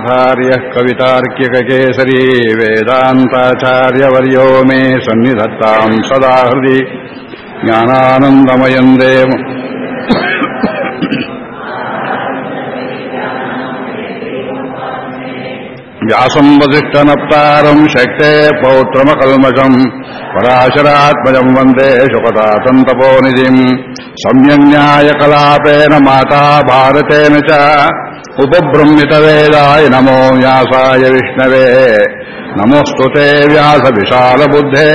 आचार्यः कवितार्किककेसरी वेदान्ताचार्यवर्यो मे सन्निधत्ताम् सदा हृदि ज्ञानानन्दमयम् देव व्यासम् वसिष्ठनप्तारम् शक्ते पौत्रमकल्मषम् पराशरात्मजम् वन्दे शुकतातन्तपोनिधिम् सम्यन्यायकलापेन माता भारतेन च उपबृंहितवेदाय नमो व्यासाय विष्णवे नमोऽस्तु ते व्यासविशालबुद्धे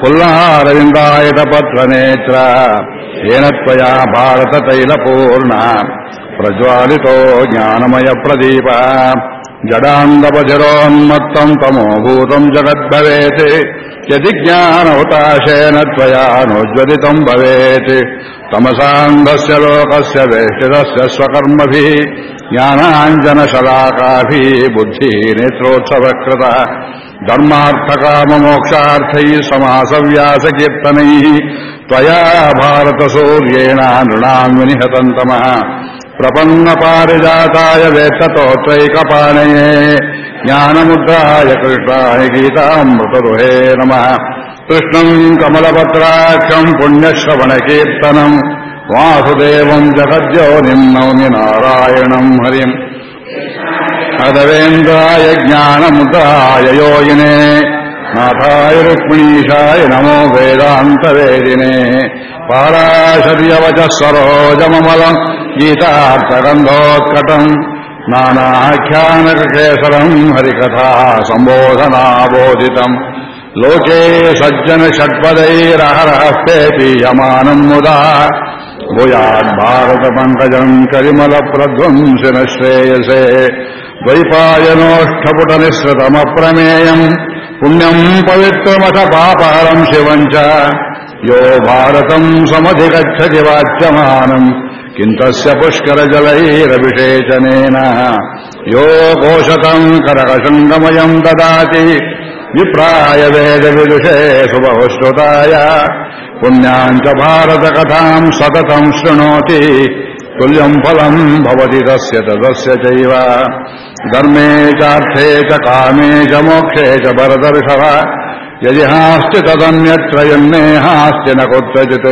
पुल्लारविन्दायतपत्रनेत्र येन त्वया भारततैलपूर्ण प्रज्वालितो ज्ञानमयप्रदीप जडान्दपचिरोन्मत्तम् तमोभूतम् जगद्भवेत् यदि ज्ञानहुताशेन त्वया नोज्ज्वलितम् भवेत् तमसान्धस्य लोकस्य वेष्टितस्य स्वकर्मभिः ज्ञानाञ्जनशलाकाभिः बुद्धिः नेत्रोत्सवकृता धर्मार्थकाममोक्षार्थैः समासव्यासकीर्तनैः त्वया भारतसूर्येण नृणाम् विनिहतम् तमः प्रपन्नपारिजाताय वेत्ततोत्रैकपाणये ज्ञानमुद्राय कृष्णाय गीतामृतरुहे नमः कृष्णम् कमलपत्राक्षम् पुण्यश्रवणकीर्तनम् वासुदेवम् जगज्योनिम् नौमि नारायणम् हरिम् अदवेन्द्राय ज्ञानमुद्राय योगिने नाथाय रुक्मिणीशाय नमो वेदान्तवेदिने पाराशर्यवचः सरोजममलम् गीतार्थगन्धोत्कटम् नानाख्यानकेसरम् हरिकथा सम्बोधनाबोधितम् लोके सज्जन षट्पदैरहरः पेपीयमानम् मुदा भूयाद्भारतपङ्कजम् करिमलप्रध्वंसिन श्रेयसे द्वैपायनोष्ठपुटनिःसृतमप्रमेयम् पुण्यम् पवित्रमथ पापहरम् शिवम् च यो भारतम् समधिगच्छति वाच्यमानम् किन्तस्य पुष्करजलैरभिषेचनेन यो कोशतम् करकशङ्गमयम् ददाति विप्राय वेदविदुषे शुभहुश्रुताय पुण्याम् च भारतकथाम् सततम् शृणोति तुल्यम् फलम् भवति तस्य तदस्य चैव धर्मे चार्थे च कामे च मोक्षे च भरदर्शव यदि हास्ति तदन्यत्र यन्ने हास्ति न कुत्रचित्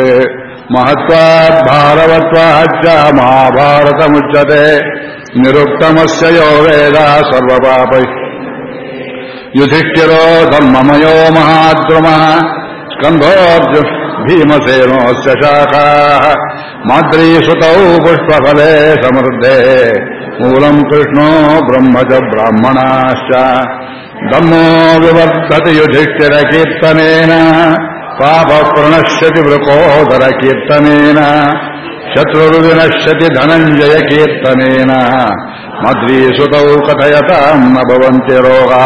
महत्त्वाद्भारवत्वाच्च महाभारतमुच्यते निरुक्तमस्य यो वेद सर्वपापैः युधिष्ठिरो धर्ममयो महाद्रुमः स्कन्धोऽर्जु भीमसेनोऽस्य शाखाः माद्रीसुतौ पुष्पफले समृद्धे मूलम् कृष्णो ब्रह्म च ब्राह्मणाश्च धम्मो विवर्धति युधिष्ठिरकीर्तनेन ಪಾಪ ಪ್ರಣಶ್ಯತಿ ವೃಕೋದರ ಕೀರ್ತನೇನ ಶತ್ರುರು ವಿನಶ್ಯತಿ ಧನಂಜಯ ಕೀರ್ತನೇನ. ಮದ್ವೀಸುತೌ ಕಥಯತಾಂ ನ ಭವಂತಿ ರೋಗಾ.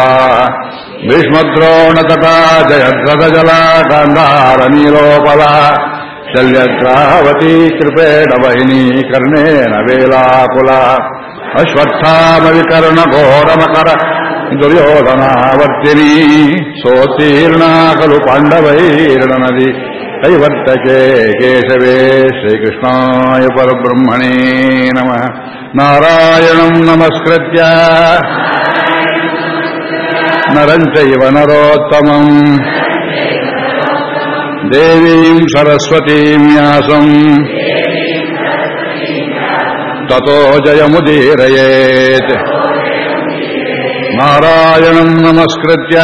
ಭೀಷ್ಮದ್ರೋಣತಟಾ ಜಯದ್ರಥ ಜಲಾ ಗಾಂಧಾರ ನೀಲೋಪಲ. ಶಲ್ಯದ್ರಾವತಿ ಕೃಪೇಣ ವಹಿನಿ ಕರ್ಣೇನ ವೇಲಾಕುಲ. ಅಶ್ವತ್ಥಾಮವಿಕರ್ಣ ಘೋರಮಕರ सोत्तीर्णा खलु पाण्डवैर्णनदि कैवर्तके केशवे श्रीकृष्णाय परब्रह्मणे नमः नारायणम् नमस्कृत्य नरम् चैव नरोत्तमम् देवीम् सरस्वतीम् व्यासम् ततो जयमुदीरयेत् നാരായണം നമസ്കൃത്യ.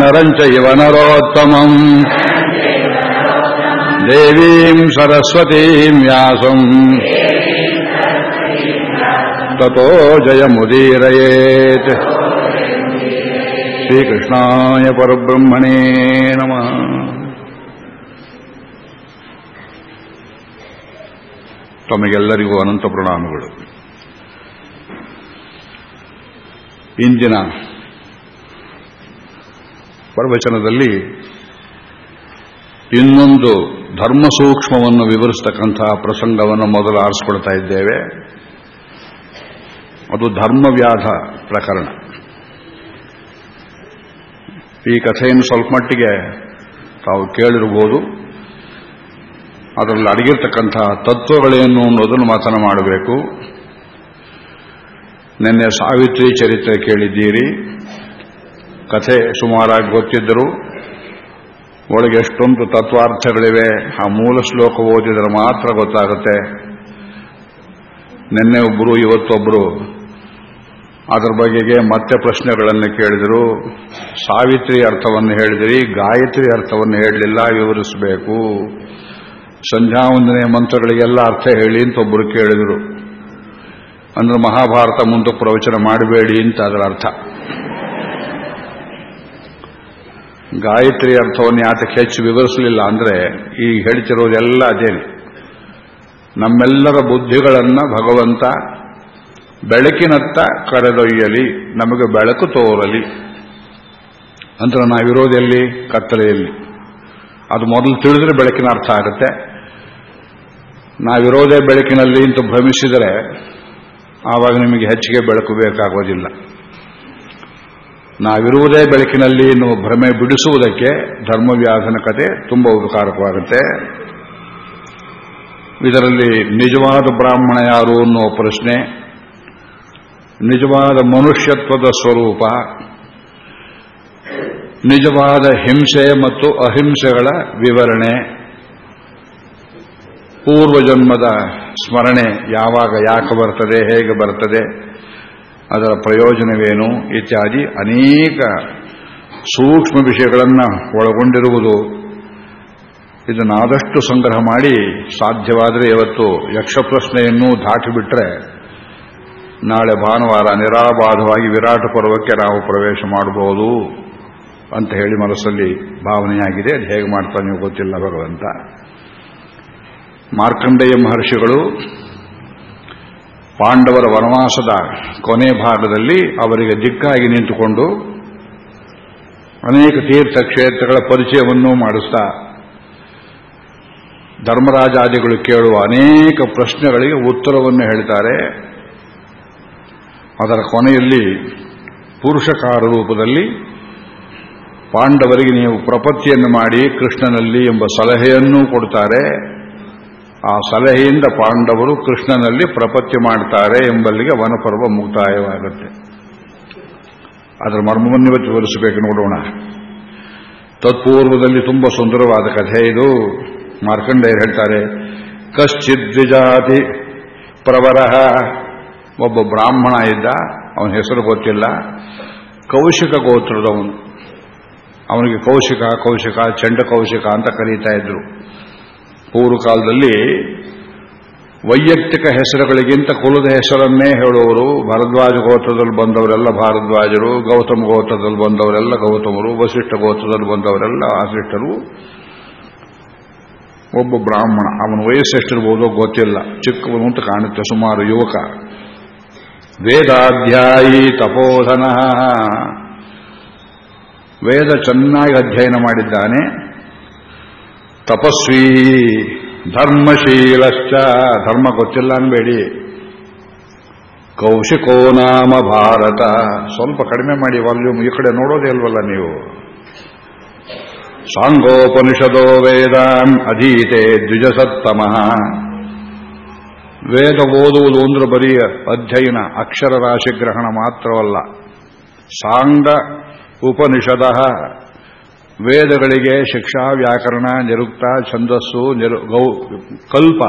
നരം ചൈവ നരോത്തമം. ദേവീം സരസ്വതീം വ്യാസം. തോ ജയമുദീരയേത്. ശ്രീകൃഷ്ണായ പരബ്രഹ്മണേ നമ. ತಮಗೆಲ್ಲರಿಗೂ അനന്ത ಪ್ರಣಾಮಗಳು ಇಂದಿನ ಪ್ರವಚನದಲ್ಲಿ ಇನ್ನೊಂದು ಧರ್ಮ ಸೂಕ್ಷ್ಮವನ್ನು ವಿವರಿಸತಕ್ಕಂತಹ ಪ್ರಸಂಗವನ್ನು ಮೊದಲು ಆರಿಸಿಕೊಳ್ತಾ ಇದ್ದೇವೆ. ಅದು ಧರ್ಮವ್ಯಾಧ ಪ್ರಕರಣ. ಈ ಕಥೆಯನ್ನು ಸ್ವಲ್ಪ ಮಟ್ಟಿಗೆ ತಾವು ಕೇಳಿರಬಹುದು. ಅದರಲ್ಲಿ ಅಡಗಿರ್ತಕ್ಕಂತಹ ತತ್ವಗಳೇನು ಅನ್ನೋದನ್ನು ಮಾತನ ಮಾಡಬೇಕು. ನಿನ್ನೆ ಸಾವಿತ್ರಿ ಚರಿತ್ರೆ ಕೇಳಿದ್ದೀರಿ. ಕಥೆ ಸುಮಾರಾಗಿ ಗೊತ್ತಿದ್ದರು ಒಳಗೆ ಎಷ್ಟೊಂದು ತತ್ವಾರ್ಥಗಳಿವೆ. ಆ ಮೂಲ ಶ್ಲೋಕ ಓದಿದರೆ ಮಾತ್ರ ಗೊತ್ತಾಗುತ್ತೆ. ನಿನ್ನೆ ಒಬ್ಬರು ಇವತ್ತೊಬ್ಬರು ಅದರ ಬಗೆಗೆ ಮತ್ತೆ ಪ್ರಶ್ನೆಗಳನ್ನು ಕೇಳಿದರು. ಸಾವಿತ್ರಿ ಅರ್ಥವನ್ನು ಹೇಳಿದಿರಿ, ಗಾಯತ್ರಿ ಅರ್ಥವನ್ನು ಹೇಳಲಿಲ್ಲ, ವಿವರಿಸಬೇಕು. ಸಂಧ್ಯಾವಂದನೆ ಮಂತ್ರಗಳಿಗೆಲ್ಲ ಅರ್ಥ ಹೇಳಿ ಅಂತ ಒಬ್ಬರು ಕೇಳಿದರು. ಅಂದ್ರೆ ಮಹಾಭಾರತ ಮುಂದೆ ಪ್ರವಚನ ಮಾಡಬೇಡಿ ಅಂತ ಅದರ ಅರ್ಥ. ಗಾಯತ್ರಿ ಅರ್ಥವನ್ನು ಯಾತಕ್ಕೆ ಹೆಚ್ಚು ವಿವರಿಸಲಿಲ್ಲ ಅಂದ್ರೆ ಈ ಹೇಳ್ತಿರೋದೆಲ್ಲ ಅದೇನೆ. ನಮ್ಮೆಲ್ಲರ ಬುದ್ಧಿಗಳನ್ನ ಭಗವಂತ ಬೆಳಕಿನತ್ತ ಕರೆದೊಯ್ಯಲಿ, ನಮಗೆ ಬೆಳಕು ತೋರಲಿ. ಅಂದ್ರೆ ನಾವಿರೋದೆಲ್ಲಿ ಕತ್ತಲೆಯಲ್ಲಿ. ಅದು ಮೊದಲು ತಿಳಿದ್ರೆ ಬೆಳಕಿನ ಅರ್ಥ ಆಗುತ್ತೆ. ನಾವಿರೋದೇ ಬೆಳಕಿನಲ್ಲಿ ಅಂತ ಭ್ರಮಿಸಿದರೆ ಆವಾಗ ನಿಮಗೆ ಹೆಚ್ಚಿಗೆ ಬೆಳಕು ಬೇಕಾಗೋದಿಲ್ಲ ನಾವಿರುವುದೇ ಬೆಳಕಿನಲ್ಲಿ ಎನ್ನುವ ಭ್ರಮೆ ಬಿಡಿಸುವುದಕ್ಕೆ ಧರ್ಮವ್ಯಾಧನ ಕತೆ ತುಂಬ ಉಪಕಾರಕವಾಗುತ್ತೆ. ಇದರಲ್ಲಿ ನಿಜವಾದ ಬ್ರಾಹ್ಮಣ ಯಾರು ಅನ್ನುವ ಪ್ರಶ್ನೆ, ನಿಜವಾದ ಮನುಷ್ಯತ್ವದ ಸ್ವರೂಪ, ನಿಜವಾದ ಹಿಂಸೆ ಮತ್ತು ಅಹಿಂಸೆಗಳ ವಿವರಣೆ ಪೂರ್ವಜನ್ಮದ ಸ್ಮರಣೆ ಯಾವಾಗ ಯಾಕೆ ಬರ್ತದೆ, ಹೇಗೆ ಬರ್ತದೆ, ಅದರ ಪ್ರಯೋಜನವೇನು ಇತ್ಯಾದಿ ಅನೇಕ ಸೂಕ್ಷ್ಮ ವಿಷಯಗಳನ್ನು ಒಳಗೊಂಡಿರುವುದು. ಇದನ್ನಾದಷ್ಟು ಸಂಗ್ರಹ ಮಾಡಿ ಸಾಧ್ಯವಾದರೆ ಇವತ್ತು ಯಕ್ಷಪ್ರಶ್ನೆಯನ್ನು ದಾಟಿಬಿಟ್ರೆ ನಾಳೆ ಭಾನುವಾರ ನಿರಾಬಾಧವಾಗಿ ವಿರಾಟ ಪರ್ವಕ್ಕೆ ನಾವು ಪ್ರವೇಶ ಮಾಡಬಹುದು ಅಂತ ಹೇಳಿ ಮನಸ್ಸಲ್ಲಿ ಭಾವನೆಯಾಗಿದೆ. ಅದು ಹೇಗೆ ಮಾಡ್ತಾನೆ ನೀವು ಗೊತ್ತಿಲ್ಲ ಭಗವಂತ. ಮಾರ್ಕಂಡೇಯ ಮಹರ್ಷಿಗಳು ಪಾಂಡವರ ವನವಾಸದ ಕೊನೆ ಭಾಗದಲ್ಲಿ ಅವರಿಗೆ ದಿಕ್ಕಾಗಿ ನಿಂತುಕೊಂಡು ಅನೇಕ ತೀರ್ಥಕ್ಷೇತ್ರಗಳ ಪರಿಚಯವನ್ನು ಮಾಡಿಸ್ತಾ ಧರ್ಮರಾಜಾದಿಗಳು ಕೇಳುವ ಅನೇಕ ಪ್ರಶ್ನೆಗಳಿಗೆ ಉತ್ತರವನ್ನು ಹೇಳ್ತಾರೆ ಅದರ ಕೊನೆಯಲ್ಲಿ ಪುರುಷಕಾರ ರೂಪದಲ್ಲಿ ಪಾಂಡವರಿಗೆ ನೀವು ಪ್ರಪತ್ತಿಯನ್ನು ಮಾಡಿ ಕೃಷ್ಣನಲ್ಲಿ ಎಂಬ ಸಲಹೆಯನ್ನೂ ಕೊಡ್ತಾರೆ. ಆ ಸಲಹೆಯಿಂದ ಪಾಂಡವರು ಕೃಷ್ಣನಲ್ಲಿ ಪ್ರಪತ್ತಿ ಮಾಡ್ತಾರೆ ಎಂಬಲ್ಲಿಗೆ ವನಪರ್ವ ಮುಕ್ತಾಯವಾಗುತ್ತೆ. ಅದರ ಮರ್ಮವನ್ನು ಇವತ್ತು ವಿವರಿಸಬೇಕು ನೋಡೋಣ. ತತ್ಪೂರ್ವದಲ್ಲಿ ತುಂಬ ಸುಂದರವಾದ ಕಥೆ ಇದು. ಮಾರ್ಕಂಡೇಯರು ಹೇಳ್ತಾರೆ, ಕಶ್ಚಿತ್ ದ್ವಿಜಾತಿ ಪ್ರವರಹ ಒಬ್ಬ ಬ್ರಾಹ್ಮಣ ಇದ್ದ, ಅವನ ಹೆಸರು ಗೊತ್ತಿಲ್ಲ. ಕೌಶಿಕ ಗೋತ್ರದವನು. ಅವನಿಗೆ ಕೌಶಿಕ ಕೌಶಿಕ ಚಂಡ ಕೌಶಿಕ ಅಂತ ಕರೀತಾ ಇದ್ರು. ಪೂರ್ವ ಕಾಲದಲ್ಲಿ ವೈಯಕ್ತಿಕ ಹೆಸರುಗಳಿಗಿಂತ ಕುಲದ ಹೆಸರನ್ನೇ ಹೇಳುವರು ಭರದ್ವಾಜ ಗೋತ್ರದಲ್ಲಿ ಬಂದವರೆಲ್ಲ ಭಾರದ್ವಾಜರು, ಗೌತಮ ಗೋತ್ರದಲ್ಲಿ ಬಂದವರೆಲ್ಲ ಗೌತಮರು, ವಸಿಷ್ಠ ಗೋತ್ರದಲ್ಲಿ ಬಂದವರೆಲ್ಲ ವಸಿಷ್ಠರು ಒಬ್ಬ ಬ್ರಾಹ್ಮಣ, ಅವನ ವಯಸ್ಸು ಎಷ್ಟಿರ್ಬೋದೋ ಗೊತ್ತಿಲ್ಲ. ಚಿಕ್ಕವನು ಅಂತ ಕಾಣುತ್ತೆ ಸುಮಾರು ಯುವಕ. ವೇದಾಧ್ಯಾಯಿ ತಪೋಧನ. ವೇದ ಚೆನ್ನಾಗಿ ಅಧ್ಯಯನ ಮಾಡಿದ್ದಾನೆ. ತಪಸ್ವಿ ಧರ್ಮಶೀಲಶ್ಚ. ಧರ್ಮ ಗೊತ್ತಿಲ್ಲ ಅನ್ಬೇಡಿ. ಕೌಶಿಕೋ ನಾಮ ಭಾರತ. ಸ್ವಲ್ಪ ಕಡಿಮೆ ಮಾಡಿ ವಾಲ್ಯೂಮ್ ಈ ಕಡೆ ನೋಡೋದೇ ಅಲ್ವಲ್ಲ ನೀವು. ಸಾಂಗೋಪನಿಷದೋ ವೇದಾಂ ಅಧೀತೆ ದ್ವಿಜಸತ್ತಮಃ. ವೇದ ಓದುವುದು ಅಂದ್ರೆ ಬರೀ ಅಧ್ಯಯನ, ಅಕ್ಷರ ರಾಶಿ ಗ್ರಹಣ ಮಾತ್ರವಲ್ಲ. ಸಾಂಗ ಉಪನಿಷದ ವೇದಗಳಿಗೆ ಶಿಕ್ಷಾ, ವ್ಯಾಕರಣ, ನಿರುಕ್ತ, ಛಂದಸ್ಸು, ನಿರು, ಗೌ, ಕಲ್ಪ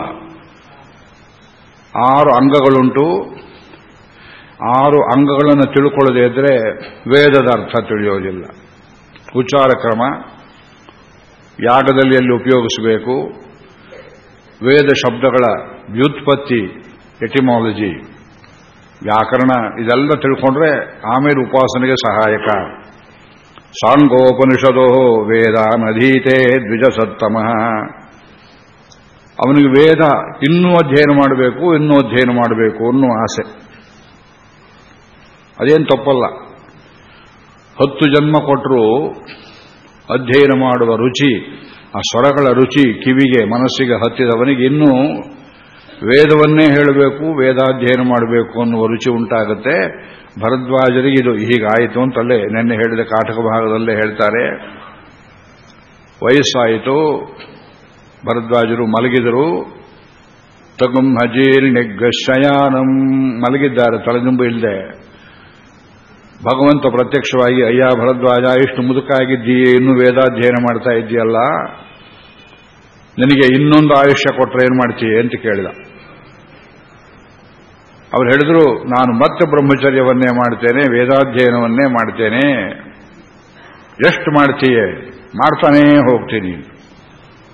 ಆರು ಅಂಗಗಳುಂಟು. ಆರು ಅಂಗಗಳನ್ನು ತಿಳ್ಕೊಳ್ಳದೇ ಇದ್ರೆ ವೇದದ ಅರ್ಥ ತಿಳಿಯೋದಿಲ್ಲ. ಉಚ್ಚಾರ ಕ್ರಮ, ಯಾಗದಲ್ಲಿ ಎಲ್ಲಿ ಉಪಯೋಗಿಸಬೇಕು, ವೇದ ಶಬ್ದಗಳ ವ್ಯುತ್ಪತ್ತಿ, ಎಟಿಮಾಲಜಿ, ವ್ಯಾಕರಣ, ಇದೆಲ್ಲ ತಿಳ್ಕೊಂಡ್ರೆ ಆಮೇಲೆ ಉಪಾಸನೆಗೆ ಸಹಾಯಕ. ಸಾಂಗೋಪನಿಷದೋ ವೇದ ನಧೀತೆ ದ್ವಿಜಸತ್ತಮ. ಅವನಿಗೆ ವೇದ ಇನ್ನೂ ಅಧ್ಯಯನ ಮಾಡಬೇಕು, ಇನ್ನೂ ಅಧ್ಯಯನ ಮಾಡಬೇಕು ಅನ್ನೋ ಆಸೆ. ಅದೇನು ತಪ್ಪಲ್ಲ. ಹತ್ತು ಜನ್ಮ ಕೊಟ್ಟರು ಅಧ್ಯಯನ ಮಾಡುವ ರುಚಿ, ಆ ಸ್ವರಗಳ ರುಚಿ ಕಿವಿಗೆ, ಮನಸ್ಸಿಗೆ ಹತ್ತಿದವನಿಗೆ ಇನ್ನೂ ವೇದವನ್ನೇ ಹೇಳಬೇಕು, ವೇದಾಧ್ಯಯನ ಮಾಡಬೇಕು ಅನ್ನುವ ರುಚಿ ಉಂಟಾಗುತ್ತೆ. ಭರದ್ವಾಜರಿಗೆ ಇದು ಹೀಗಾಯಿತು ಅಂತಲ್ಲೇ ನಿನ್ನೆ ಹೇಳಿದ ಕಾಟಕ ಭಾಗದಲ್ಲೇ ಹೇಳ್ತಾರೆ. ವಯಸ್ಸಾಯಿತು, ಭರದ್ವಾಜರು ಮಲಗಿದರು. ತಗುಂ ಹಜೀರ್ ನಿಗ್ಗ ಶಯಾನಂ ಮಲಗಿದ್ದಾರೆ, ತಲೆದುಂಬು ಇಲ್ಲದೆ. ಭಗವಂತ ಪ್ರತ್ಯಕ್ಷವಾಗಿ, ಅಯ್ಯ ಭರದ್ವಾಜ, ಇಷ್ಟು ಮುದುಕಾಗಿದ್ದೀಯೇ, ಇನ್ನೂ ವೇದಾಧ್ಯಯನ ಮಾಡ್ತಾ ಇದ್ದೀಯಲ್ಲ ನಿನಗೆ ಇನ್ನೊಂದು ಆಯುಷ್ಯ ಕೊಟ್ಟರೆ ಏನು ಮಾಡ್ತೀಯ? ಅಂತ ಕೇಳಿದ. ಅವ್ರು ಹೇಳಿದ್ರು, ನಾನು ಮತ್ತೆ ಬ್ರಹ್ಮಚರ್ಯವನ್ನೇ ಮಾಡ್ತೇನೆ, ವೇದಾಧ್ಯಯನವನ್ನೇ ಮಾಡ್ತೇನೆ. ಎಷ್ಟು ಮಾಡ್ತೀಯೇ? ಮಾಡ್ತಾನೇ ಹೋಗ್ತೀನಿ.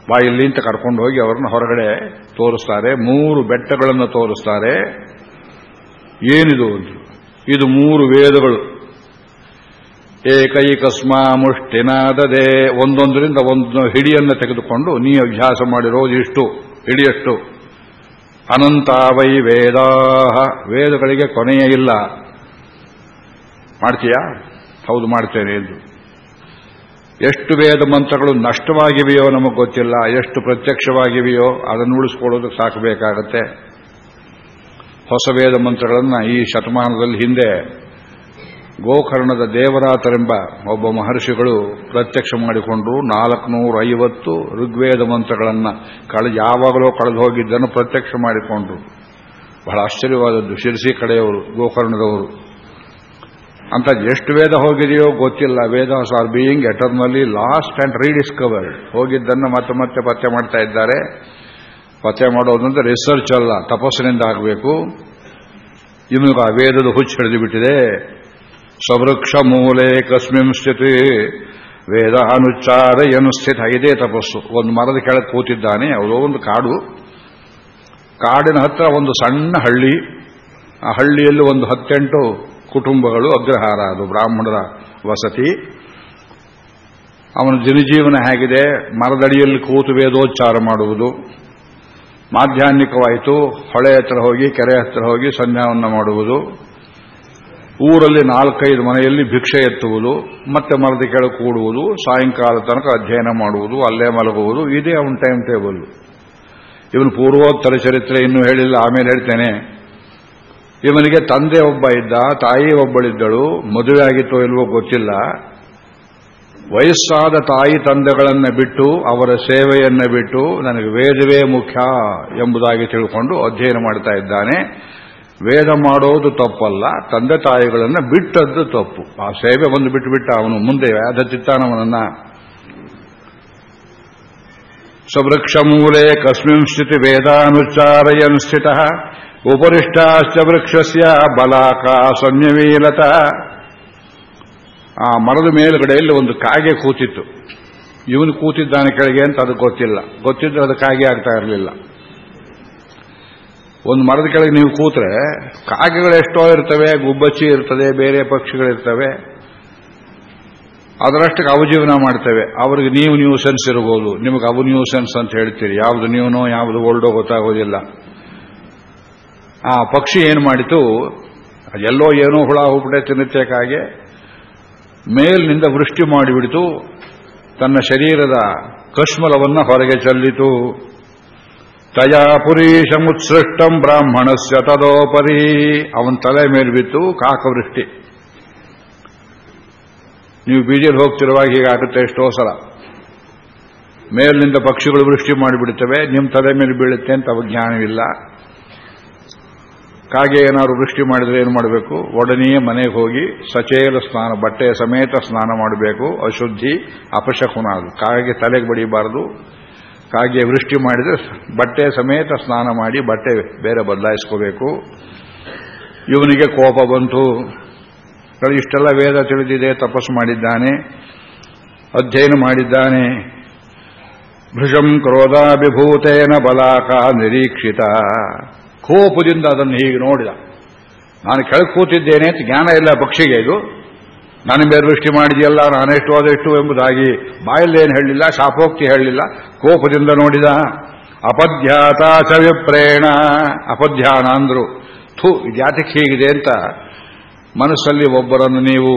ಬಾಯಲ್ಲಿ ಅಂತ ಕರ್ಕೊಂಡು ಹೋಗಿ ಅವ್ರನ್ನ ಹೊರಗಡೆ ತೋರಿಸ್ತಾರೆ, ಮೂರು ಬೆಟ್ಟಗಳನ್ನು ತೋರಿಸ್ತಾರೆ. ಏನಿದು ಇದು ಮೂರು ವೇದಗಳು. ಏಕೈಕಸ್ಮಾ ಮುಷ್ಟಿನಾದದೆ ಒಂದೊಂದರಿಂದ ಒಂದು ಹಿಡಿಯನ್ನು ತೆಗೆದುಕೊಂಡು, ನೀ ಅಭ್ಯಾಸ ಮಾಡಿರೋದು ಇಷ್ಟು, ಹಿಡಿಯಷ್ಟು. ಅನಂತಾವೈ ವೇದಾಹ. ವೇದಗಳಿಗೆ ಕೊನೆಯೇ ಇಲ್ಲ. ಮಾಡ್ತೀಯಾ? ಹೌದು, ಮಾಡ್ತೇನೆ ಎಂದು. ಎಷ್ಟು ವೇದ ಮಂತ್ರಗಳು ನಷ್ಟವಾಗಿವೆಯೋ ನಮಗೆ ಗೊತ್ತಿಲ್ಲ. ಎಷ್ಟು ಪ್ರತ್ಯಕ್ಷವಾಗಿವೆಯೋ ಅದನ್ನು ಉಳಿಸ್ಕೊಳ್ಳೋದಕ್ಕೆ ಸಾಕಬೇಕಾಗತ್ತೆ ಹೊಸ ವೇದ ಮಂತ್ರಗಳನ್ನು ಈ ಶತಮಾನದಲ್ಲಿ ಹಿಂದೆ ಗೋಕರ್ಣದ ದೇವರಾತರೆಂಬ ಒಬ್ಬ ಮಹರ್ಷಿಗಳು ಪ್ರತ್ಯಕ್ಷ ಮಾಡಿಕೊಂಡ್ರು. ನಾಲ್ಕುನೂರ ಐವತ್ತು ಋಗ್ವೇದ ಮಂತ್ರಗಳನ್ನು ಕಳೆದ ಯಾವಾಗಲೂ ಕಳೆದು ಹೋಗಿದ್ದನ್ನು ಪ್ರತ್ಯಕ್ಷ ಮಾಡಿಕೊಂಡ್ರು. ಬಹಳ ಆಶ್ಚರ್ಯವಾದದ್ದು. ಶಿರಸಿ ಕಡೆಯವರು, ಗೋಕರ್ಣದವರು. ಅಂತ ಎಷ್ಟು ವೇದ ಹೋಗಿದೆಯೋ ಗೊತ್ತಿಲ್ಲ. Vedas are being eternally lost and rediscovered. ಹೋಗಿದ್ದನ್ನು ಮತ್ತೆ ಮತ್ತೆ ಪತ್ತೆ ಮಾಡ್ತಾ ಇದ್ದಾರೆ. ಪತ್ತೆ ಮಾಡೋದಂದ್ರೆ ರಿಸರ್ಚ್ ಅಲ್ಲ, ತಪಸ್ಸಿನಿಂದ ಆಗಬೇಕು. ಇನ್ನು ಆ ವೇದದ ಹುಚ್ಚು ಹಿಡಿದು ಬಿಟ್ಟಿದೆ. ಸ್ವವೃಕ್ಷ ಮೂಲೆ ಕಸ್ಮಿಂ ಸ್ಥಿತಿ. ವೇದ ಅನುಚ್ಚಾರ ಏನು ಸ್ಥಿತ. ಇದೇ ತಪಸ್ಸು. ಒಂದು ಮರದ ಕೆಳಗೆ ಕೂತಿದ್ದಾನೆ. ಯಾವುದೋ ಒಂದು ಕಾಡು. ಕಾಡಿನ ಹತ್ರ ಒಂದು ಸಣ್ಣ ಹಳ್ಳಿ. ಆ ಹಳ್ಳಿಯಲ್ಲಿ ಒಂದು ಹತ್ತೆಂಟು ಕುಟುಂಬಗಳು ಅಗ್ರಹಾರ. ಅದು ಬ್ರಾಹ್ಮಣರ ವಸತಿ. ಅವನ ಜನಜೀವನ ಹೇಗಿದೆ. ಮರದಡಿಯಲ್ಲಿ ಕೂತು ವೇದೋಚ್ಚಾರ ಮಾಡುವುದು. ಮಾಧ್ಯಾಹ್ನಿಕವಾಯಿತು. ಹೊಳೆ ಹತ್ರ ಹೋಗಿ, ಕೆರೆ ಹತ್ರ ಹೋಗಿ ಸಂಧ್ಯಾವನ್ನು ಮಾಡುವುದು. ಊರಲ್ಲಿ ನಾಲ್ಕೈದು ಮನೆಯಲ್ಲಿ ಭಿಕ್ಷೆ ಎತ್ತುವುದು, ಮತ್ತೆ ಮರದ ಕೆಳಗೆ ಕೂಡುವುದು, ಸಾಯಂಕಾಲ ತನಕ ಅಧ್ಯಯನ ಮಾಡುವುದು, ಅಲ್ಲೇ ಮಲಗುವುದು, ಇದೇ ಅವನ ಟೈಮ್ ಟೇಬಲ್ ಇವನು ಪೂರ್ವೋತ್ತರ ಚರಿತ್ರೆ ಇನ್ನೂ ಹೇಳಿಲ್ಲ, ಆಮೇಲೆ ಹೇಳ್ತೇನೆ. ಇವನಿಗೆ ತಂದೆ ಒಬ್ಬ ಇದ್ದ, ತಾಯಿ ಒಬ್ಬಳಿದ್ದಳು, ಮದುವೆ ಆಗಿತ್ತೋ ಇಲ್ವೋ ಗೊತ್ತಿಲ್ಲ. ವಯಸ್ಸಾದ ತಾಯಿ ತಂದೆಗಳನ್ನು ಬಿಟ್ಟು, ಅವರ ಸೇವೆಯನ್ನು ಬಿಟ್ಟು, ನನಗೆ ವೇದವೇ ಮುಖ್ಯ ಎಂಬುದಾಗಿ ತಿಳ್ಕೊಂಡು ಅಧ್ಯಯನ ಮಾಡ್ತಾ ಇದ್ದಾನೆ. ವೇದ ಮಾಡೋದು ತಪ್ಪಲ್ಲ, ತಂದೆ ತಾಯಿಗಳನ್ನು ಬಿಟ್ಟದ್ದು ತಪ್ಪು. ಆ ಸೇವೆ ಬಂದು ಬಿಟ್ಟು ಬಿಟ್ಟ ಅವನು ಮುಂದೆ ವ್ಯಾಧ ಚಿತ್ತಾನವನನ್ನ. ಸವೃಕ್ಷ ಮೂಲೆ ಕಸ್ಮಿನ್ ಸ್ಥಿತಿ ವೇದಾನುಚ್ಚಾರಯನ್ ಸ್ಥಿತ. ಉಪರಿಷ್ಟಾಶ್ಚ ವೃಕ್ಷಸ್ಯ ಬಲಾಕ ಸಂಯವೀಲತ ಆ ಮರದ ಮೇಲುಗಡೆಯಲ್ಲಿ ಒಂದು ಕಾಗೆ ಕೂತಿತ್ತು. ಇವನು ಕೂತಿದ್ದಾನೆ ಕೆಳಗೆ ಅಂತ ಅದು ಗೊತ್ತಿಲ್ಲ. ಗೊತ್ತಿದ್ರೆ ಅದು ಕಾಗೆ ಆಗ್ತಾ ಇರಲಿಲ್ಲ. ಒಂದು ಮರದ ಕೆಳಗೆ ನೀವು ಕೂತ್ರೆ ಕಾಗೆಗಳೆಷ್ಟೋ ಇರ್ತವೆ, ಗುಬ್ಬಚ್ಚಿ ಇರ್ತದೆ, ಬೇರೆ ಪಕ್ಷಿಗಳಿರ್ತವೆ. ಅದರಷ್ಟಕ್ಕೆ ಅವಜೀವನ ಮಾಡ್ತವೆ. ಅವ್ರಿಗೆ ನೀವು ನ್ಯೂ ಸೆನ್ಸ್ ಇರಬಹುದು ನಿಮಗೆ ಅವು ನ್ಯೂ ಸೆನ್ಸ್ ಅಂತ ಹೇಳ್ತೀರಿ. ಯಾವುದು ನ್ಯೂನೋ ಯಾವುದು ಓಲ್ಡೋ ಗೊತ್ತಾಗೋದಿಲ್ಲ. ಆ ಪಕ್ಷಿ ಏನು ಮಾಡಿತು? ಎಲ್ಲೋ ಏನೋ ಹುಳ ಹುಪ್ಪಟೆ ತಿನ್ನುತ್ತೆ ಕಾಗೆ. ಮೇಲಿನಿಂದ ವೃಷ್ಟಿ ಮಾಡಿಬಿಡಿತು. ತನ್ನ ಶರೀರದ ಕಶ್ಮಲವನ್ನ ಹೊರಗೆ ಚೆಲ್ಲಿತು. ತಯಾ ಪುರೀಶಮುತ್ಸೃಷ್ಟಂ ಬ್ರಾಹ್ಮಣಸ್ಯ ತದೋಪರಿ. ಅವನ ತಲೆ ಮೇಲೆ ಬಿತ್ತು ಕಾಕವೃಷ್ಟಿ. ನೀವು ಬೀದಿಯಲ್ಲಿ ಹೋಗ್ತಿರುವಾಗ ಹೀಗಾಗುತ್ತೆ ಎಷ್ಟೋ ಸಲ. ಮೇಲಿನಿಂದ ಪಕ್ಷಿಗಳು ವೃಷ್ಟಿ ಮಾಡಿಬಿಡುತ್ತವೆ ನಿಮ್ಮ ತಲೆ ಮೇಲೆ ಬೀಳುತ್ತೆ ಅಂತ ಅವ ಜ್ಞಾನವಿಲ್ಲ. ಕಾಗೆ ಏನಾದ್ರು ವೃಷ್ಟಿ ಮಾಡಿದ್ರೆ ಏನು ಮಾಡಬೇಕು? ಒಡನೆಯೇ ಮನೆಗೆ ಹೋಗಿ ಸಚೇಲ ಸ್ನಾನ, ಬಟ್ಟೆಯ ಸಮೇತ ಸ್ನಾನ ಮಾಡಬೇಕು. ಅಶುದ್ಧಿ ಅಪಶಕುನ ಅದು. ಕಾಗೆ ತಲೆಗೆ ಬಡಿಬಾರದು ಕಾಗೆ ವೃಷ್ಟಿ ಮಾಡಿದ್ರೆ ಬಟ್ಟೆ ಸಮೇತ ಸ್ನಾನ ಮಾಡಿ ಬಟ್ಟೆ ಬೇರೆ ಬದಲಾಯಿಸ್ಕೋಬೇಕು. ಇವನಿಗೆ ಕೋಪ ಬಂತು. ಇಷ್ಟೆಲ್ಲ ವೇದ ತಿಳಿದಿದೆ, ತಪಸ್ಸು ಮಾಡಿದ್ದಾನೆ, ಅಧ್ಯಯನ ಮಾಡಿದ್ದಾನೆ. ಭೃಷಂ ಕ್ರೋಧಾಭಿಭೂತೇನ ಬಲಾಕ ನಿರೀಕ್ಷಿತ. ಕೋಪದಿಂದ ಅದನ್ನು ಹೀಗೆ ನೋಡಿದ. ನಾನು ಕೆಳಗೆ ಕೂತಿದ್ದೇನೆ ಅಂತ ಜ್ಞಾನ ಇಲ್ಲ ಪಕ್ಷಿಗೆ ಇದು. ನಾನು ಬೇರೆ ದೃಷ್ಟಿ ಮಾಡಿದೆಯಲ್ಲ ನಾನೆಷ್ಟು ಅದೆಷ್ಟು ಎಂಬುದಾಗಿ ಬಾಯಲ್ಲೇನು ಹೇಳಲಿಲ್ಲ, ಶಾಪೋಕ್ತಿ ಹೇಳಲಿಲ್ಲ, ಕೋಪದಿಂದ ನೋಡಿದ, ಅಪಧ್ಯಾತ ಸವಿಪ್ರೇಣ ವಿಪ್ರೇಣ, ಅಪಧ್ಯಾನ ಅಂದ್ರು. ಥೂ ಇದ್ಯಾತಕ್ಕೆ ಹೀಗಿದೆ ಅಂತ ಮನಸ್ಸಲ್ಲಿ ಒಬ್ಬರನ್ನು ನೀವು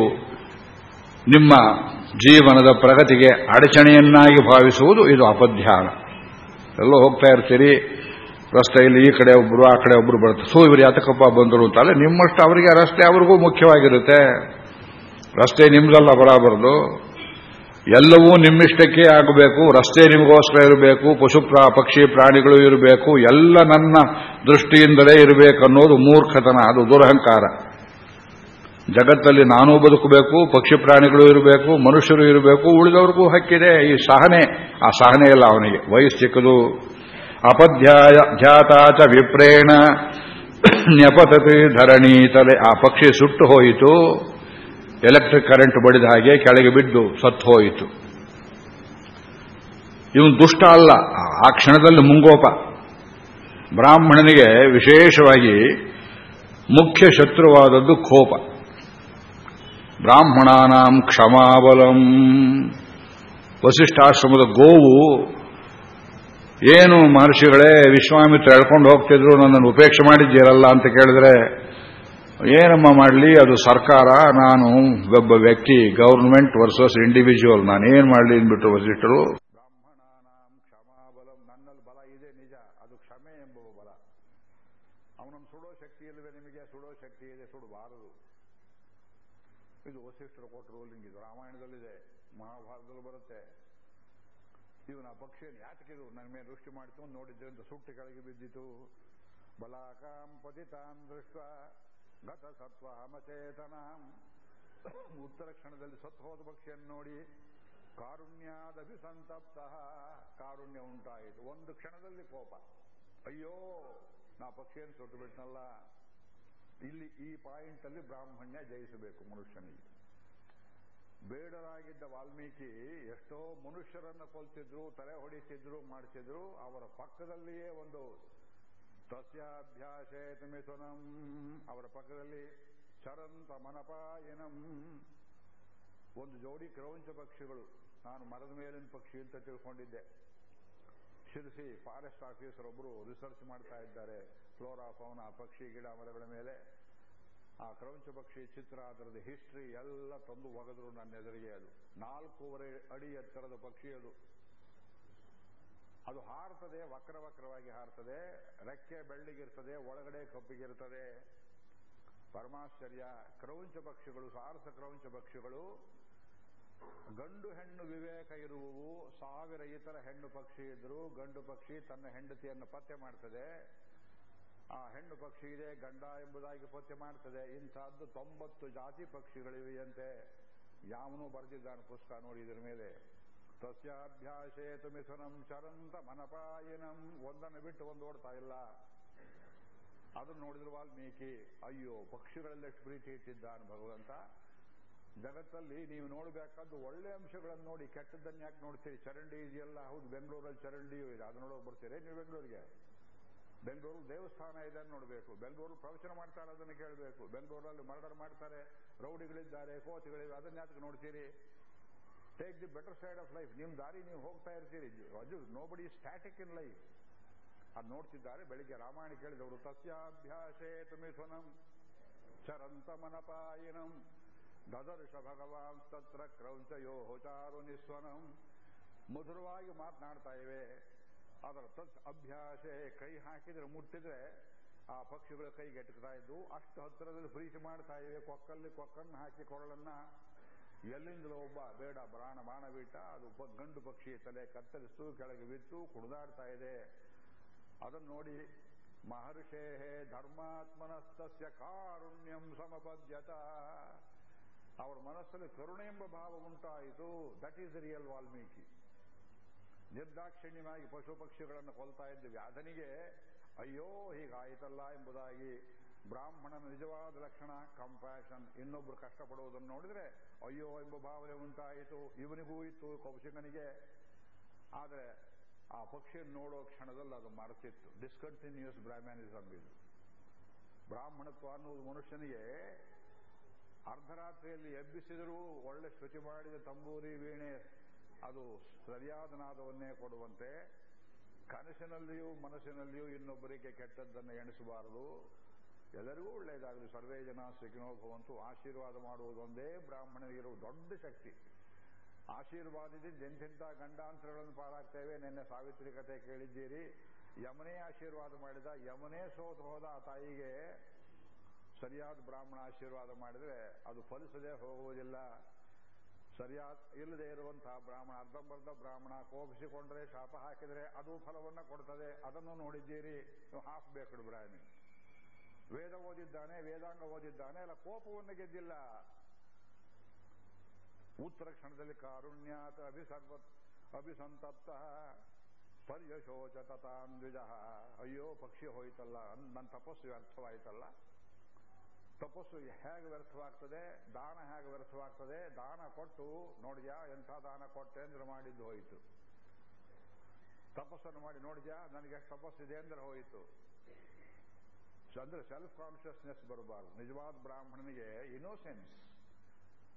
ನಿಮ್ಮ ಜೀವನದ ಪ್ರಗತಿಗೆ ಅಡಚಣೆಯನ್ನಾಗಿ ಭಾವಿಸುವುದು ಇದು ಅಪಧ್ಯಾನ. ಎಲ್ಲೋ ಹೋಗ್ತಾ ಇರ್ತೀರಿ, ರಸ್ತೆಯಲ್ಲಿ ಈ ಕಡೆ ಒಬ್ಬರು ಆ ಕಡೆ ಒಬ್ಬರು ಬರುತ್ತೆ ಸೋ ಇವರು ಯಾತಕಪ್ಪ ಬಂದರು ಅಂತಲ್ಲ, ನಿಮ್ಮಷ್ಟು ಅವರಿಗೆ ರಸ್ತೆ ಅವ್ರಿಗೂ ಮುಖ್ಯವಾಗಿರುತ್ತೆ. ರಸ್ತೆ ನಿಮ್ದಲ್ಲ ಬರಬಾರದು. ಎಲ್ಲವೂ ನಿಮ್ಮಿಷ್ಟಕ್ಕೆ ಆಗಬೇಕು, ರಸ್ತೆ ನಿಮಗೋಸ್ಕರ ಇರಬೇಕು ಪಶು ಪಕ್ಷಿ ಪ್ರಾಣಿಗಳು ಇರಬೇಕು, ಎಲ್ಲ ನನ್ನ ದೃಷ್ಟಿಯಿಂದಲೇ ಇರಬೇಕು ಅನ್ನೋದು ಮೂರ್ಖತನ, ಅದು ದುರಹಂಕಾರ. ಜಗತ್ತಲ್ಲಿ ನಾನೂ ಬದುಕಬೇಕು, ಪಕ್ಷಿ ಪ್ರಾಣಿಗಳು ಇರಬೇಕು, ಮನುಷ್ಯರು ಇರಬೇಕು, ಉಳಿದವ್ರಿಗೂ ಹಕ್ಕಿದೆ, ಈ ಸಹನೆ, ಆ ಸಹನೆ ಇಲ್ಲ ಅವನಿಗೆ. ವಯಸ್ಸು ಚಿಕ್ಕದು. ಅಪಧ್ಯಾಯ ಧ್ಯಾತಾಚ ವಿಪ್ರೇಣ, ನ್ಯಪತತಿ ಧರಣಿ ತಲೆ, ಆ ಪಕ್ಷಿ ಸುಟ್ಟು ಹೋಯಿತು. ಎಲೆಕ್ಟ್ರಿಕ್ ಕರೆಂಟ್ ಬಡಿದ ಹಾಗೆ ಕೆಳಗೆ ಬಿದ್ದು ಸತ್ತು ಹೋಯಿತು. ಇವನು ದುಷ್ಟ ಅಲ್ಲ. ಆ ಕ್ಷಣದಲ್ಲಿ ಮುಂಗೋಪ. ಬ್ರಾಹ್ಮಣನಿಗೆ ವಿಶೇಷವಾಗಿ ಮುಖ್ಯ ಶತ್ರುವಾದದ್ದು ಕೋಪ. ಬ್ರಾಹ್ಮಣಾನಾಂ ಕ್ಷಮಾಬಲಂ. ವಸಿಷ್ಠಾಶ್ರಮದ ಗೋವು ಏನು ಮಹರ್ಷಿಗಳೇ ವಿಶ್ವಾಮಿತ್ರ ಎಳ್ಕೊಂಡು ಹೋಗ್ತಿದ್ರು ನನ್ನನ್ನು ಉಪೇಕ್ಷೆ ಮಾಡಿದ್ದೀರಲ್ಲ ಅಂತ ಕೇಳಿದ್ರೆ ಏನಮ್ಮ ಮಾಡಲಿ? ಅದು ಸರ್ಕಾರ ನಾನು ಒಬ್ಬ ವ್ಯಕ್ತಿ ಗವರ್ಮೆಂಟ್ ವರ್ಸಸ್ ಇಂಡಿವಿಜುವಲ್ ನಾನೇನು ಮಾಡಲಿ ಅಂದ್ಬಿಟ್ಟು ವಸಿಷ್ಠರು ಬ್ರಾಹ್ಮಣಾನಾಂ ಕ್ಷಮಾಬಲಂ ನನ್ನಲ್ಲಿ ಬಲ ಇದೆ ನಿಜ ಅದು ಕ್ಷಮೆ ಎಂಬುವ ಬಲ ಅವನನ್ನು ಸುಡೋ ಶಕ್ತಿ ಇಲ್ಲವೇ ನಿಮಗೆ ಸುಡೋ ಶಕ್ತಿ ಇದೆ ಸುಡಬಾರದು ಇದು ವಸಿಷ್ಠರು ಕೊಟ್ಟ ರೂಲಿಂಗ್ ಇದು ರಾಮಾಯಣದಲ್ಲಿದೆ ಮಹಾಭಾರತದಲ್ಲಿ ಬರುತ್ತೆ ಇವನ ಪಕ್ಷಿಯನ್ನು ಯಾತಕಿದು ನನ್ನ ಮೇಲೆ ದೃಷ್ಟಿ ಮಾಡಿತು ನೋಡಿದ್ರಿಂದ ಸುಟ್ಟು ಕೆಳಗೆ ಬಿದ್ದಿತು ಬಲಾಕಾಂ ಪತಿತಾಂ ದೃಷ್ಟ ಗತ ಸತ್ವ ಅಮಚೇತನ ಉತ್ತರ ಕ್ಷಣದಲ್ಲಿ ಸತ್ತು ಹೋದ ಪಕ್ಷಿಯನ್ನು ನೋಡಿ ಕಾರುಣ್ಯಾದಭಿ ಸಂತಪ್ತ. ಕಾರುಣ್ಯ ಉಂಟಾಯಿತು. ಒಂದು ಕ್ಷಣದಲ್ಲಿ ಕೋಪ. ಅಯ್ಯೋ, ನಾ ಪಕ್ಷಿಯನ್ನು ಸುಟ್ಟು ಬಿಟ್ನಲ್ಲ. ಇಲ್ಲಿ ಈ ಪಾಯಿಂಟ್ ಅಲ್ಲಿ ಬ್ರಾಹ್ಮಣ್ಯ ಜಯಿಸಬೇಕು ಮನುಷ್ಯನಿಗೆ. ಬೇಡರಾಗಿದ್ದ ವಾಲ್ಮೀಕಿ ಎಷ್ಟೋ ಮನುಷ್ಯರನ್ನು ಕೊಲ್ತಿದ್ರು, ತಲೆ ಹೊಡಿತಿದ್ರು, ಮಾಡ್ತಿದ್ರು. ಅವರ ಪಕ್ಕದಲ್ಲಿಯೇ ಒಂದು ತಸ್ಯಾಭ್ಯಾಸೇತ ಮಿಥುನಂ, ಅವರ ಪಕ್ಕದಲ್ಲಿ ಚರಂತ ಮನಪಾಯನಂ ಒಂದು ಜೋಡಿ ಕ್ರೌಂಚ ಪಕ್ಷಿಗಳು. ನಾನು ಮರದ ಮೇಲಿನ ಪಕ್ಷಿ ಅಂತ ತಿಳ್ಕೊಂಡಿದ್ದೆ. ಶಿರಸಿ, ಫಾರೆಸ್ಟ್ ಆಫೀಸರ್ ಒಬ್ಬರು ರಿಸರ್ಚ್ ಮಾಡ್ತಾ ಇದ್ದಾರೆ. ಫ್ಲೋರಾ ಫೌನ ಪಕ್ಷಿ, ಗಿಡ, ಮರಗಳ ಮೇಲೆ. ಆ ಕ್ರೌಂಚ ಪಕ್ಷಿ ಚಿತ್ರ ಅದರದ ಹಿಸ್ಟ್ರಿ ಎಲ್ಲ ತಂದು ಒಗೆದ್ರು ನನ್ನ ಎದುರಿಗೆ ಅದು. ನಾಲ್ಕೂವರೆ ಅಡಿ ಎತ್ತರದ ಪಕ್ಷಿ ಅದು. ಅದು ಹಾರ್ತದೆ ವಕ್ರ ವಕ್ರವಾಗಿ ಹಾರ್ತದೆ, ರೆಕ್ಕೆ ಬೆಳ್ಳಿಗಿರ್ತದೆ, ಒಳಗಡೆ ಕಪ್ಪಿಗಿರ್ತದೆ. ಪರಮಾಶ್ಚರ್ಯ, ಕ್ರೌಂಚ ಪಕ್ಷಿಗಳು, ಸಾರಸ ಕ್ರೌಂಚ ಪಕ್ಷಿಗಳು ಗಂಡು ಹೆಣ್ಣು ವಿವೇಕ ಇರುವವು, ಸಾವಿರ ಇತರ ಹೆಣ್ಣು ಪಕ್ಷಿ ಇದ್ರು ಗಂಡು ಪಕ್ಷಿ ತನ್ನ ಹೆಂಡತಿಯನ್ನು ಪತ್ತೆ ಮಾಡ್ತದೆ. ಆ ಹೆಣ್ಣು ಪಕ್ಷಿ ಇದೆ, ಗಂಡ ಎಂಬುದಾಗಿ ಪತ್ತೆ ಮಾಡ್ತದೆ. ಇಂಥದ್ದು ತೊಂಬತ್ತು ಜಾತಿ ಪಕ್ಷಿಗಳಿವೆಯಂತೆ. ಯಾವನೂ ಬರೆದಿದ್ದಾನೆ ಪುಸ್ತಕ ನೋಡಿ ಇದರ ಮೇಲೆ. ಸಸ್ಯಾಭ್ಯಾಸೇತು ಮಿಥುನಂ ಚರಂತ ಮನಪಾಯಿನಂ. ಒಂದನ್ನು ಬಿಟ್ಟು ಒಂದು ಓಡ್ತಾ ಇಲ್ಲ. ಅದನ್ನು ನೋಡಿದ್ರು ವಾಲ್ಮೀಕಿ. ಅಯ್ಯೋ, ಪಕ್ಷಿಗಳಲ್ಲಿ ಎಷ್ಟು ಪ್ರೀತಿ ಇಟ್ಟಿದ್ದಾನೆ ಭಗವಂತ. ಜಗತ್ತಲ್ಲಿ ನೀವು ನೋಡಬೇಕಾದ್ದು ಒಳ್ಳೆ ಅಂಶಗಳನ್ನು ನೋಡಿ, ಕೆಟ್ಟದ್ದನ್ನು ಯಾಕೆ ನೋಡ್ತೀರಿ? ಚರಂಡಿ ಇದೆಯಲ್ಲ, ಹೌದು, ಬೆಂಗಳೂರಲ್ಲಿ ಚರಂಡಿಯೂ ಇದೆ. ಅದು ನೋಡೋಕೆ ಬರ್ತೀರಿ? ನೀವು ಬೆಂಗಳೂರಿಗೆ? ಬೆಂಗಳೂರು ದೇವಸ್ಥಾನ ಇದೆ ನೋಡಬೇಕು. ಬೆಂಗಳೂರು ಪ್ರವಚನ ಮಾಡ್ತಾರೆ ಅದನ್ನು ಕೇಳಬೇಕು. ಬೆಂಗಳೂರಲ್ಲಿ ಮರ್ಡರ್ ಮಾಡ್ತಾರೆ, ರೌಡಿಗಳಿದ್ದಾರೆ ಕೋಚ್ಗಳಿವೆ ಅದನ್ನ ಯಾತಕ್ಕೆ ನೋಡ್ತೀರಿ? Take the better side of life ನಿಮ್ಮ ದಾರಿ ನೀವು ಹೋಗ್ತಾ ಇರ್ತೀರಿ. ಅದು ನೋ ಬಡಿ ಸ್ಟ್ಯಾಟಿಕ್ ಇನ್ ಲೈಫ್ ಅದು ನೋಡ್ತಿದ್ದಾರೆ. ಬೆಳಿಗ್ಗೆ ರಾಮಾಯಣ ಕೇಳಿದವರು ತಸ್ಯಾಭ್ಯಾಸೇ ತುಮಿಥುನಂ ಚರಂತ ಮನಪಾಯನಂ ದದರ್ಶ ಭಗವಾನ್ ತತ್ರ ಕ್ರೌಂಚಯೋ ಚಾರು ನಿಸ್ವನಂ. ಮಧುರವಾಗಿ ಮಾತನಾಡ್ತಾ ಇವೆ. ಅದರ ತತ್ ಅಭ್ಯಾಸ ಕೈ ಹಾಕಿದ್ರೆ ಮುಟ್ಟಿದ್ರೆ ಆ ಪಕ್ಷಿಗಳ ಕೈಗೆ ಎಟಕ್ತಾ ಇದ್ದು ಅಷ್ಟು ಹತ್ತಿರದಲ್ಲಿ ಪ್ರೀತಿ ಮಾಡ್ತಾ ಇವೆ. ಕೊಕ್ಕಲ್ಲಿ ಕೊಕ್ಕನ್ನು ಹಾಕಿ ಕೊರಳನ್ನ. ಎಲ್ಲಿಂದಲೋ ಒಬ್ಬ ಬೇಡ ಬ್ರಾಣ ಬಾಣ ಬಿಟ್ಟ ಅದು ಗಂಡು ಪಕ್ಷಿ ತಲೆ ಕತ್ತರಿಸು ಕೆಳಗೆ ಬಿತ್ತು ಕುಡಿದಾಡ್ತಾ ಇದೆ. ಅದನ್ನು ನೋಡಿ ಮಹರ್ಷೇ ಧರ್ಮಾತ್ಮನಸ್ತಸ್ಯ ಕಾರುಣ್ಯಂ ಸಮಪದ್ಯತ. ಅವರ ಮನಸ್ಸಲ್ಲಿ ಕರುಣೆ ಎಂಬ ಭಾವ ಉಂಟಾಯಿತು. That is real Valmiki. ನಿರ್ದಾಕ್ಷಿಣ್ಯವಾಗಿ ಪಶು ಪಕ್ಷಿಗಳನ್ನು ಕೊಲ್ತಾ ಇದ್ದ ವ್ಯಾಧನಿಗೆ ಅಯ್ಯೋ, ಹೀಗಾಯಿತಲ್ಲ ಎಂಬುದಾಗಿ ಬ್ರಾಹ್ಮಣನ ನಿಜವಾದ ಲಕ್ಷಣ ಕಂಪ್ಯಾಷನ್ ಇನ್ನೊಬ್ರು ಕಷ್ಟಪಡುವುದನ್ನು ನೋಡಿದ್ರೆ, ಅಯ್ಯೋ ಎಂಬ ಭಾವನೆ ಉಂಟಾಯಿತು. ಇವನಿಗೂ ಇತ್ತು ಕೌಶಿಕನಿಗೆ. ಆದರೆ ಆ ಪಕ್ಷಿಯನ್ನು ನೋಡೋ ಕ್ಷಣದಲ್ಲಿ ಅದು ಮರೆತಿತ್ತು. ಡಿಸ್ಕಂಟಿನ್ಯೂಸ್ ಬ್ರಾಹ್ಮಣಿಸಮ್ ಇದು. ಬ್ರಾಹ್ಮಣತ್ವ ಅನ್ನುವುದು ಮನುಷ್ಯನಿಗೆ ಅರ್ಧರಾತ್ರಿಯಲ್ಲಿ ಎಬ್ಬಿಸಿದರೂ ಒಳ್ಳೆ ಶ್ರುತಿ ಮಾಡಿದ ತಂಬೂರಿ ವೀಣೆ, ಅದು ಸರಿಯಾದ ನಾದವನ್ನೇ ಕೊಡುವಂತೆ ಕನಸಿನಲ್ಲಿಯೂ ಮನಸ್ಸಿನಲ್ಲಿಯೂ ಇನ್ನೊಬ್ಬರಿಗೆ ಕೆಟ್ಟದ್ದನ್ನು ಎಣಿಸಬಾರದು. ಎಲ್ಲರಿಗೂ ಒಳ್ಳೆಯದಾಗಲಿ. ಸರ್ವೇ ಜನ ಸುಖಿನೋ ಭವಂತು ಆಶೀರ್ವಾದ ಮಾಡುವುದೊಂದೇ ಬ್ರಾಹ್ಮಣರಿಗಿರುವ ದೊಡ್ಡ ಶಕ್ತಿ. ಆಶೀರ್ವಾದದಿಂದ ಎಂತೆಂಥ ಗಂಡಾಂತರಗಳನ್ನು ಪಾರಾಗ್ತೇವೆ ನಿನ್ನೆ ಸಾವಿತ್ರಿ ಕಥೆ ಕೇಳಿದ್ದೀರಿ. ಯಮನೇ ಆಶೀರ್ವಾದ ಮಾಡಿದ. ಯಮನೇ ಸೋತು ಹೋದ ಆ ತಾಯಿಗೆ? ಸರಿಯಾದ ಬ್ರಾಹ್ಮಣ ಆಶೀರ್ವಾದ ಮಾಡಿದ್ರೆ ಅದು ಫಲಿಸದೆ ಹೋಗುವುದಿಲ್ಲ. ಸರಿಯಾದ, ಇಲ್ಲದೆ ಇರುವಂತಹ ಬ್ರಾಹ್ಮಣ, ಅರ್ಧಂಬರ್ಧ ಬ್ರಾಹ್ಮಣ ಕೋಪಿಸಿಕೊಂಡ್ರೆ, ಶಾಪ ಹಾಕಿದರೆ ಅದು ಫಲವನ್ನ ಕೊಡ್ತದೆ. ಅದನ್ನು ನೋಡಿದ್ದೀರಿ. ಹಾಫ್ ಬೇಕಡು ಬ್ರಾಹ್ಮಿ ವೇದ ಓದಿದ್ದಾನೆ, ವೇದಾಂಗ ಓದಿದ್ದಾನೆ, ಅಲ್ಲ ಕೋಪವನ್ನು ಗೆದ್ದಿಲ್ಲ. ಉತ್ತರ ಕ್ಷಣದಲ್ಲಿ ಕಾರುಣ್ಯಾತ ಅಭಿಸರ್ವ ಅಭಿಸಂತಪ್ತ. ಪರ್ಯಶೋಚ ತಥಾನ್ವಿಜ. ಅಯ್ಯೋ, ಪಕ್ಷಿ ಹೋಯ್ತಲ್ಲ. ನನ್ನ ತಪಸ್ಸು ವ್ಯರ್ಥವಾಯ್ತಲ್ಲ. ತಪಸ್ಸು ಹೇಗೆ ವ್ಯರ್ಥವಾಗ್ತದೆ, ದಾನ ಹೇಗೆ ವ್ಯರ್ಥವಾಗ್ತದೆ, ದಾನ ಕೊಟ್ಟು, ನೋಡಿದ್ಯಾ, ಎಂಥ ದಾನ ಕೊಟ್ಟೆ ಅಂದ್ರೆ ಮಾಡಿದ್ದು ಹೋಯಿತು. ತಪಸ್ಸನ್ನು ಮಾಡಿ, ನೋಡಿದ್ಯಾ, ನನಗೆ ಎಷ್ಟು ಇದೆ ಅಂದ್ರೆ ಹೋಯಿತು. ಅಂದ್ರೆ ಸೆಲ್ಫ್ ಕಾನ್ಷಿಯಸ್ನೆಸ್ ಬರಬಾರ್ದು. ನಿಜವಾದ ಬ್ರಾಹ್ಮಣನಿಗೆ ಇನೋಸೆನ್ಸ್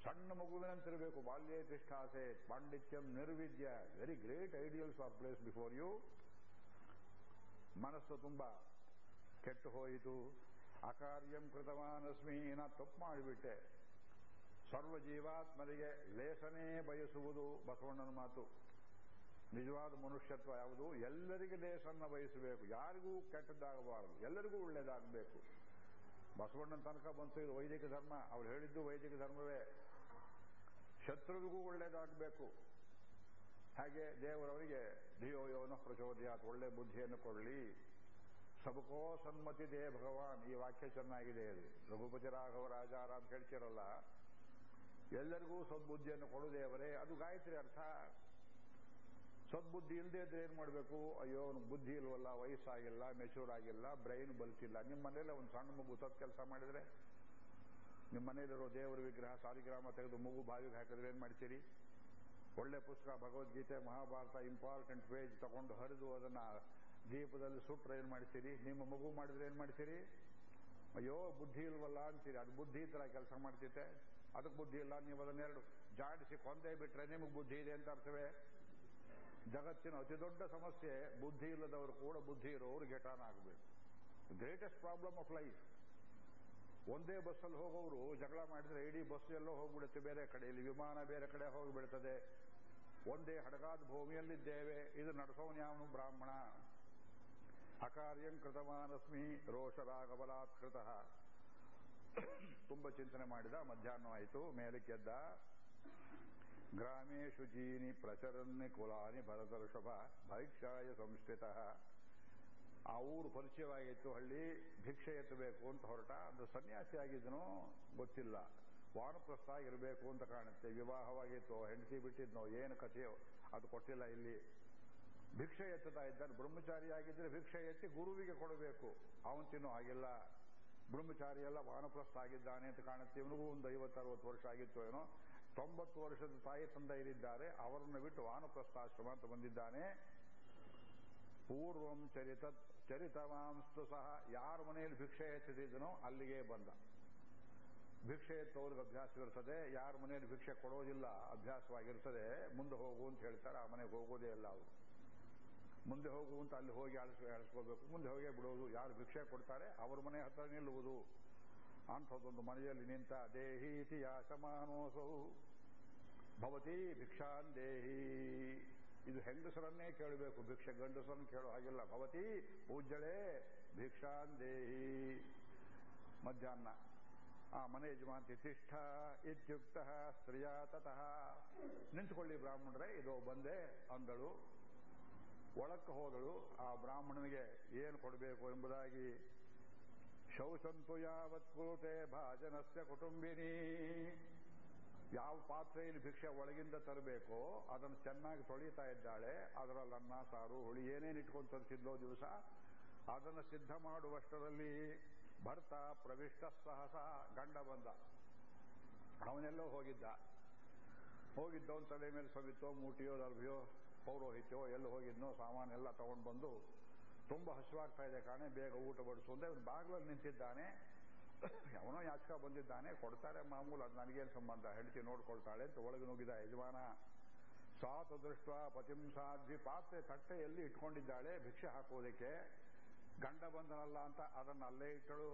ಸಣ್ಣ ಮಗುವಿನಂತಿರಬೇಕು, ಬಾಲ್ಯ ತಿಷ್ಠಾಸೆ, ಪಾಂಡಿತ್ಯಂ ನಿರ್ವಿದ್ಯ. Very great ideals are place before you ಮನಸ್ಸು ತುಂಬಾ ಕೆಟ್ಟು ಹೋಯಿತು. ಅಕಾರ್ಯಂ ಕೃತವಾನಸ್ಮಿ, ನಾ ತಪ್ಪು ಮಾಡಿಬಿಟ್ಟೆ. ಸರ್ವ ಜೀವಾತ್ಮರಿಗೆ ಲೇಸನೇ ಬಯಸುವುದು ಬಸವಣ್ಣನ ಮಾತು. ನಿಜವಾದ ಮನುಷ್ಯತ್ವ ಯಾವುದು? ಎಲ್ಲರಿಗೆ ಲೇಸನ್ನ ಬಯಸಬೇಕು. ಯಾರಿಗೂ ಕೆಟ್ಟದ್ದಾಗಬಾರದು. ಎಲ್ಲರಿಗೂ ಒಳ್ಳೇದಾಗಬೇಕು ಬಸವಣ್ಣನ ತನಕ ಬಂತು ಇದು ವೈದಿಕ ಧರ್ಮ. ಅವ್ರು ಹೇಳಿದ್ದು ವೈದಿಕ ಧರ್ಮವೇ. ಶತ್ರುವಿಗೂ ಒಳ್ಳೇದಾಗಬೇಕು ಹಾಗೆ ದೇವರವರಿಗೆ, ಧಿಯೋ ಯೋನ ಪ್ರಚೋದಯ ಒಳ್ಳೆ ಬುದ್ಧಿಯನ್ನು ಕೊಡಲಿ. ಸಬಕೋ ಸನ್ಮತಿ ದೇ ಭಗವಾನ್. ಈ ವಾಕ್ಯ ಚೆನ್ನಾಗಿದೆ ಅದು. ರಘುಪತಿ ರಾಘವ ರಾಜಾರ ಅಂತ ಹೇಳ್ತಿರಲ್ಲ, ಎಲ್ಲರಿಗೂ ಸದ್ಬುದ್ಧಿಯನ್ನು ಕೊಡು ದೇವರೇ. ಅದು ಗಾಯತ್ರಿ ಅರ್ಥ. ಸದ್ಬುದ್ಧಿ ಇಲ್ಲದೆ ಇದ್ರೆ ಏನ್ ಮಾಡಬೇಕು? ಅಯ್ಯೋ, ಅವ್ನಿಗೆ ಬುದ್ಧಿ ಇಲ್ವಲ್ಲ, ವಯಸ್ಸಾಗಿಲ್ಲ ಮೆಚೂರ್ ಆಗಿಲ್ಲ ಬ್ರೈನ್ ಇಲ್ಲ ನಿಮ್ಮ ಮನೇಲೆ ಒಂದು ಸಣ್ಣ ಮಗು ತತ್ ಕೆಲಸ ಮಾಡಿದ್ರೆ? ನಿಮ್ಮ ಮನೇಲಿರೋ ದೇವರ ವಿಗ್ರಹ ಸಾಲಿಗ್ರಾಮ ತೆಗೆದು ಮಗು ಬಾವಿಗೆ ಹಾಕಿದ್ರೆ ಏನು ಮಾಡ್ತೀರಿ? ಒಳ್ಳೆ ಪುಸ್ತಕ, ಭಗವದ್ಗೀತೆ, ಮಹಾಭಾರತ ಇಂಪಾರ್ಟೆಂಟ್ ಪೇಜ್ ತಗೊಂಡು ಹರಿದು ಅದನ್ನ ದೀಪದಲ್ಲಿ ಸುಟ್ರೆ ಏನು ಮಾಡ್ತೀರಿ ನಿಮ್ಮ ಮಗು ಮಾಡಿದ್ರೆ ಏನು ಮಾಡ್ತೀರಿ ಅಯ್ಯೋ, ಬುದ್ಧಿ ಇಲ್ವಲ್ಲ ಅಂತೀರಿ. ಅದು ಬುದ್ಧಿ ಥರ ಕೆಲಸ ಮಾಡ್ತಿತ್ತೆ. ಅದಕ್ಕೆ ಬುದ್ಧಿ ಇಲ್ಲ, ನೀವು ಅದನ್ನೆರಡು ಜಾಡಿಸಿ ಕೊಂದೆ ಬಿಟ್ಟರೆ ನಿಮಗೆ ಬುದ್ಧಿ ಇದೆ ಅಂತ ಅರ್ಥವೇ? ಜಗತ್ತಿನ ಅತಿ ದೊಡ್ಡ ಸಮಸ್ಯೆ, ಬುದ್ಧಿ ಇಲ್ಲದವರು ಕೂಡ ಬುದ್ಧಿ ಇರೋರು ಗೆಟಾನ್ ಆಗಬೇಕು. ಗ್ರೇಟೆಸ್ಟ್ ಪ್ರಾಬ್ಲಮ್ ಆಫ್ ಲೈಫ್ ಒಂದೇ ಬಸ್ಸಲ್ಲಿ ಹೋಗೋರು ಜಗಳ ಮಾಡಿದ್ರೆ ಇಡೀ ಬಸ್ ಎಲ್ಲೋ ಹೋಗ್ಬಿಡುತ್ತೆ, ಬೇರೆ ಕಡೆ. ಇಲ್ಲಿ ವಿಮಾನ ಬೇರೆ ಕಡೆ ಹೋಗಿಬಿಡ್ತದೆ. ಒಂದೇ ಹಡಗಾದ ಭೂಮಿಯಲ್ಲಿದ್ದೇವೆ. ಇದು ನಡೆಸೋನು ಯಾವನು ಬ್ರಾಹ್ಮಣ. ಅಕಾರ್ಯಂ ಕೃತಮಾನಸ್ಮಿ ರೋಷರಾಗಬಲಾತ್ಕೃತ. ತುಂಬ ಚಿಂತನೆ ಮಾಡಿದ ಮಧ್ಯಾಹ್ನವಾಯಿತು ಮೇಲಕ್ಕೆದ್ದ ಗ್ರಾಮೇಶು ಜೀನಿ ಪ್ರಚರನ್ನಿ ಕುಲಾನಿ ಭರತರ್ಷಭ ಭೈಕ್ಷಾಯ ಸಂಸ್ಥಿತ. ಆ ಊರು ಪರಿಚಯವಾಗಿತ್ತು ಹಳ್ಳಿ, ಭಿಕ್ಷೆ ಎತ್ತಬೇಕು ಅಂತ ಹೊರಟ. ಅದು ಸನ್ಯಾಸಿ ಆಗಿದ್ದನೋ, ಗೊತ್ತಿಲ್ಲ. ವಾನಪ್ರಸ್ಥ ಇರಬೇಕು ಅಂತ ಕಾಣುತ್ತೆ. ವಿವಾಹವಾಗಿತ್ತು, ಹೆಂಡತಿ ಬಿಟ್ಟಿದ್ನೋ, ಏನು ಕಥೆಯೋ, ಅದು ಕೊಟ್ಟಿಲ್ಲ ಇಲ್ಲಿ. ಭಿಕ್ಷೆ ಎತ್ತುತ್ತಾ ಇದ್ದಾನೆ ಬ್ರಹ್ಮಚಾರಿ ಆಗಿದ್ರೆ ಭಿಕ್ಷೆ ಎತ್ತಿ ಗುರುವಿಗೆ ಕೊಡಬೇಕು. ಅವನು ತಿನ್ನೋ ಹಾಗಿಲ್ಲ. ಬ್ರಹ್ಮಚಾರಿ ಎಲ್ಲ ವಾನಪ್ರಸ್ಥ ಆಗಿದ್ದಾನೆ ಅಂತ ಕಾಣುತ್ತೆ. ಇವನಿಗೂ ಒಂದು ಐವತ್ತರವತ್ತು ವರ್ಷ ಆಗಿತ್ತು ಏನೋ. ತೊಂಬತ್ತು ವರ್ಷದ ತಾಯಿ ತಂದೆಯರಿದ್ದಾರೆ. ಅವರನ್ನು ಬಿಟ್ಟು ವಾನಪ್ರಸ್ಥಾಶ್ರಮ ಅಂತ ಬಂದಿದ್ದಾನೆ. ಪೂರ್ವಂ ಚರಿತ ಚರಿತವಾಂಸ್ತು ಸಹ ಯಾರ ಮನೆಯಲ್ಲಿ ಭಿಕ್ಷೆ ಎತ್ತಿದ್ದನೋ ಅಲ್ಲಿಗೆ ಬಂದ. ಭಿಕ್ಷೆ ಎತ್ತೋರಿಗೆ ಅಭ್ಯಾಸವಿರ್ತದೆ ಯಾರ ಮನೆಯಲ್ಲಿ ಭಿಕ್ಷೆ ಕೊಡೋದಿಲ್ಲ, ಅಭ್ಯಾಸವಾಗಿರ್ತದೆ. ಮುಂದೆ ಹೋಗು ಅಂತ ಹೇಳ್ತಾರೆ. ಆ ಮನೆಗೆ ಹೋಗೋದೇ ಇಲ್ಲ ಅವರು. ಮುಂದೆ ಹೋಗು ಅಂತ ಅಲ್ಲಿ ಹೋಗಿ ಅಳಿಸ್ ಅಳಿಸ್ಕೋಬೇಕು ಮುಂದೆ ಹೋಗೇ ಬಿಡೋದು. ಯಾರು ಭಿಕ್ಷೆ ಕೊಡ್ತಾರೆ, ಅವ್ರ ಮನೆ ಹತ್ರ ನಿಲ್ಲುವುದು. ಅಂಥದ್ದೊಂದು ಮನೆಯಲ್ಲಿ ನಿಂತ, ದೇಹಿ ಇತಿಹಾಸಮಾನೋಸವು ಭವತಿ ಭಿಕ್ಷಾನ್ ದೇಹಿ. ಇದು ಹೆಂಗಸರನ್ನೇ ಕೇಳಬೇಕು. ಭಿಕ್ಷೆ ಗಂಡಸರನ್ನು ಕೇಳೋ ಹಾಗಿಲ್ಲ. ಭವತಿ ಪೂಜ್ಯಳೇ ಭಿಕ್ಷಾನ್ ದೇಹಿ. ಮಧ್ಯಾಹ್ನ. ಆ ಮನೆ ಯಜಮಾಂತಿ ತಿಷ್ಠ ಇತ್ಯುಕ್ತ ಸ್ತ್ರೀಯ ತತಃ. ನಿಂತುಕೊಳ್ಳಿ ಬ್ರಾಹ್ಮಣರೇ, ಇದು ಬಂದೆ ಅಂದಳು. ಒಳಕ್ಕೆ ಹೋದಳು, ಆ ಬ್ರಾಹ್ಮಣನಿಗೆ ಏನು ಕೊಡಬೇಕು ಎಂಬುದಾಗಿ, ಶೌಚಂತು ಯಾವತ್ ಕುರುತೆ ಭಾಜನಸ್ಯ ಕುಟುಂಬಿನಿ. ಯಾವ ಪಾತ್ರೆಯಲ್ಲಿ ಭಿಕ್ಷೆ ಒಳಗಿಂದ ತರಬೇಕೋ, ಅದನ್ನು ಚೆನ್ನಾಗಿ ತೊಳಿತಾ ಇದ್ದಾಳೆ. ಅದರಲ್ಲಿ ಅನ್ನ, ಸಾರು, ಹುಳಿ ಏನೇನು ಇಟ್ಕೊಂಡು ತರಿಸಿದ್ಲೋ ದಿವಸ, ಅದನ್ನು ಸಿದ್ಧ ಮಾಡುವಷ್ಟರಲ್ಲಿ ಭರ್ತ ಪ್ರವಿಷ್ಟ ಸಹಸ ಗಂಡ ಬಂದ. ಅವನೆಲ್ಲೋ ಹೋಗಿದ್ದ. ಹೋಗಿದ್ದವನ ತಲೆ ಮೇಲೆ ಸವಿತೋ, ಮೂಟಿಯೋ, ದರ್ಭಿಯೋ ಪೌರೋಹಿತ್ಯೋ ಎಲ್ಲಿ ಹೋಗಿದ್ನೋ ಸಾಮಾನೆಲ್ಲ ತಗೊಂಡು ಬಂದು ತುಂಬ ಹಸಿವಾಗ್ತಾ ಇದೆ ಕಾಣೆ, ಬೇಗ ಊಟ ಬಡಿಸು ಅಂದ್ರೆ ಬಾಗಿಲಲ್ಲಿ ನಿಂತಿದ್ದಾನೆ. ಅವನೋ ಯಾಚಕ ಬಂದಿದ್ದಾನೆ, ಕೊಡ್ತಾರೆ ಮಾಮೂಲು, ಅದು ನನಗೇನು ಸಂಬಂಧ? ಹೆಂಡತಿ ನೋಡ್ಕೊಳ್ತಾಳೆ ಅಂತ ಒಳಗೆ ನುಗ್ಗಿದ ಯಜಮಾನ. ಸಾತು ದೃಷ್ಟ ಪತಿಂ ಸಾಧ್ವಿ, ಪಾತ್ರೆ ತಟ್ಟೆಯಲ್ಲಿ ಇಟ್ಕೊಂಡಿದ್ದಾಳೆ, ಭಿಕ್ಷೆ ಹಾಕೋದಕ್ಕೆ? ಗಂಡ ಬಂದನಲ್ಲ ಅಂತ ಅದನ್ನು ಅಲ್ಲೇ ಇಟ್ಟಳು.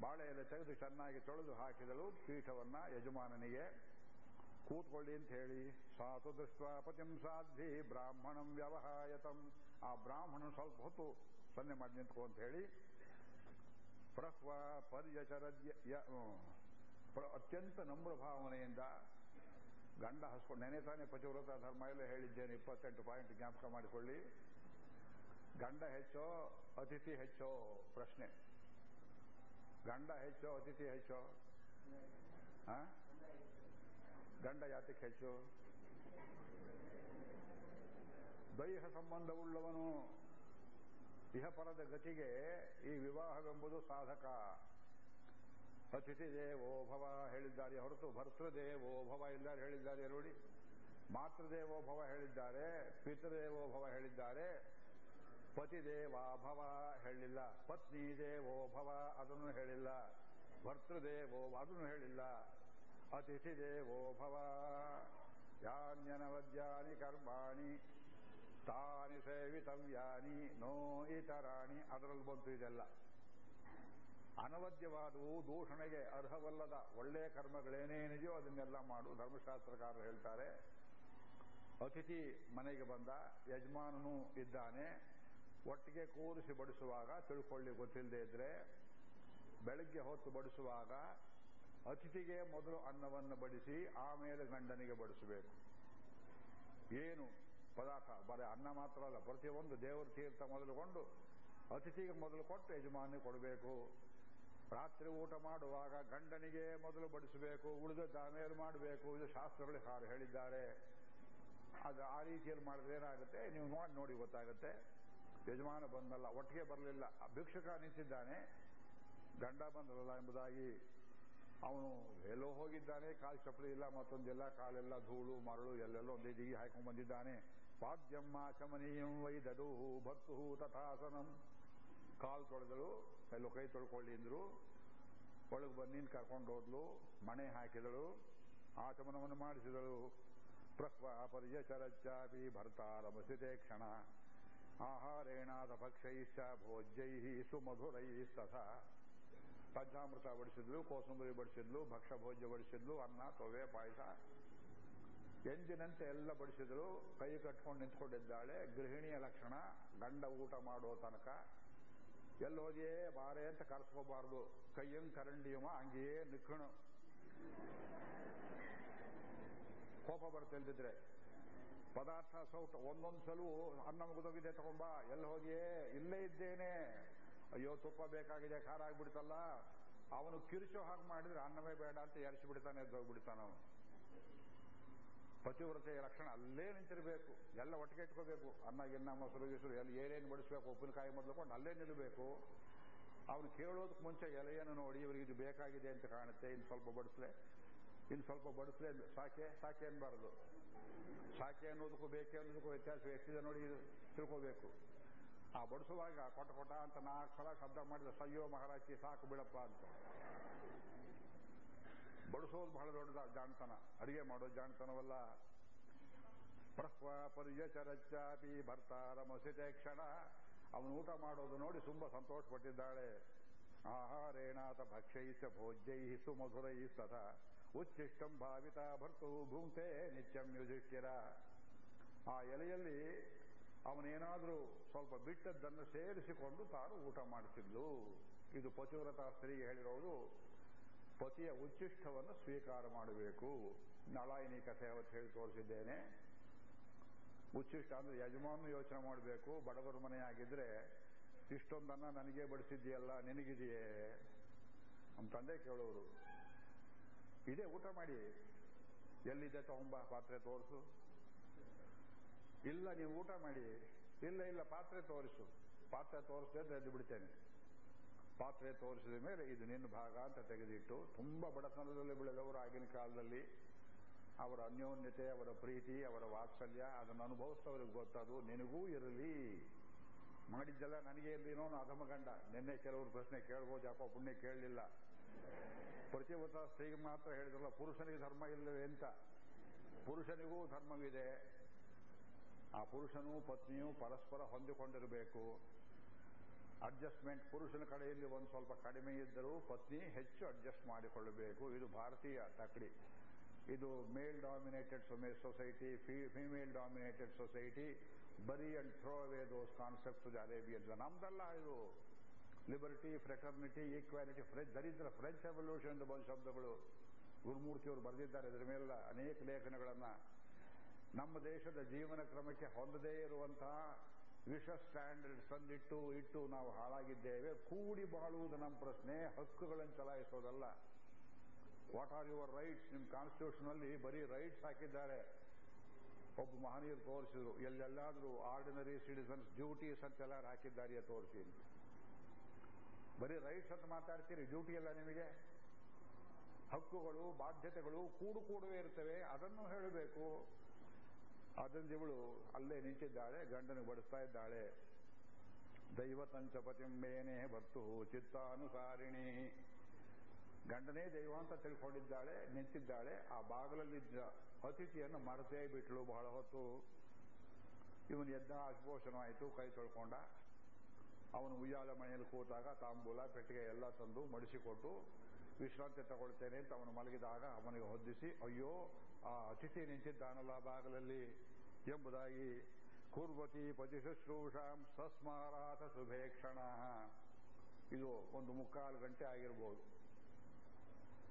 ಬಾಳೆ ಎಲೆ ತೆಗೆದು ಚೆನ್ನಾಗಿ ತೊಳೆದು ಹಾಕಿದಳು, ಪೀಠವನ್ನ ಯಜಮಾನನಿಗೆ. ಕೂತ್ಕೊಳ್ಳಿ ಅಂತ ಹೇಳಿ ಸಾತು ಪತಿಂ ಸಾಧ್ವಿ, ಬ್ರಾಹ್ಮಣಂ ವ್ಯವಹಾಯತಂ. ಆ ಬ್ರಾಹ್ಮಣ ಸ್ವಲ್ಪ ಹೊತ್ತು ಸನ್ನೆ ಮಾಡಿ ನಿಂತ್ಕೋ ಅಂತ ಹೇಳಿ ಪ್ರಹ್ವ ಪರ್ಯಚರದ್ಯ ಅತ್ಯಂತ ನಮ್ರ ಭಾವನೆಯಿಂದ ಗಂಡ ಹಸ್ಕೊಂಡು ನೆನೆ ತಾನೇ ಪಚವ್ರತ ಧರ್ಮ ಎಲ್ಲ ಹೇಳಿದ್ದೇನೆ, ಇಪ್ಪತ್ತೆಂಟು ಪಾಯಿಂಟ್ ಜ್ಞಾಪಕ ಮಾಡಿಕೊಳ್ಳಿ. ಗಂಡ ಹೆಚ್ಚೋ, ಅತಿಥಿ ಹೆಚ್ಚೋ? ಪ್ರಶ್ನೆ. ಗಂಡ ಹೆಚ್ಚೋ, ಅತಿಥಿ ಹೆಚ್ಚೋ? ಗಂಡ ಯಾತಕ್ಕೆ ಹೆಚ್ಚು ದೈಹ ಸಂಬಂಧವುಳ್ಳವನು ಇಹಪರದ ಗತಿಗೆ ಈ ವಿವಾಹವೆಂಬುದು ಸಾಧಕ. ಅತಿಥಿ ದೇವೋಭವ ಹೇಳಿದ್ದಾರೆ. ಹೊರತು ಭರ್ತೃದೇವೋಭವ ಇಲ್ಲಾರು ಹೇಳಿದ್ದಾರೆ ನೋಡಿ. ಮಾತೃದೇವೋಭವ ಹೇಳಿದ್ದಾರೆ. ಪಿತೃದೇವೋಭವ ಹೇಳಿದ್ದಾರೆ. ಪತಿ ದೇವಾಭವ ಹೇಳಿಲ್ಲ. ಪತ್ನಿ ದೇವೋಭವ ಅದನ್ನು ಹೇಳಿಲ್ಲ. ಭರ್ತೃದೇವೋ ಅದನ್ನು ಹೇಳಿಲ್ಲ. ಅತಿಥಿ ದೇವೋಭವ ಯಾನ್ಯನವದ್ಯಾನಿ ಕರ್ಮಾಣಿ ತಾನಿ ಸೇವಿತವ್ಯಾನಿ ನೋ ಇತರಾಣಿ ಅದರಲ್ಲಿ ಬಂತು ಇದೆಲ್ಲ. ಅನವದ್ಯವಾದವು ದೂಷಣೆಗೆ ಅರ್ಹವಲ್ಲದ ಒಳ್ಳೆಯ ಕರ್ಮಗಳೇನೇನಿದೆಯೋ ಅದನ್ನೆಲ್ಲ ಮಾಡು, ಧರ್ಮಶಾಸ್ತ್ರಕಾರರು ಹೇಳ್ತಾರೆ. ಅತಿಥಿ ಮನೆಗೆ ಬಂದ, ಯಜಮಾನನು ಇದ್ದಾನೆ, ಒಟ್ಟಿಗೆ ಕೂರಿಸಿ ಬಡಿಸುವಾಗ ತಿಳ್ಕೊಳ್ಳಿ ಗೊತ್ತಿಲ್ಲದೆ ಇದ್ರೆ. ಬೆಳಗ್ಗೆ ಹೊತ್ತು ಬಡಿಸುವಾಗ ಅತಿಥಿಗೆ ಮೊದಲು ಅನ್ನವನ್ನು ಬಡಿಸಿ ಆಮೇಲೆ ಗಂಡನಿಗೆ ಬಡಿಸಬೇಕು. ಏನು? ಪದಾರ್ಥ. ಬರೀ ಅನ್ನ ಮಾತ್ರ ಅಲ್ಲ, ಪ್ರತಿಯೊಂದು ದೇವರ ತೀರ್ಥ ಮೊದಲುಕೊಂಡು ಅತಿಥಿಗೆ ಮೊದಲು ಕೊಟ್ಟು ಯಜಮಾನಿ ಕೊಡಬೇಕು. ರಾತ್ರಿ ಊಟ ಮಾಡುವಾಗ ಗಂಡನಿಗೆ ಮೊದಲು ಬಡಿಸಬೇಕು ಉಳಿದದ್ದು ಆಮೇಲೆ ಮಾಡಬೇಕು. ಇದು ಶಾಸ್ತ್ರಗಳು ಸಾರು ಹೇಳಿದ್ದಾರೆ. ಅದು ಆ ರೀತಿಯಲ್ಲಿ ಮಾಡಿದ್ರೆ ಏನಾಗುತ್ತೆ? ನೀವು ನೋಡಿ ನೋಡಿ ಗೊತ್ತಾಗುತ್ತೆ. ಯಜಮಾನ ಬಂದಲ್ಲ, ಒಟ್ಟಿಗೆ ಬರಲಿಲ್ಲ. ಭಿಕ್ಷುಕ ನಿಂತಿದ್ದಾನೆ. ಗಂಡ ಬಂದರಲ್ಲ ಎಂಬುದಾಗಿ ಅವನು ಎಲ್ಲೋ ಹೋಗಿದ್ದಾನೆ, ಕಾಲು ಚಪ್ಪಲಿ ಇಲ್ಲ, ಮತ್ತೊಂದಿಲ್ಲ, ಕಾಲೆಲ್ಲ ಧೂಳು, ಮರಳು, ಎಲ್ಲೆಲ್ಲೋ ಒಂದೇ ದಿಗಿ ಹಾಕೊಂಡು ಬಂದಿದ್ದಾನೆ. ಪಾದ್ಯಮ್ಮ ಚಮನೀಯಂ ವೈದದು ಭಕ್ತು ತಥಾಸನಂ. ಕಾಲು ತೊಳೆದಳು, ಎಲ್ಲೋ ಕೈ ತೊಳ್ಕೊಳ್ಳಿ ಅಂದ್ರು. ಒಳಗೆ ಬಂದು ನಿಂತು ಕರ್ಕೊಂಡು ಹೋದ್ಲು, ಮಣೆ ಹಾಕಿದಳು, ಆಚಮನವನ್ನು ಮಾಡಿಸಿದಳು. ಪ್ರಕ್ವ ಪರ್ಯಚರಚ್ಚಾಪಿ ಭರ್ತಾರಮಸಿತೆ ಕ್ಷಣ. ಆಹಾರೇಣಾದ ಭಕ್ಷೈಶ್ಚ ಭೋಜ್ಯೈ ಸುಮಧುರೈ ತಥಾ ಪಂಚಾಮೃತ ಬಡಿಸಿದ್ಲು ಕೋಸಂಬರಿ ಬಡಿಸಿದ್ಲು ಭಕ್ಷ ಭೋಜ್ಯ ಬಡಿಸಿದ್ಲು, ಅನ್ನ, ತೊವೆ, ಪಾಯಸ. ಎಂದಿನಂತೆ ಎಲ್ಲ ಬಡಿಸಿದ್ರು. ಕೈ ಕಟ್ಕೊಂಡು ನಿಂತ್ಕೊಂಡಿದ್ದಾಳೆ. ಗೃಹಿಣಿಯ ಲಕ್ಷಣ, ಗಂಡ ಊಟ ಮಾಡೋ ತನಕ. ಎಲ್ಲೋದಿಯೇ ಬಾರೆ ಅಂತ ಕರೆಸ್ಕೋಬಾರ್ದು. ಕೈಯಂ ಕರಂಡಿಯಮ ಹಂಗೆಯೇ ನಿಕ್ಕಣು. ಕೋಪ ಬರ್ತಿಲ್ದಿದ್ರೆ ಪದಾರ್ಥ ಸೌಟ, ಒಂದೊಂದ್ಸಲೂ ಅನ್ನ ಮುಗಿದೋಗಿದೆ ತಗೊಂಬಾ ಎಲ್ಲಿ ಹೋಗಿಯೇ ಇಲ್ಲೇ ಇದ್ದೇನೆ. ಅಯ್ಯೋ, ತುಪ್ಪ ಬೇಕಾಗಿದೆ, ಖಾರ ಆಗ್ಬಿಡ್ತಲ್ಲ. ಅವನು ಕಿರುಚೋ ಹಾಗೆ ಮಾಡಿದ್ರೆ ಅನ್ನವೇ ಬೇಡ ಅಂತ ಎರಿಸಿಬಿಡ್ತಾನೆ ಎದ್ದೋಗ್ಬಿಡ್ತಾನೆ ಅವನು. ಪತಿವ್ರತೆಯ ಲಕ್ಷಣ ಅಲ್ಲೇ ನಿಂತಿರಬೇಕು. ಎಲ್ಲ ಒಟ್ಟಿಗೆ ಇಟ್ಕೋಬೇಕು. ಅನ್ನ, ಗಿನ್ನ, ಮೊಸರು, ಗಿಸರು, ಎಲ್ಲಿ ಏನೇನು ಬಡಿಸ್ಬೇಕು, ಉಪ್ಪಿನಕಾಯಿ ಮೊದಲುಕೊಂಡು ಅಲ್ಲೇ ನಿಲ್ಲಬೇಕು ಅವನು ಕೇಳೋದಕ್ಕೆ ಮುಂಚೆ ಎಲೆಯನ್ನು ನೋಡಿ, ಇವರಿಗೆ ಇದು ಬೇಕಾಗಿದೆ ಅಂತ ಕಾಣುತ್ತೆ. ಇನ್ನು ಸ್ವಲ್ಪ ಬಡಿಸ್ಲೆ. ಇನ್ನು ಸ್ವಲ್ಪ ಬಡಿಸ್ಲೆ ಸಾಕೆ? ಸಾಕೆ ಅನ್ಬಾರ್ದು. ಸಾಕೆ ಅನ್ನೋದಕ್ಕೂ ಬೇಕೆ ಅನ್ನೋದಕ್ಕೂ ವ್ಯತ್ಯಾಸ ಎಷ್ಟಿದೆ ನೋಡಿ ತಿಳ್ಕೋಬೇಕು. ಆ ಬಡಿಸುವಾಗ ಕೊಟ ಕೊಟ್ಟ ಅಂತ ನಾಲ್ಕು ಸಲ ಶಬ್ದ ಮಾಡಿದ ಸಯ್ಯೋ ಮಹಾರಾಜಿ ಸಾಕು ಬಿಡಪ್ಪ ಅಂತ. ಬಡಿಸೋದು ಬಹಳ ದೊಡ್ಡದ ಜಾಣತನ. ಅಡಿಗೆ ಮಾಡೋದು ಜಾಣತನವಲ್ಲ. ಪ್ರಹ್ವ ಪರಿಯಚರಚ್ಚಾಪಿ ಭರ್ತಾರ ಮಸಿತೆ ಕ್ಷಣ. ಅವನು ಊಟ ಮಾಡೋದು ನೋಡಿ ತುಂಬಾ ಸಂತೋಷಪಟ್ಟಿದ್ದಾಳೆ. ಆಹಾರೇಣಾತ ಭಕ್ಷ್ಯೈಸ ಭೋಜ್ಯೈ ಸುಮಧುರೈ ಸದಾ ಉಚ್ಚಿಷ್ಟಂ ಭಾವಿತ ಭರ್ತು ಭೂಂತೆ ನಿತ್ಯಂ ಯುಧಿಷ್ಠಿರ. ಆ ಎಲೆಯಲ್ಲಿ ಅವನೇನಾದರೂ ಸ್ವಲ್ಪ ಬಿಟ್ಟದ್ದನ್ನು ಸೇರಿಸಿಕೊಂಡು ತಾನು ಊಟ ಮಾಡ್ತಿದ್ಲು ಇದು ಪತಿವ್ರತ ಸ್ತ್ರೀಗೆ ಹೇಳಿರೋದು, ಪತಿಯ ಉಚ್ಚಿಷ್ಟವನ್ನು ಸ್ವೀಕಾರ ಮಾಡಬೇಕು. ನಳಾಯಿನಿ ಕಥೆ ಅವತ್ತು ಹೇಳಿ ತೋರಿಸಿದ್ದೇನೆ. ಉಚ್ಚಿಷ್ಟ ಅಂದ್ರೆ ಯಜಮಾನ ಯೋಚನೆ ಮಾಡಬೇಕು. ಬಡವರ ಮನೆಯಾಗಿದ್ರೆ, ಇಷ್ಟೊಂದನ್ನ ನನಗೆ ಬಡಿಸಿದ್ದೀಯಲ್ಲ, ನಿನಗಿದೆಯೇ? ನಮ್ಮ ತಂದೆ ಕೇಳೋರು, ಇದೇ ಊಟ ಮಾಡಿ. ಎಲ್ಲಿದೆ ತಗೊಂಬ ಪಾತ್ರೆ ತೋರಿಸು. ಇಲ್ಲ, ನೀವು ಊಟ ಮಾಡಿ. ಇಲ್ಲ ಇಲ್ಲ, ಪಾತ್ರೆ ತೋರಿಸು. ಪಾತ್ರೆ ತೋರಿಸದೆ ಎದ್ದು ಬಿಡ್ತೇನೆ. ಪಾತ್ರೆ ತೋರಿಸಿದ ಮೇಲೆ ಇದು ನಿನ್ನ ಭಾಗ ಅಂತ ತೆಗೆದಿಟ್ಟು ತುಂಬಾ ಬಡತನದಲ್ಲಿ ಬೆಳೆದವರು ಆಗಿನ ಕಾಲದಲ್ಲಿ ಅವರ ಅನ್ಯೋನ್ಯತೆ, ಅವರ ಪ್ರೀತಿ, ಅವರ ವಾತ್ಸಲ್ಯ ಅದನ್ನು ಅನುಭವಿಸ್ತವ್ರಿಗೆ ಗೊತ್ತದು. ನಿನಗೂ ಇರಲಿ. ಮಾಡಿದ್ದೆಲ್ಲ ನನಗೆ ಇರಲಿನೋ ಅಧಮಗಂಡ ನಿನ್ನೆ ಕೆಲವರು ಪ್ರಶ್ನೆ ಕೇಳ್ಬೋದು ಯಾಕೋ ಪುಣ್ಯ ಕೇಳಲಿಲ್ಲ. ಪ್ರತಿವತ ಸ್ತ್ರೀಗೆ ಮಾತ್ರ ಹೇಳಿದ್ರಲ್ಲ, ಪುರುಷನಿಗೆ ಧರ್ಮ ಇಲ್ಲವೇ ಅಂತ. ಪುರುಷನಿಗೂ ಧರ್ಮವಿದೆ. ಆ ಪುರುಷನೂ ಪತ್ನಿಯೂ ಪರಸ್ಪರ ಹೊಂದಿಕೊಂಡಿರಬೇಕು. ಅಡ್ಜಸ್ಟ್ಮೆಂಟ್ ಪುರುಷನ ಕಡೆಯಲ್ಲಿ ಒಂದು ಸ್ವಲ್ಪ ಕಡಿಮೆ ಇದ್ದರೂ ಪತ್ನಿ ಹೆಚ್ಚು ಅಡ್ಜಸ್ಟ್ ಮಾಡಿಕೊಳ್ಳಬೇಕು. ಇದು ಭಾರತೀಯ ತಕಡಿ. ಇದು male dominated society female dominated society bury and throw away those concept Arabians ನಮ್ದಲ್ಲ ಇದು. ಲಿಬರ್ಟಿ ಫ್ರೆಟರ್ನಿಟಿ ಈಕ್ವಾಲಿಟಿ ಫ್ರೆಂಚ್ ದರಿದ್ರ ಫ್ರೆಂಚ್ ರೆವಲ್ಯೂಷನ್ ಬಂದ ಶಬ್ದಗಳು. ಗುರುಮೂರ್ತಿಯವರು ಬರೆದಿದ್ದಾರೆ. ಇದರ ಮೇಲೆಲ್ಲ ಅನೇಕ ಲೇಖನಗಳನ್ನ ನಮ್ಮ ದೇಶದ ಜೀವನ ಕ್ರಮಕ್ಕೆ ಹೊಂದದೇ ಇರುವಂತಹ ವಿಷ ಸ್ಟ್ಯಾಂಡರ್ಡ್ಸ್ ತಂದಿಟ್ಟು ಇಟ್ಟು ನಾವು ಹಾಳಾಗಿದ್ದೇವೆ. ಕೂಡಿ ಬಾಳುವುದು ನಮ್ಮ ಪ್ರಶ್ನೆ. ಹಕ್ಕುಗಳನ್ನು ಚಲಾಯಿಸೋದಲ್ಲ. ವಾಟ್ ಆರ್ ಯುವರ್ ರೈಟ್ಸ್ ನಿಮ್ಮ ಕಾನ್ಸ್ಟಿಟ್ಯೂಷನ್ ಅಲ್ಲಿ ಬರೀ ರೈಟ್ಸ್ ಹಾಕಿದ್ದಾರೆ. ಒಬ್ಬ ಮಹನೀಯರು ತೋರಿಸಿದ್ರು. ಎಲ್ಲೆಲ್ಲಾದ್ರೂ ಆರ್ಡಿನರಿ ಸಿಟಿಸನ್ಸ್ ಡ್ಯೂಟೀಸ್ ಅಂತೆಲ್ಲ ಹಾಕಿದ್ದಾರೆ ತೋರಿಸಿ ಬರೀ ರೈಟ್ಸ್ ಅಂತ ಮಾತಾಡ್ತೀರಿ? ಡ್ಯೂಟಿ ಎಲ್ಲ ನಿಮಗೆ? ಹಕ್ಕುಗಳು, ಬಾಧ್ಯತೆಗಳು ಕೂಡು ಕೂಡುವೆ ಇರ್ತವೆ. ಅದನ್ನು ಹೇಳಬೇಕು. ಅದರಿಂದ ಇವಳು ಅಲ್ಲೇ ನಿಂತಿದ್ದಾಳೆ, ಗಂಡನಿಗೆ ಬಡಿಸ್ತಾ ಇದ್ದಾಳೆ. ದೈವ ಪತಿಂಬೇನೆ ಬರ್ತು ಚಿತ್ತಾನುಸಾರಿಣಿ. ಗಂಡನೇ ದೈವ ಅಂತ ತಿಳ್ಕೊಂಡಿದ್ದಾಳೆ, ನಿಂತಿದ್ದಾಳೆ. ಆ ಬಾಗಿಲಲ್ಲಿದ್ದ ಅತಿಥಿಯನ್ನು ಮರೆತೇ ಬಿಟ್ಲು ಬಹಳ ಹೊತ್ತು. ಇವನು ಎದ್ದ ಆಶ್ಭೋಷಣವಾಯಿತು ಕೈ ತೊಳ್ಕೊಂಡ. ಅವನು ಉಯ್ಯಾಲ ಮನೆಯಲ್ಲಿ ಕೂತಾಗ ತಾಂಬೂಲ, ಪೆಟ್ಟಿಗೆ ಎಲ್ಲ ತಂದು ಮಡಿಸಿಕೊಟ್ಟು, ವಿಶ್ರಾಂತಿ ತಗೊಳ್ತೇನೆ ಅಂತ ಅವನು ಮಲಗಿದಾಗ ಅವನಿಗೆ ಹೊದ್ದಿಸಿ, ಅಯ್ಯೋ ಆ ಅತಿಥಿ ನಿಂತಿದ್ದಾನಲ್ಲ ಬಾಗಲಲ್ಲಿ ಎಂಬುದಾಗಿ ಕುರ್ವತಿ ಪತಿ ಶುಶ್ರೂಷಾಂ ಸಸ್ಮಾರಾಥ ಶುಭೇಕ್ಷಣ ಇದು ಒಂದು ಮುಕ್ಕಾಲು ಗಂಟೆ ಆಗಿರ್ಬೋದು.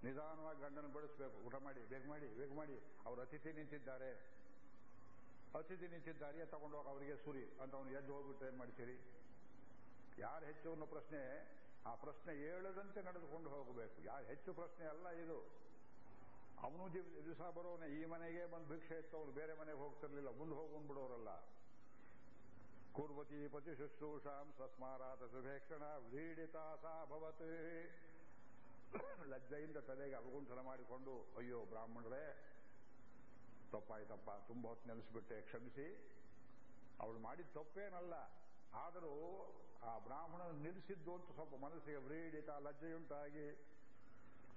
ನಿಧಾನವಾಗಿ ಗಂಡನ ಬೆಳೆಸ್ಬೇಕು ಊಟ ಮಾಡಿ, ಬೇಗ ಮಾಡಿ ಬೇಗ ಮಾಡಿ. ಅವರು ಅತಿಥಿ ನಿಂತಿದ್ದಾರೆ. ಅತಿಥಿ ನಿಂತಿದ್ದಾರೆ ತಗೊಂಡೋಗಿ ಅವರಿಗೆ ಸುರಿ ಅಂತ ಅವನು ಎದ್ದು ಹೋಗ್ಬಿಟ್ಟು ಏನು ಮಾಡ್ತೀರಿ? ಯಾರು ಹೆಚ್ಚು ಅನ್ನೋ ಪ್ರಶ್ನೆ, ಆ ಪ್ರಶ್ನೆ ಏಳದಂತೆ ನಡೆದುಕೊಂಡು ಹೋಗಬೇಕು. ಯಾರು ಹೆಚ್ಚು ಪ್ರಶ್ನೆ ಅಲ್ಲ ಇದು. ಅವನು ದಿವಸ ಬರೋನೆ ಈ ಮನೆಗೆ ಬಂದು ಭಿಕ್ಷೆ ಎತ್ತವನು ಬೇರೆ ಮನೆಗೆ ಹೋಗ್ತಿರ್ಲಿಲ್ಲ. ಮುಂದೆ ಹೋಗ್ಬಿಡೋರಲ್ಲ ಕುರ್ವತಿ ಪತಿ ಶುಶ್ರೂಷಾಂ ಸಸ್ಮಾರಾತ ಸುಭೇಕ್ಷಣ ಭವತ್. ಲಜ್ಜೆಯಿಂದ ತಲೆಗೆ ಅವಗುಂಠನ ಮಾಡಿಕೊಂಡು, ಅಯ್ಯೋ ಬ್ರಾಹ್ಮಣರೇ ತಪ್ಪಾಯ್ತಪ್ಪ ತುಂಬ ಹೊತ್ತು ನೆನೆಸ್ಬಿಟ್ಟೆ, ಕ್ಷಮಿಸಿ. ಅವಳು ಮಾಡಿದ ತಪ್ಪೇನಲ್ಲ. ಆದರೂ ಆ ಬ್ರಾಹ್ಮಣನ ನಿಲ್ಲಿಸಿದ್ದು ಅಂತ ಸ್ವಲ್ಪ ಮನಸ್ಸಿಗೆ ವ್ರೀಡಿತ ಲಜ್ಜೆಯುಂಟಾಗಿ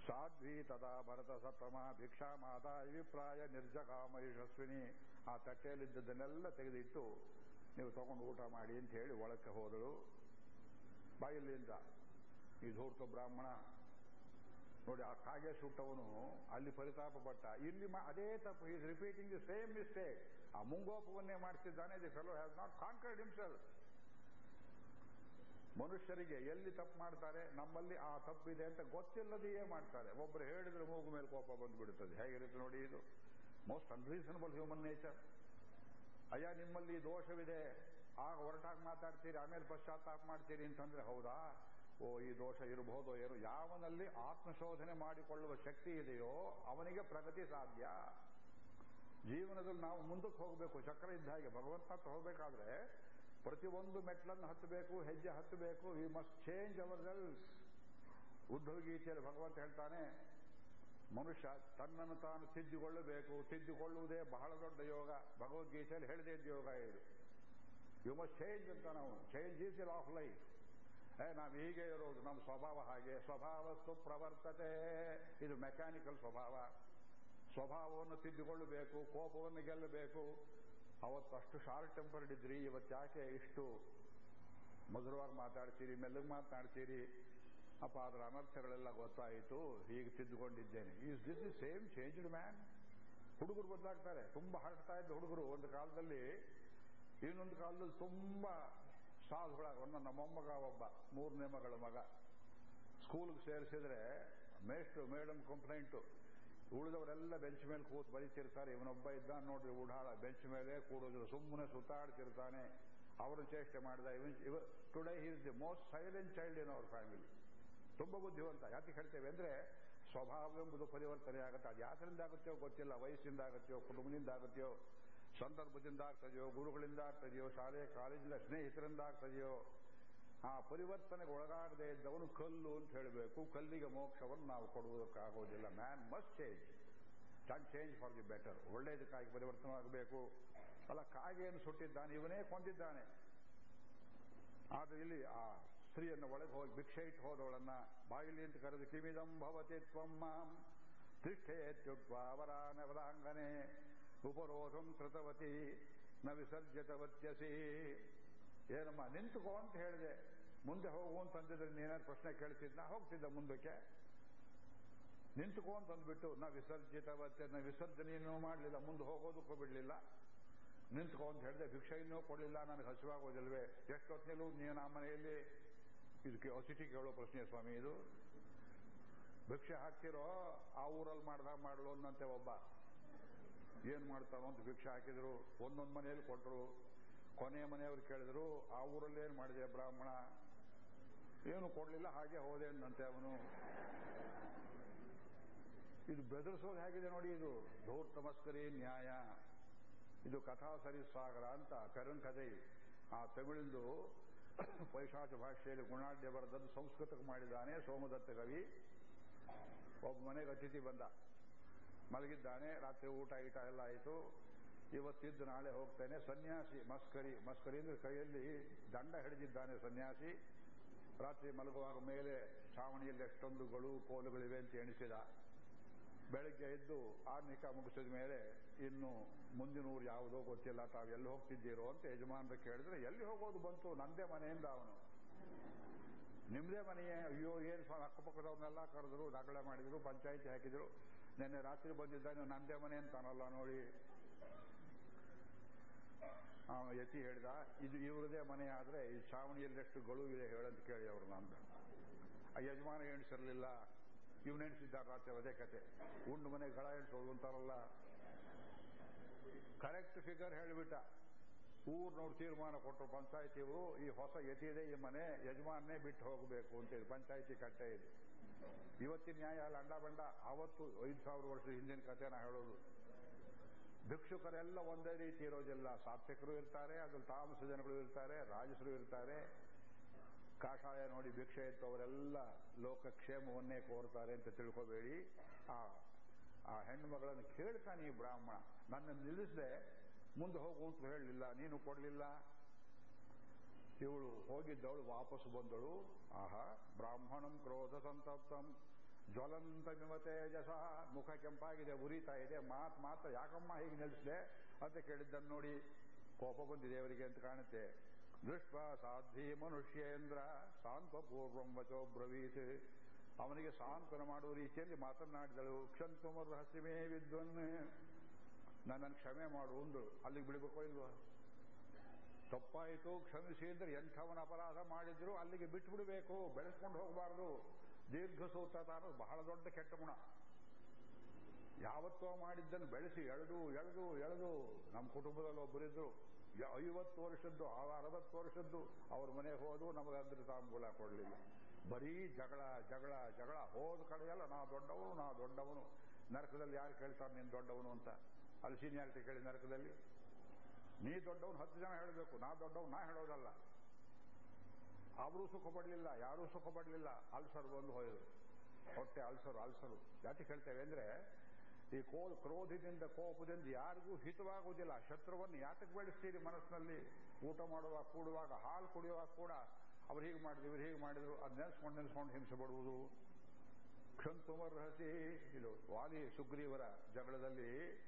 ಸಾಧ್ವಿ ತದಾ ಭರತ ಸಪ್ತಮ ಭಿಕ್ಷಾ ಮಾತಾ ಅಭಿಪ್ರಾಯ ನಿರ್ಜಕಾಮ ಯಶಸ್ವಿನಿ ಆ ತಟ್ಟೆಯಲ್ಲಿದ್ದದನ್ನೆಲ್ಲ ತೆಗೆದಿಟ್ಟು ನೀವು ತಗೊಂಡು ಊಟ ಮಾಡಿ ಅಂತ ಹೇಳಿ ಒಳಕ್ಕೆ ಹೋದಳು. ಬಾಯಿಲಿಂದ ಈ ಧೂರ್ತ ಬ್ರಾಹ್ಮಣ. ನೋಡಿ, ಆ ಕಾಗೆ ಸುಟ್ಟವನು ಅಲ್ಲಿ ಪರಿತಾಪ ಪಟ್ಟ ಇಲ್ಲಿ ಅದೇ ತಪ್ಪು. Is repeating the same mistake ಆ ಮುಂಗೋಪವನ್ನೇ ಮಾಡ್ತಿದ್ದಾನೆ. The fellow has not conquered himself ಮನುಷ್ಯರಿಗೆ ಎಲ್ಲಿ ತಪ್ಪು ಮಾಡ್ತಾರೆ, ನಮ್ಮಲ್ಲಿ ಆ ತಪ್ಪಿದೆ ಅಂತ ಗೊತ್ತಿಲ್ಲದೆಯೇ ಮಾಡ್ತಾರೆ. ಒಬ್ಬರು ಹೇಳಿದ್ರೆ ಮೂಗು ಮೇಲೆ ಕೋಪ ಬಂದ್ಬಿಡುತ್ತದೆ ಹೇಗಿರುತ್ತೆ ನೋಡಿ ಇದು? ಮೋಸ್ಟ್ ಅನ್ರೀಸನಬಲ್ ಹ್ಯೂಮನ್ ನೇಚರ್ ಅಯ್ಯ, ನಿಮ್ಮಲ್ಲಿ ದೋಷವಿದೆ. ಆಗ ಹೊರಟಾಗಿ ಮಾತಾಡ್ತೀರಿ, ಆಮೇಲೆ ಪಶ್ಚಾತ್ತಾಪ ಮಾಡ್ತೀರಿ ಅಂತಂದ್ರೆ ಹೌದಾ? ಓ, ಈ ದೋಷ ಇರಬಹುದೋ ಏನು. ಯಾವನಲ್ಲಿ ಆತ್ಮಶೋಧನೆ ಮಾಡಿಕೊಳ್ಳುವ ಶಕ್ತಿ ಇದೆಯೋ, ಅವನಿಗೆ ಪ್ರಗತಿ ಸಾಧ್ಯ. ಜೀವನದಲ್ಲಿ ನಾವು ಮುಂದಕ್ಕೆ ಹೋಗಬೇಕು. ಚಕ್ರ ಇದ್ದ ಹಾಗೆ ಭಗವಂತ ಹೋಗಬೇಕಾದ್ರೆ ಪ್ರತಿಯೊಂದು ಮೆಟ್ಲನ್ನು ಹತ್ತಬೇಕು ಹೆಜ್ಜೆ ಹತ್ತಬೇಕು we must change ourselves Uddhava ಗೀತೆಯಲ್ಲಿ ಭಗವಂತ ಹೇಳ್ತಾನೆ, ಮನುಷ್ಯ ತನ್ನನ್ನು ತಾನು ತಿದ್ದುಕೊಳ್ಳಬೇಕು. ತಿದ್ದುಕೊಳ್ಳುವುದೇ ಬಹಳ ದೊಡ್ಡ ಯೋಗ. ಭಗವದ್ಗೀತೆಯಲ್ಲಿ ಹೇಳಿದೆ ಯೋಗ ಇದು. ಯು ಮಸ್ಟ್ ಚೇಂಜ್ ಅಂತ ನಾವು. Change is ill of life ಏ, ನಾವು ಹೀಗೆ ಇರೋದು. ನಮ್ಮ ಸ್ವಭಾವ ಹಾಗೆ. ಸ್ವಭಾವಸ್ತು ಪ್ರವರ್ತತೆ ಇದು ಮೆಕ್ಯಾನಿಕಲ್ ಸ್ವಭಾವ. ಸ್ವಭಾವವನ್ನು ತಿದ್ದುಕೊಳ್ಳಬೇಕು, ಕೋಪವನ್ನು ಗೆಲ್ಲಬೇಕು. ಅವತ್ತು ಅಷ್ಟು ಶಾರ್ಟ್ ಟೆಂಪರ್ಡ್ ಇದ್ರಿ, ಇವತ್ತು ಯಾಕೆ ಇಷ್ಟು ಮಧುರವಾಗಿ ಮಾತಾಡ್ತೀರಿ, ಮೆಲ್ಲಗೆ ಮಾತನಾಡ್ತೀರಿ ಅಪ್ಪ ಅದರ ಅನರ್ಥಗಳೆಲ್ಲ ಗೊತ್ತಾಯಿತು, ಹೀಗೆ ತಿದ್ದುಕೊಂಡಿದ್ದೇನೆ. Is this is same changed man ಹುಡುಗರು ಬದಲಾಗ್ತಾರೆ. ತುಂಬಾ ಹರಡ್ತಾ ಇದ್ದ ಹುಡುಗರು. ಒಂದು ಕಾಲದಲ್ಲಿ, ಇನ್ನೊಂದು ಕಾಲದಲ್ಲಿ ತುಂಬಾ ಒಂದು ನಮ್ಮ ಮೊಮ್ಮಗ, ಒಬ್ಬ, ಮೂರನೇ ಮಗಳ ಮಗ. ಸ್ಕೂಲ್ಗೆ ಸೇರಿಸಿದ್ರೆ ಮೇಸ್ಟ್ರು ಮೇಡಮ್ ಕಂಪ್ಲೇಂಟು ಉಳಿದವರೆಲ್ಲ ಬೆಂಚ್ ಮೇಲೆ ಕೂತ್ ಬರೀತಿರ್ತಾರೆ. ಇವನೊಬ್ಬ ಇದ್ದ ನೋಡ್ರಿ, ಉಡಾಳ ಬೆಂಚ್ ಮೇಲೆ ಕೂಡೋದ್ರು ಸುಮ್ಮನೆ ಸುತ್ತಾಡ್ತಿರ್ತಾನೆ. ಅವರು ಚೇಷ್ಟೆ ಮಾಡಿದ, ಇವನ್ ಇವ today he's the most silent child in our family ತುಂಬ ಬುದ್ಧಿವಂತ. ಯಾಕೆ ಹೇಳ್ತೇವೆ ಅಂದ್ರೆ, ಸ್ವಭಾವ ಎಂಬುದು ಪರಿವರ್ತನೆ ಆಗುತ್ತೆ. ಅದು ಯಾತ್ರಿಂದ ಆಗುತ್ತೋ ಗೊತ್ತಿಲ್ಲ. ವಯಸ್ಸಿಂದ ಆಗುತ್ತೋ, ಕುಟುಂಬದಿಂದ ಆಗುತ್ತೋ, ಸಂದರ್ಭದಿಂದ ಆಗ್ತದೆಯೋ, ಗುರುಗಳಿಂದ ಆಗ್ತದೆಯೋ, ಶಾಲೆ ಕಾಲೇಜಿನ ಸ್ನೇಹಿತರಿಂದ ಆಗ್ತದೆಯೋ ಆ ಪರಿವರ್ತನೆಗೆ ಒಳಗಾಗದೇ ಇದ್ದವನು ಕಲ್ಲು ಅಂತ ಹೇಳಬೇಕು. ಕಲ್ಲಿಗೆ ಮೋಕ್ಷವನ್ನು ನಾವು ಕೊಡುವುದಕ್ಕಾಗೋದಿಲ್ಲ. Man must change can change for the better ಒಳ್ಳೆಯದಕ್ಕಾಗಿ ಪರಿವರ್ತನವಾಗಬೇಕು ಅಲ್ಲ, ಕಾಗೆಯನ್ನು ಸುಟ್ಟಿದ್ದಾನೆ, ಇವನೇ ಕೊಂದಿದ್ದಾನೆ. ಆದರೆ ಇಲ್ಲಿ ಆ ಸ್ತ್ರೀಯನ್ನು ಒಳಗೆ ಹೋಗಿ ಭಿಕ್ಷೆ ಇಟ್ಟು ಹೋದವಳನ್ನ ಬಾಯಿಲಿ ಅಂತ ಕರೆದು ಕಿಮಿದಂ ಭವತಿ ತ್ವಂ ಮಾಂ ಅವರ ನವರಾಂಗನೆ ಉಪರೋಧಂ ಕೃತವತಿ ನ ವಿಸರ್ಜಿತವತ್ಯಸಿ. ಏನಮ್ಮ, ನಿಂತುಕೋ ಅಂತ ಹೇಳಿದೆ. ಮುಂದೆ ಹೋಗು ಅಂತಂದಿದ್ರೆ ನೀನೇನು ಪ್ರಶ್ನೆ ಕೇಳ್ತಿದ್ದ ಹೋಗ್ತಿದ್ದ ಮುಂದಕ್ಕೆ. ನಿಂತುಕೋ ಅಂತಂದ್ಬಿಟ್ಟು ನಾ ವಿಸರ್ಜಿತವತ್ತೆ, ನಾ ವಿಸರ್ಜನೆಯನ್ನು ಮಾಡಲಿಲ್ಲ, ಮುಂದೆ ಹೋಗೋದಕ್ಕೂ ಬಿಡಲಿಲ್ಲ. ನಿಂತ್ಕೊ ಅಂತ ಹೇಳಿದೆ, ಭಿಕ್ಷೆ ಇನ್ನೂ ಕೊಡಲಿಲ್ಲ, ನನಗೆ ಹಸಿವಾಗೋದಿಲ್ವೇ? ಎಷ್ಟೊತ್ತಿನಲ್ಲೂ ನೀನು ಆ ಮನೆಯಲ್ಲಿ? ಇದಕ್ಕೆ ಅತಿಥಿ ಕೇಳೋ ಪ್ರಶ್ನೆ ಸ್ವಾಮಿ ಇದು. ಭಿಕ್ಷೆ ಹಾಕ್ತಿರೋ? ಆ ಊರಲ್ಲಿ ಮಾಡ್ದಾಗ ಮಾಡಲು, ಅನ್ನಂತೆ ಒಬ್ಬ. ಏನ್ ಮಾಡ್ತಾನೋ ಅಂತ ಭಿಕ್ಷೆ ಹಾಕಿದ್ರು, ಒಂದೊಂದು ಮನೆಯಲ್ಲಿ ಕೊಟ್ಟರು ಕೊನೆಯ ಮನೆಯವರು ಕೇಳಿದ್ರು, ಆ ಊರಲ್ಲಿ ಏನ್ ಮಾಡಿದೆ ಬ್ರಾಹ್ಮಣ? ಏನು ಕೊಡಲಿಲ್ಲ, ಹಾಗೆ ಹೋದೆ ಅಂದಂತೆ ಅವನು. ಇದು ಬೆದರಿಸೋದು ಹೇಗಿದೆ ನೋಡಿ ಇದು. ಧೂರ್ ತಮಸ್ಕರಿ ನ್ಯಾಯ. ಇದು ಕಥಾ ಸರಿಸಾಗರ ಅಂತ ಕರುಣ್ ಕಥೆ. ಆ ತಮಿಳಿಂದು ಪೈಶಾಚ ಭಾಷೆಯಲ್ಲಿ ಗುಣಾಢ್ಯ ಬರೆದದ್ದು ಸಂಸ್ಕೃತಕ್ಕೆ ಮಾಡಿದ್ದಾನೆ ಸೋಮದತ್ತ ಕವಿ. ಒಬ್ಬ ಮನೆಗೆ ಅತಿಥಿ ಬಂದ. ಮಲಗಿದ್ದಾನೆ, ರಾತ್ರಿ ಊಟ ಗೀಟ ಎಲ್ಲ ಆಯಿತು. ಇವತ್ತಿದ್ದು ನಾಳೆ ಹೋಗ್ತೇನೆ. ಸನ್ಯಾಸಿ ಮಸ್ಕರಿ. ಮಸ್ಕರಿ ಅಂದ್ರೆ ಕೈಯಲ್ಲಿ ದಂಡ ಹಿಡಿದಿದ್ದಾನೆ ಸನ್ಯಾಸಿ. ರಾತ್ರಿ ಮಲಗುವಾಗ ಮೇಲೆ ಛಾವಣಿಯಲ್ಲಿ ಎಷ್ಟೊಂದುಗಳು ಕೋಲುಗಳಿವೆ ಅಂತ ಎಣಿಸಿದ. ಬೆಳಗ್ಗೆ ಎದ್ದು ಆರ್ನಿಕ ಮುಗಿಸಿದ ಮೇಲೆ ಇನ್ನು ಮುಂದಿನ ಊರು ಯಾವುದೋ ಗೊತ್ತಿಲ್ಲ, ತಾವು ಎಲ್ಲಿ ಹೋಗ್ತಿದ್ದೀರೋ ಅಂತ ಯಜಮಾನ್ರು ಕೇಳಿದ್ರೆ, ಎಲ್ಲಿ ಹೋಗೋದು ಬಂತು? ನಂದೇ ಮನೆಯಿಂದ ಅವನು. ನಿಮ್ದೇ ಮನೆಯೇ? ಅಯ್ಯೋ, ಏನು ಸ್ವಾಮಿ, ಅಕ್ಕಪಕ್ಕದವ್ರನ್ನೆಲ್ಲ ಕರೆದ್ರು, ದಾಖಲೆ ಮಾಡಿದ್ರು, ಪಂಚಾಯಿತಿ ಹಾಕಿದ್ರು. ನಿನ್ನೆ ರಾತ್ರಿ ಬಂದಿದ್ದಾನೆ, ನಂದೇ ಮನೆ ಅಂತಾನಲ್ಲ ನೋಡಿ. ಯತಿ ಹೇಳಿದ, ಇದು ಇವರದೇ ಮನೆ ಆದ್ರೆ ಈ ಛಾವಣಿಯಲ್ಲಿ ಎಷ್ಟು ಗಳು ಇದೆ ಹೇಳಂತ ಕೇಳಿ ಅವ್ರನ್ನ ಅಂತ ಆ ಯಜಮಾನ ಎಣಿಸಿರಲಿಲ್ಲ ಇವನು ಎಣಿಸಿದ್ದಾರೆ ರಾತ್ರಿ ಅದೇ ಕತೆ. ಉಂಡು ಮನೆ ಗಳ ಎಣಿಸೋದು ಅಂತಾರಲ್ಲ. Correct figure ಹೇಳಿಬಿಟ್ಟ. ಊರ್ನವ್ರು ತೀರ್ಮಾನ ಕೊಟ್ಟರು ಪಂಚಾಯತಿಯವರು, ಈ ಹೊಸ ಯತಿ ಇದೆ ಈ ಮನೆ ಯಜಮಾನೇ ಬಿಟ್ಟು ಹೋಗಬೇಕು ಅಂತೇಳಿ ಪಂಚಾಯತಿ ಕಟ್ಟೆ ಇದು. ಇವತ್ತಿನ ನ್ಯಾಯ ಅಲ್ಲ ಅಂಡ ಬಂಡ ಅವತ್ತು ಐದು ಸಾವಿರ ವರ್ಷದ ಹಿಂದಿನ ಕಥೆನ ಹೇಳೋದು. ಭಿಕ್ಷುಕರೆಲ್ಲ ಒಂದೇ ರೀತಿ ಇರೋದಿಲ್ಲ. ಸಾತ್ವಿಕರು ಇರ್ತಾರೆ ಅದ್ರಲ್ಲಿ ತಾಮಸ ಜನಗಳು ಇರ್ತಾರೆ, ರಾಜಸರು ಇರ್ತಾರೆ. ಕಾಷಾಯ ನೋಡಿ ಭಿಕ್ಷೆ ಇತ್ತು ಅವರೆಲ್ಲ ಲೋಕಕ್ಷೇಮವನ್ನೇ ಕೋರ್ತಾರೆ ಅಂತ ತಿಳ್ಕೋಬೇಡಿ. ಆ ಆ ಹೆಣ್ಣು ಮಗಳನ್ನು ಕೇಳ್ತಾನೆ ಈ ಬ್ರಾಹ್ಮಣ. ನನ್ನ ನಿಲ್ಲಿಸದೆ, ಮುಂದೆ ಹೋಗು ಅಂತ ಹೇಳಲಿಲ್ಲ, ನೀನು ಕೊಡಲಿಲ್ಲ. ಇವಳು ಹೋಗಿದ್ದವಳು ವಾಪಸ್ ಬಂದಳು. ಆಹಾ, ಬ್ರಾಹ್ಮಣಂ ಕ್ರೋಧ ಸಂತಪ್ತಂ. ಜ್ವಲಂತ ತೇಜಸ, ಮುಖ ಕೆಂಪಾಗಿದೆ, ಉರಿತಾ ಇದೆ, ಮಾತು ಮಾತ್ರ ಯಾಕಮ್ಮ ಹೀಗೆ ನಿಲ್ಲಿಸಿದೆ ಅಂತ ಕೇಳಿದ್ದನ್ನು ನೋಡಿ ಕೋಪ ಬಂದಿದೆ ಅವರಿಗೆ ಅಂತ ಕಾಣುತ್ತೆ. ದೃಷ್ಟ ಸಾಧ್ವಿ ಮನುಷ್ಯೇಂದ್ರ, ಸಾಂತ್ವಪೂರ್ವಂ ವಚೋ ಬ್ರವೀತ್. ಅವನಿಗೆ ಸಾಂತ್ವನ ಮಾಡುವ ರೀತಿಯಲ್ಲಿ ಮಾತನಾಡಿದಳು ಕ್ಷಂತುಮರ್ ರಹಸ್യമೇ ವಿದ್ವನ್. ನನ್ನನ್ನು ಕ್ಷಮೆ ಮಾಡು ಒಂದು. ಅಲ್ಲಿಗೆ ಬಿಡಬೇಕೋ ಇಲ್ವಾ? ತಪ್ಪಾಯಿತು, ಕ್ಷಮಿಸಿ ಅಂದ್ರೆ ಎಂಥವನ ಅಪರಾಧ ಮಾಡಿದ್ರು ಅಲ್ಲಿಗೆ ಬಿಟ್ಬಿಡಬೇಕು. ಬೆಳೆಸ್ಕೊಂಡು ಹೋಗಬಾರದು. ದೀರ್ಘ ಸೂತ್ರಧಾರ ಬಹಳ ದೊಡ್ಡ ಕೆಟ್ಟ ಗುಣ. ಯಾವತ್ತೋ ಮಾಡಿದ್ದನ್ನು ಬೆಳೆಸಿ ಎಳೆದು ಎಳೆದು ಎಳೆದು, ನಮ್ಮ ಕುಟುಂಬದಲ್ಲಿ ಒಬ್ಬರಿದ್ರು ಐವತ್ತು ವರ್ಷದ್ದು ಅರವತ್ತು ವರ್ಷದ್ದು, ಅವ್ರ ಮನೆಗೆ ಹೋದ್ರು ನಮಗೆ ಅದ್ರ ತಾಂಬೂಲ ಕೊಡಲಿಲ್ಲ. ಬರೀ ಜಗಳ ಜಗಳ ಜಗಳ. ಹೋದ ಕಡೆಯಲ್ಲ, ನಾ ದೊಡ್ಡವನು ನಾ ದೊಡ್ಡವನು. ನರಕದಲ್ಲಿ ಯಾರು ಕೇಳ್ತಾರೆ, ನೀನು ದೊಡ್ಡವನು ಅಂತ. ಅಲ್ಲಿ ಸೀನಿಯಾರಿಟಿ ಕೇಳಿ ನರಕದಲ್ಲಿ. ನೀ ದೊಡ್ಡವನು, ಹತ್ತು ಜನ ಹೇಳಬೇಕು. ನಾ ದೊಡ್ಡವನು, ನಾ ಹೇಳೋದಲ್ಲ. ಅವರು ಸುಖ ಪಡಲಿಲ್ಲ, ಯಾರೂ ಸುಖ ಪಡಲಿಲ್ಲ, ಅಲ್ಸರ್ ಬಂದು ಹೋಯರು. ಹೊಟ್ಟೆ ಅಲ್ಸರು ಅಲ್ಸರು. ಯಾಕೆ ಹೇಳ್ತೇವೆ ಅಂದ್ರೆ, ಈ ಕೋ, ಕ್ರೋಧದಿಂದ, ಕೋಪದಿಂದ ಯಾರಿಗೂ ಹಿತವಾಗುವುದಿಲ್ಲ. ಶತ್ರುವನ್ನು ಯಾತಕ್ಕೆ ಬೆಳೆಸ್ತೀರಿ ಮನಸ್ಸಿನಲ್ಲಿ? ಊಟ ಮಾಡುವಾಗ ಕೂಡುವಾಗ, ಹಾಲು ಕುಡಿಯುವಾಗ ಕೂಡ ಅವ್ರು ಹೀಗೆ ಮಾಡಿದ್ರು, ಇವ್ರು ಹೀಗೆ ಮಾಡಿದ್ರು. ಅದು ನೆನೆಸ್ಕೊಂಡು ನೆನೆಸ್ಕೊಂಡು ಹಿಂಸೆ ಪಡುವುದು. ಕ್ಷಂತುಮರ್ ರಹಸಿ ಇದು ವಾಲಿ ಸುಗ್ರೀವರ ಜಗಳದಲ್ಲಿ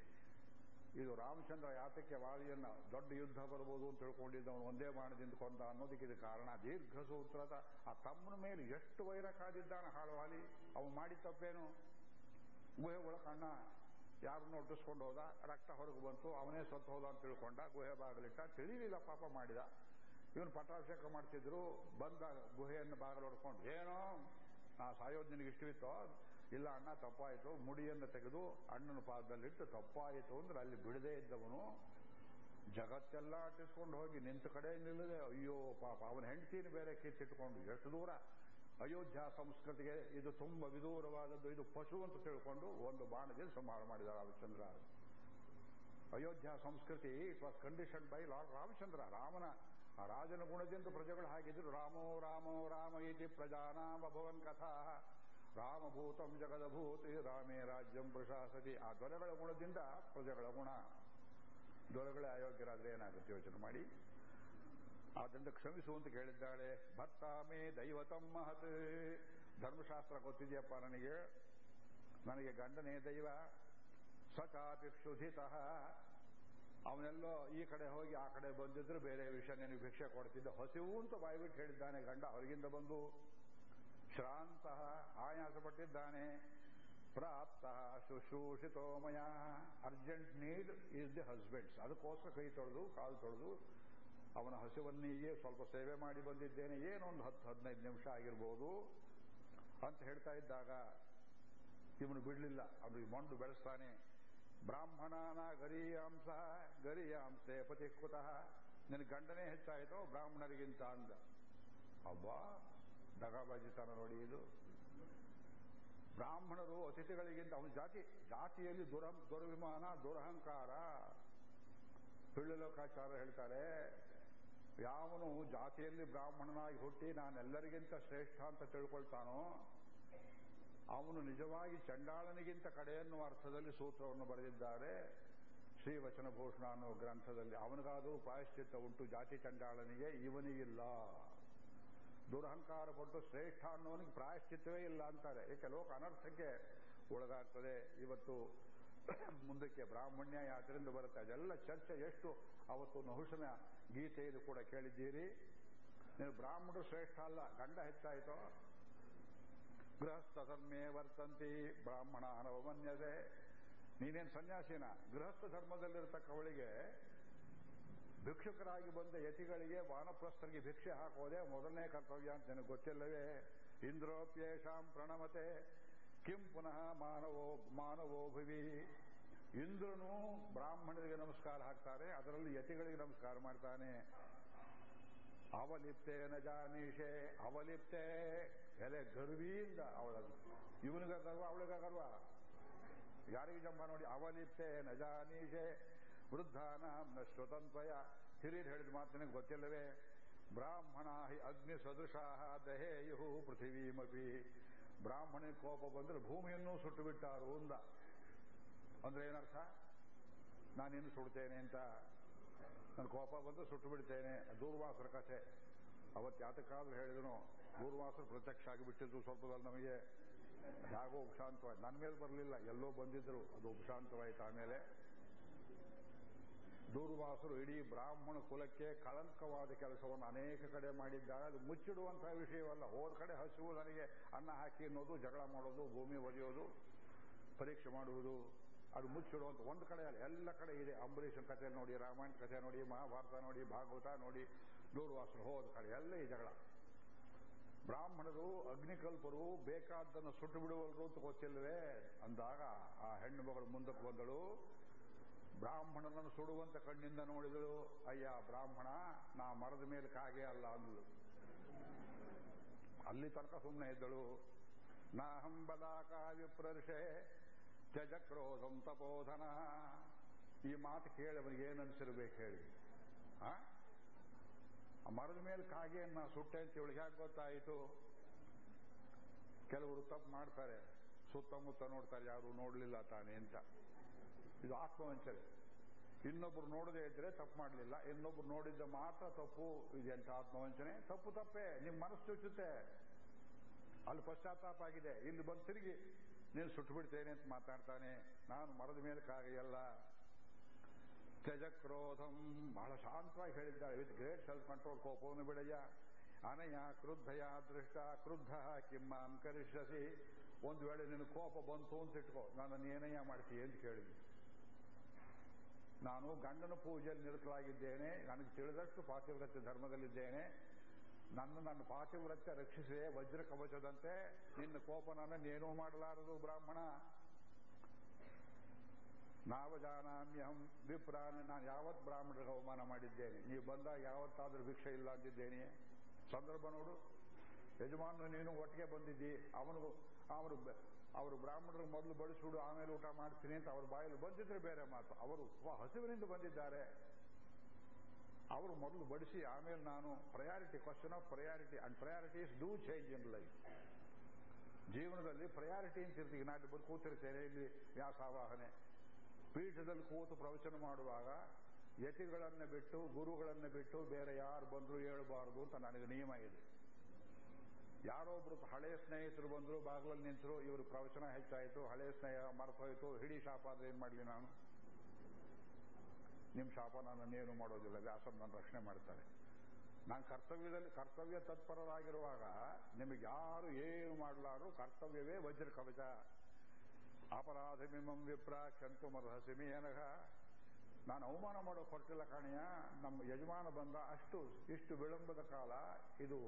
ಇದು ರಾಮಚಂದ್ರ ಯಾತಕ್ಕೆ ವಾಲಿಯನ್ನ ದೊಡ್ಡ ಯುದ್ಧ ಬರ್ಬೋದು ಅಂತ ತಿಳ್ಕೊಂಡಿದ್ದವನು ಒಂದೇ ಬಾಣದಿಂದ ಕೊಂದ ಅನ್ನೋದಕ್ಕೆ ಇದು ಕಾರಣ. ದೀರ್ಘ ಸೂತ್ರದ ಆ ತಮ್ಮನ ಮೇಲೆ ಎಷ್ಟು ವೈರ ಕಾದಿದ್ದಾನೆ ಹಾಳು ವಾಲಿ ಅವನು ಮಾಡಿ ತಪ್ಪೇನು? ಗುಹೆ ಒಳಕಣ್ಣ ಯಾರನ್ನು ಒಟ್ಟಿಸ್ಕೊಂಡು ಹೋದ, ರಕ್ತ ಹೊರಗೆ ಬಂತು, ಅವನೇ ಸತ್ತು ಹೋದ ಅಂತ ತಿಳ್ಕೊಂಡ, ಗುಹೆ ಬಾಗಿಲಿಟ್ಟ, ತಿಳಿಲಿಲ್ಲ ಪಾಪ ಮಾಡಿದ. ಇವನು ಪಟ್ಟಾಭಿಷೇಕ ಮಾಡ್ತಿದ್ರು, ಬಂದ ಗುಹೆಯನ್ನು ಬಾಗಿಲು ಹೊಡ್ಕೊಂಡು, ಏನೋ, ನಾ ಸಾಯೋದು ನಿನಗೆ ಇಷ್ಟವಿತ್ತೋ? ಇಲ್ಲ ಅಣ್ಣ, ತಪ್ಪಾಯಿತು. ಮುಡಿಯನ್ನು ತೆಗೆದು ಅಣ್ಣನ ಪಾದದಲ್ಲಿಟ್ಟು ತಪ್ಪಾಯಿತು ಅಂದ್ರೆ ಅಲ್ಲಿ ಬಿಡದೇ ಇದ್ದವನು ಜಗತ್ತೆಲ್ಲ ಅಟ್ಟಿಸ್ಕೊಂಡು ಹೋಗಿ ನಿಂತ ಕಡೆ ನಿಲ್ಲದೆ, ಅಯ್ಯೋ ಪಾಪ, ಅವನ ಹೆಂಡತಿನ ಬೇರೆ ಕಿತ್ತಿಟ್ಕೊಂಡು ಎಷ್ಟು ದೂರ? ಅಯೋಧ್ಯ ಸಂಸ್ಕೃತಿಗೆ ಇದು ತುಂಬ ವಿದೂರವಾದದ್ದು. ಇದು ಪಶು ಅಂತ ತಿಳ್ಕೊಂಡು ಒಂದು ಬಾಣದಿಂದ ಸಂಹಾರ ಮಾಡಿದ ರಾಮಚಂದ್ರ. ಅಯೋಧ್ಯ ಸಂಸ್ಕೃತಿ it was condition by lord Ramachandra. ರಾಮನ, ಆ ರಾಜನ ಗುಣದಿಂದ ಪ್ರಜೆಗಳು ಹಾಕಿದ್ರು ರಾಮೋ ರಾಮೋ ರಾಮ ಇತಿ ಪ್ರಜಾನಾಮಭವನ್ ಕಥಾ ರಾಮಭೂತಂ ಜಗದಭೂತಿ, ರಾಮೇ ರಾಜ್ಯಂ ಪ್ರಶಾಸತಿ. ಆ ದೊರೆಗಳ ಗುಣದಿಂದ ಪ್ರಜೆಗಳ ಗುಣ. ದೊರೆಗಳೇ ಅಯೋಗ್ಯರಾದ್ರೆ ಏನಾಗುತ್ತೆ ಯೋಚನೆ ಮಾಡಿ. ಆದ್ದರಿಂದ ಕ್ಷಮಿಸು ಅಂತ ಕೇಳಿದ್ದಾಳೆ. ಭರ್ತಾಮೇ ದೈವತಂ ಮಹತ್. ಧರ್ಮಶಾಸ್ತ್ರ ಗೊತ್ತಿದೆಯಪ್ಪ ನನಗೆ. ನನಗೆ ಗಂಡನೇ ದೈವ. ಸಚಾಪಿ ಕ್ಷುಧಿತಃ. ಅವನೆಲ್ಲೋ ಈ ಕಡೆ ಹೋಗಿ ಆ ಕಡೆ ಬಂದಿದ್ರು ಬೇರೆ ವಿಷಯ ನಿನಗೆ ಭಿಕ್ಷೆ ಕೊಡ್ತಿದ್ದ. ಹಸಿವು ಅಂತ ಬಾಯ್ಬಿಟ್ಟು ಹೇಳಿದ್ದಾನೆ ಗಂಡ. ಅವರಿಗಿಂದ ಬಂದು ಶ್ರಾಂತ ಆಯಾಸಪಟ್ಟಿದ್ದಾನೆ. ಪ್ರಾಪ್ತ ಶುಶ್ರೂಷಿತೋಮಯ urgent need is the husbands. ಅದಕ್ಕೋಸ್ಕರ ಕೈ ತೊಳೆದು, ಕಾಲು ತೊಳೆದು, ಅವನ ಹಸಿವನ್ನಿಗೆ ಸ್ವಲ್ಪ ಸೇವೆ ಮಾಡಿ ಬಂದಿದ್ದೇನೆ. ಏನೊಂದು ಹತ್ತು ಹದಿನೈದು ನಿಮಿಷ ಆಗಿರ್ಬೋದು ಅಂತ ಹೇಳ್ತಾ ಇದ್ದಾಗ ಇವನು ಬಿಡಲಿಲ್ಲ. ಅವನು ಮಂಡು ಬೆಳೆಸ್ತಾನೆ. ಬ್ರಾಹ್ಮಣನ ಗರಿಯಾಂಸ, ಗರಿಯಾಂಸೆ ಪತಿ ಕುತಃ ನಿನ್ನ ಗಂಡನೇ ಹೆಚ್ಚಾಯಿತೋ ಬ್ರಾಹ್ಮಣರಿಗಿಂತ ಅಂದ. ಅಬ್ಬಾ ದಗಾಬಾಜಿತನ ನೋಡಿ ಇದು. ಬ್ರಾಹ್ಮಣರು ಅತಿಥಿಗಳಿಗಿಂತ ಅವನ ಜಾತಿ, ಜಾತಿಯಲ್ಲಿ ದುರ, ದುರ್ವಿಮಾನ, ದುರಹಂಕಾರ. ಲೋಕಾಚಾರ ಹೇಳ್ತಾರೆ. ಯಾವನು ಜಾತಿಯಲ್ಲಿ ಬ್ರಾಹ್ಮಣನಾಗಿ ಹುಟ್ಟಿ ನಾನೆಲ್ಲರಿಗಿಂತ ಶ್ರೇಷ್ಠ ಅಂತ ತಿಳ್ಕೊಳ್ತಾನೋ, ಅವನು ನಿಜವಾಗಿ ಚಂಡಾಳನಿಗಿಂತ ಕಡೆ ಎನ್ನುವ ಅರ್ಥದಲ್ಲಿ ಸೂತ್ರವನ್ನು ಬರೆದಿದ್ದಾರೆ. ಶ್ರೀ ಭೂಷಣ ಅನ್ನುವ ಗ್ರಂಥದಲ್ಲಿ ಅವನಿಗಾದರೂ ಪ್ರಾಯಶ್ಚಿತ್ತ ಉಂಟು, ಜಾತಿ ಚಂಡಾಳನಿಗೆ ಇವನಿಗಿಲ್ಲ. ದುರಹಂಕಾರ ಪಟ್ಟು ಶ್ರೇಷ್ಠ ಅನ್ನೋನಿಗೆ ಪ್ರಾಯಶ್ಚಿತ್ತವೇ ಇಲ್ಲ ಅಂತಾರೆ. ಏಕೆ, ಲೋಕ ಅನರ್ಥಕ್ಕೆ ಒಳಗಾಗ್ತದೆ. ಇವತ್ತು ಮುಂದಕ್ಕೆ ಬ್ರಾಹ್ಮಣ್ಯ ಯಾತ್ರೆಯಿಂದ ಬರುತ್ತೆ. ಅದೆಲ್ಲ ಚರ್ಚೆ ಎಷ್ಟು? ಅವತ್ತು ನಹುಷನ ಗೀತೆಯಲ್ಲಿ ಕೂಡ ಕೇಳಿದ್ದೀರಿ. ನೀವು ಬ್ರಾಹ್ಮಣರು ಶ್ರೇಷ್ಠ ಅಲ್ಲ. ಗಂಡ ಹೆಚ್ಚಾಯಿತೋ? ಗೃಹಸ್ಥ ಧರ್ಮೇ ವರ್ತಂತಿ. ಬ್ರಾಹ್ಮಣ ಅನವಮನ್ಯದೆ. ನೀನೇನು ಸನ್ಯಾಸಿನ? ಗೃಹಸ್ಥ ಧರ್ಮದಲ್ಲಿರತಕ್ಕವಳಿಗೆ ಭಿಕ್ಷುಕರಾಗಿ ಬಂದ ಯತಿಗಳಿಗೆ ವಾನಪ್ರಸ್ಥರಿಗೆ ಭಿಕ್ಷೆ ಹಾಕೋದೇ ಮೊದಲನೇ ಕರ್ತವ್ಯ ಅಂತ ನನಗೆ ಗೊತ್ತಿಲ್ಲವೇ? ಇಂದ್ರೋಪ್ಯೇಷಾಂ ಪ್ರಣಮತೆ ಕಿಂ ಪುನಃ ಮಾನವೋ ಮಾನವೋ ಭವಿ. ಇಂದ್ರನು ಬ್ರಾಹ್ಮಣರಿಗೆ ನಮಸ್ಕಾರ ಹಾಕ್ತಾರೆ, ಅದರಲ್ಲಿ ಯತಿಗಳಿಗೆ ನಮಸ್ಕಾರ ಮಾಡ್ತಾನೆ. ಅವಲಿಪ್ತೆ ನಜಾನೀಷೆ ಅವಲಿಪ್ತೆ ಎಲೆ ಗರ್ವಿಯಿಂದ ಅವಳ ಇವನಿಗ ಗರ್ವ ಅವಳಿಗ ಗರ್ವ ಯಾರಿಗೆ ಜಂಬ ನೋಡಿ, ಅವಲಿಪ್ತೆ ನ ಜಾನೀಶೆ. ವೃದ್ಧಾನ ನ ಶ್ರುತಂತ್ವಯ. ಹಿರಿಯರು ಹೇಳಿದ ಮಾತು ನಿನಗೆ ಗೊತ್ತಿಲ್ಲವೇ? ಬ್ರಾಹ್ಮಣ ಹಿ ಅಗ್ನಿ ಸದೃಶಾ ದಹೇಯು ಪೃಥಿವೀಮಪಿ. ಬ್ರಾಹ್ಮಣಿ ಕೋಪ ಬಂದರೆ ಭೂಮಿಯನ್ನೂ ಸುಟ್ಟು ಬಿಟ್ಟಾರು ಅಂದ. ಅಂದ್ರೆ ಏನರ್ಥ? ನಾನಿನ್ನು ಸುಡ್ತೇನೆ ಅಂತ. ನನ್ನ ಕೋಪ ಬಂದು ಸುಟ್ಟು ಬಿಡ್ತೇನೆ ದೂರ್ವಾಸರ ಕಥೆ. ಅವತ್ತು ಯಾತಕ್ಕಾದ್ರೂ ಹೇಳಿದನು, ದೂರ್ವಾಸರು ಪ್ರತ್ಯಕ್ಷ ಆಗಿಬಿಟ್ಟಿದ್ರು ಸ್ವಲ್ಪದಲ್ಲಿ ನಮಗೆ. ಹೇಗೋ ಉಪಶಾಂತವಾಯ್ತು. ನನ್ನ ಮೇಲೆ ಬರಲಿಲ್ಲ. ಎಲ್ಲೋ ಬಂದಿದ್ರು. ಅದು ಉಪಶಾಂತವಾಯಿತು ಆಮೇಲೆ. ದೂರ್ವಾಸರು ಇಡೀ ಬ್ರಾಹ್ಮಣ ಕುಲಕ್ಕೆ ಕಳಂಕವಾದ ಕೆಲಸವನ್ನು ಅನೇಕ ಕಡೆ ಮಾಡಿದ್ದಾರೆ. ಅದು ಮುಚ್ಚಿಡುವಂತಹ ವಿಷಯವಲ್ಲ. ಹೋದ ಕಡೆ ಹಸಿವು ನನಗೆ ಅನ್ನ ಹಾಕಿ ಅನ್ನೋದು ಜಗಳ ಮಾಡೋದು, ಭೂಮಿ ಒಡೆಯೋದು ಪರೀಕ್ಷೆ ಮಾಡುವುದು, ಅದು ಮುಚ್ಚಿಡುವಂತ ಒಂದು ಕಡೆ ಅಲ್ಲ. ಎಲ್ಲ ಕಡೆ ಇದೆ. ಅಂಬರೀಷನ್ ಕಥೆ ನೋಡಿ, ರಾಮಾಯಣ ಕಥೆ ನೋಡಿ, ಮಹಾಭಾರತ ನೋಡಿ, ಭಾಗವತ ನೋಡಿ, ದೂರ್ವಾಸರು ಹೋದ ಕಡೆ ಎಲ್ಲ ಈ ಜಗಳ. ಬ್ರಾಹ್ಮಣರು, ಅಗ್ನಿಕಲ್ಪರು, ಬೇಕಾದ್ದನ್ನು ಸುಟ್ಟು ಬಿಡುವಲ್ರು ಅಂತ ಗೊತ್ತಿಲ್ಲವೇ? ಅಂದಾಗ ಆ ಹೆಣ್ಣು ಮಗಳು ಮುಂದಕ್ಕೆ ಬಂದಳು. ಬ್ರಾಹ್ಮಣನನ್ನು ಸುಡುವಂತ ಕಣ್ಣಿಂದ ನೋಡಿದಳು. ಅಯ್ಯ ಬ್ರಾಹ್ಮಣ, ನಾ ಮರದ ಮೇಲೆ ಕಾಗೆ ಅಲ್ಲ ಅಂದಳು ಅಲ್ಲಿ ತನಕ ಸುಮ್ಮನೆ ಇದ್ದಳು. ನಾಹಂ ಬದಾಕ ವಿಪ್ರರ್ಷೆ ತ್ಯಜಕ್ರೋಧಂ ತಪೋಧನ. ಈ ಮಾತು ಕೇಳಿ ಅವನಿಗೆ ಏನನ್ಸಿರ್ಬೇಕು ಹೇಳಿ. ಆ ಮರದ ಮೇಲೆ ಕಾಗೆಯನ್ನ ಸುಟ್ಟೆ ಅಂತ ಇವಳಿಗೆ ಯಾಕೆ ಗೊತ್ತಾಯಿತು? ಕೆಲವರು ತಪ್ಪು ಮಾಡ್ತಾರೆ. ಸುತ್ತಮುತ್ತ ನೋಡ್ತಾರೆ, ಯಾರು ನೋಡಲಿಲ್ಲ ತಾನೆ ಅಂತ. ಇದು ಆತ್ಮವಂಚನೆ. ಇನ್ನೊಬ್ರು ನೋಡದೇ ಇದ್ರೆ ತಪ್ಪು ಮಾಡಲಿಲ್ಲ. ಇನ್ನೊಬ್ರು ನೋಡಿದ್ದ ಮಾತ್ರ ತಪ್ಪು ಇದೆ ಅಂತ ಆತ್ಮವಂಚನೆ. ತಪ್ಪು ತಪ್ಪೇ. ನಿಮ್ಮ ಮನಸ್ಸು ಚುಚ್ಚುತ್ತೆ. ಅಲ್ಲಿ ಪಶ್ಚಾತ್ತಾಪ ಆಗಿದೆ. ಇಲ್ಲಿ ಬಂದು ತಿರುಗಿ ನೀನು ಸುಟ್ಟು ಬಿಡ್ತೇನೆ ಅಂತ ಮಾತಾಡ್ತಾನೆ. ನಾನು ಮರದ ಮೇಲೆ ಕಾಗೆಯಲ್ಲ. ತ್ಯಜಕ್ರೋಧಂ. ಬಹಳ ಶಾಂತವಾಗಿ ಹೇಳಿದ್ದಾಳೆ. ವಿತ್ ಗ್ರೇಟ್ ಸೆಲ್ಫ್ ಕಂಟ್ರೋಲ್ ಕೋಪವನ್ನು ಬಿಡಯ್ಯ. ಅನಯ ಕ್ರುದ್ಧಯ ದೃಷ್ಟ. ಕ್ರುದ್ಧ ಕಿಮ್ಮಾಂ ಕರಿಷ್ಯಸಿ. ಒಂದು ವೇಳೆ ನಿನ್ನ ಕೋಪ ಬಂತು ಅಂತ ಇಟ್ಕೋ. ನಾನು ಏನಯ್ಯ ಮಾಡ್ತೀಯ ಅಂತ ಕೇಳಿದ್ವಿ ನಾನು ಗಂಡನ ಪೂಜೆಯಲ್ಲಿ ನಿರತಲಾಗಿದ್ದೇನೆ ನನಗೆ ತಿಳಿದಷ್ಟು ಪಾತಿವ್ರತ್ಯ ಧರ್ಮದಲ್ಲಿದ್ದೇನೆ. ನನ್ನ ನನ್ನ ಪಾತಿವ್ರತ್ಯ ರಕ್ಷಿಸಿದೆ ವಜ್ರ ಕವಚದಂತೆ ನಿನ್ನ ಕೋಪ ನೀನೂ ಮಾಡಲಾರದು ಬ್ರಾಹ್ಮಣ. ನಾವಜಾನಾಮ್ಯಂ ವಿಪ್ರಾನ್ ನಾನು ಯಾವತ್ ಬ್ರಾಹ್ಮಣರಿಗೆ ಅವಮಾನ ಮಾಡಿದ್ದೇನೆ. ನೀವು ಬಂದಾಗ ಯಾವತ್ತಾದರೂ ಭಿಕ್ಷೆ ಇಲ್ಲ ಅಂದಿದ್ದೇನೆ ಸಂದರ್ಭ ನೋಡು. ಯಜಮಾನ ನೀನು ಒಟ್ಟಿಗೆ ಬಂದಿದ್ದಿ. ಅವನಿಗೂ ಅವರು ಅವರು ಬ್ರಾಹ್ಮಣರು ಮೊದಲು ಬಡಿಸ್ಬಿಡು ಆಮೇಲೆ ಊಟ ಮಾಡ್ತೀನಿ ಅಂತ ಅವ್ರ ಬಾಯಲ್ಲಿ ಬಂದಿದ್ರೆ ಬೇರೆ ಮಾತು. ಅವರು ಹಸಿವಿನಿಂದ ಬಂದಿದ್ದಾರೆ. ಅವರು ಮೊದಲು ಬಡಿಸಿ, ಆಮೇಲೆ ನಾನು priority question of priority and priorities do change in life ಜೀವನದಲ್ಲಿ ಪ್ರಯಾರಿಟಿ ಅಂತ ಇರ್ತೀವಿ. ನಾನು ಬಂದು ಕೂತಿರ್ತೇನೆ. ಇಲ್ಲಿ ವ್ಯಾಸಾವಾಹನೆ ಪೀಠದಲ್ಲಿ ಕೂತು ಪ್ರವಚನ ಮಾಡುವಾಗ ಯತಿಗಳನ್ನು ಬಿಟ್ಟು, ಗುರುಗಳನ್ನು ಬಿಟ್ಟು ಬೇರೆ ಯಾರು ಬಂದರೂ ಹೇಳಬಾರದು ಅಂತ ನನಗೆ ನಿಯಮ ಇದೆ. ಯಾರೊಬ್ರು ಹಳೆಯ ಸ್ನೇಹಿತರು ಬಂದರು, ಬಾಗಿಲಲ್ಲಿ ನಿಂತರು, ಇವರು ಪ್ರವಚನ ಹೆಚ್ಚಾಯಿತು ಹಳೆಯ ಸ್ನೇಹ ಮರ್ತೋಯ್ತು, ಹಿಡಿ ಶಾಪ ಆದ್ರೆ ಏನು ಮಾಡಲಿ ನಾನು? ನಿಮ್ಮ ಶಾಪ ನನ್ನನ್ನೇನು ಮಾಡೋದಿಲ್ಲ ವ್ಯಾಸನ್ ನನ್ನ ರಕ್ಷಣೆ ಮಾಡ್ತಾರೆ. ನಾನು ಕರ್ತವ್ಯದಲ್ಲಿ, ಕರ್ತವ್ಯ ತತ್ಪರರಾಗಿರುವಾಗ ನಿಮಗೆ ಯಾರು ಏನು ಮಾಡಲಾರು ಕರ್ತವ್ಯವೇ ವಜ್ರ ಕವಚ. ಅಪರಾಧಮಿಮಂ ವಿಪ್ರ ಕ್ಷಂತು ಮರಹಸಿಮಿ ಏನಗ ನಾನು ಅವಮಾನ ಮಾಡೋ ಕೊಟ್ಟಿಲ್ಲ ಕಾಣಿಯ? ನಮ್ಮ ಯಜಮಾನ ಬಂದ ಅಷ್ಟು, ಇಷ್ಟು ವಿಳಂಬದ ಕಾಲ ಇದು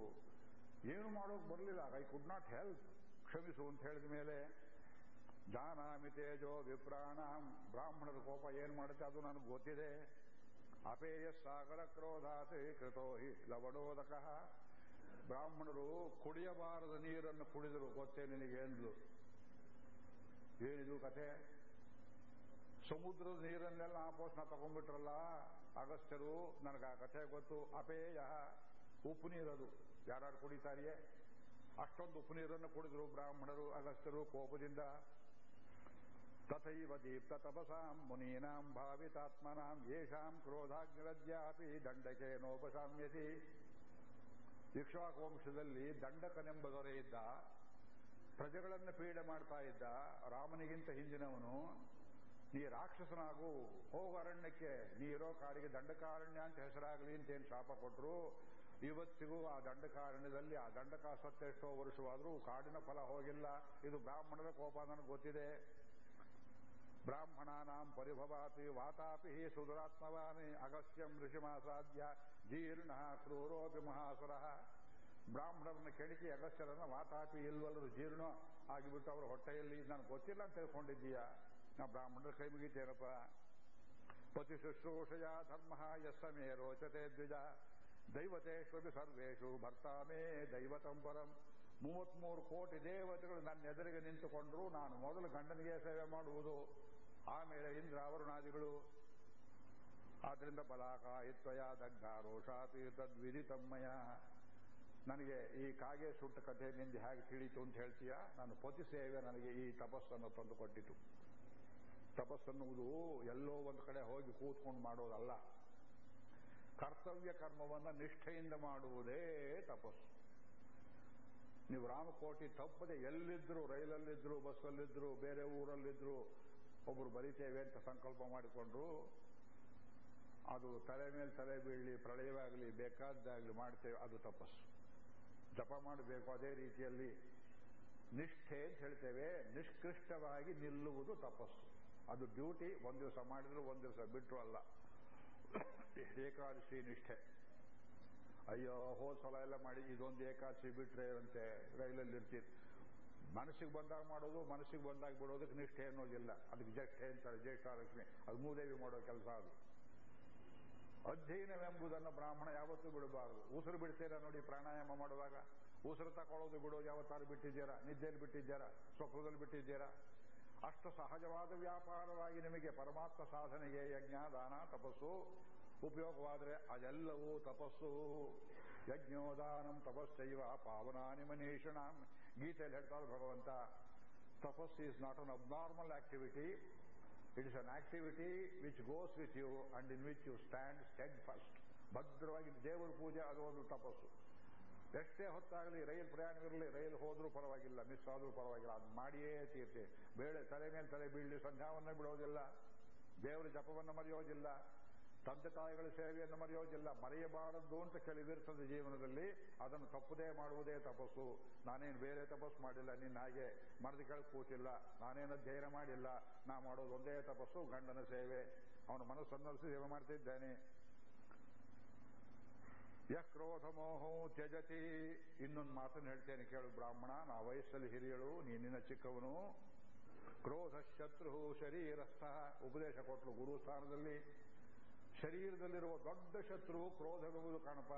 ಏನು ಮಾಡೋಕೆ ಬರಲಿಲ್ಲ. ಐ ಕುಡ್ ನಾಟ್ ಹೆಲ್ಪ್ ಕ್ಷಮಿಸು ಅಂತ ಹೇಳಿದ ಮೇಲೆ, ಜಾನಾಮಿ ತೇಜೋ ವಿಪ್ರಾಣ. ಬ್ರಾಹ್ಮಣರ ಕೋಪ ಏನು ಮಾಡುತ್ತೆ ಅದು ನನಗೆ ಗೊತ್ತಿದೆ. ಅಪೇಯ ಸಾಗರ ಕ್ರೋಧಾತಿ ಕೃತೋ ಹಿ ಲವಡೋದಕ ಬ್ರಾಹ್ಮಣರು ಕುಡಿಯಬಾರದ ನೀರನ್ನು ಕುಡಿದರು. ಗೊತ್ತೇ ನಿನಗೆ ಎಂದ್ಲು. ಏನಿದು ಕಥೆ? ಸಮುದ್ರದ ನೀರನ್ನೆಲ್ಲ ಆಪೋಸ್ನ ತಗೊಂಡ್ಬಿಟ್ರಲ್ಲ, ಅಗಸ್ತ್ಯರು, ನನಗೆ ಆ ಕಥೆ ಗೊತ್ತು. ಅಪೇಯ ಉಪ್ಪು ನೀರದು. ಯಾರು ಕುಡಿತಾರಿಯೇ? ಅಷ್ಟೊಂದು ಉಪನೀರನ್ನು ನೀರನ್ನು ಕುಡಿದ್ರು ಬ್ರಾಹ್ಮಣರು ಅಗಸ್ತರು ಕೋಪದಿಂದ. ತಥೈವ ದೀಪ್ತ ತಪಸಾಂ ಮುನೀನಾಂ ಭಾವಿತಾತ್ಮನಾಂ ಯೇಷಾಂ ಕ್ರೋಧಾಗ್ನಿರದ್ಯಾಪಿ ದಂಡಕೇನೋಪಶಾಮ್ಯತಿ ಇಕ್ಷ್ವಾಕ ವಂಶದಲ್ಲಿ ದಂಡಕನೆಂಬ ದೊರೆ ಇದ್ದ, ಪ್ರಜೆಗಳನ್ನು ಪೀಡೆ ಮಾಡ್ತಾ ಇದ್ದ ರಾಮನಿಗಿಂತ ಹಿಂದಿನವನು, ನೀ ರಾಕ್ಷಸನಾಗು, ಹೋಗು ಅರಣ್ಯಕ್ಕೆ, ನೀ ಇರೋ ಕಾಡಿಗೆ ದಂಡಕಾರಣ್ಯ ಅಂತ ಹೆಸರಾಗಲಿ ಅಂತೇನು ಶಾಪ ಕೊಟ್ಟರು ಇವತ್ತಿಗೂ ಆ ದಂಡಕಾರಣ್ಯದಲ್ಲಿ, ಆ ದಂಡಕ ಸತ್ತೆಷ್ಟೋ ವರ್ಷವಾದರೂ ಕಾಡಿನ ಫಲ ಹೋಗಿಲ್ಲ. ಇದು ಬ್ರಾಹ್ಮಣರ ಕೋಪ ನನಗೆ ಗೊತ್ತಿದೆ. ಬ್ರಾಹ್ಮಣಾನಾಂ ಪರಿಭವಾತಿ ವಾತಾಪಿ ಸುಧುರಾತ್ಮವಾನಿ ಅಗಸ್ಯಂ ಋಷಿಮಾಸಾಧ್ಯ ಜೀರ್ಣ ಕ್ರೂರೋಪಿ ಮಹಾಸುರ. ಬ್ರಾಹ್ಮಣರನ್ನು ಕೆಣಕಿ ಅಗಸ್ತ್ಯರನ್ನ ವಾತಾಪಿ ಇಲ್ವಲ್ಲರು ಜೀರ್ಣ ಆಗಿಬಿಟ್ಟು ಅವರ ಹೊಟ್ಟೆಯಲ್ಲಿ ನನಗೆ ಗೊತ್ತಿಲ್ಲ ಅಂತ ತಿಳ್ಕೊಂಡಿದ್ದೀಯ? ನಾ ಬ್ರಾಹ್ಮಣರ ಕೈ ಮುಗಿತೇನಪ್ಪ? ಪತಿ ಶುಶ್ರೂಷಯ ಧರ್ಮ ಯಸ್ಸಮೇ ರೋಚತೆ ದ್ವಿಜ. ದೈವತೇಶ್ವರಿ ಸರ್ವೇಶು ಭರ್ತಾಮೇ ದೈವತಂ ಪರಂ. ಮೂವತ್ಮೂರು ಕೋಟಿ ದೇವತೆಗಳು ನನ್ನ ಎದುರಿಗೆ ನಿಂತುಕೊಂಡ್ರು. ನಾನು ಮೊದಲು ಗಂಡನಿಗೆ ಸೇವೆ ಮಾಡುವುದು. ಆಮೇಲೆ ಇಂದ್ರ ಅವರುಣಾದಿಗಳು ಆದ್ರಿಂದ ಬಲಾಕಾಯಿತ್ವಯ ದಗ್ಧ ರೋಷಾತಿ ತದ್ವಿದಿತಮ್ಮಯ ನನಗೆ ಈ ಕಾಗೆ ಸುಟ್ಟ ಕಥೆ ನಿಂದ ಹೇಗೆ ತಿಳಿತು ಅಂತ ಹೇಳ್ತೀಯ? ನಾನು ಪತಿ ಸೇವೆ ನನಗೆ ಈ ತಪಸ್ಸನ್ನು ತಂದು ಕೊಟ್ಟಿತು ತಪಸ್ಸನ್ನುವುದು ಎಲ್ಲೋ ಒಂದು ಕಡೆ ಹೋಗಿ ಕೂತ್ಕೊಂಡು ಮಾಡೋದಲ್ಲ. ಕರ್ತವ್ಯ ಕರ್ಮವನ್ನು ನಿಷ್ಠೆಯಿಂದ ಮಾಡುವುದೇ ತಪಸ್ಸು. ನೀವು ರಾಮಕೋಟಿ ತಪ್ಪದೆ ಎಲ್ಲಿದ್ರು, ರೈಲಲ್ಲಿದ್ರು, ಬಸ್ಸಲ್ಲಿದ್ರು, ಬೇರೆ ಊರಲ್ಲಿದ್ರು ಒಬ್ರು ಬರಿತೇವೆ ಅಂತ ಸಂಕಲ್ಪ ಮಾಡಿಕೊಂಡ್ರು, ಅದು ತಲೆ ಮೇಲೆ ತಲೆ ಬೀಳಲಿ, ಪ್ರಳಯವಾಗಲಿ, ಬೇಕಾದ್ದಾಗಲಿ ಮಾಡ್ತೇವೆ, ಅದು ತಪಸ್ಸು. ಜಪ ಮಾಡಬೇಕು ಅದೇ ರೀತಿಯಲ್ಲಿ ನಿಷ್ಠೆ ಅಂತ ಹೇಳ್ತೇವೆ, ನಿಷ್ಕೃಷ್ಟವಾಗಿ ನಿಲ್ಲುವುದು ತಪಸ್ಸು. ಅದು ಡ್ಯೂಟಿ, ಒಂದು ದಿವಸ ಮಾಡಿದ್ರು, ಒಂದು ದಿವಸ ಬಿಟ್ಟರು ಅಲ್ಲ. ಏಕಾದಶಿ ನಿಷ್ಠೆ. ಅಯ್ಯೋ ಹೋದ ಸಲ ಎಲ್ಲ ಮಾಡಿ ಇದೊಂದು ಏಕಾದಶಿ ಬಿಟ್ರೆ ಅಂತೆ ರೈಲಲ್ಲಿ ಇರ್ತೀರಿ. ಮನಸ್ಸಿಗೆ ಬಂದಾಗ ಮಾಡೋದು, ಮನಸ್ಸಿಗೆ ಬಂದಾಗ ಬಿಡೋದಕ್ಕೆ ನಿಷ್ಠೆ ಅನ್ನೋದಿಲ್ಲ. ಅದಕ್ಕೆ ಜಷ್ಠೆ ಅಂತಾರೆ ಜ್ಯೇಷ್ಠಾಲಕ್ಷ್ಮಿ ಅದು ಮೂದೇವಿ ಮಾಡೋ ಕೆಲಸ ಅದು. ಅಧ್ಯಯನವೆಂಬುದನ್ನು ಬ್ರಾಹ್ಮಣ ಯಾವತ್ತೂ ಬಿಡಬಾರದು. ಉಸಿರು ಬಿಡ್ತೀರಾ ನೋಡಿ ಪ್ರಾಣಾಯಾಮ ಮಾಡುವಾಗ? ಉಸಿರು ತಗೊಳ್ಳೋದು ಬಿಡೋದು ಯಾವತ್ತಾರು ಬಿಟ್ಟಿದ್ದೀರಾ? ನಿದ್ದೆಯಲ್ಲಿ ಬಿಟ್ಟಿದ್ದೀರಾ? ಸ್ವಪ್ನದಲ್ಲಿ ಬಿಟ್ಟಿದ್ದೀರಾ? ಅಷ್ಟು ಸಹಜವಾದ ವ್ಯಾಪಾರವಾಗಿ ನಿಮಗೆ ಪರಮಾತ್ಮ ಸಾಧನೆಗೆ ಯಜ್ಞ, ದಾನ, ತಪಸ್ಸು ಉಪಯೋಗವಾದರೆ ಅದೆಲ್ಲವೂ ತಪಸ್ಸು. ಯಜ್ಞೋದಾನಂ ತಪಸ್ಸೈವ ಪಾವನಾನಿ ಮನೀಷಣ. ಗೀತೆಯಲ್ಲಿ ಹೇಳ್ತಾರೆ ಭಗವಂತ, ತಪಸ್ಸು is not an abnormal activity it is an activity which goes with you and in which you stand steadfast ಭದ್ರವಾಗಿ ದೇವರ ಪೂಜೆ ಅದು ಒಂದು ತಪಸ್ಸು. ಎಷ್ಟೇ ಹೊತ್ತಾಗಲಿ ರೈಲ್ ಪ್ರಯಾಣವಿರಲಿ ರೈಲ್ ಹೋದ್ರೂ ಪರವಾಗಿಲ್ಲ ಮಿಸ್ ಆದರೂ ಪರವಾಗಿಲ್ಲ, ಅದು ಮಾಡಿಯೇ ತೀರ್ತೆ. ಬೇಳೆ ತಲೆ ಮೇಲೆ ತಲೆ ಬೀಳಲಿ ಸಂಘವನ್ನು ಬಿಡೋದಿಲ್ಲ. ದೇವರ ಜಪವನ್ನು ಮರೆಯೋದಿಲ್ಲ. ತಂದೆ ತಾಯಿಗಳ ಸೇವೆಯನ್ನು ಮರೆಯೋದಿಲ್ಲ. ಮರೆಯಬಾರದು ಅಂತ ಕೆಲವಿರ್ತದೆ ಜೀವನದಲ್ಲಿ. ಅದನ್ನು ತಪ್ಪದೇ ಮಾಡುವುದೇ ತಪಸ್ಸು. ನಾನೇನು ಬೇರೆ ತಪಸ್ಸು ಮಾಡಿಲ್ಲ, ನಿನ್ನ ಹಾಗೆ ಮರದ ಕೆಳಗೆ ಕೂತಿಲ್ಲ. ನಾನೇನು ಅಧ್ಯಯನ ಮಾಡಿಲ್ಲ. ನಾ ಮಾಡೋದು ಒಂದೇ ತಪಸ್ಸು, ಗಂಡನ ಸೇವೆ. ಅವನ ಮನಸ್ಸನ್ನರಿಸಿ ಸೇವೆ ಮಾಡ್ತಿದ್ದೇನೆ. ಯಃ ಕ್ರೋಧ ಮೋಹೋ ತ್ಯಜತಿ. ಇನ್ನೊಂದು ಮಾತನ್ನು ಹೇಳ್ತೇನೆ ಕೇಳು ಬ್ರಾಹ್ಮಣ, ನಾ ವಯಸ್ಸಲ್ಲಿ ಹಿರಿಯಳು ನೀನಿನ ಚಿಕ್ಕವನು. ಕ್ರೋಧ ಶತ್ರು ಶರೀರಸ್ಥ, ಉಪದೇಶ ಕೊಟ್ಟರು ಗುರು ಸ್ಥಾನದಲ್ಲಿ. ಶರೀರದಲ್ಲಿರುವ ದೊಡ್ಡ ಶತ್ರು ಕ್ರೋಧವೆಂಬುದು ಕಾಣಪ.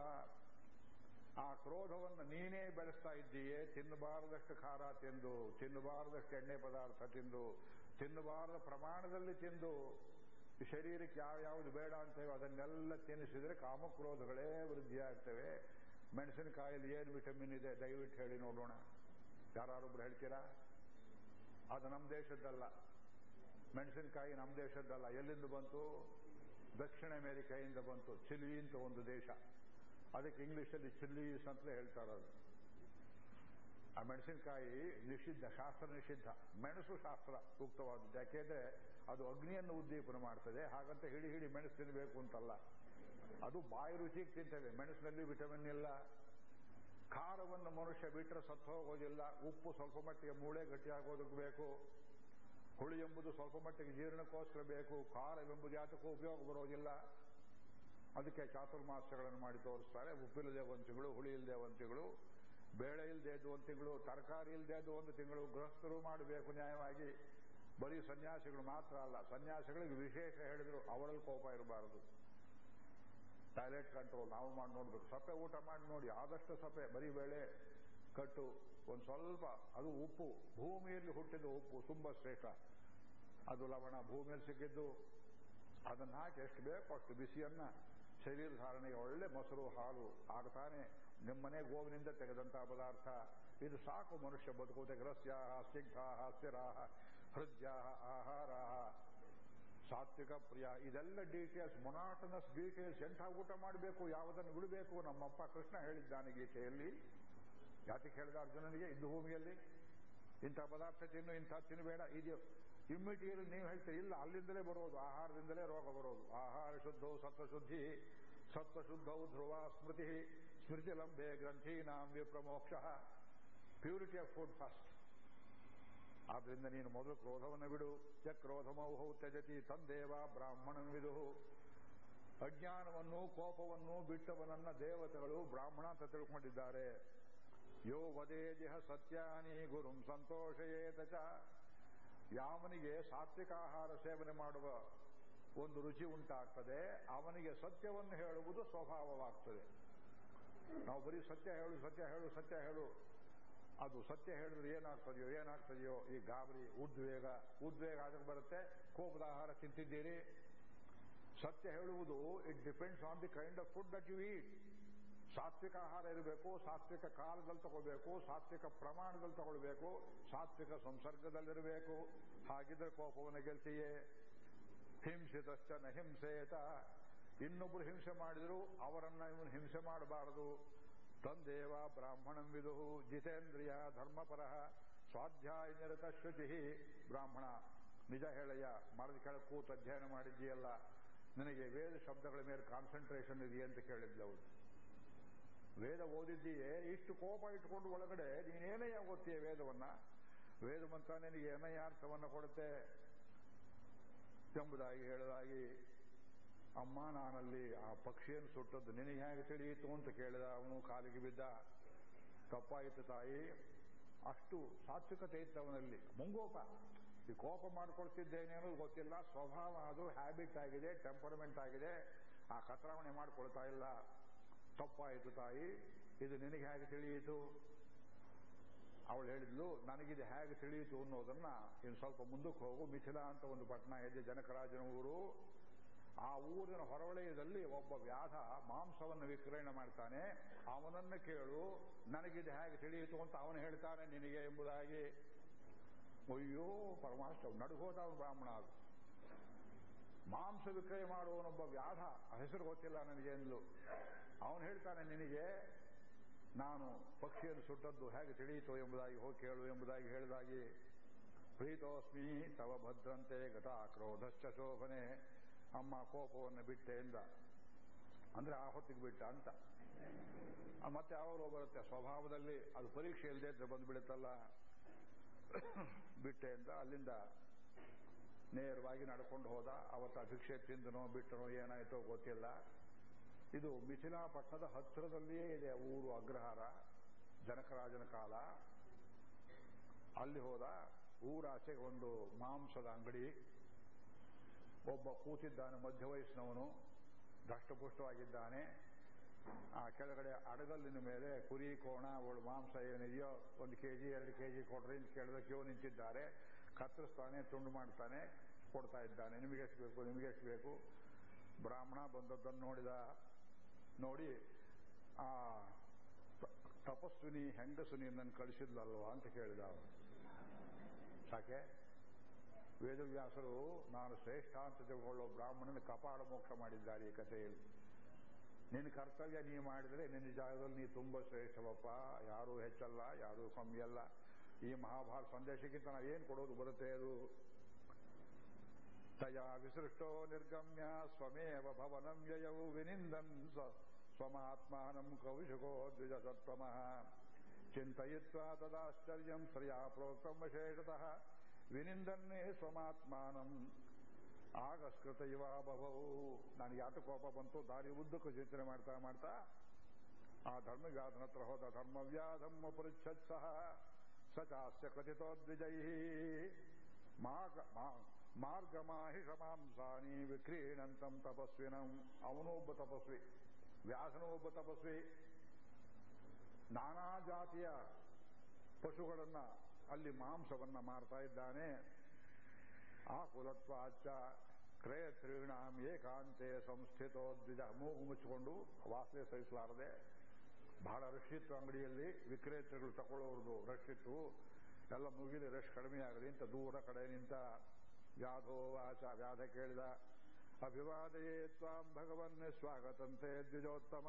ಆ ಕ್ರೋಧವನ್ನು ನೀನೇ ಬೆಳೆಸ್ತಾ ಇದ್ದೀಯೇ, ತಿನ್ನಬಾರದಷ್ಟು ಖಾರ ತಿಂದು, ತಿನ್ನಬಾರದಷ್ಟು ಎಣ್ಣೆ ಪದಾರ್ಥ ತಿಂದು, ತಿನ್ನಬಾರದ ಪ್ರಮಾಣದಲ್ಲಿ ತಿಂದು ಶರೀರಕ್ಕೆ ಯಾವ್ಯಾವುದು ಬೇಡ ಅಂತೇವೆ ಅದನ್ನೆಲ್ಲ ತಿನ್ನಿಸಿದರೆ ಕಾಮಕ್ರೋಧಗಳೇ ವೃದ್ಧಿಯಾಗ್ತವೆ. ಮೆಣಸಿನಕಾಯಲ್ಲಿ ಏನು ವಿಟಮಿನ್ ಇದೆ? ದಯವಿಟ್ಟು ಹೇಳಿ ನೋಡೋಣ. ಯಾರೊಬ್ರು ಹೇಳ್ತೀರಾ? ಅದು ನಮ್ಮ ದೇಶದ್ದಲ್ಲ. ಮೆಣಸಿನಕಾಯಿ ನಮ್ಮ ದೇಶದ್ದಲ್ಲ. ಎಲ್ಲಿಂದ ಬಂತು? ದಕ್ಷಿಣ ಅಮೆರಿಕೆಯಿಂದ ಬಂತು. ಚಿಲಿ ಅಂತ ಒಂದು ದೇಶ. ಅದಕ್ಕೆ ಇಂಗ್ಲಿಷಲ್ಲಿ ಚಿಲ್ಲೀಸ್ ಅಂತಲೇ ಹೇಳ್ತಾರದು ಆ ಮೆಣಸಿನಕಾಯಿ ನಿಷಿದ್ಧ, ಶಾಸ್ತ್ರ ನಿಷಿದ್ಧ. ಮೆಣಸು ಶಾಸ್ತ್ರ ಸೂಕ್ತವಾದದ್ದು. ಯಾಕೆಂದ್ರೆ ಅದು ಅಗ್ನಿಯನ್ನು ಉದ್ದೀಪನ ಮಾಡ್ತದೆ. ಹಾಗಂತ ಹಿಡಿ ಹಿಡಿ ಮೆಣಸು ತಿನ್ನಬೇಕು ಅಂತಲ್ಲ. ಅದು ಬಾಯಿ ರುಚಿಗೆ ತಿಂತೇವೆ ಮೆಣಸಿನಲ್ಲಿ ವಿಟಮಿನ್ ಇಲ್ಲ. ಖಾರವನ್ನು ಮನುಷ್ಯ ಬಿಟ್ಟರೆ ಸತ್ತು ಹೋಗೋದಿಲ್ಲ. ಉಪ್ಪು ಸ್ವಲ್ಪ ಮಟ್ಟಿಗೆ ಮೂಳೆ ಗಟ್ಟಿಯಾಗೋದಕ್ಕೆ ಬೇಕು. ಹುಳಿ ಎಂಬುದು ಸ್ವಲ್ಪ ಮಟ್ಟಿಗೆ ಜೀರ್ಣಕ್ಕೋಸ್ಕರ ಬೇಕು. ಖಾರವೆಂಬುದು ಯಾತಕ್ಕೂ ಉಪಯೋಗ ಬರೋದಿಲ್ಲ. ಅದಕ್ಕೆ ಚಾತುರ್ಮಾಸಗಳನ್ನು ಮಾಡಿ ತೋರಿಸ್ತಾರೆ. ಉಪ್ಪಿಲ್ಲದೆ ಒಂದು ಹುಳಿ ಇಲ್ಲದೆ ಬೇಳೆ ಇಲ್ಲದೆ ಇದ್ದು ಒಂದು ತಿಂಗಳು, ತರಕಾರಿ ಇಲ್ಲದೆ ಇದ್ದು ಒಂದು ತಿಂಗಳು, ಗೃಹಸ್ಥರು ಮಾಡಬೇಕು ನ್ಯಾಯವಾಗಿ. ಬರೀ ಸನ್ಯಾಸಿಗಳು ಮಾತ್ರ ಅಲ್ಲ, ಸನ್ಯಾಸಿಗಳಿಗೆ ವಿಶೇಷ ಹೇಳಿದ್ರು ಅವರಲ್ಲಿ ಕೋಪ ಇರಬಾರದು. ಟಾಯ್ಲೆಟ್ ಕಂಟ್ರೋಲ್, ನಾವು ಮಾಡಿ ನೋಡ್ಬೇಕು. ಸಪ್ಪೆ ಊಟ ಮಾಡಿ ನೋಡಿ, ಆದಷ್ಟು ಸಪೆ ಬರೀ ಬೇಳೆ ಕಟ್ಟು, ಒಂದು ಸ್ವಲ್ಪ, ಅದು ಉಪ್ಪು. ಭೂಮಿಯಲ್ಲಿ ಹುಟ್ಟಿದ ಉಪ್ಪು, ತುಂಬ ಶ್ರೇಷ್ಠ. ಅದು ಲವಣ ಭೂಮಿಯಲ್ಲಿ ಸಿಕ್ಕಿದ್ದು, ಅದನ್ನು ಹಾಕಿ ಎಷ್ಟು ಬೇಕೋ ಅಷ್ಟು ಬಿಸಿಯನ್ನ ಶರೀರ ಧಾರಣೆಗೆ ಒಳ್ಳೆ ಮೊಸರು, ಹಾಲು ಆಗ್ತಾನೆ ನಿಮ್ಮನೆ ಗೋವಿನಿಂದ ತೆಗೆದಂತಹ ಪದಾರ್ಥ. ಇದು ಸಾಕು ಮನುಷ್ಯ ಬದುಕುವುದು. ಗ್ರಸ್ಯಾಹ, ಸ್ನಿಗ್ಧಾಹ, ಸ್ಥಿರಾಹ, ಹೃದ್ಯಾಹ ಆಹಾರ ಸಾತ್ವಿಕ ಪ್ರಿಯ. ಇದೆಲ್ಲ ಡೀಟೇಲ್ಸ್ ಮೊನಾಟನಸ್ ಡೀಟೇಲ್ಸ್ ಎಂಥ ಊಟ ಮಾಡಬೇಕು, ಯಾವುದನ್ನು ಬಿಡಬೇಕು ನಮ್ಮಪ್ಪ ಕೃಷ್ಣ ಹೇಳಿದ್ದಾನೆ ಗೀತೆಯಲ್ಲಿ. ಯಾಕೆ ಹೇಳಿದ ಅರ್ಜುನನಿಗೆ? ಇದ್ದು ಭೂಮಿಯಲ್ಲಿ. ಇಂಥ ಪದಾರ್ಥ ತಿನ್ನು, ಇಂಥ ತಿನ್ನಬೇಡ ಇದು ಇಮ್ಮಿಡಿಯಲ್ ನೀವು ಹೇಳ್ತೀರಿ. ಇಲ್ಲ, ಅಲ್ಲಿಂದಲೇ ಬರೋದು. ಆಹಾರದಿಂದಲೇ ರೋಗ ಬರೋದು. ಆಹಾರ ಶುದ್ಧವು ಸತ್ವಶುದ್ಧಿ. ಸತ್ವಶುದ್ಧವು ಧ್ರುವ ಸ್ಮೃತಿ. ಸ್ಮೃತಿ ಲಂಬೆ ಗ್ರಂಥೀನಾಂ ವಿಪ್ರಮೋಕ್ಷ ಪ್ಯೂರಿಟಿ ಆಫ್ ಫುಡ್ ಫಸ್ಟ್ ಆದ್ದರಿಂದ ನೀನು ಮೊದಲು ಕ್ರೋಧವನ್ನು ಬಿಡು ಚಕ್ರೋಧಮೌಹೌ ತ್ಯಜತಿ ತಂದೇವ ಬ್ರಾಹ್ಮಣನ್ ವಿದು ಅಜ್ಞಾನವನ್ನು ಕೋಪವನ್ನು ಬಿಟ್ಟವನನ್ನ ದೇವತೆಗಳು ಬ್ರಾಹ್ಮಣ ಅಂತ ತಿಳ್ಕೊಂಡಿದ್ದಾರೆ ಯೋ ವದೇ ಜಿಹ ಸತ್ಯಾನಿ ಗುರುಂ ಸಂತೋಷಯೇ ತಚ ಯಾವನಿಗೆ ಸಾತ್ವಿಕ ಆಹಾರ ಸೇವನೆ ಮಾಡುವ ಒಂದು ರುಚಿ ಉಂಟಾಗ್ತದೆ ಅವನಿಗೆ ಸತ್ಯವನ್ನು ಹೇಳುವುದು ಸ್ವಭಾವವಾಗ್ತದೆ ನಾವು ಬರೀ ಸತ್ಯ ಹೇಳು ಸತ್ಯ ಹೇಳು ಸತ್ಯ ಹೇಳು. ಅದು ಸತ್ಯ ಹೇಳಿದ್ರೆ ಏನಾಗ್ತದೆಯೋ ಏನಾಗ್ತದೆಯೋ, ಈ ಗಾಬರಿ, ಉದ್ವೇಗ ಉದ್ವೇಗ ಅದಕ್ಕೆ ಬರುತ್ತೆ. ಕೋಪದ ಆಹಾರ ತಿಂತಿದ್ದೀರಿ. ಸತ್ಯ ಹೇಳುವುದು it depends on the kind of food that you eat ಸಾತ್ವಿಕ ಆಹಾರ ಇರಬೇಕು, ಸಾತ್ವಿಕ ಕಾಲದಲ್ಲಿ ತಗೋಬೇಕು ಸಾತ್ವಿಕ ಪ್ರಮಾಣದಲ್ಲಿ ತಗೊಳ್ಬೇಕು, ಸಾತ್ವಿಕ ಸಂಸರ್ಗದಲ್ಲಿರಬೇಕು. ಹಾಗಿದ್ರೆ ಕೋಪವನ್ನು ಗೆಲ್ತೀಯೇ. ಹಿಂಸಿತಶ್ಚ ನ ಹಿಂಸೇತ. ಇನ್ನೊಬ್ರು ಹಿಂಸೆ ಮಾಡಿದ್ರು, ಅವರನ್ನ ಇವನು ಹಿಂಸೆ ಮಾಡಬಾರದು. ತಂದೇವ ಬ್ರಾಹ್ಮಣಂ ವಿದು, ಜಿತೇಂದ್ರಿಯ ಧರ್ಮಪರ, ಸ್ವಾಧ್ಯಾಯ ನಿರತ ಶ್ರುತಿ ಬ್ರಾಹ್ಮಣ, ನಿಜ ಹೇಳಯ್ಯ, ಮರದ ಕೆಳ ಕೂತು ಅಧ್ಯಯನ ಮಾಡಿದ್ದೀಯಲ್ಲ, ನಿನಗೆ ವೇದ ಶಬ್ದಗಳ ಮೇಲೆ ಕಾನ್ಸಂಟ್ರೇಷನ್ ಇದೆಯೇ ಅಂತ ಕೇಳಿದ್ಲವಳು ವೇದ ಓದಿದ್ದೀಯೇ? ಇಷ್ಟು ಕೋಪ ಇಟ್ಕೊಂಡು ಒಳಗಡೆ ನೀನೇನಯ್ಯ ಓದ್ತೀಯ ವೇದವನ್ನ? ವೇದ ಮಂತ್ರ ನಿನಗೆ ಏನಯ್ಯ ಅರ್ಥವನ್ನು ಕೊಡುತ್ತೆ? ಎಂಬುದಾಗಿ ಹೇಳದಾಗಿ ಅಮ್ಮ ನಾನಲ್ಲಿ ಆ ಪಕ್ಷಿಯನ್ನು ಸುಟ್ಟದ್ದು ನಿನಗೆ ಹೇಗೆ ತಿಳಿಯಿತು ಅಂತ ಕೇಳಿದ ಅವನು ಕಾಲಿಗೆ ಬಿದ್ದ. ತಪ್ಪಾಯಿತು ತಾಯಿ. ಅಷ್ಟು ಸಾತ್ವಿಕತೆ ಇತ್ತು ಅವನಲ್ಲಿ. ಮುಂಗೋಪ, ಈ ಕೋಪ ಮಾಡ್ಕೊಳ್ತಿದ್ದೇನೆ ಅನ್ನೋದು ಗೊತ್ತಿಲ್ಲ. ಸ್ವಭಾವ ಅದು ಹ್ಯಾಬಿಟ್ ಆಗಿದೆ ಟೆಂಪರ್ಮೆಂಟ್ ಆಗಿದೆ. ಆ ಕತ್ರಾವಣೆ ಮಾಡ್ಕೊಳ್ತಾ ಇಲ್ಲ. ತಪ್ಪಾಯಿತು ತಾಯಿ. ಇದು ನಿನಗೆ ಹೇಗೆ ತಿಳಿಯಿತು? ಅವಳು ಹೇಳಿದ್ಲು, ನನಗಿದು ಹೇಗೆ ತಿಳಿಯಿತು ಅನ್ನೋದನ್ನ ಇನ್ನು ಸ್ವಲ್ಪ ಮುಂದಕ್ಕೆ ಹೋಗು. ಮಿಥಿಲಾ ಅಂತ ಒಂದು ಪಟ್ಟಣ ಇದೆ, ಜನಕರಾಜನ ಊರು. ಆ ಊರಿನ ಹೊರವಲಯದಲ್ಲಿ ಒಬ್ಬ ವ್ಯಾಧ ಮಾಂಸವನ್ನು ವಿಕ್ರಯಣೆ ಮಾಡ್ತಾನೆ. ಅವನನ್ನು ಕೇಳು, ನನಗಿದು ಹೇಗೆ ತಿಳಿಯಿತು ಅಂತ ಅವನು ಹೇಳ್ತಾನೆ, ನಿನಗೆ ಎಂಬುದಾಗಿ. ಅಯ್ಯೋ ಪರಮಾಷ್ಟ ನಡುಗೋದ ಬ್ರಾಹ್ಮಣ ಅದು. ಮಾಂಸ ವಿಕ್ರಯ ಮಾಡುವವನೊಬ್ಬ ವ್ಯಾಧ ಹೆಸರು ಗೊತ್ತಿಲ್ಲ ನನಗೆ ಎಂದ್ಲು. ಅವನು ಹೇಳ್ತಾನೆ, ನಿನಗೆ ನಾನು ಪಕ್ಷಿಯನ್ನು ಸುಟ್ಟದ್ದು ಹೇಗೆ ತಿಳಿಯಿತು ಎಂಬುದಾಗಿ ಹೋಗಿ ಕೇಳು ಎಂಬುದಾಗಿ ಹೇಳಿದಾಗಿ, ಪ್ರೀತೋಸ್ಮಿ ತವ ಭದ್ರಂತೆ ಗತ ಕ್ರೋಧಶ್ಚ ಶೋಭನೆ. ಅಮ್ಮ ಕೋಪವನ್ನು ಬಿಟ್ಟೆ ಎಂದ. ಅಂದ್ರೆ ಆ ಹೊತ್ತಿಗೆ ಬಿಟ್ಟ ಅಂತ. ಮತ್ತೆ ಯಾವಾಗಲೂ ಬರುತ್ತೆ. ಸ್ವಭಾವದಲ್ಲಿ ಅದು ಪರೀಕ್ಷೆ ಇಲ್ಲದೆ ಇದ್ರೆ ಬಂದ್ಬಿಡುತ್ತಲ್ಲ. ಬಿಟ್ಟೆ ಅಂತ ಅಲ್ಲಿಂದ ನೇರವಾಗಿ ನಡ್ಕೊಂಡು ಹೋದ. ಅವತ್ತ ಭಿಕ್ಷೆ ತಿಂದನೋ ಬಿಟ್ಟನೋ ಏನಾಯ್ತೋ ಗೊತ್ತಿಲ್ಲ. ಇದು ಮಿಥಿಲಾ ಪಟ್ಟಣದ ಹತ್ತಿರದಲ್ಲಿಯೇ ಇದೆ ಊರು ಅಗ್ರಹಾರ, ಜನಕರಾಜನ ಕಾಲ. ಅಲ್ಲಿ ಹೋದ. ಊರಾಚೆಗೆ ಒಂದು ಮಾಂಸದ ಅಂಗಡಿ. ಒಬ್ಬ ಕೂತಿದ್ದಾನೆ ಮಧ್ಯ ವಯಸ್ಸಿನವನು ದಷ್ಟಪುಷ್ಟವಾಗಿದ್ದಾನೆ. ಆ ಕೆಳಗಡೆ ಅಡಗಲ್ಲಿನ ಮೇಲೆ ಕುರಿ, ಕೋಣ, ಅವಳು ಮಾಂಸ ಏನಿದೆಯೋ ಒಂದು ಕೆ ಜಿ ಎರಡು ಕೆಜಿ ಕೊಡ್ರಿ ಅಂತ ಕೇಳಿದ ಕ್ಯೂ ನಿಂತಿದ್ದಾರೆ. ಕತ್ತರಿಸ್ತಾನೆ, ತುಂಡು ಮಾಡ್ತಾನೆ, ಕೊಡ್ತಾ ಇದ್ದಾನೆ. ನಿಮಗೆ ಎಷ್ಟು ಬೇಕು, ನಿಮಗೆ ಬೇಕು? ಬ್ರಾಹ್ಮಣ ಬಂದದ್ದನ್ನು ನೋಡಿದ, ನೋಡಿ, ಆ ತಪಸ್ವಿನಿ ಹೆಂಗಸುನಿ ನನ್ನ ಕಳಿಸಿದ್ಲಲ್ವಾ ಅಂತ ಕೇಳಿದ ಅವನು. ಸಾಕೆ ವೇದವ್ಯಾಸರು, ನಾನು ಶ್ರೇಷ್ಠ ಅಂತ ತಿಳ್ಕೊಳ್ಳೋ ಬ್ರಾಹ್ಮಣನ ಕಪಾಳ ಮೋಕ್ಷ ಮಾಡಿದ್ದಾರೆ ಈ ಕಥೆಯಲ್ಲಿ. ನಿನ್ನ ಕರ್ತವ್ಯ ನೀ ಮಾಡಿದರೆ ನಿನ್ನ ಜಾಗದಲ್ಲಿ ನೀ ತುಂಬ ಶ್ರೇಷ್ಠವಪ್ಪ. ಯಾರೂ ಹೆಚ್ಚಲ್ಲ, ಯಾರೂ ಕಮ್ಮಿ ಅಲ್ಲ ಈ ಮಹಾಭಾರತ ಸಂದೇಶಕ್ಕಿಂತ ನಾವೇನು ಕೊಡೋದು ಬರುತ್ತೆ ಅದು? ತಯಾ ವಿಸೃಷ್ಟೋ ನಿರ್ಗಮ್ಯ ಸ್ವಮೇವ ಭವನಂ ವ್ಯಯವು ವಿನಿಂದನ್ ಸ್ವಮಾತ್ಮಾನಂ ಕೌಶುಕೋ ದ್ವಿಜ ಸತ್ವಮಃ ಚಿಂತಯಿತ್ವಾ ತದಾಶ್ಚರ್ಯಂ ಶ್ರಿಯಾ ಪ್ರೋಕ್ತಂ ವಿಶೇಷತಃ. ವಿನಿಂದನ್ನೇ ಸಮಾತ್ಮಾನಂ. ಆಗಸ್ಕೃತ ಇವ ಭವವು ನಾನು ಯಾತ ಕೋಪ ಬಂತು, ದಾರಿ ಉದ್ದಕ್ಕೂ ಚಿಂತನೆ ಮಾಡ್ತಾ ಮಾಡ್ತಾ, ಆ ಧರ್ಮವ್ಯಾಧನ ಹತ್ರ ಹೋದ ಧರ್ಮವ್ಯಾಧಮ್ಮ ಪರಿಚ್ಛತ್ ಸಹ. ಸ ಚಾಸ್ಯ ಕಥಿತೋ ದ್ವಿಜೈ ಮಾರ್ಗಮಾಹಿ ಶಮಾಂಸಾನಿ ವಿಕ್ರೀಣಂತಂ ತಪಸ್ವಿನಂ. ಅವನೂ ಒಬ್ಬ ತಪಸ್ವಿ ವ್ಯಾಸನೂ ಒಬ್ಬ ತಪಸ್ವಿ. ನಾನಾ ಜಾತಿಯ ಪಶುಗಳನ್ನ ಅಲ್ಲಿ ಮಾಂಸವನ್ನ ಮಾರ್ತಾ ಇದ್ದಾನೆ. ಆ ಕುಲತ್ವಾಚ ಕ್ರಯತ್ರೀಣಾಂ ಏಕಾಂತೆ ಸಂಸ್ಥಿತೋ ದ್ವಿಜ. ಮೂಗು ಮುಚ್ಚಿಕೊಂಡು ವಾಸನೆ ಸಹಿಸಲಾರದೆ ಬಹಳ ರಶ್ ಅಂಗಡಿಯಲ್ಲಿ. ವಿಕ್ರೇತಗಳು ತಗೊಳ್ಳೋರ್ದು ರಶ್ ಎಲ್ಲ ಮುಗಿಲಿ ರಶ್ ಕಡಿಮೆ ಆಗಲಿ ಅಂತ ದೂರ ಕಡೆ ನಿಂತ ವ್ಯಾಧೋ ವಾಚ, ವ್ಯಾಧ ಕೇಳಿದ. ಅಭಿವಾದಯೇ ತ್ವಾಂ ಭಗವನ್ ಸ್ವಾಗತಂತೆ ದ್ವಿಜೋತ್ತಮ.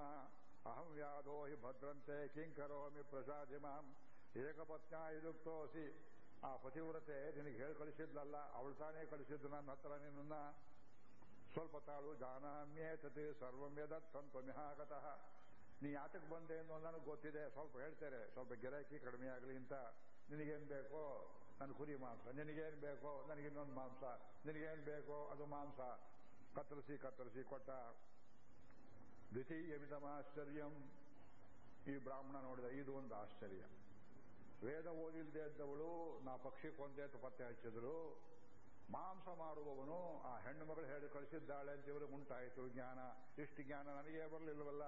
ಅಹಂ ವ್ಯಾಧೋ ಹಿ ಭದ್ರಂತೆ ಕಿಂಕರೋಮಿ ಪ್ರಸಾದಿ ಮಾಂ ಏಕಪತ್ನ ಇದುಕ್ತೋಸಿ ಆ ಪತಿವ್ರತೆ ನಿನಗೆ ಹೇಳಿ ಕಳಿಸಿದ್ಲಲ್ಲ, ಅವಳು ತಾನೇ ಕಳಿಸಿದ್ದು ನನ್ನ ಹತ್ರ ನಿನ್ನ ಸ್ವಲ್ಪ ತಾಳು ಜಾನಾಮ್ಯೇತತಿ ಸರ್ವಂ ಯದತ್ತಂತು ಮಿಹಾಗತಃ ನೀ ಯಾತಕ್ಕೆ ಬಂದೆ ಅನ್ನೋ ನನಗೆ ಗೊತ್ತಿದೆ, ಸ್ವಲ್ಪ ಹೇಳ್ತಾರೆ ಸ್ವಲ್ಪ ಗಿರಾಕಿ ಕಡಿಮೆ ಆಗಲಿ ಅಂತ. ನಿನಗೇನು ಬೇಕೋ? ನನ್ನ ಕುರಿ ಮಾಂಸ. ನಿನಗೇನು ಬೇಕೋ? ನನಗಿನ್ನೊಂದು ಮಾಂಸ. ನಿನಗೇನು ಬೇಕೋ? ಅದು ಮಾಂಸ. ಕತ್ತರಿಸಿ ಕತ್ತರಿಸಿ ಕೊಟ್ಟ. ದ್ವಿತೀಯ ವಿಧಮಾಶ್ಚರ್ಯಂ ಈ ಬ್ರಾಹ್ಮಣ ನೋಡಿದ, ಇದು ಒಂದು ಆಶ್ಚರ್ಯ. ವೇದ ಓದಿಲ್ದೇ ಇದ್ದವಳು, ನಾ ಅಂತ ಪತ್ತೆ ಹಚ್ಚಿದ್ರು ಮಾಂಸ ಮಾರುವವನು, ಆ ಹೆಣ್ಣು ಮಗಳು ಹೇಳಿ ಕಳಿಸಿದ್ದಾಳೆ ಅಂತ ಇವರು ಉಂಟಾಯಿತು ಜ್ಞಾನ. ಇಷ್ಟು ಜ್ಞಾನ ನನಗೇ ಬರಲಿಲ್ಲವಲ್ಲ?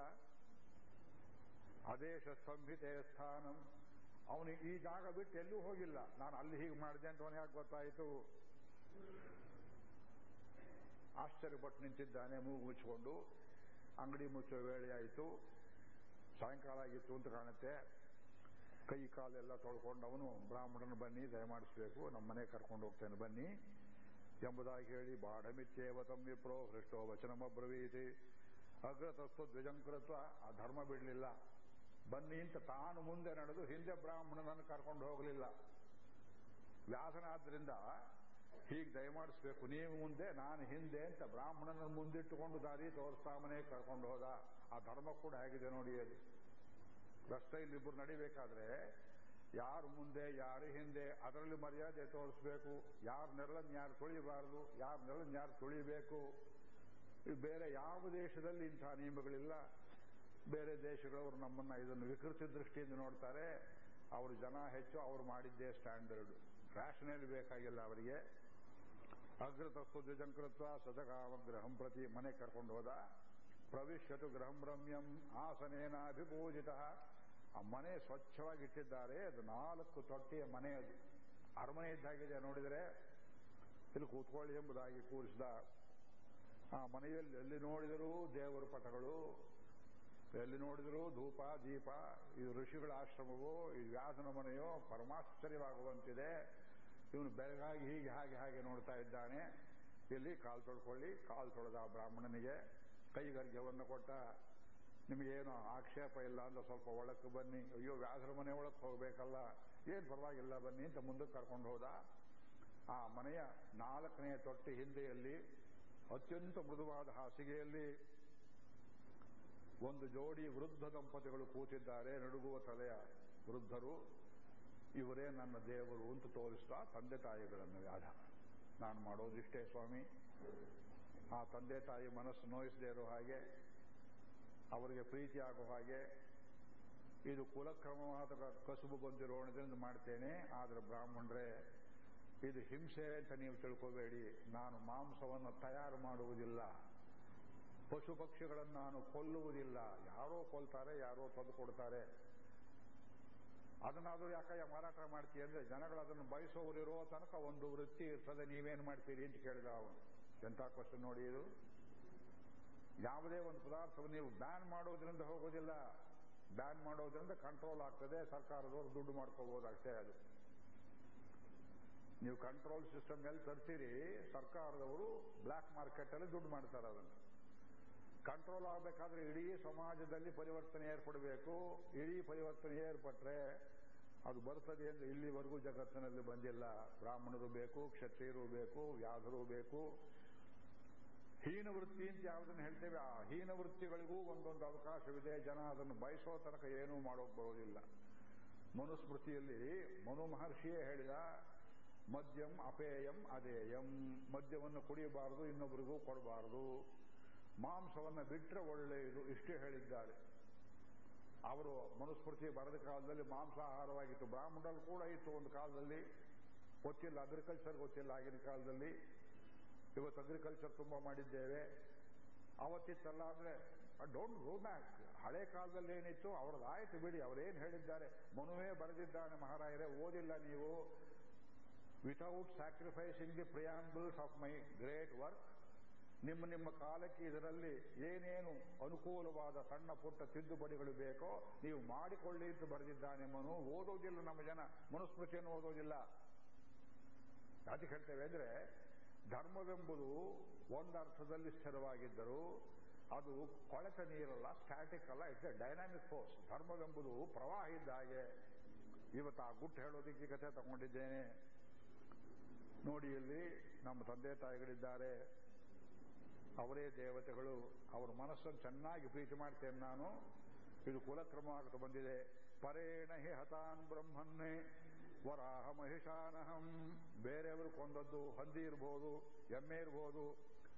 ಅದೇಶ ಸಂಹಿತೆ ಸ್ಥಾನಂ. ಅವನು ಈ ಜಾಗ ಬಿಟ್ಟು ಎಲ್ಲೂ ಹೋಗಿಲ್ಲ. ನಾನು ಅಲ್ಲಿ ಹೀಗೆ ಮಾಡಿದೆ ಅಂತ ಅವನು ಯಾಕೆ ಗೊತ್ತಾಯಿತು? ಆಶ್ಚರ್ಯಪಟ್ಟು ನಿಂತಿದ್ದಾನೆ, ಮೂಗು ಮುಚ್ಚಿಕೊಂಡು. ಅಂಗಡಿ ಮುಚ್ಚುವ ವೇಳೆ ಆಯಿತು. ಸಾಯಂಕಾಲ ಆಗಿತ್ತು ಅಂತ ಕಾಣುತ್ತೆ. ಕೈ ಕಾಲೆಲ್ಲ ತೊಳ್ಕೊಂಡವನು ಬ್ರಾಹ್ಮಣನ ಬನ್ನಿ, ದಯಮಾಡಿಸ್ಬೇಕು, ನಮ್ಮ ಮನೆ ಕರ್ಕೊಂಡು ಹೋಗ್ತೇನೆ, ಬನ್ನಿ. ಎಂಬುದಾಗಿ ಹೇಳಿ ಬಾಢಮಿತ್ಯೇವತಂ ವಿಪ್ರೋ ಹೃಷ್ಟೋ ವಚನಮಬ್ರವೀತಿ ಅಗ್ರತತ್ವ ದ್ವಿಜಂಕೃತ್ವ, ಆ ಧರ್ಮ ಬಿಡಲಿಲ್ಲ. ಬನ್ನಿ ಅಂತ ತಾನು ಮುಂದೆ ನಡೆದು ಹಿಂದೆ ಬ್ರಾಹ್ಮಣನನ್ನು ಕರ್ಕೊಂಡು ಹೋಗಲಿಲ್ಲ. ವ್ಯಾಸನಾದ್ರಿಂದ ಹೀಗೆ ದಯಮಾಡಿಸ್ಬೇಕು, ನೀವು ಮುಂದೆ, ನಾನು ಹಿಂದೆ ಅಂತ ಬ್ರಾಹ್ಮಣನ ಮುಂದಿಟ್ಟುಕೊಂಡು ದಾರಿ ತೋರಿಸ್ತಾ ಮನೆ ಕರ್ಕೊಂಡು ಹೋದ. ಆ ಧರ್ಮ ಕೂಡ ಹೇಗಿದೆ ನೋಡಿ ಅದು. ರಸ್ತೆಯಲ್ಲಿ ಇಬ್ಬರು ನಡಿಬೇಕಾದ್ರೆ ಯಾರು ಮುಂದೆ, ಯಾರು ಹಿಂದೆ, ಅದರಲ್ಲಿ ಮರ್ಯಾದೆ ತೋರಿಸ್ಬೇಕು. ಯಾರು ನೆರಳನ್ನು ಯಾರು ತುಳಿಬಾರದು, ಯಾರು ನೆರಳನ್ನು ಯಾರು ತುಳಿಬೇಕು. ಬೇರೆ ಯಾವ ದೇಶದಲ್ಲಿ ಇಂಥ ನಿಯಮಗಳಿಲ್ಲ. ಬೇರೆ ದೇಶಗಳವರು ನಮ್ಮನ್ನ ಇದನ್ನು ವಿಕೃತಿ ದೃಷ್ಟಿಯಿಂದ ನೋಡ್ತಾರೆ. ಅವರು ಜನ ಹೆಚ್ಚು, ಅವರು ಮಾಡಿದ್ದೇ ಸ್ಟ್ಯಾಂಡರ್ಡ್. ರ್ಯಾಷನಲ್ ಬೇಕಾಗಿಲ್ಲ ಅವರಿಗೆ. ಅಗ್ರತಸ್ತು ದ್ವಿಜಂಕೃತ್ವ ಸದಗಾಮ ಗೃಹಂ ಪ್ರತಿ ಮನೆ ಕರ್ಕೊಂಡು ಹೋದ. ಪ್ರವಿಶ್ಯತು ಗೃಹಂ ರಮ್ಯಂ ಆಸನೇನ ಅಭಿಪೂಜಿತ ಆ ಮನೆ ಸ್ವಚ್ಛವಾಗಿಟ್ಟಿದ್ದಾರೆ. ಅದು ನಾಲ್ಕು ತೊಟ್ಟಿಯ ಮನೆ ಅದು. ಅರಮನೆ ಇದ್ದಾಗಿದೆ ನೋಡಿದರೆ. ಇಲ್ಲಿ ಕೂತ್ಕೊಳ್ಳಿ ಎಂಬುದಾಗಿ ಕೂರಿಸಿದ ಆ ಮನೆಯಲ್ಲಿ ಎಲ್ಲಿ ನೋಡಿದರೂ ದೇವರ ಪಟಗಳು, ಎಲ್ಲಿ ನೋಡಿದರೂ ಧೂಪ, ದೀಪ, ಇದು ಋಷಿಗಳ ಆಶ್ರಮವೋ, ಇದು ವ್ಯಾಸನ ಮನೆಯೋ, ಪರಮಾಶ್ಚರ್ಯವಾಗುವಂತಿದೆ. ಇವನು ಬೆಳಗಾಗಿ ಹೀಗೆ ಹಾಗೆ ಹಾಗೆ ನೋಡ್ತಾ ಇದ್ದಾನೆ. ಇಲ್ಲಿ ಕಾಲು ತೊಳ್ಕೊಳ್ಳಿ. ಕಾಲು ತೊಳೆದ ಬ್ರಾಹ್ಮಣನಿಗೆ ಕೈಗರ್ಘ್ಯವನ್ನು ಕೊಟ್ಟ ನಿಮಗೇನು ಆಕ್ಷೇಪ ಇಲ್ಲ ಅಂದ್ರೆ ಸ್ವಲ್ಪ ಒಳಕ್ಕೆ ಬನ್ನಿ. ಅಯ್ಯೋ, ವ್ಯಾಸರ ಮನೆ ಒಳಕ್ಕೆ ಹೋಗ್ಬೇಕಲ್ಲ. ಏನು ಪರವಾಗಿಲ್ಲ, ಬನ್ನಿ ಅಂತ ಮುಂದಕ್ಕೆ ಕರ್ಕೊಂಡು ಹೋದ. ಆ ಮನೆಯ ನಾಲ್ಕನೆಯ ತೊಟ್ಟಿ ಹಿಂದೆಯಲ್ಲಿ ಅತ್ಯಂತ ಮೃದುವಾದ ಹಾಸಿಗೆಯಲ್ಲಿ ಒಂದು ಜೋಡಿ ವೃದ್ಧ ದಂಪತಿಗಳು ಕೂತಿದ್ದಾರೆ, ನಡುಗುವ ತಲೆಯ ವೃದ್ಧರು. ಇವರೇ ನನ್ನ ದೇವರು ಅಂತ ತೋರಿಸ್ತಾ ತಂದೆ ತಾಯಿಗಳನ್ನು ವ್ಯಾಧ. ನಾನು ಮಾಡೋದಿಷ್ಟೇ ಸ್ವಾಮಿ. ಆ ತಂದೆ ತಾಯಿ ಮನಸ್ಸು ನೋಯಿಸದೇ ಇರೋ ಹಾಗೆ ಅವರಿಗೆ ಪ್ರೀತಿ ಆಗೋ ಹಾಗೆ ಇದು ಕುಲಕ್ರಮವಾದ ಕಸುಬು ಬಂದಿರೋಣದಿಂದ ಮಾಡ್ತೇನೆ. ಆದರೆ ಬ್ರಾಹ್ಮಣರೇ, ಇದು ಹಿಂಸೆ ಅಂತ ನೀವು ತಿಳ್ಕೋಬೇಡಿ. ನಾನು ಮಾಂಸವನ್ನು ತಯಾರು ಮಾಡುವುದಿಲ್ಲ. ಪಶು ಪಕ್ಷಿಗಳನ್ನು ನಾನು ಕೊಲ್ಲುವುದಿಲ್ಲ. ಯಾರೋ ಕೊಲ್ತಾರೆ, ಯಾರೋ ತಂದು ಕೊಡ್ತಾರೆ. ಅದನ್ನಾದರೂ ಯಾಕಯ್ಯ ಮಾರಾಟ ಮಾಡ್ತೀಯ ಅಂದ್ರೆ ಜನಗಳು ಅದನ್ನು ಬಯಸೋರಿರೋ ತನಕ ಒಂದು ವೃತ್ತಿ ಇರ್ತದೆ. ನೀವೇನು ಮಾಡ್ತೀರಿ ಅಂತ ಕೇಳಿದ ಅವನು. ಎಂಥ ಕ್ವಶನ್ ನೋಡಿ ಇದು? ಯಾವುದೇ ಒಂದು ಪದಾರ್ಥವನ್ನು ನೀವು ಬ್ಯಾನ್ ಮಾಡೋದ್ರಿಂದ ಹೋಗೋದಿಲ್ಲ. ಬ್ಯಾನ್ ಮಾಡೋದ್ರಿಂದ ಕಂಟ್ರೋಲ್ ಆಗ್ತದೆ. ಸರ್ಕಾರದವರು ದುಡ್ಡು ಮಾಡ್ಕೋಬಹುದು ಅಷ್ಟೇ ಅದು. ನೀವು ಕಂಟ್ರೋಲ್ ಸಿಸ್ಟಮ್ ಎಲ್ಲಿ ತರ್ತೀರಿ, ಸರ್ಕಾರದವರು ಬ್ಲ್ಯಾಕ್ ಮಾರ್ಕೆಟ್ ಅಲ್ಲಿ ದುಡ್ಡು ಮಾಡ್ತಾರೆ ಅದನ್ನು. ಕಂಟ್ರೋಲ್ ಆಗಬೇಕಾದ್ರೆ ಇಡೀ ಸಮಾಜದಲ್ಲಿ ಪರಿವರ್ತನೆ ಏರ್ಪಡಬೇಕು. ಇಡೀ ಪರಿವರ್ತನೆ ಏರ್ಪಟ್ರೆ ಅದು ಬರ್ತದೆ ಅಂದ್ರೆ ಇಲ್ಲಿವರೆಗೂ ಜಗತ್ತಿನಲ್ಲಿ ಬಂದಿಲ್ಲ. ಬ್ರಾಹ್ಮಣರು ಬೇಕು, ಕ್ಷತ್ರಿಯರು ಬೇಕು, ವ್ಯಾಧರು ಬೇಕು. ಹೀನ ವೃತ್ತಿ ಅಂತ ಯಾವುದನ್ನು ಹೇಳ್ತೇವೆ? ಆ ಹೀನ ವೃತ್ತಿಗಳಿಗೂ ಒಂದೊಂದು ಅವಕಾಶವಿದೆ. ಜನ ಅದನ್ನು ಬಯಸೋ ತನಕ ಏನೂ ಮಾಡೋಕೆ ಬರೋದಿಲ್ಲ. ಮನುಸ್ಮೃತಿಯಲ್ಲಿ ಮನು ಮಹರ್ಷಿಯೇ ಹೇಳಿದ, ಮದ್ಯಂ ಅಪೇಯಂ ಅದೇಯಂ. ಮದ್ಯವನ್ನು ಕುಡಿಯಬಾರದು ಇನ್ನೊಬ್ಬರಿಗೂ ಕೊಡಬಾರದು. ಮಾಂಸವನ್ನು ಬಿಟ್ಟರೆ ಒಳ್ಳೆಯದು, ಇಷ್ಟೇ ಹೇಳಿದ್ದಾರೆ. ಅವರು ಮನುಸ್ಮೃತಿ ಬರೆದ ಕಾಲದಲ್ಲಿ ಮಾಂಸಾಹಾರವಾಗಿತ್ತು ಬ್ರಾಹ್ಮಣರು ಕೂಡ ಇತ್ತು ಒಂದು ಕಾಲದಲ್ಲಿ. ಗೊತ್ತಿಲ್ಲ ಅಗ್ರಿಕಲ್ಚರ್ ಗೊತ್ತಿಲ್ಲ ಆಗಿನ ಕಾಲದಲ್ಲಿ. ಇವತ್ತು ಅಗ್ರಿಕಲ್ಚರ್ ತುಂಬ ಮಾಡಿದ್ದೇವೆ. ಅವತ್ತಿತ್ತಲ್ಲ ಅಂದರೆ ಡೋಂಟ್ ಗೋ ಬ್ಯಾಕ್ ಹಳೆ ಕಾಲದಲ್ಲಿ ಏನಿತ್ತು ಅವ್ರದ್ದಾಯ್ತು ಬಿಡಿ, ಅವರೇನು ಹೇಳಿದ್ದಾರೆ. ಮನುವೇ ಬರೆದಿದ್ದಾನೆ ಮಹಾರಾಯರೇ, ಓದಿಲ್ಲ ನೀವು. Without sacrificing the preambles of my great work ನಿಮ್ಮ ನಿಮ್ಮ ಕಾಲಕ್ಕೆ ಇದರಲ್ಲಿ ಏನೇನು ಅನುಕೂಲವಾದ ಸಣ್ಣ ಪುಟ್ಟ ತಿದ್ದುಪಡಿಗಳು ಬೇಕೋ, ನೀವು ಮಾಡಿಕೊಳ್ಳಿ ಅಂತ ಬರೆದಿದ್ದಾನೆ ಮನು. ಓದೋದಿಲ್ಲ ನಮ್ಮ ಜನ. ಮನುಸ್ಮೃತಿಯನ್ನು ಓದೋದಿಲ್ಲ. ಯಾಕೆ ಹೇಳ್ತೇವೆ ಅಂದ್ರೆ ಧರ್ಮವೆಂಬುದು ಒಂದರ್ಥದಲ್ಲಿ ಸ್ಥಿರವಾಗಿದ್ದರೂ ಅದು ಕೊಳೆತ ನೀರಲ್ಲ ಸ್ಟ್ಯಾಟಿಕ್ ಅಲ್ಲ ಇಟ್ಸ್ ಎ ಡೈನಾಮಿಕ್ ಫೋರ್ಸ್ ಧರ್ಮವೆಂಬುದು ಪ್ರವಾಹ ಇದ್ದ ಹಾಗೆ. ಇವತ್ತು ಆ ಗುಟ್ಟು ಹೇಳೋದಿಕ್ಕೆ ಕಥೆ ತಗೊಂಡಿದ್ದೇನೆ. ನೋಡಿ ಇಲ್ಲಿ ನಮ್ಮ ತಂದೆ ತಾಯಿಗಳಿದ್ದಾರೆ. ಅವರೇ ದೇವತೆಗಳು. ಅವರ ಮನಸ್ಸನ್ನು ಚೆನ್ನಾಗಿ ಪ್ರೀತಿ ಮಾಡ್ತೇನೆ ನಾನು. ಇದು ಕುಲಕ್ರಮವಾಗುತ್ತಾ ಬಂದಿದೆ. ಪರೇಣ ಹಿ ಹತಾನ್ ಬ್ರಹ್ಮನ್ನೇ. ವರಾಹ ಮಹಿಷಾನಹಂ ಬೇರೆಯವರು ಕೊಂದದ್ದು ಹಂದಿ ಇರ್ಬೋದು, ಎಮ್ಮೆ ಇರ್ಬೋದು.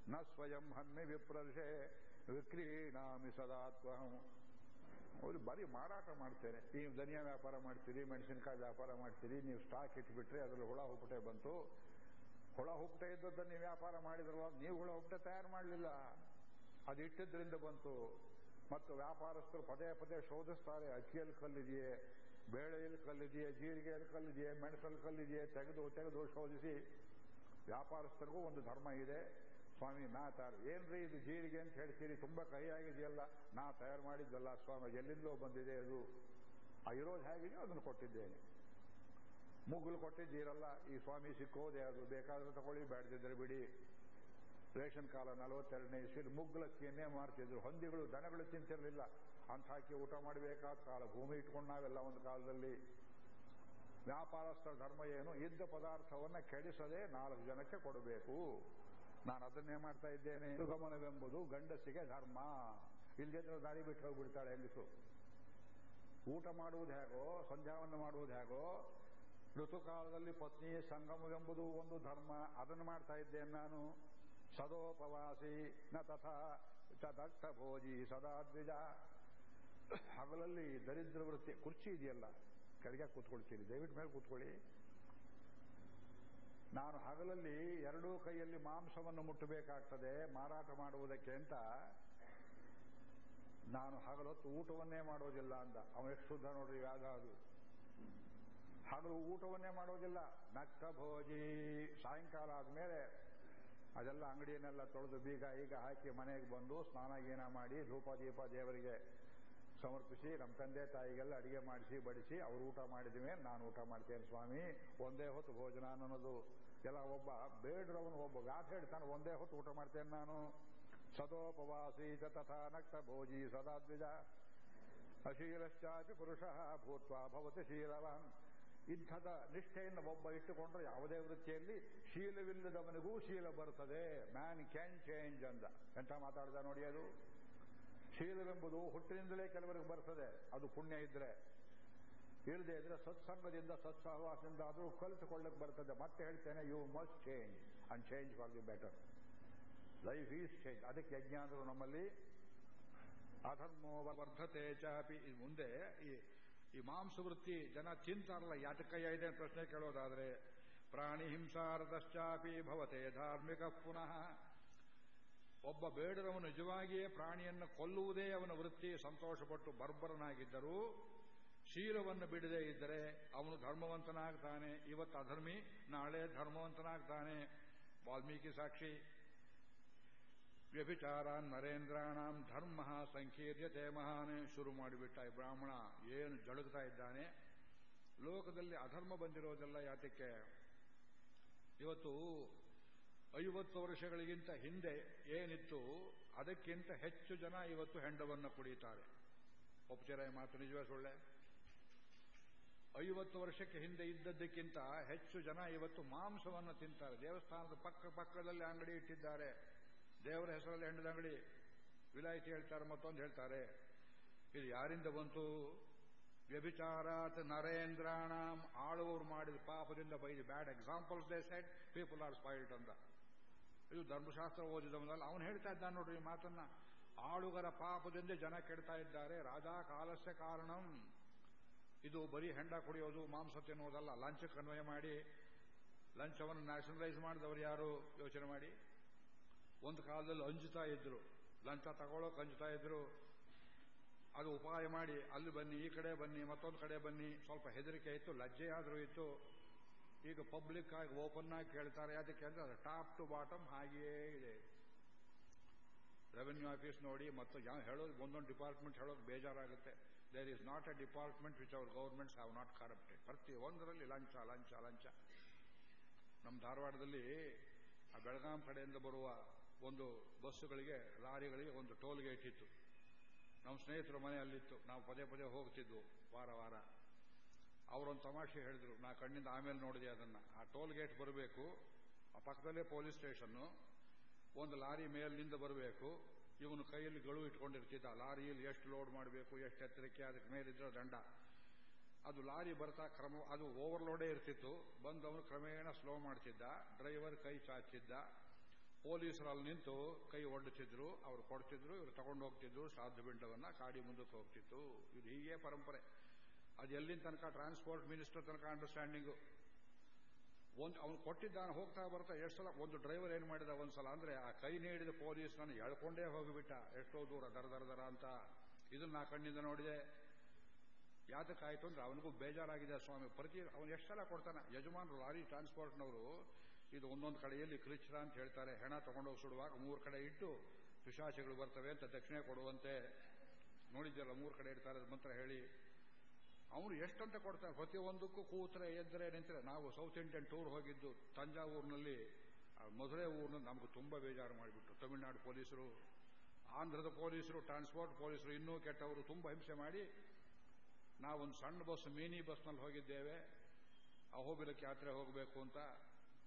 ನ ಸ್ವಯಂ ಹಮ್ಮಿ ವಿಪ್ರರ್ಷೆ ವಿಕ್ರೀಣಾಮಿ ಸದಾತ್ವಹಂ. ಅವರು ಬರೀ ಮಾರಾಟ ಮಾಡ್ತೇನೆ. ನೀವು ಧನಿಯಾ ವ್ಯಾಪಾರ ಮಾಡ್ತೀರಿ, ಮೆಣಸಿನಕಾಯಿ ವ್ಯಾಪಾರ ಮಾಡ್ತೀರಿ, ನೀವು ಸ್ಟಾಕ್ ಇಟ್ಬಿಟ್ರೆ ಅದರಲ್ಲಿ ಹುಳ ಹುಪ್ಪಟೆ ಬಂತು. ಹುಳ ಹುಪ್ಪಟೆ ಇದ್ದದ್ದನ್ನು ನೀವು ವ್ಯಾಪಾರ ಮಾಡಿದ್ರಲ್ಲ, ನೀವು ಹುಳ ಹುಪ್ಪಟೆ ತಯಾರು ಮಾಡಲಿಲ್ಲ. ಅದು ಇಟ್ಟಿದ್ದರಿಂದ ಬಂತು. ಮತ್ತು ವ್ಯಾಪಾರಸ್ಥರು ಪದೇ ಪದೇ ಶೋಧಿಸ್ತಾರೆ, ಅಕ್ಕಿಯಲ್ಲಿ ಕಲ್ಲಿದೆಯೇ ಬೇಳೆಯಲ್ಲಿ ಕಲ್ಲಿದೆಯೇ, ಜೀರಿಗೆಯಲ್ಲಿ ಕಲ್ಲಿದೆಯೇ, ಮೆಣಸಲ್ಲಿ ಕಲ್ಲಿದೆಯೇ, ತೆಗೆದು ತೆಗೆದು ಶೋಧಿಸಿ ವ್ಯಾಪಾರಸ್ಥರಿಗೂ ಒಂದು ಧರ್ಮ ಇದೆ. ಸ್ವಾಮಿ, ನಾ ತಯಾರು. ಏನ್ರಿ ಇದು ಜೀರಿಗೆ ಅಂತ ಹೇಳ್ತೀರಿ ತುಂಬಾ ಕಹಿಯಾಗಿದೆಯಲ್ಲ ನಾ ತಯಾರು ಮಾಡಿದ್ದಲ್ಲ ಸ್ವಾಮಿ, ಎಲ್ಲಿಂದಲೋ ಬಂದಿದೆ ಅದು. ಆ ಇರೋದು ಹೇಗಿದೆಯೋ ಅದನ್ನು ಕೊಟ್ಟಿದ್ದೇನೆ. ಮುಗ್ಗುಲು ಕೊಟ್ಟಿದ್ದೀರಲ್ಲ, ಈ ಸ್ವಾಮಿ ಸಿಕ್ಕೋದೆ ಅದು. ಬೇಕಾದ್ರೆ ತಗೊಳ್ಳಿ ಬೇಡದಿದ್ರೆ ಬಿಡಿ. ರೇಷನ್ ಕಾಲ ನಲವತ್ತೆರಡನೇ ಇಸ್ವಿಲಿ ಮುಗ್ಗುಲಕ್ಕಿಯನ್ನೇ ಮಾಡ್ತಿದ್ರು ಹಂದಿಗಳು ದನಗಳು ತಿಂತಿರಲಿಲ್ಲ. ಅಂತ ಹಾಕಿ ಊಟ ಮಾಡಬೇಕಾದ ಕಾಲ, ಭೂಮಿ ಇಟ್ಕೊಂಡು ನಾವೆಲ್ಲ ಒಂದು ಕಾಲದಲ್ಲಿ ವ್ಯಾಪಾರಸ್ಥರ ಧರ್ಮ ಏನು? ಇದ್ದ ಪದಾರ್ಥವನ್ನ ಕೆಡಿಸದೆ ನಾಲ್ಕು ಜನಕ್ಕೆ ಕೊಡಬೇಕು. ನಾನು ಅದನ್ನೇ ಮಾಡ್ತಾ ಇದ್ದೇನೆ. ಗಮನವೆಂಬುದು ಗಂಡಸಿಗೆ ಧರ್ಮ. ಇಲ್ಲದಿದ್ರೆ ದಾರಿ ಬಿಟ್ಟು ಹೋಗ್ಬಿಡ್ತಾಳೆ ಹೆಂಗಸು. ಊಟ ಮಾಡುವುದು ಹೇಗೋ, ಸಂಧ್ಯಾವನ್ನು ಮಾಡುವುದು ಹೇಗೋ, ಋತುಕಾಲದಲ್ಲಿ ಪತ್ನಿ ಸಂಗಮವೆಂಬುದು ಒಂದು ಧರ್ಮ. ಅದನ್ನು ಮಾಡ್ತಾ ಇದ್ದೇನೆ ನಾನು. ಸದೋಪವಾಸಿ ನ ತಥಾ ಚದಕ್ತ ಭೋಜಿ ಸದಾ ದ್ವಿಜ. ಹಗಲಲ್ಲಿ ದರಿದ್ರ ವೃತ್ತಿ, ಕುರ್ಚಿ ಇದೆಯಲ್ಲ, ಕೆಳಗೆ ಕೂತ್ಕೊಳ್ತೀರಿ, ದಯವಿಟ್ಟು ಮೇಲೆ ಕೂತ್ಕೊಳ್ಳಿ. ನಾನು ಹಗಲಲ್ಲಿ ಎರಡೂ ಕೈಯಲ್ಲಿ ಮಾಂಸವನ್ನು ಮುಟ್ಟಬೇಕಾಗ್ತದೆ, ಮಾರಾಟ ಮಾಡುವುದಕ್ಕೆ ಅಂತ. ನಾನು ಹಗಲೊತ್ತು ಊಟವನ್ನೇ ಮಾಡೋದಿಲ್ಲ ಅಂದ. ಅವನು ಎಷ್ಟು ಶುದ್ಧ ನೋಡ್ರಿ ವ್ಯಾಧ ಅದು ಹಗಲು ಊಟವನ್ನೇ ಮಾಡೋದಿಲ್ಲ. ನಕ್ಕ ಭೋಜಿ ಸಾಯಂಕಾಲ ಆದಮೇಲೆ ಅದೆಲ್ಲ ಅಂಗಡಿಯನ್ನೆಲ್ಲ ತೊಳೆದು ಬೀಗ, ಈಗ ಹಾಕಿ ಮನೆಗೆ ಬಂದು ಸ್ನಾನ ಗೀನ ಮಾಡಿ ಧೂಪ ದೀಪ ದೇವರಿಗೆ ಸಮರ್ಪಿಸಿ ನಮ್ಮ ತಂದೆ ತಾಯಿಗೆಲ್ಲ ಅಡಿಗೆ ಮಾಡಿಸಿ, ಬಡಿಸಿ, ಅವ್ರು ಊಟ ಮಾಡಿದ ನಾನು ಊಟ ಮಾಡ್ತೇನೆ ಸ್ವಾಮಿ, ಒಂದೇ ಹೊತ್ತು ಭೋಜನ ಅನ್ನೋದು. ಎಲ್ಲ ಒಬ್ಬ ಬೇಡ್ರವನು ಒಬ್ಬ ವ್ಯಾಸ ಹೇಳ್ತಾನೆ, ಒಂದೇ ಹೊತ್ತು ಊಟ ಮಾಡ್ತೇನೆ ನಾನು. ಸದೋಪವಾಸಿ ತಥಾ ನಕ್ತ ಭೋಜಿ ಸದಾ ದ್ವಿಜ. ಅಶೀಲಶ್ಚಾಪಿ ಪುರುಷ ಭೂತ್ವ ಭವತಿ ಶೀಲವಾನ್. ಇಂಥದ ನಿಷ್ಠೆಯನ್ನು ಒಬ್ಬ ಇಟ್ಟುಕೊಂಡ್ರೆ ಯಾವುದೇ ವೃತ್ತಿಯಲ್ಲಿ ಶೀಲವಿಲ್ಲದವನಿಗೂ ಶೀಲ ಬರ್ತದೆ ಮ್ಯಾನ್ ಕ್ಯಾನ್ ಚೇಂಜ್ ಅಂದ. ಎಂತ ಮಾತಾಡ್ದ ನೋಡಿ ಅದು? ಶೀಲವೆಂಬುದು ಹುಟ್ಟಿನಿಂದಲೇ ಕೆಲವರಿಗೆ ಬರ್ತದೆ. ಅದು ಪುಣ್ಯ ಇದ್ರೆ. ಇಲ್ಲದೆ ಇದ್ರೆ ಸತ್ಸಂಗದಿಂದ, ಸತ್ಸಹವಾಸದಿಂದ ಅದು ಕಲಿತುಕೊಳ್ಳಕ್ಕೆ ಬರ್ತದೆ. ಮತ್ತೆ ಹೇಳ್ತೇನೆ you must change and change for the better life is change ಅದಕ್ಕೆ ಯಜ್ಞ ನಮ್ಮಲ್ಲಿ, ಅಧರ್ಮೋ ವರ್ಧತೆ ಚಾಪಿ. ಮುಂದೆ ಈ ಈ ಮಾಂಸವೃತ್ತಿ ಜನ ಚಿಂತಾರಲ್ಲ ಯಾತಕಯ್ಯ ಇದೆ ಪ್ರಶ್ನೆ ಕೇಳೋದಾದ್ರೆ, ಪ್ರಾಣಿ ಹಿಂಸಾರದಶ್ಚಾಪಿ ಭವತೆ ಧಾರ್ಮಿಕ ಪುನಃ. ಒಬ್ಬ ಬೇಡರವನು ನಿಜವಾಗಿಯೇ ಪ್ರಾಣಿಯನ್ನು ಕೊಲ್ಲುವುದೇ ಅವನ ವೃತ್ತಿ. ಸಂತೋಷಪಟ್ಟು ಬರ್ಬರನಾಗಿದ್ದರೂ ಶೀಲವನ್ನು ಬಿಡದೇ ಇದ್ದರೆ ಅವನು ಧರ್ಮವಂತನಾಗ್ತಾನೆ. ಇವತ್ತು ಅಧರ್ಮಿ, ನಾಳೆ ಧರ್ಮವಂತನಾಗ್ತಾನೆ. ವಾಲ್ಮೀಕಿ ಸಾಕ್ಷಿ. ವ್ಯಭಿಚಾರಾನ್ ನರೇಂದ್ರಾಣಾಂ ಧರ್ಮ ಸಂಕೀರ್ಯತೆ ಮಹಾನೇ. ಶುರು ಮಾಡಿಬಿಟ್ಟ ಈ ಬ್ರಾಹ್ಮಣ ಏನು ಜಳುಗ್ತಾ ಇದ್ದಾನೆ? ಲೋಕದಲ್ಲಿ ಅಧರ್ಮ ಬಂದಿರೋದೆಲ್ಲ ಯಾತಕ್ಕೆ? ಇವತ್ತು ಐವತ್ತು ವರ್ಷಗಳಿಗಿಂತ ಹಿಂದೆ ಏನಿತ್ತು, ಅದಕ್ಕಿಂತ ಹೆಚ್ಚು ಜನ ಇವತ್ತು ಹೆಂಡವನ್ನು ಕುಡಿಯುತ್ತಾರೆ ಉಪಚಾರ ಮಾತು ನಿಜವೇ ಸುಳ್ಳೆ? ಐವತ್ತು ವರ್ಷಕ್ಕೆ ಹಿಂದೆ ಇದ್ದದ್ದಕ್ಕಿಂತ ಹೆಚ್ಚು ಜನ ಇವತ್ತು ಮಾಂಸವನ್ನು ತಿಂತಾರೆ. ದೇವಸ್ಥಾನದ ಪಕ್ಕ ಪಕ್ಕದಲ್ಲಿ ಅಂಗಡಿ ಇಟ್ಟಿದ್ದಾರೆ. ದೇವರ ಹೆಸರಲ್ಲಿ ಹೆಂಡದ ಅಂಗಡಿ. ವಿಲಾಯಿತಿ ಹೇಳ್ತಾರೆ, ಮತ್ತೊಂದು ಹೇಳ್ತಾರೆ. ಇದು ಯಾರಿಂದ ಬಂತು? ವ್ಯಭಿಚಾರಾತ್ ನರೇಂದ್ರಾಣಾಂ. ಆಳುವವರು ಮಾಡಿದ ಪಾಪದಿಂದ ಬೈದು. Bad examples they set people are spoiled ಅಂತ. ಇದು ಧರ್ಮಶಾಸ್ತ್ರ ಓದಿದವನಲ್ಲ, ಅವನು ಹೇಳ್ತಾ ಇದ್ದಾನೆ ನೋಡ್ರಿ ಈ ಮಾತನ್ನ. ಆಳುಗರ ಪಾಪದಿಂದ ಜನ ಕೆಡ್ತಾ ಇದ್ದಾರೆ. ರಾಜಾ ಕಾಲಸ್ಯ ಕಾರಣಂ. ಇದು ಬರೀ ಹೆಂಡ ಕುಡಿಯೋದು, ಮಾಂಸ ತಿನ್ನುವುದಲ್ಲ ಲಂಚ್ ಕನ್ವಯ ಮಾಡಿ, ಲಂಚವನ್ನು ನ್ಯಾಷನಲೈಸ್ ಮಾಡಿದವರು ಯಾರು? ಯೋಚನೆ ಮಾಡಿ. ಒಂದು ಕಾಲದಲ್ಲಿ ಅಂಜುತ್ತಾ ಇದ್ರು. ಲಂಚ ತಗೊಳ್ಳೋಕೆ ಅಂಜುತ್ತಾ ಇದ್ರು. ಅದು ಉಪಾಯ ಮಾಡಿ, ಅಲ್ಲಿ ಬನ್ನಿ, ಈ ಕಡೆ ಬನ್ನಿ, ಮತ್ತೊಂದು ಕಡೆ ಬನ್ನಿ. ಸ್ವಲ್ಪ ಹೆದರಿಕೆ ಇತ್ತು, ಲಜ್ಜೆಯಾದರೂ ಇತ್ತು. ಈಗ ಪಬ್ಲಿಕ್ ಆಗಿ ಓಪನ್ ಆಗಿ ಕೇಳ್ತಾರೆ. ಅದಕ್ಕೆ ಅಂದ್ರೆ ಅದು ಟಾಪ್ ಟು ಬಾಟಮ್ ಹಾಗೆಯೇ ಇದೆ. ರೆವೆನ್ಯೂ ಆಫೀಸ್ ನೋಡಿ ಮತ್ತು ಯಾವ ಹೇಳೋದು, ಒಂದೊಂದು ಡಿಪಾರ್ಟ್ಮೆಂಟ್ ಹೇಳೋದು ಬೇಜಾರಾಗುತ್ತೆ. There is not a department which our governments have not corrupted ಪ್ರತಿ ಒಂದರಲ್ಲಿ ಲಂಚ ಲಂಚ ಲಂಚ. ನಮ್ಮ ಧಾರವಾಡದಲ್ಲಿ ಆ ಬೆಳಗಾಂ ಕಡೆಯಿಂದ ಬರುವ ಒಂದು ಬಸ್ಸುಗಳಿಗೆ, ಲಾರಿಗಳಿಗೆ ಒಂದು ಟೋಲ್ ಗೇಟ್ ಇತ್ತು. ನಮ್ಮ ಸ್ನೇಹಿತರ ಮನೆ ಅಲ್ಲಿತ್ತು ನಾವು ಪದೇ ಪದೇ ಹೋಗ್ತಿದ್ವು ವಾರ ವಾರ. ಅವರೊಂದು ತಮಾಷೆ ಹೇಳಿದ್ರು, ನಾ ಕಣ್ಣಿಂದ ಆಮೇಲೆ ನೋಡಿದೆ ಅದನ್ನ. ಆ ಟೋಲ್ ಗೇಟ್ ಬರಬೇಕು, ಆ ಪಕ್ಕದಲ್ಲೇ ಪೊಲೀಸ್ ಸ್ಟೇಷನ್ನು, ಒಂದು ಲಾರಿ ಮೇಲಿನಿಂದ ಬರಬೇಕು, ಇವನು ಕೈಯಲ್ಲಿ ಗಳು ಇಟ್ಕೊಂಡಿರ್ತಿದ್ದ ಲಾರಿಯಲ್ಲಿ ಎಷ್ಟು ಲೋಡ್ ಮಾಡಬೇಕು, ಎಷ್ಟು ಎತ್ತರಕ್ಕೆ ಅದಕ್ಕೆ ಮೇಲಿದ್ರೆ ದಂಡ. ಅದು ಲಾರಿ ಬರ್ತಾ ಕ್ರಮ, ಅದು ಓವರ್ಲೋಡೇ ಇರ್ತಿತ್ತು, ಬಂದವನು ಕ್ರಮೇಣ ಸ್ಲೋ ಮಾಡ್ತಿದ್ದ, ಡ್ರೈವರ್ ಕೈ ಚಾಚಿದ್ದ, ಪೊಲೀಸರು ಅಲ್ಲಿ ನಿಂತು ಕೈ ಒಡ್ಡುತ್ತಿದ್ರು ಅವ್ರು ಕೊಡ್ತಿದ್ರು, ಇವರು ತಗೊಂಡು ಹೋಗ್ತಿದ್ರು ಶ್ರಾದ್ದ ಬಿಂಡವನ್ನ ಕಾಡಿ ಮುಂದಕ್ಕೆ ಹೋಗ್ತಿತ್ತು. ಇದು ಹೀಗೆ ಪರಂಪರೆ. ಅದು ಎಲ್ಲಿನ ತನಕ ಟ್ರಾನ್ಸ್ಪೋರ್ಟ್ ಮಿನಿಸ್ಟರ್ ತನಕ ಅಂಡರ್ಸ್ಟ್ಯಾಂಡಿಂಗು ಒಂದು, ಅವನು ಕೊಟ್ಟಿದ್ದಾನೆ, ಹೋಗ್ತಾ ಬರ್ತಾ ಎಷ್ಟು ಸಲ, ಒಂದು ಡ್ರೈವರ್ ಏನು ಮಾಡಿದ ಒಂದ್ಸಲ ಅಂದ್ರೆ, ಆ ಕೈ ನೀಡಿದ ಪೊಲೀಸ್ ನಾನು ಎಳ್ಕೊಂಡೇ ಹೋಗಿಬಿಟ್ಟ. ಎಷ್ಟೋ ದೂರ, ದರ ದರ ದರ ಅಂತ. ಇದನ್ನ ನಾ ಕಣ್ಣಿಂದ ನೋಡಿದೆ. ಯಾತಕ್ಕಾಯ್ತು ಅಂದ್ರೆ, ಅವನಿಗೂ ಬೇಜಾರಾಗಿದೆ ಸ್ವಾಮಿ. ಪ್ರತಿ, ಅವನು ಎಷ್ಟು ಸಲ ಕೊಡ್ತಾನೆ, ಯಜಮಾನರು ಲಾರಿ ಟ್ರಾನ್ಸ್ಪೋರ್ಟ್ನವರು ಇದು ಒಂದೊಂದು ಕಡೆಯಲ್ಲಿ ಕ್ರಿಚ್ರ ಅಂತ ಹೇಳ್ತಾರೆ, ಹೆಣ ತಗೊಂಡೋಗಿ ಸುಡುವಾಗ ಮೂರು ಕಡೆ ಇಟ್ಟು ಪಿಶಾಚಿಗಳು ಬರ್ತವೆ ಅಂತ ದಕ್ಷಿಣೆ ಕೊಡುವಂತೆ. ನೋಡಿದ್ದೆಲ್ಲ ಮೂರು ಕಡೆ ಇಡ್ತಾರೆ ಮಂತ್ರ ಹೇಳಿ. ಅವನು ಎಷ್ಟಂತ ಕೊಡ್ತಾನೆ? ಪ್ರತಿಯೊಂದಕ್ಕೂ ಕೂತ್ರೆ, ಎದ್ರೆ, ನಿಂತರೆ. ನಾವು ಸೌತ್ ಇಂಡಿಯನ್ ಟೂರ್ ಹೋಗಿದ್ದು, ತಂಜಾವೂರಿನಲ್ಲಿ ಮಧುರೆ ಊರಿನಲ್ಲಿ ನಮಗೆ ತುಂಬಾ ಬೇಜಾರು ಮಾಡಿಬಿಟ್ಟು ತಮಿಳುನಾಡು ಪೊಲೀಸರು, ಆಂಧ್ರದ ಪೊಲೀಸರು ಟ್ರಾನ್ಸ್ಪೋರ್ಟ್ ಪೊಲೀಸರು ಇನ್ನೂ ಕೆಟ್ಟವರು ತುಂಬಾ ಹಿಂಸೆ ಮಾಡಿ, ನಾವೊಂದು ಸಣ್ಣ ಬಸ್, ಮಿನಿ ಬಸ್ನಲ್ಲಿ ಹೋಗಿದ್ದೇವೆ. ಅಹೋಬಿಲಕ್ಕೆ ಯಾತ್ರೆ ಹೋಗಬೇಕು ಅಂತ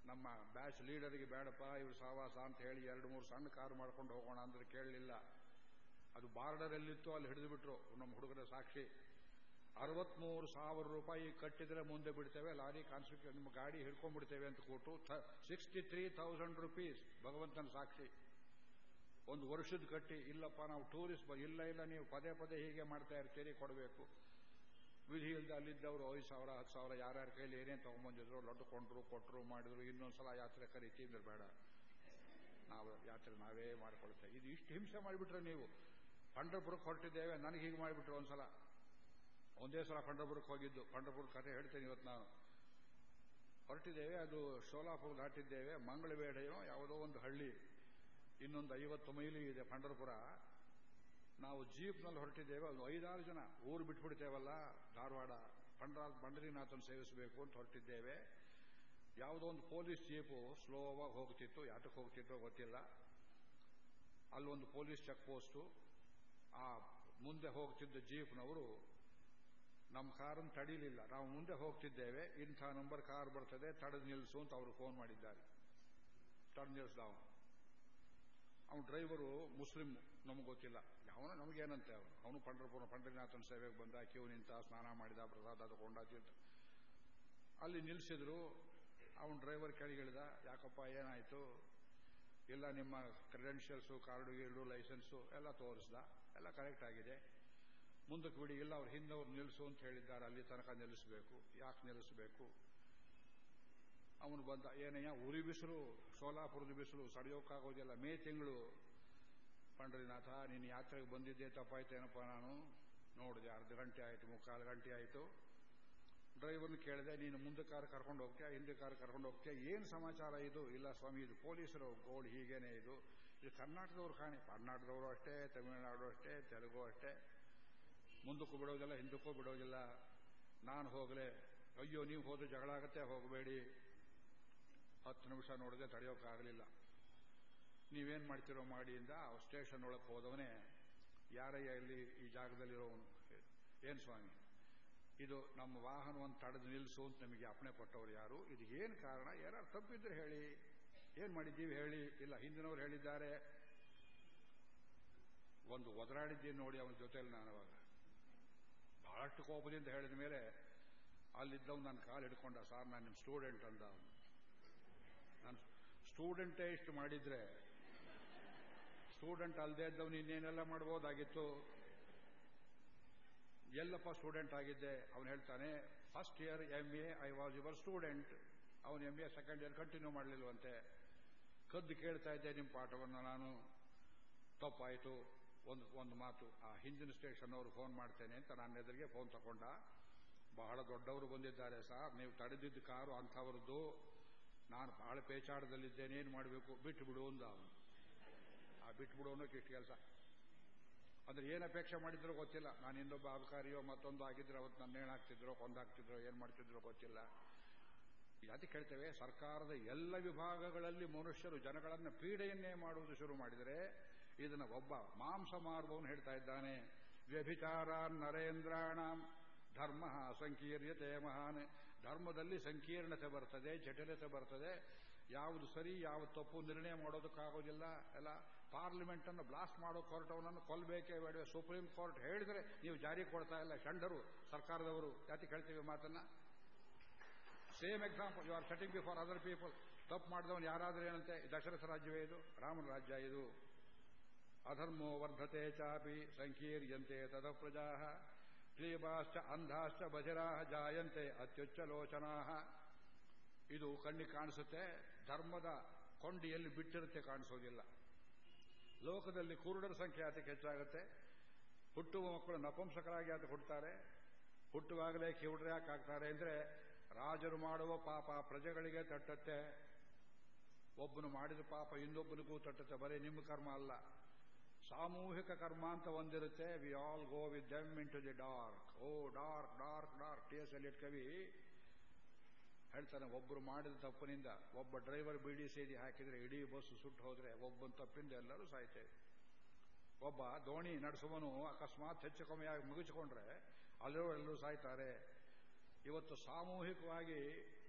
ನಮ್ಮ ಬ್ಯಾಚ್ ಲೀಡರ್ಗೆ ಬೇಡಪ್ಪ, ಇವ್ರು ಸಾವಾಸ ಅಂತ ಹೇಳಿ ಎರಡು ಮೂರು ಸಣ್ಣ ಕಾರು ಮಾಡ್ಕೊಂಡು ಹೋಗೋಣ ಅಂದ್ರೆ ಕೇಳಲಿಲ್ಲ. ಅದು ಬಾರ್ಡರ್ ಎಲ್ಲಿತ್ತು ಅಲ್ಲಿ ಹಿಡಿದು ಬಿಟ್ರು. ನಮ್ಮ ಹುಡುಗರ ಸಾಕ್ಷಿ. ಅರವತ್ಮೂರು ಸಾವಿರ ರೂಪಾಯಿ ಕಟ್ಟಿದ್ರೆ ಮುಂದೆ ಬಿಡ್ತೇವೆ, ಲಾರಿ ಕಾನ್ಸ್ಟ್ರಕ್ಷನ್ ನಿಮ್ಮ ಗಾಡಿ ಹಿಡ್ಕೊಂಡ್ಬಿಡ್ತೇವೆ ಅಂತ ಕೊಟ್ಟು ಸಿಕ್ಸ್ಟಿ ತ್ರೀ ಥೌಸಂಡ್ ರುಪೀಸ್ ಭಗವಂತನ ಸಾಕ್ಷಿ. ಒಂದು ವರ್ಷದ ಕಟ್ಟಿ, ಇಲ್ಲಪ್ಪ, ನಾವು ಟೂರಿಸ್ಟ್ ಇಲ್ಲ ಇಲ್ಲ, ನೀವು ಪದೇ ಪದೇ ಹೀಗೆ ಮಾಡ್ತಾ ಇರ್ತೀರಿ ಕೊಡಬೇಕು. ವಿಧಿ ಇಲ್ಲದೆ ಅಲ್ಲಿದ್ದವರು, ಐದು ಸಾವಿರ, ಹತ್ತು ಸಾವಿರ, ಯಾರ್ಯಾರ ಕೈಲಿ ಏನೇನು ತಗೊಂಬಂದಿದ್ರು ಲಡ್ಡು ಕೊಂಡ್ರು ಕೊಟ್ಟರು ಮಾಡಿದ್ರು, ಇನ್ನೊಂದ್ಸಲ ಯಾತ್ರೆ ಕರಿತೀವಿ ಬೇಡ. ನಾವು ಯಾತ್ರೆ ನಾವೇ ಮಾಡಿಕೊಳ್ತೇವೆ. ಇದು ಇಷ್ಟು ಹಿಂಸೆ ಮಾಡಿಬಿಟ್ರೆ ನೀವು. ಪಂಡರ್ಪುರಕ್ಕೆ ಹೊರಟಿದ್ದೇವೆ, ನನಗೆ ಹೀಗೆ ಮಾಡಿಬಿಟ್ರು ಒಂದ್ಸಲ. ಒಂದೇ ಸಲ ಪಂಡರಪುರಕ್ಕೆ ಹೋಗಿದ್ದು. ಪಂಡರಪುರ ಕಥೆ ಹೇಳ್ತೇನೆ ಇವತ್ತು ನಾನು. ಹೊರಟಿದ್ದೇವೆ, ಅದು ಶೋಲಾಪುರ ದಾಟಿದ್ದೇವೆ ಮಂಗಳವೇಡೆಯೋ ಯಾವುದೋ ಒಂದು ಹಳ್ಳಿ. ಇನ್ನೊಂದು ಐವತ್ತು ಮೈಲಿ ಇದೆ ಪಂಡರಪುರ. ನಾವು ಜೀಪ್ನಲ್ಲಿ ಹೊರಟಿದ್ದೇವೆ ಒಂದು ಐದಾರು ಜನ. ಊರು ಬಿಟ್ಬಿಡ್ತೇವಲ್ಲ, ಧಾರವಾಡ. ಪಂಡ್ರ ಪಂಡರಿನಾಥನ್ ಸೇವಿಸಬೇಕು ಅಂತ ಹೊರಟಿದ್ದೇವೆ. ಯಾವುದೋ ಒಂದು ಪೊಲೀಸ್ ಜೀಪು ಸ್ಲೋವಾಗಿ ಹೋಗ್ತಿತ್ತು. ಯಾತಕ್ಕೆ ಹೋಗ್ತಿತ್ತೋ ಗೊತ್ತಿಲ್ಲ. ಅಲ್ಲೊಂದು ಪೊಲೀಸ್ ಚೆಕ್ ಪೋಸ್ಟು ಆ ಮುಂದೆ ಹೋಗ್ತಿದ್ದ ಜೀಪ್ನವರು ನಮ್ಮ ಕಾರನ್ನು ತಡೀಲಿಲ್ಲ. ನಾವು ಮುಂದೆ ಹೋಗ್ತಿದ್ದೇವೆ. ಇಂಥ ನಂಬರ್ ಕಾರ್ ಬರ್ತದೆ, ತಡೆದು ನಿಲ್ಲಿಸು ಅಂತ ಅವರು ಫೋನ್ ಮಾಡಿದ್ದಾರೆ. ತಡೆದು ನಿಲ್ಲಿಸ್ದ ಅವನು ಅವನು ಡ್ರೈವರು ಮುಸ್ಲಿಂ ನಮಗೆ ಗೊತ್ತಿಲ್ಲ. ಯಾವನು ನಮಗೇನಂತೆ ಅವನು. ಅವನು ಪಂಡ್ರಪುರ ಪಂಡ್ರನಾಥನ ಸೇವೆಗೆ ಬಂದ, ಕ್ಯೂ ನಿಂತ ಸ್ನಾನ ಮಾಡಿದ, ಪ್ರಸಾದ ತಗೊಂಡ ತಿಂತ ಅಲ್ಲಿ ನಿಲ್ಲಿಸಿದ್ರು ಅವನು ಡ್ರೈವರ್ ಕೆಳಗಿಳಿದ. ಯಾಕಪ್ಪ, ಏನಾಯ್ತು? ಇಲ್ಲ, ನಿಮ್ಮ ಕ್ರೆಡೆನ್ಷಿಯಲ್ಸು ಕಾರ್ಡು ಗೀರ್ಡು ಲೈಸೆನ್ಸು ಎಲ್ಲ ತೋರಿಸ್ದ. ಎಲ್ಲ ಕರೆಕ್ಟ್ ಆಗಿದೆ. ಮುಂದಕ್ಕೆ ಬಿಡಿ, ಇಲ್ಲ, ಅವ್ರು ಹಿಂದವ್ರು ನಿಲ್ಲಿಸು ಅಂತ ಹೇಳಿದ್ದಾರೆ, ಅಲ್ಲಿ ತನಕ ನಿಲ್ಲಿಸಬೇಕು. ಯಾಕೆ ನಿಲ್ಲಿಸಬೇಕು? ಅವನು ಬಂದ, ಏನಯ್ಯ, ಉರಿ ಬಿಸಿಲು, ಸೋಲಾಪುರದ ಬಿಸಿಲು ಸಡಿಯೋಕ್ಕಾಗೋದಿಲ್ಲ ಮೇ ತಿಂಗಳು. ಪಂಡ್ರಿನಾಥ ನಿನ್ನ ಯಾತ್ರೆಗೆ ಬಂದಿದ್ದೆ ತಪ್ಪಾಯ್ತೇನಪ್ಪ ನಾನು? ನೋಡಿದೆ, ಅರ್ಧ ಗಂಟೆ ಆಯಿತು, ಮುಕ್ಕಾಲು ಗಂಟೆ ಆಯಿತು. ಡ್ರೈವರ್ನ ಕೇಳಿದೆ, ನೀನು ಮುಂದೆ ಕಾರ್ ಕರ್ಕೊಂಡು ಹೋಗ್ತೀಯಾ, ಹಿಂದೆ ಕಾರ್ ಕರ್ಕೊಂಡು ಹೋಗ್ತೀಯಾ? ಏನು ಸಮಾಚಾರ ಇದು? ಇಲ್ಲ, ಸ್ವಾಮಿ, ಇದು ಪೊಲೀಸರು, ಗೋಳ್ ಹೀಗೇನೆ ಇದು. ಇದು ಕರ್ನಾಟಕದವ್ರು ಕಾಣಿ. ಕರ್ನಾಟಕದವರು ಅಷ್ಟೇ, ತಮಿಳುನಾಡು ಅಷ್ಟೇ, ತೆಲುಗು ಅಷ್ಟೇ. ಮುಂದಕ್ಕೂ ಬಿಡೋದಿಲ್ಲ, ಹಿಂದಕ್ಕೂ ಬಿಡೋದಿಲ್ಲ. ನಾನು ಹೋಗಲೆ, ಅಯ್ಯೋ, ನೀವು ಹೋದ್ರೆ ಜಗಳ ಆಗತ್ತೆ, ಹೋಗಬೇಡಿ. ಹತ್ತು ನಿಮಿಷ ನೋಡದೆ ತಡೆಯೋಕ್ಕಾಗಲಿಲ್ಲ ನೀವೇನು ಮಾಡ್ತಿರೋ ಮಾಡಿ ಆ ಸ್ಟೇಷನ್ ಒಳಗೆ ಹೋದವನೇ ಯಾರಯ್ಯ ಇಲ್ಲಿ ಈ ಜಾಗದಲ್ಲಿರೋವನು ಏನು ಸ್ವಾಮಿ? ಇದು ನಮ್ಮ ವಾಹನವನ್ನು ತಡೆದು ನಿಲ್ಲಿಸು ಅಂತ ನಿಮಗೆ ಅಪ್ಪಣೆ ಕೊಟ್ಟವರು ಯಾರು? ಇದು ಏನು ಕಾರಣ? ಯಾರು ತಪ್ಪಿದ್ರೆ ಹೇಳಿ. ಏನ್ ಮಾಡಿದ್ದೀವಿ ಹೇಳಿ. ಇಲ್ಲ, ಹಿಂದಿನವ್ರು ಹೇಳಿದ್ದಾರೆ. ಒಂದು ಒದರಾಡಿದ್ದೀನಿ ನೋಡಿ ಅವನ ಜೊತೆಯಲ್ಲಿ ನಾನು ಅವಾಗ. ಬಹಳಷ್ಟು ಕೋಪದಿಂದ ಹೇಳಿದ ಮೇಲೆ ಅಲ್ಲಿದ್ದವ್ ನನ್ನ ಕಾಲು ಹಿಡ್ಕೊಂಡ, ಸಾರ್, ನಾನು ನಿಮ್ಮ ಸ್ಟೂಡೆಂಟ್ ಅಂದ ನಾನು ಸ್ಟೂಡೆಂಟೇ ಇಷ್ಟು ಮಾಡಿದ್ರೆ ಸ್ಟೂಡೆಂಟ್ ಅಲ್ಲದೆ ಇದ್ದವ್ ಇನ್ನೇನೆಲ್ಲ ಮಾಡ್ಬೋದಾಗಿತ್ತು? ಎಲ್ಲಪ್ಪ ಸ್ಟೂಡೆಂಟ್ ಆಗಿದ್ದೆ. ಅವನು ಹೇಳ್ತಾನೆ, first year M A I was your student. ಅವನು M A second year continue ಮಾಡಲಿಲ್ವಂತೆ. ಕದ್ದು ಕೇಳ್ತಾ ಇದ್ದೆ ನಿಮ್ಮ ಪಾಠವನ್ನು ನಾನು. ತಪ್ಪಾಯಿತು. ಒಂದು ಒಂದು ಮಾತು, ಆ ಹಿಂದಿನ ಸ್ಟೇಷನ್ ಅವರು ಫೋನ್ ಮಾಡ್ತೇನೆ ಅಂತ ನನ್ನ ಎದುರಿಗೆ ಫೋನ್ ತಗೊಂಡ ಬಹಳ ದೊಡ್ಡವರು ಬಂದಿದ್ದಾರೆ ಸರ್, ನೀವು ತಡೆದಿದ್ದ ಕಾರು ಅಂಥವ್ರದ್ದು. ನಾನು ಬಹಳ ಪೇಚಾಡದಲ್ಲಿದ್ದೇನೆ, ಏನು ಮಾಡಬೇಕು? ಬಿಟ್ಟು ಬಿಡು ಅಂದ ಅವನು. ಆ ಬಿಟ್ಟು ಬಿಡು ಅನ್ನೋಕೆ ಇಷ್ಟು ಕೆಲಸ. ಅಂದ್ರೆ ಏನು ಅಪೇಕ್ಷೆ ಮಾಡಿದ್ರೋ ಗೊತ್ತಿಲ್ಲ. ನಾನು ಇನ್ನೊಬ್ಬ ಅಬಕಾರಿಯೋ ಮತ್ತೊಂದು ಆಗಿದ್ರೆ ಅವತ್ತು ನನ್ನ ಏನಾಗ್ತಿದ್ರು, ಕೊಂದಾಗ್ತಿದ್ರು, ಏನು ಮಾಡ್ತಿದ್ರೋ ಗೊತ್ತಿಲ್ಲ. ಅದಕ್ಕೆ ಹೇಳ್ತೇವೆ ಸರ್ಕಾರದ ಎಲ್ಲ ವಿಭಾಗಗಳಲ್ಲಿ ಮನುಷ್ಯರು ಜನಗಳನ್ನು ಪೀಡೆಯನ್ನೇ ಮಾಡುವುದು ಶುರು ಮಾಡಿದರೆ ಇದನ್ನು ಒಬ್ಬ ಮಾಂಸ ಮಾರುವವನು ಹೇಳ್ತಾ ಇದ್ದಾನೆ. ವ್ಯಭಿಚಾರ ನರೇಂದ್ರಾಣ. ಧರ್ಮ ಸಂಕೀರ್ಣತೆ ಮಹಾನ್. ಧರ್ಮದಲ್ಲಿ ಸಂಕೀರ್ಣತೆ ಬರ್ತದೆ, ಜಟಿಲತೆ ಬರ್ತದೆ. ಯಾವುದು ಸರಿ, ಯಾವುದು ತಪ್ಪು ನಿರ್ಣಯ ಮಾಡೋದಕ್ಕಾಗೋದಿಲ್ಲ. ಎಲ್ಲ ಪಾರ್ಲಿಮೆಂಟ್ ಅನ್ನು ಬ್ಲಾಸ್ಟ್ ಮಾಡೋ ಹೊರಟವನನ್ನು ಕೊಲ್ಲಬೇಕೇ ಬೇಡ ಸುಪ್ರೀಂ ಕೋರ್ಟ್ ಹೇಳಿದರೆ ನೀವು ಜಾರಿ ಕೊಡ್ತಾ ಇಲ್ಲ. ಷಂಡರು ಸರ್ಕಾರದವರು ಯಾತಿ ಹೇಳ್ತೀವಿ ಮಾತನ್ನ. Same example, you are setting before other people. ತಪ್ಪು ಮಾಡಿದವನು ಯಾರಾದರೂ ಏನಂತೆ? ದಶರಥ ರಾಜ್ಯವೇ ಇದು? ರಾಮನ ರಾಜ್ಯ ಇದು? ಅಧರ್ಮೋ ವರ್ಧತೆ ಚಾಪಿ ಸಂಕೀರ್ಯಂತೆ ತದ ಪ್ರಜಾ ಕ್ಲೀಬಾಶ್ಚ ಅಂಧಾಶ್ಚ ಬಜರಾ ಜಾಯಂತೆ ಅತ್ಯುಚ್ಚಲೋಚನಾ ಇದು ಕಣ್ಣಿಗೆ ಕಾಣಿಸುತ್ತೆ, ಧರ್ಮದ ಕೊಂಡಿಯಲ್ಲಿ ಬಿಟ್ಟಿರುತ್ತೆ ಕಾಣಿಸೋದಿಲ್ಲ. ಲೋಕದಲ್ಲಿ ಕುರುಡರ ಸಂಖ್ಯೆ ಅದಕ್ಕೆ ಹೆಚ್ಚಾಗುತ್ತೆ. ಹುಟ್ಟುವ ಮಕ್ಕಳು ನಪುಂಸಕರಾಗಿ ಅದು ಹುಡ್ತಾರೆ ಹುಟ್ಟುವಾಗಲೇ ಕಿವುಡ್ರೆ ಯಾಕೆ ಆಗ್ತಾರೆ ಅಂದ್ರೆ, ರಾಜರು ಮಾಡುವ ಪಾಪ ಪ್ರಜೆಗಳಿಗೆ ತಟ್ಟತ್ತೆ. ಒಬ್ಬನು ಮಾಡಿದ ಪಾಪ ಇನ್ನೊಬ್ಬನಿಗೂ ತಟ್ಟತ್ತೆ, ಬರೀ ನಿಮ್ಮ ಕರ್ಮ ಅಲ್ಲ. ಸಾಮೂಹಿಕ ಕರ್ಮ ಅಂತ ಒಂದಿರುತ್ತೆ. We all go with them into the dark O dark dark dark T S ಇಟ್ಕವಿ ಕವಿ ಹೇಳ್ತಾನೆ ಒಬ್ಬರು ಮಾಡಿದ ತಪ್ಪಿನಿಂದ, ಒಬ್ಬ ಡ್ರೈವರ್ ಬಿಡಿ ಸೇದಿ ಹಾಕಿದ್ರೆ ಇಡೀ ಬಸ್ ಸುಟ್ಟು ಹೋದ್ರೆ ಒಬ್ಬನ ತಪ್ಪಿಂದ ಎಲ್ಲರೂ ಸಾಯ್ತೇವೆ ಒಬ್ಬ ದೋಣಿ ನಡೆಸುವನು ಅಕಸ್ಮಾತ್ ಹೆಚ್ಚು ಕಮ್ಮಿಯಾಗಿ ಮುಗಿಸಿಕೊಂಡ್ರೆ, ಅಲ್ಲೂ ಎಲ್ಲರೂ ಸಾಯ್ತಾರೆ. ಇವತ್ತು ಸಾಮೂಹಿಕವಾಗಿ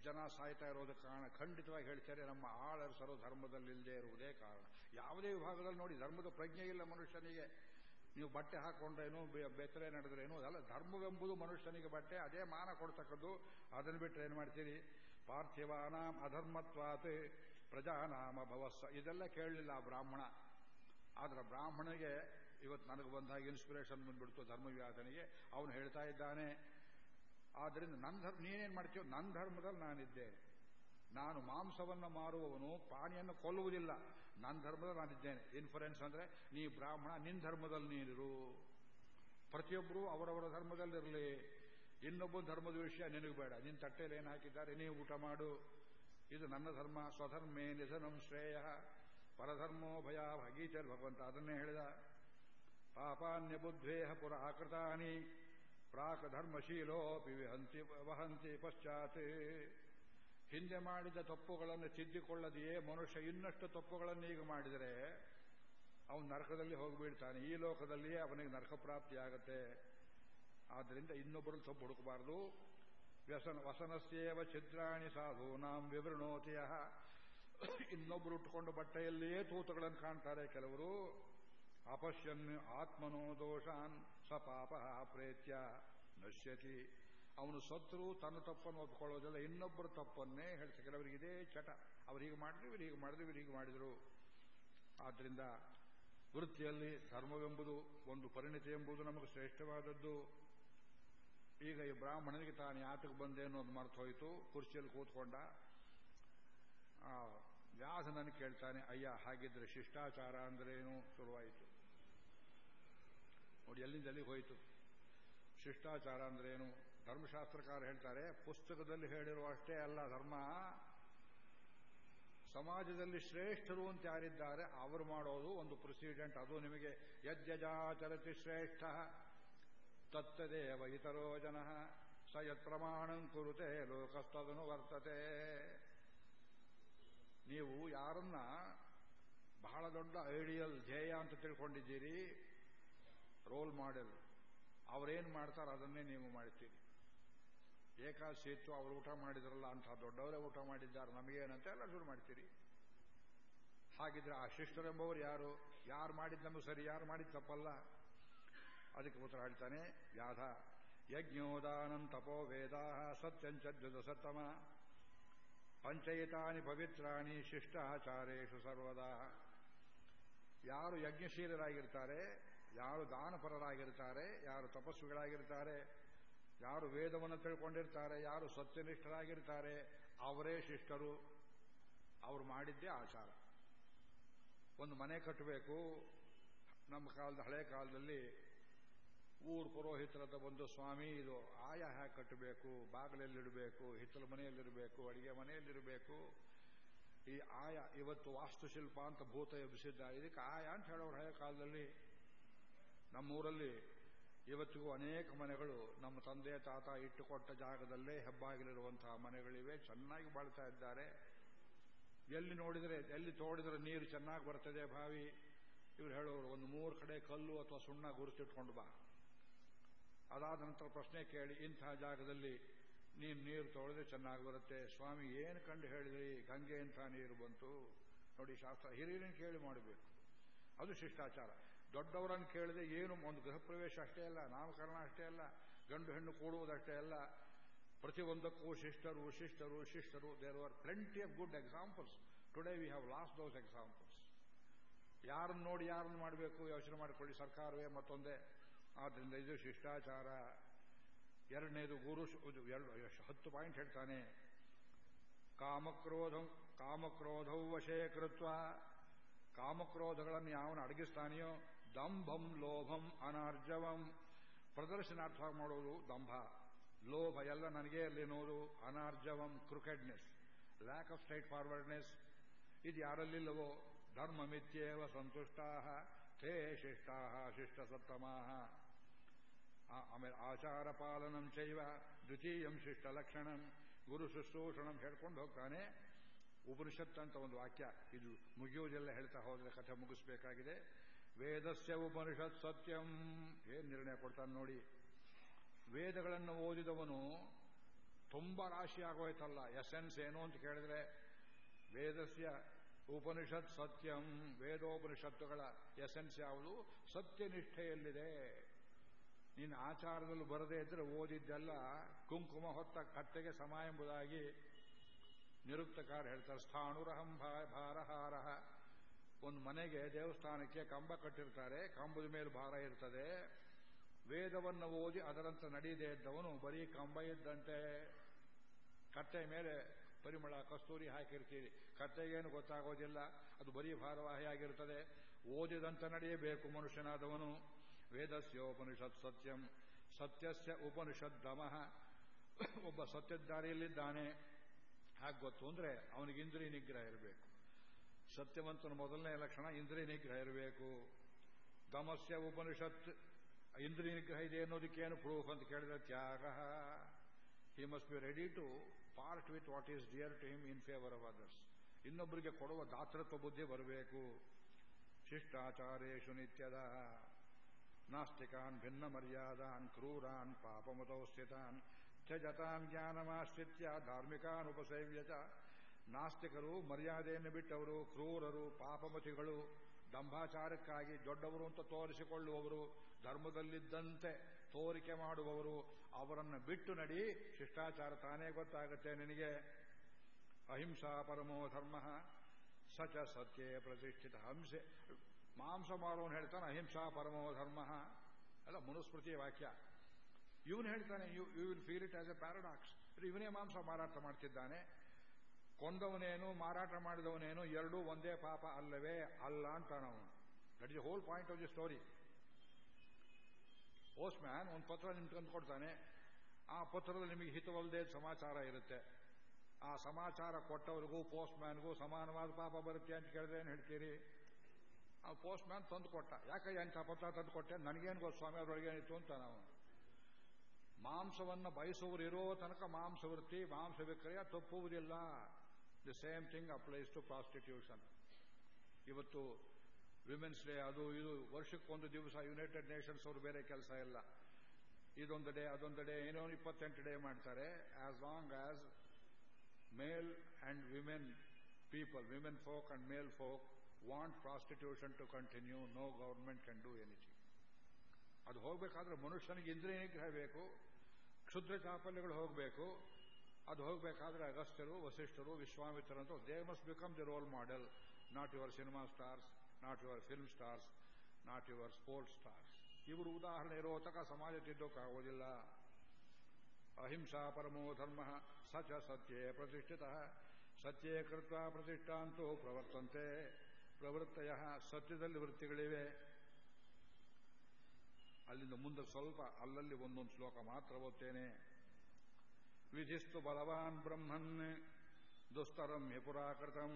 ಜನ ಸಾಯ್ತಾ ಇರೋದು ಕಾರಣ. ಖಂಡಿತವಾಗಿ ಹೇಳ್ತಾರೆ, ನಮ್ಮ ಆಳರಿಸರು ಧರ್ಮದಲ್ಲಿಲ್ಲದೆ ಇರುವುದೇ ಕಾರಣ. ಯಾವುದೇ ವಿಭಾಗದಲ್ಲಿ ನೋಡಿ, ಧರ್ಮದ ಪ್ರಜ್ಞೆ ಇಲ್ಲ ಮನುಷ್ಯನಿಗೆ. ನೀವು ಬಟ್ಟೆ ಹಾಕೊಂಡ್ರೇನು ಬೆತ್ತರೆ ನಡೆದ್ರೇನು, ಅದಲ್ಲ, ಧರ್ಮವೆಂಬುದು ಮನುಷ್ಯನಿಗೆ ಬಟ್ಟೆ, ಅದೇ ಮಾನ ಕೊಡ್ತಕ್ಕದ್ದು. ಅದನ್ನು ಬಿಟ್ಟರೆ ಏನು ಮಾಡ್ತೀರಿ? ಪಾರ್ಥಿವಾನಾಂ ಅಧರ್ಮತ್ವಾತ್ ಪ್ರಜಾನಾಮ ಭವಸ್ಸ. ಇದೆಲ್ಲ ಕೇಳಲಿಲ್ಲ ಆ ಬ್ರಾಹ್ಮಣ. ಆದ್ರೆ ಬ್ರಾಹ್ಮಣಿಗೆ ಇವತ್ತು ನನಗೆ ಬಂದಾಗ ಇನ್ಸ್ಪಿರೇಷನ್ ಬಂದ್ಬಿಡ್ತು ಧರ್ಮವ್ಯಾಸನಿಗೆ ಅವನು ಹೇಳ್ತಾ ಇದ್ದಾನೆ ಆದ್ದರಿಂದ ನನ್ನ ಧರ್ಮ ನೀನೇನು ಮಾಡ್ತೀಯೋ ನನ್ನ ಧರ್ಮದಲ್ಲಿ ನಾನಿದ್ದೆ. ನಾನು ಮಾಂಸವನ್ನು ಮಾರುವವನು ಪ್ರಾಣಿಯನ್ನು ಕೊಲ್ಲುವುದಿಲ್ಲ. ನನ್ನ ಧರ್ಮದಲ್ಲಿ ನಾನಿದ್ದೇನೆ. ಇನ್ಫರೆನ್ಸ್ ಅಂದರೆ, ನೀ ಬ್ರಾಹ್ಮಣ ನಿನ್ನ ಧರ್ಮದಲ್ಲಿ ನೀನಿರು. ಪ್ರತಿಯೊಬ್ಬರೂ ಅವರವರ ಧರ್ಮದಲ್ಲಿರಲಿ. ಇನ್ನೊಬ್ಬ ಧರ್ಮದ ವಿಷಯ ನಿನಗೆ ಬೇಡ. ನಿನ್ನ ತಟ್ಟೆಯಲ್ಲಿ ಏನು ಹಾಕಿದ್ದಾರೆ, ನೀ ಊಟ ಮಾಡು. ಇದು ನನ್ನ ಧರ್ಮ, ಸ್ವಧರ್ಮೇ ನಿಧನಂ ಶ್ರೇಯ. ಪರಧರ್ಮೋ ಭಯ ಭಗೀಚರ್ ಭಗವಂತ ಅದನ್ನೇ ಹೇಳಿದ. ಪಾಪಾನ್ಯ ಬುದ್ಧೇಹ ಪುರ ಆಕೃತಾನಿ. ಪ್ರಾಕ ಧರ್ಮಶೀಲೋಪಿ ವಿಹಂತಿ ವಹಂತಿ ಪಶ್ಚಾತ್. ಹಿಂದೆ ಮಾಡಿದ ತಪ್ಪುಗಳನ್ನು ತಿದ್ದಿಕೊಳ್ಳದೆಯೇ ಮನುಷ್ಯ ಇನ್ನಷ್ಟು ತಪ್ಪುಗಳನ್ನು ಈಗ ಮಾಡಿದರೆ ಅವನು ನರಕದಲ್ಲಿ ಹೋಗಿಬಿಡ್ತಾನೆ. ಈ ಲೋಕದಲ್ಲಿಯೇ ಅವನಿಗೆ ನರಕ ಪ್ರಾಪ್ತಿಯಾಗತ್ತೆ ಆದ್ದರಿಂದ ಇನ್ನೊಬ್ಬರು ತಪ್ಪು ಹುಡುಕಬಾರದು. ವ್ಯಸನ ವಸನಸ್ಯೇವ ಛಿದ್ರಾಣಿ ಸಾಧೂನಾಂ ವಿವೃಣೋತಿಯ ಇನ್ನೊಬ್ಬರು ಉಟ್ಕೊಂಡು ಬಟ್ಟೆಯಲ್ಲಿಯೇ ತೂತುಗಳನ್ನು ಕಾಣ್ತಾರೆ ಕೆಲವರು. ಅಪಶ್ಯನ್ ಆತ್ಮನೋ ದೋಷಾನ್. ಸ ಪಾಪ ಪ್ರೇತ್ಯ ನಶ್ಯತಿ. ಅವನು ಸತ್ರು, ತನ್ನ ತಪ್ಪನ್ನು ಒಪ್ಕೊಳ್ಳೋದಿಲ್ಲ. ಇನ್ನೊಬ್ಬರ ತಪ್ಪನ್ನೇ ಹೇಳ್ತಾರೆ ಕೆಲವರಿಗೆ ಇದೇ ಚಟ. ಅವ್ರು ಹೀಗೆ ಮಾಡಿದ್ರು, ಇವ್ರು ಹೀಗೆ ಮಾಡಿದ್ರು, ಇವ್ರು ಹೀಗೆ ಮಾಡಿದರು. ಆದ್ದರಿಂದ ವೃತ್ತಿಯಲ್ಲಿ ಧರ್ಮವೆಂಬುದು ಒಂದು ಪರಿಣಿತಿ ಎಂಬುದು ನಮಗೆ ಶ್ರೇಷ್ಠವಾದದ್ದು. ಈಗ ಈ ಬ್ರಾಹ್ಮಣನಿಗೆ ತಾನು ಯಾತಕ್ಕೆ ಬಂದೆ ಅನ್ನೋದು ಮರ್ತು ಹೋಯಿತು ಕುರ್ಚಿಯಲ್ಲಿ ಕೂತ್ಕೊಂಡ. ವ್ಯಾಸನನ್ನು ಕೇಳ್ತಾನೆ, ಅಯ್ಯ, ಹಾಗಿದ್ರೆ ಶಿಷ್ಟಾಚಾರ ಅಂದ್ರೇನು? ಶುರುವಾಯಿತು. ನೋಡಿ ಎಲ್ಲಿಂದಲ್ಲಿ ಹೋಯಿತು? ಶಿಷ್ಟಾಚಾರ ಅಂದ್ರೇನು ಧರ್ಮಶಾಸ್ತ್ರಕಾರ ಹೇಳ್ತಾರೆ, ಪುಸ್ತಕದಲ್ಲಿ ಹೇಳಿರುವ ಅಷ್ಟೇ ಅಲ್ಲ ಧರ್ಮ. ಸಮಾಜದಲ್ಲಿ ಶ್ರೇಷ್ಠರು ಅಂತ ಯಾರಿದ್ದಾರೆ, ಅವರು ಮಾಡೋದು ಒಂದು ಪ್ರೊಸೀಡೆಂಟ್ ಅದು ನಿಮಗೆ ಯಜ್ಜಾಚರತಿ ಶ್ರೇಷ್ಠ, ತತ್ತದೇವ ಇತರೋ ಜನ, ಸ ಯತ್ ಪ್ರಮಾಣಂ ಕುರುತೆ, ಲೋಕಸ್ತದನು ವರ್ತತೆ. ನೀವು ಯಾರನ್ನ ಬಹಳ ದೊಡ್ಡ ಐಡಿಯಲ್ ಧ್ಯೇಯ ಅಂತ ತಿಳ್ಕೊಂಡಿದ್ದೀರಿ ರೋಲ್ ಮಾಡೆಲ್. ಅವರೇನು ಮಾಡ್ತಾರೋ ಅದನ್ನೇ ನೀವು ಮಾಡ್ತೀರಿ. ಏಕಾದಶಿ ಇತ್ತು ಅವರು ಊಟ ಮಾಡಿದ್ರಲ್ಲ ಅಂತ ದೊಡ್ಡವರೇ ಊಟ ಮಾಡಿದ್ದಾರೆ, ನಮಗೇನಂತ ಎಲ್ಲ ಶುರು ಮಾಡ್ತೀರಿ. ಹಾಗಿದ್ರೆ ಆ ಶಿಷ್ಟರೆಂಬವರು ಯಾರು? ಯಾರು ಮಾಡಿದ್ ಸರಿ, ಯಾರು ಮಾಡಿದ ತಪ್ಪಲ್ಲ. ಅದಕ್ಕೆ ಉತ್ತರ ಹೇಳ್ತಾನೆ ವ್ಯಾಧ ಯಜ್ಞೋದಾನಂ ತಪೋ ವೇದಾ ಸತ್ಯಂಚ ಸತ್ತಮ ಪಂಚಯಿತಾನಿ ಪವಿತ್ರಾಣಿ ಶಿಷ್ಟಾಚಾರೇಶು ಸರ್ವದಾ. ಯಾರು ಯಜ್ಞಶೀಲರಾಗಿರ್ತಾರೆ ಯಾರು ದಾನಪರರಾಗಿರ್ತಾರೆ, ಯಾರು ತಪಸ್ವಿಗಳಾಗಿರ್ತಾರೆ ಯಾರು ವೇದವನ್ನು ತಿಳ್ಕೊಂಡಿರ್ತಾರೆ, ಯಾರು ಸತ್ಯನಿಷ್ಠರಾಗಿರ್ತಾರೆ, ಅವರೇ ಶಿಷ್ಟರು. ಅವರು ಮಾಡಿದ್ದೇ ಆಚಾರ. ಒಂದು ಮನೆ ಕಟ್ಟಬೇಕು. ನಮ್ಮ ಕಾಲದ ಹಳೆ ಕಾಲದಲ್ಲಿ ಊರು ಪುರೋಹಿತರದ ಒಂದು ಸ್ವಾಮಿ, ಇದು ಆಯ ಹ್ಯಾಕ್ ಕಟ್ಟಬೇಕು? ಬಾಗಿಲಲ್ಲಿಡಬೇಕು, ಹಿತ್ತಲ ಮನೆಯಲ್ಲಿರಬೇಕು ಅಡಿಗೆ ಮನೆಯಲ್ಲಿರಬೇಕು ಈ ಆಯ ಇವತ್ತು ವಾಸ್ತುಶಿಲ್ಪ ಅಂತ ಭೂತ ಎಬ್ಬಿಸಿದ್ದ ಇದಕ್ಕೆ ಆಯ ಅಂತ ಹೇಳೋರು ಹಳೆ ಕಾಲದಲ್ಲಿ ನಮ್ಮೂರಲ್ಲಿ ಇವತ್ತಿಗೂ ಅನೇಕ ಮನೆಗಳು ನಮ್ಮ ತಂದೆ, ತಾತ ಇಟ್ಟುಕೊಟ್ಟ ಜಾಗದಲ್ಲೇ ಹೆಬ್ಬಾಗಿಲಿರುವಂತಹ ಮನೆಗಳಿವೆ. ಚೆನ್ನಾಗಿ ಬಾಳ್ತಾ ಇದ್ದಾರೆ. ಎಲ್ಲಿ ನೋಡಿದರೆ, ಎಲ್ಲಿ ತೋಡಿದರೆ ನೀರು ಚೆನ್ನಾಗಿ ಬರ್ತದೆ ಬಾವಿ ಇವ್ರು ಹೇಳೋರು, ಒಂದು ಮೂರು ಕಡೆ ಕಲ್ಲು ಅಥವಾ ಸುಣ್ಣ ಗುರುತಿಟ್ಕೊಂಡು ಬಾ. ಅದಾದ ನಂತರ ಪ್ರಶ್ನೆ ಕೇಳಿ ಇಂತಹ ಜಾಗದಲ್ಲಿ ನೀನು ನೀರು ತೊಳೆದ್ರೆ ಚೆನ್ನಾಗಿ ಬರುತ್ತೆ. ಸ್ವಾಮಿ, ಏನು ಕಂಡು ಹೇಳಿದ್ರಿ? ಗಂಗೆ ಇಂಥ ನೀರು ಬಂತು. ನೋಡಿ, ಶಾಸ್ತ್ರ ಹಿರಿಯರನ್ನು ಕೇಳಿ ಮಾಡಬೇಕು. ಅದು ಶಿಷ್ಟಾಚಾರ. ದೊಡ್ಡವರನ್ನು ಕೇಳಿದೆ ಏನು ಒಂದು ಗೃಹ ಪ್ರವೇಶ ಅಷ್ಟೇ ಅಲ್ಲ, ನಾಮಕರಣ ಅಷ್ಟೇ ಅಲ್ಲ, ಗಂಡು ಹೆಣ್ಣು ಕೂಡುವುದಷ್ಟೇ ಅಲ್ಲ. ಪ್ರತಿಯೊಂದಕ್ಕೂ ಶಿಷ್ಟರು ಶಿಷ್ಟರು ಶಿಷ್ಟರು there are plenty of good examples today we have lost those examples ಯಾರನ್ನು ನೋಡಿ ಯಾರನ್ನು ಮಾಡಬೇಕು ಯೋಚನೆ ಮಾಡಿಕೊಳ್ಳಿ, ಸರ್ಕಾರವೇ ಮತ್ತೊಂದೇ. ಆದ್ದರಿಂದ ಇದು ಶಿಷ್ಟಾಚಾರ. ಎರಡನೇದು ಗುರು ಹತ್ತು ಪಾಯಿಂಟ್ ಹೇಳ್ತಾನೆ. ಕಾಮಕ್ರೋಧ, ಕಾಮಕ್ರೋಧೌ ವಶೇ ಕೃತ್ವ. ಕಾಮಕ್ರೋಧಗಳನ್ನು ಯಾವನು ಅಡಗಿಸ್ತಾನೆಯೋ ದಂಭಂ ಲೋಭಂ ಅನಾರ್ಜವಂ. ಪ್ರದರ್ಶನಾರ್ಥವಾಗಿ ಮಾಡೋದು ದಂಭ. ಲೋಭ ಎಲ್ಲ ನನಗೆ ಅಲ್ಲೇನೋದು ಅನಾರ್ಜವಂ crookedness lack of straightforwardness ಇದು ಯಾರಲ್ಲಿಲ್ಲವೋ? ಧರ್ಮ ಮಿತ್ಯೇವ ಸಂತುಷ್ಟಾ ತೇ ಶಿಷ್ಟಾ ಶಿಷ್ಟ ಸಪ್ತಮಾ ಆಮೇಲೆ ಆಚಾರ ಪಾಲನಂ ಚೈವ, ದ್ವಿತೀಯಂ ಶಿಷ್ಟ ಲಕ್ಷಣಂ. ಗುರು ಶುಶ್ರೂಷಣಂ ಹೇಳ್ಕೊಂಡು ಹೋಗ್ತಾನೆ. ಉಪನಿಷತ್ ಅಂತ ಒಂದು ವಾಕ್ಯ. ಇದು ಮುಗಿಯೋದೆಲ್ಲ ಹೇಳ್ತಾ ಹೋದ್ರೆ ಕಥೆ ಮುಗಿಸ್ಬೇಕಾಗಿದೆ. ವೇದಸ್ಯ ಉಪನಿಷತ್ ಸತ್ಯಂ. ಏನ್ ನಿರ್ಣಯ ಕೊಡ್ತಾನೆ ನೋಡಿ. ವೇದಗಳನ್ನು ಓದಿದವನು ತುಂಬಾ ರಾಶಿ ಆಗೋಯ್ತಲ್ಲ. ಎಸೆನ್ಸ್ ಏನು ಅಂತ ಕೇಳಿದ್ರೆ, ವೇದಸ್ಯ ಉಪನಿಷತ್ ಸತ್ಯಂ, ವೇದೋಪನಿಷತ್ತುಗಳ ಎಸೆನ್ಸ್ ಯಾವುದು? ಸತ್ಯನಿಷ್ಠೆಯಲ್ಲಿದೆ. ನೀನು ಆಚಾರದಲ್ಲಿ ಬರದೇ ಇದ್ರೆ ಓದಿದ್ದೆಲ್ಲ ಕುಂಕುಮ ಹೊತ್ತ ಕತ್ತೆಗೆ ಸಮ ಎಂಬುದಾಗಿ ನಿರುಕ್ತಕಾರ ಹೇಳ್ತಾರೆ. ಸ್ಥಾಣುರಹಂ ಭಾರಹಾರ ಒಂದು ಮನೆಗೆ ದೇವಸ್ಥಾನಕ್ಕೆ ಕಂಬ ಕಟ್ಟಿರ್ತಾರೆ, ಕಂಬದ ಮೇಲೆ ಭಾರ ಇರ್ತದೆ. ವೇದವನ್ನು ಓದಿ ಅದರಂತೆ ನಡೆಯದೇ ಇದ್ದವನು ಬರೀ ಕಂಬ ಇದ್ದಂತೆ ಕಟ್ಟೆ ಮೇಲೆ ಪರಿಮಳ ಕಸ್ತೂರಿ ಹಾಕಿರ್ತೀರಿ. ಕತ್ತೆಗೇನು ಗೊತ್ತಾಗೋದಿಲ್ಲ, ಅದು ಬರೀ ಭಾರವಾಹಿಯಾಗಿರ್ತದೆ ಓದಿದಂತೆ ನಡೆಯಬೇಕು ಮನುಷ್ಯನಾದವನು. ವೇದಸ್ಯ ಉಪನಿಷತ್ ಸತ್ಯಂ. ಸತ್ಯಸ್ಯ ಉಪನಿಷತ್ ದಮಃ ಒಬ್ಬ ಸತ್ಯದಾರಿಯಲ್ಲಿದ್ದಾನೆ ಹಾಗೆ ಗೊತ್ತು ಅಂದ್ರೆ ಅವನಿಗೆ ಇಂದ್ರಿಯ ನಿಗ್ರಹ ಇರಬೇಕು. ಸತ್ಯವಂತನ ಮೊದಲನೇ ಲಕ್ಷಣ ಇಂದ್ರಿಯ ನಿಗ್ರಹ ಇರಬೇಕು. ತಮಸ್ಯ ಉಪನಿಷತ್ ಇಂದ್ರಿಯ ನಿಗ್ರಹ ಇದೆ ಅನ್ನೋದಕ್ಕೇನು ಪ್ರೂಫ್ ಅಂತ ಕೇಳಿದ್ರೆ ತ್ಯಾಗ. He must be ready to part with what is dear to him in favour of others ಇನ್ನೊಬ್ಬರಿಗೆ ಕೊಡುವ ದಾತೃತ್ವ ಬುದ್ಧಿ ಬರಬೇಕು. ಶಿಷ್ಟಾಚಾರೇಶು ನಿತ್ಯದ. ನಾಸ್ತಿಕಾನ್ ಭಿನ್ನ ಮರ್ಯಾದಾನ್, ಕ್ರೂರಾನ್ ಪಾಪಮತೌ ಸ್ಥಿತಾನ್ ತ್ಯಜತಾನ್ ಜ್ಞಾನಮಾಶ್ರಿತ್ಯ, ಧಾರ್ಮಿಕಾನ್ ಉಪಸೇವ್ಯತ ನಾಸ್ತಿಕರು ಮರ್ಯಾದೆಯನ್ನು ಬಿಟ್ಟವರು, ಕ್ರೂರರು ಪಾಪಮತಿಗಳು ದಂಭಾಚಾರಕ್ಕಾಗಿ ದೊಡ್ಡವರು ಅಂತ ತೋರಿಸಿಕೊಳ್ಳುವವರು, ಧರ್ಮದಲ್ಲಿದ್ದಂತೆ ತೋರಿಕೆ ಮಾಡುವವರು, ಅವರನ್ನು ಬಿಟ್ಟು ನಡಿ, ಶಿಷ್ಟಾಚಾರ ತಾನೇ ಗೊತ್ತಾಗುತ್ತೆ ನಿನಗೆ. ಅಹಿಂಸಾ ಪರಮೋ ಧರ್ಮ, ಸಚ ಸತ್ಯೇ ಪ್ರತಿಷ್ಠಿತ ಹಂಸೆ. ಮಾಂಸ ಮಾರುವನು ಹೇಳ್ತಾನೆ, ಅಹಿಂಸಾ ಪರಮೋ ಧರ್ಮ. ಅಲ್ಲ, ಮನುಸ್ಮೃತಿಯ ವಾಕ್ಯ. ಇವನು ಹೇಳ್ತಾನೆ you you will feel it as a paradox ಇವನೇ ಮಾಂಸ ಮಾರಾಟ ಮಾಡ್ತಿದ್ದಾನೆ. ಕೊಂದವನೇನು, ಮಾರಾಟ ಮಾಡಿದವನೇನು, ಎರಡೂ ಒಂದೇ ಪಾಪ ಅಲ್ಲವೇ? ಅಲ್ಲ ಅಂತಾನವನು that is whole point of the story postman ಒಂದು ಪತ್ರ ನಿಮ್ಗೆ ತಂದು ಕೊಡ್ತಾನೆ. ಆ ಪತ್ರದಲ್ಲಿ ನಿಮಗೆ ಹಿತವಲ್ಲದೆ ಸಮಾಚಾರ ಇರುತ್ತೆ. ಆ ಸಮಾಚಾರ ಕೊಟ್ಟವರಿಗೂ ಪೋಸ್ಟ್ ಮ್ಯಾನ್ಗೂ ಸಮಾನವಾದ ಪಾಪ ಬರುತ್ತೆ ಅಂತ ಕೇಳಿದ್ರೆ ಏನು ಹೇಳ್ತೀರಿ? ಆ ಪೋಸ್ಟ್ ಮ್ಯಾನ್ ತಂದು ಕೊಟ್ಟ. ಯಾಕೆ ಎಂಥ ಪತ್ರ ತಂದು ಕೊಟ್ಟೆ? ನನಗೇನು ಗೊತ್ತು ಸ್ವಾಮಿ ಅವರೊಳಗೇನಿತ್ತು ಅಂತ ನಾವು ಮಾಂಸವನ್ನು ಬಯಸುವರಿರೋ ತನಕ ಮಾಂಸವೃತ್ತಿ ಮಾಂಸ ವಿಕ್ರಯ ತಪ್ಪುವುದಿಲ್ಲ. The same thing applies to prostitution ಇವತ್ತು ವಿಮೆನ್ಸ್ ಡೇ ಅದು ಇದು ವರ್ಷಕ್ಕೊಂದು ದಿವಸ ಯುನೈಟೆಡ್ ನೇಷನ್ಸ್ ಅವರು ಬೇರೆ ಕೆಲಸ ಇಲ್ಲ. ಇದೊಂದು ಡೇ ಅದೊಂದು ಡೇ ಏನೋ ಇಪ್ಪತ್ತೆಂಟು ಡೇ ಮಾಡ್ತಾರೆ. As long as male and women people women folk and male folk want prostitution to continue no government can do anything ಅದು ಹೋಗಬೇಕಾದ್ರೆ ಮನುಷ್ಯನಿಗೆ ಇಂದ್ರಿಯ ನಿಗ್ರಹ ಬೇಕು, ಕ್ಷುದ್ರ ಚಾಪಲ್ಯಗಳು ಹೋಗಬೇಕು ಅದು ಹೋಗಬೇಕಾದ್ರೆ ಅಗಸ್ತ್ಯರು, ವಸಿಷ್ಠರು ವಿಶ್ವಾಮಿತ್ರರಂತೂ they must become the role model not your cinema stars not your film stars not your sports stars ಇವರು ಉದಾಹರಣೆ ಇರೋ ತಕ ಸಮಾಜ ತಿದ್ದೋಕ್ಕಾಗೋದಿಲ್ಲ ಅಹಿಂಸಾ ಪರಮೋ ಧರ್ಮ ಸಚ ಸತ್ಯೇ ಪ್ರತಿಷ್ಠಿತ. ಸತ್ಯೇ ಕೃತ್ವ ಪ್ರತಿಷ್ಠಾಂತೂ ಪ್ರವರ್ತಂತೆ. ಪ್ರವೃತ್ತಯ ಸತ್ಯದಲ್ಲಿ ವೃತ್ತಿಗಳಿವೆ. ಅಲ್ಲಿಂದ ಮುಂದೆ ಸ್ವಲ್ಪ ಅಲ್ಲಲ್ಲಿ ಒಂದೊಂದು ಶ್ಲೋಕ ಮಾತ್ರ ಓದ್ತೇನೆ. ವಿಧಿಸ್ತು ಬಲವಾನ್ ಬ್ರಹ್ಮನ್ ದುಸ್ತರಂ ಯಪುರಾಕೃತಂ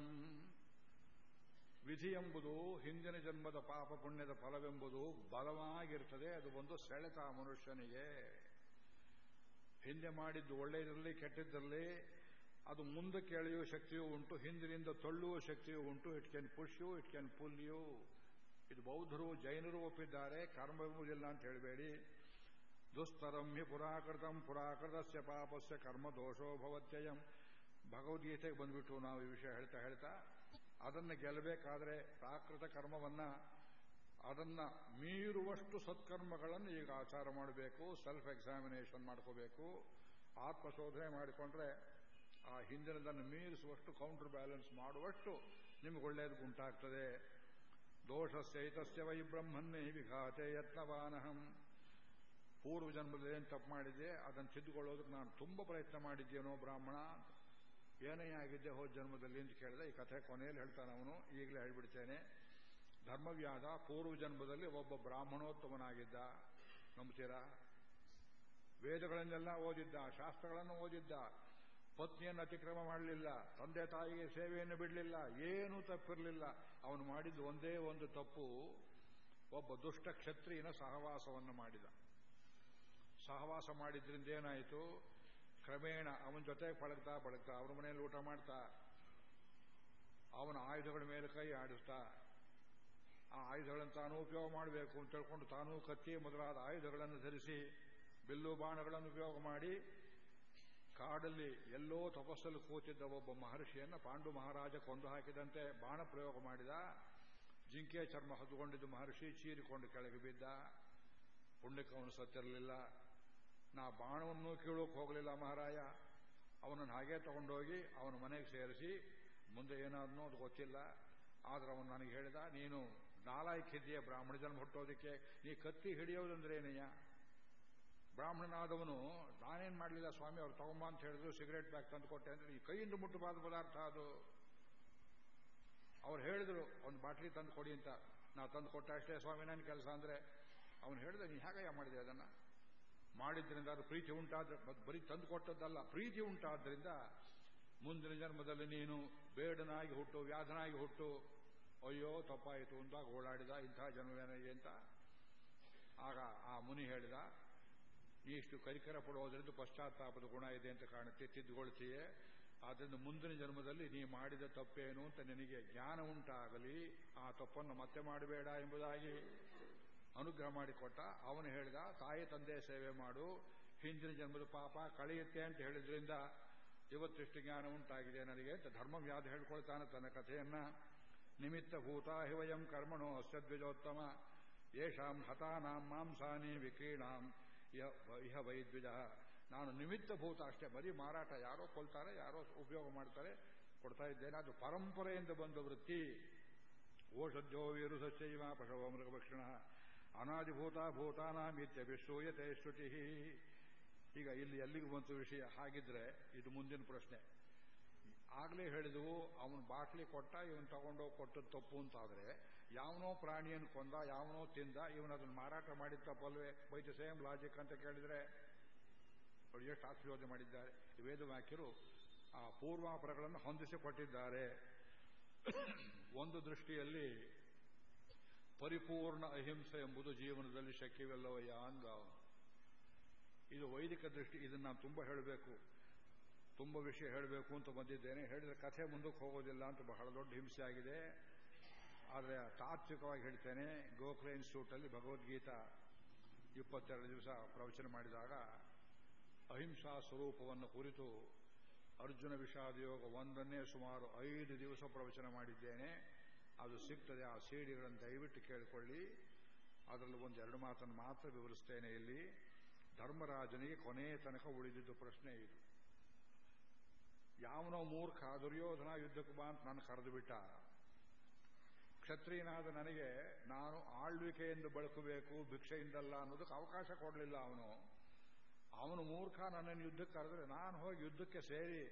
ವಿಧಿ ಎಂಬುದು ಹಿಂದಿನ ಜನ್ಮದ ಪಾಪ ಪುಣ್ಯದ ಫಲವೆಂಬುದು ಬಲವಾಗಿರ್ತದೆ, ಅದು ಒಂದು ಸೆಳೆತ ಮನುಷ್ಯನಿಗೆ। ಹಿಂದೆ ಮಾಡಿದ್ದು ಒಳ್ಳೆಯದಿರಲಿ ಕೆಟ್ಟಿದ್ದಿರಲಿ ಅದು ಮುಂದಕ್ಕೆ ಎಳೆಯುವ ಶಕ್ತಿಯೂ ಉಂಟು, ಹಿಂದಿನಿಂದ ತಳ್ಳುವ ಶಕ್ತಿಯೂ ಉಂಟು it can push you it pull you ಇದು ಬೌದ್ಧರು, ಜೈನರು ಒಪ್ಪಿದ್ದಾರೆ ಕರ್ಮವೆಂಬುದಿಲ್ಲ ಅಂತ ಹೇಳಬೇಡಿ। ದುಸ್ತರಂ ಹಿ ಪುರಾಕೃತಂ ಪುರಾಕೃತಸ್ಯ ಪಾಪಸ್ಯ ಕರ್ಮ ದೋಷೋ ಭವತ್ಯಯಂ ಭಗವದ್ಗೀತೆಗೆ ಬಂದ್ಬಿಟ್ಟು ನಾವು ಈ ವಿಷಯ ಹೇಳ್ತಾ ಹೇಳ್ತಾ ಅದನ್ನು ಗೆಲ್ಲಬೇಕಾದ್ರೆ ಪ್ರಾಕೃತ ಕರ್ಮವನ್ನ, ಅದನ್ನ ಮೀರುವಷ್ಟು ಸತ್ಕರ್ಮಗಳನ್ನು ಈಗ ಆಚಾರ ಮಾಡಬೇಕು ಸೆಲ್ಫ್ ಎಕ್ಸಾಮಿನೇಷನ್ ಮಾಡ್ಕೋಬೇಕು. ಆತ್ಮಶೋಧನೆ ಮಾಡಿಕೊಂಡ್ರೆ ಆ ಹಿಂದಿನದನ್ನು ಮೀರಿಸುವಷ್ಟು ಕೌಂಟರ್ ಬ್ಯಾಲೆನ್ಸ್ ಮಾಡುವಷ್ಟು ನಿಮ್ಗೆ ಒಳ್ಳೆಯದು ಉಂಟಾಗ್ತದೆ. ದೋಷಸ್ಯೈತಸ್ಯ ವೈ ಬ್ರಹ್ಮನ್ನೇ ವಿಘಾತೆ ಯತ್ನವಾನಹಂ. ಪೂರ್ವ ಜನ್ಮದಲ್ಲಿ ಏನು ತಪ್ಪು ಮಾಡಿದ್ದೆ ಅದನ್ನು ತಿದ್ದುಕೊಳ್ಳೋದಕ್ಕೆ ನಾನು ತುಂಬ ಪ್ರಯತ್ನ ಮಾಡಿದ್ದೇನೋ ಬ್ರಾಹ್ಮಣ, ಏನೇ ಆಗಿದ್ದೆ ಹೋದ ಜನ್ಮದಲ್ಲಿ ಅಂತ ಕೇಳಿದೆ ಈ ಕಥೆ ಕೊನೆಯಲ್ಲಿ ಹೇಳ್ತಾನೆ ಅವನು, ಈಗಲೇ ಹೇಳ್ಬಿಡ್ತೇನೆ. ಧರ್ಮವ್ಯಾದ ಪೂರ್ವ ಜನ್ಮದಲ್ಲಿ ಒಬ್ಬ ಬ್ರಾಹ್ಮಣೋತ್ತಮನಾಗಿದ್ದ, ನಂಬ್ತೀರಾ? ವೇದಗಳನ್ನೆಲ್ಲ ಓದಿದ್ದ, ಶಾಸ್ತ್ರಗಳನ್ನು ಓದಿದ್ದ, ಪತ್ನಿಯನ್ನು ಅತಿಕ್ರಮ ಮಾಡಲಿಲ್ಲ, ತಂದೆ ತಾಯಿಗೆ ಸೇವೆಯನ್ನು ಬಿಡಲಿಲ್ಲ, ಏನೂ ತಪ್ಪಿರಲಿಲ್ಲ. ಅವನು ಮಾಡಿದ್ದು ಒಂದೇ ಒಂದು ತಪ್ಪು, ಒಬ್ಬ ದುಷ್ಟ ಕ್ಷತ್ರಿಯನ ಸಹವಾಸವನ್ನು ಮಾಡಿದ. ಸಹವಾಸ ಮಾಡಿದ್ರಿಂದ ಏನಾಯಿತು? ಕ್ರಮೇಣ ಅವನ ಜೊತೆ ಪಳಗ್ತಾ ಪಳಗ್ತಾ ಅವನ ಮನೆಯಲ್ಲಿ ಊಟ ಮಾಡ್ತಾ, ಅವನ ಆಯುಧಗಳ ಮೇಲೆ ಕೈ ಆಡಿಸ್ತಾ, ಆ ಆಯುಧಗಳನ್ನು ತಾನು ಉಪಯೋಗ ಮಾಡಬೇಕು ಅಂತ ಹೇಳ್ಕೊಂಡು ತಾನೂ ಕತ್ತಿ ಮೊದಲಾದ ಆಯುಧಗಳನ್ನು ಧರಿಸಿ ಬಿಲ್ಲು ಬಾಣಗಳನ್ನು ಉಪಯೋಗ ಮಾಡಿ ಕಾಡಲ್ಲಿ ಎಲ್ಲೋ ತಪಸ್ಸಲ್ಲಿ ಕೂತಿದ್ದ ಒಬ್ಬ ಮಹರ್ಷಿಯನ್ನು ಪಾಂಡು ಮಹಾರಾಜ ಕೊಂದು ಹಾಕಿದಂತೆ ಬಾಣ ಪ್ರಯೋಗ ಮಾಡಿದ. ಜಿಂಕೆ ಚರ್ಮ ಹೊದ್ದುಕೊಂಡಿದ್ದ ಮಹರ್ಷಿ ಚೀರಿಕೊಂಡು ಕೆಳಗೆ ಬಿದ್ದ. ಪುಣ್ಯಕ್ಕೆ ಅವನು ಸತ್ತಿರಲಿಲ್ಲ. ನಾ ಬಾಣವನ್ನು ಕೀಳೋಕೆ ಹೋಗಲಿಲ್ಲ ಮಹಾರಾಯ. ಅವನನ್ನು ಹಾಗೆ ತಗೊಂಡೋಗಿ ಅವನ ಮನೆಗೆ ಸೇರಿಸಿ, ಮುಂದೆ ಏನಾದ್ನೋ ಅದು ಗೊತ್ತಿಲ್ಲ. ಆದ್ರೆ ಅವನು ನನಗೆ ಹೇಳಿದ, ನೀನು ನಾಲಾಯ್ಕಿದ್ದೀಯ ಬ್ರಾಹ್ಮಣ ಜನ್ಮ ಹುಟ್ಟೋದಕ್ಕೆ, ನೀ ಕತ್ತಿ ಹಿಡಿಯೋದಂದ್ರೆ ಏನಯ್ಯ ಬ್ರಾಹ್ಮಣನಾದವನು, ನಾನೇನು ಮಾಡಲಿಲ್ಲ ಸ್ವಾಮಿ, ಅವ್ರು ತಗೊಂಬ ಅಂತ ಹೇಳಿದ್ರು, ಸಿಗರೇಟ್ ಬ್ಯಾಗ್ ತಂದು ಕೊಟ್ಟೆ ಅಂದ್ರೆ, ಈ ಕೈಯಿಂದ ಮುಟ್ಟಬಾದ ಪದಾರ್ಥ ಅದು. ಅವ್ರು ಹೇಳಿದ್ರು, ಒಂದು ಬಾಟ್ಲಿ ತಂದು ಕೊಡಿ ಅಂತ. ನಾ ತಂದು ಕೊಟ್ಟ ಅಷ್ಟೇ ಸ್ವಾಮಿ ನನ್ನ ಕೆಲಸ ಅಂದ್ರೆ. ಅವನು ಹೇಳಿದ, ನೀ ಹೇಗಯ್ಯ ಮಾಡಿದೆ ಅದನ್ನ? ಮಾಡಿದ್ರಿಂದ ಅದು ಪ್ರೀತಿ ಉಂಟಾದ್ರೆ ಬರೀ ತಂದು ಕೊಟ್ಟದ್ದಲ್ಲ, ಪ್ರೀತಿ ಉಂಟಾದ್ರಿಂದ ಮುಂದಿನ ಜನ್ಮದಲ್ಲಿ ನೀನು ಬೇಡನಾಗಿ ಹುಟ್ಟು, ವ್ಯಾಧನಾಗಿ ಹುಟ್ಟು, ಅಯ್ಯೋ ತಪ್ಪಾಯಿತು ಅಂದಾಗ ಓಡಾಡಿದ, ಇಂಥ ಜನ್ಮವೇನಿದೆ ಅಂತ. ಆಗ ಆ ಮುನಿ ಹೇಳಿದ ನೀ ಇಷ್ಟು ಕರಿಕರ ಪಡುವುದರಿಂದ ಪಶ್ಚಾತ್ತಾಪದ ಗುಣ ಇದೆ ಅಂತ ಕಾಣುತ್ತೆ, ತಿದ್ದುಗೊಳ್ತೀಯೇ. ಆದ್ದರಿಂದ ಮುಂದಿನ ಜನ್ಮದಲ್ಲಿ ನೀ ಮಾಡಿದ ತಪ್ಪೇನು ಅಂತ ನಿನಗೆ ಜ್ಞಾನ ಉಂಟಾಗಲಿ, ಆ ತಪ್ಪನ್ನು ಮತ್ತೆ ಮಾಡಬೇಡ ಎಂಬುದಾಗಿ ಅನುಗ್ರಹ ಮಾಡಿಕೊಟ್ಟ. ಅವನು ಹೇಳಿದ, ತಾಯಿ ತಂದೆ ಸೇವೆ ಮಾಡು, ಹಿಂದಿನ ಜನ್ಮದ ಪಾಪ ಕಳೆಯುತ್ತೆ ಅಂತ ಹೇಳಿದ್ರಿಂದ ಇವತ್ತಿಷ್ಟು ಜ್ಞಾನ ಉಂಟಾಗಿದೆ ನನಗೆ ಅಂತ ಧರ್ಮವ್ಯಾಧ ಹೇಳ್ಕೊಳ್ತಾನೆ ತನ್ನ ಕಥೆಯನ್ನ. ನಿಮಿತ್ತ ಭೂತ ಹಿವಯಂ ಕರ್ಮಣೋ ಅಸ್ಯದ್ವಿಜೋತ್ತಮ ಯೇಷಾಂ ಹತಾನಾಂ ಮಾಂಸಾನಿ ವಿಕ್ರೀಣಾಂ ಇಹ ವೈದ್ವಿಜ ನಾನು ನಿಮಿತ್ತ ಭೂತ ಅಷ್ಟೇ, ಬರೀ ಮಾರಾಟ ಯಾರೋ ಕೊಲ್ತಾರೆ, ಯಾರೋ ಉಪಯೋಗ ಮಾಡ್ತಾರೆ, ಕೊಡ್ತಾ ಇದ್ದೇನೆ. ಅದು ಪರಂಪರೆಯಿಂದ ಬಂದ ವೃತ್ತಿ. ಓಷಧ್ಯೋ ವೀರು ಸಸ್ಯೈವ ಪಶವ ಮೃಗಭಕ್ಷಣ. ಅನಾದಿಭೂತ ಶೂಯತೆ ಶ್ರುತಿ. ಈಗ ಇಲ್ಲಿ ಎಲ್ಲಿಗೆ ಬಂತು ವಿಷಯ? ಹಾಗಿದ್ರೆ ಇದು ಮುಂದಿನ ಪ್ರಶ್ನೆ. ಆಗಲೇ ಹೇಳಿದವು, ಅವನು ಬಾಟ್ಲಿ ಕೊಟ್ಟ, ಇವನು ತಗೊಂಡೋಗಿ ಕೊಟ್ಟದ್ದು ತಪ್ಪು ಅಂತಾದ್ರೆ, ಯಾವನೋ ಪ್ರಾಣಿಯನ್ನು ಕೊಂದ, ಯಾವನೋ ತಿಂದ, ಇವನು ಅದನ್ನು ಮಾರಾಟ ಮಾಡಿದ ತಪ್ಪಲ್ವೇ ಬೈಟ್ ಸೇಮ್ ಲಾಜಿಕ್ ಅಂತ ಕೇಳಿದ್ರೆ ಅವ್ರು ಎಷ್ಟು ಆಶೀರ್ವಾದ ಮಾಡಿದ್ದಾರೆ? ವೇದವಾಕ್ಯರು ಆ ಪೂರ್ವಾಪರಗಳನ್ನು ಹೊಂದಿಸಿಕೊಟ್ಟಿದ್ದಾರೆ. ಒಂದು ದೃಷ್ಟಿಯಲ್ಲಿ ಪರಿಪೂರ್ಣ ಅಹಿಂಸೆ ಎಂಬುದು ಜೀವನದಲ್ಲಿ ಶಕ್ಯವಿಲ್ಲವಯ್ಯ ಅಂದ ಇದು ವೈದಿಕ ದೃಷ್ಟಿ, ಇದನ್ನು ನಾನು ತುಂಬ ಹೇಳಬೇಕು. ತುಂಬ ವಿಷಯ ಹೇಳಬೇಕು ಅಂತ ಬಂದಿದ್ದೇನೆ. ಹೇಳಿದ್ರೆ ಕಥೆ ಮುಂದಕ್ಕೆ ಹೋಗೋದಿಲ್ಲ ಅಂತ ಬಹಳ ದೊಡ್ಡ ಹಿಂಸೆ ಆಗಿದೆ. ಆದರೆ ತಾತ್ವಿಕವಾಗಿ ಹೇಳ್ತೇನೆ ಗೋಖಲೆ ಇನ್ಸ್ಟಿಟ್ಯೂಟಲ್ಲಿ ಭಗವದ್ಗೀತಾ ಇಪ್ಪತ್ತೆರಡು ದಿವಸ ಪ್ರವಚನ ಮಾಡಿದಾಗ, ಅಹಿಂಸಾ ಸ್ವರೂಪವನ್ನು ಕುರಿತು ಅರ್ಜುನ ವಿಷಾದ ಯೋಗ ಒಂದನ್ನೇ ಸುಮಾರು ಐದು ದಿವಸ ಪ್ರವಚನ ಮಾಡಿದ್ದೇನೆ. ಅದು ಸಿಗ್ತದೆ, ಆ ಸಿಡಿಗಳನ್ನು ದಯವಿಟ್ಟು ಕೇಳಿಕೊಳ್ಳಿ. ಅದರಲ್ಲಿ ಒಂದು ಎರಡು ಮಾತನ್ನು ಮಾತ್ರ ವಿವರಿಸ್ತೇನೆ ಇಲ್ಲಿ. ಧರ್ಮರಾಜನಿಗೆ ಕೊನೆಯ ತನಕ ಉಳಿದಿದ್ದು ಪ್ರಶ್ನೆ ಇದು. ಯಾವನೋ ಮೂರ್ಖ, ದುರ್ಯೋಧನ ಯುದ್ಧಕ್ಕೆ ಬಾ ಅಂತ ನಾನು ಕರೆದು ಬಿಟ್ಟ ಕ್ಷತ್ರಿಯನಾದ ನನಗೆ ನಾನು ಆಳ್ವಿಕೆಯಿಂದ ಬಳಕಬೇಕು, ಭಿಕ್ಷೆಯಿಂದಲ್ಲ ಅನ್ನೋದಕ್ಕೆ ಅವಕಾಶ ಕೊಡಲಿಲ್ಲ ಅವನು. ಅವನು ಮೂರ್ಖ, ನನ್ನನ್ನು ಯುದ್ಧಕ್ಕೆ ಕರೆದ್ರೆ ನಾನು ಹೋಗಿ ಯುದ್ಧಕ್ಕೆ ಸೇರಿ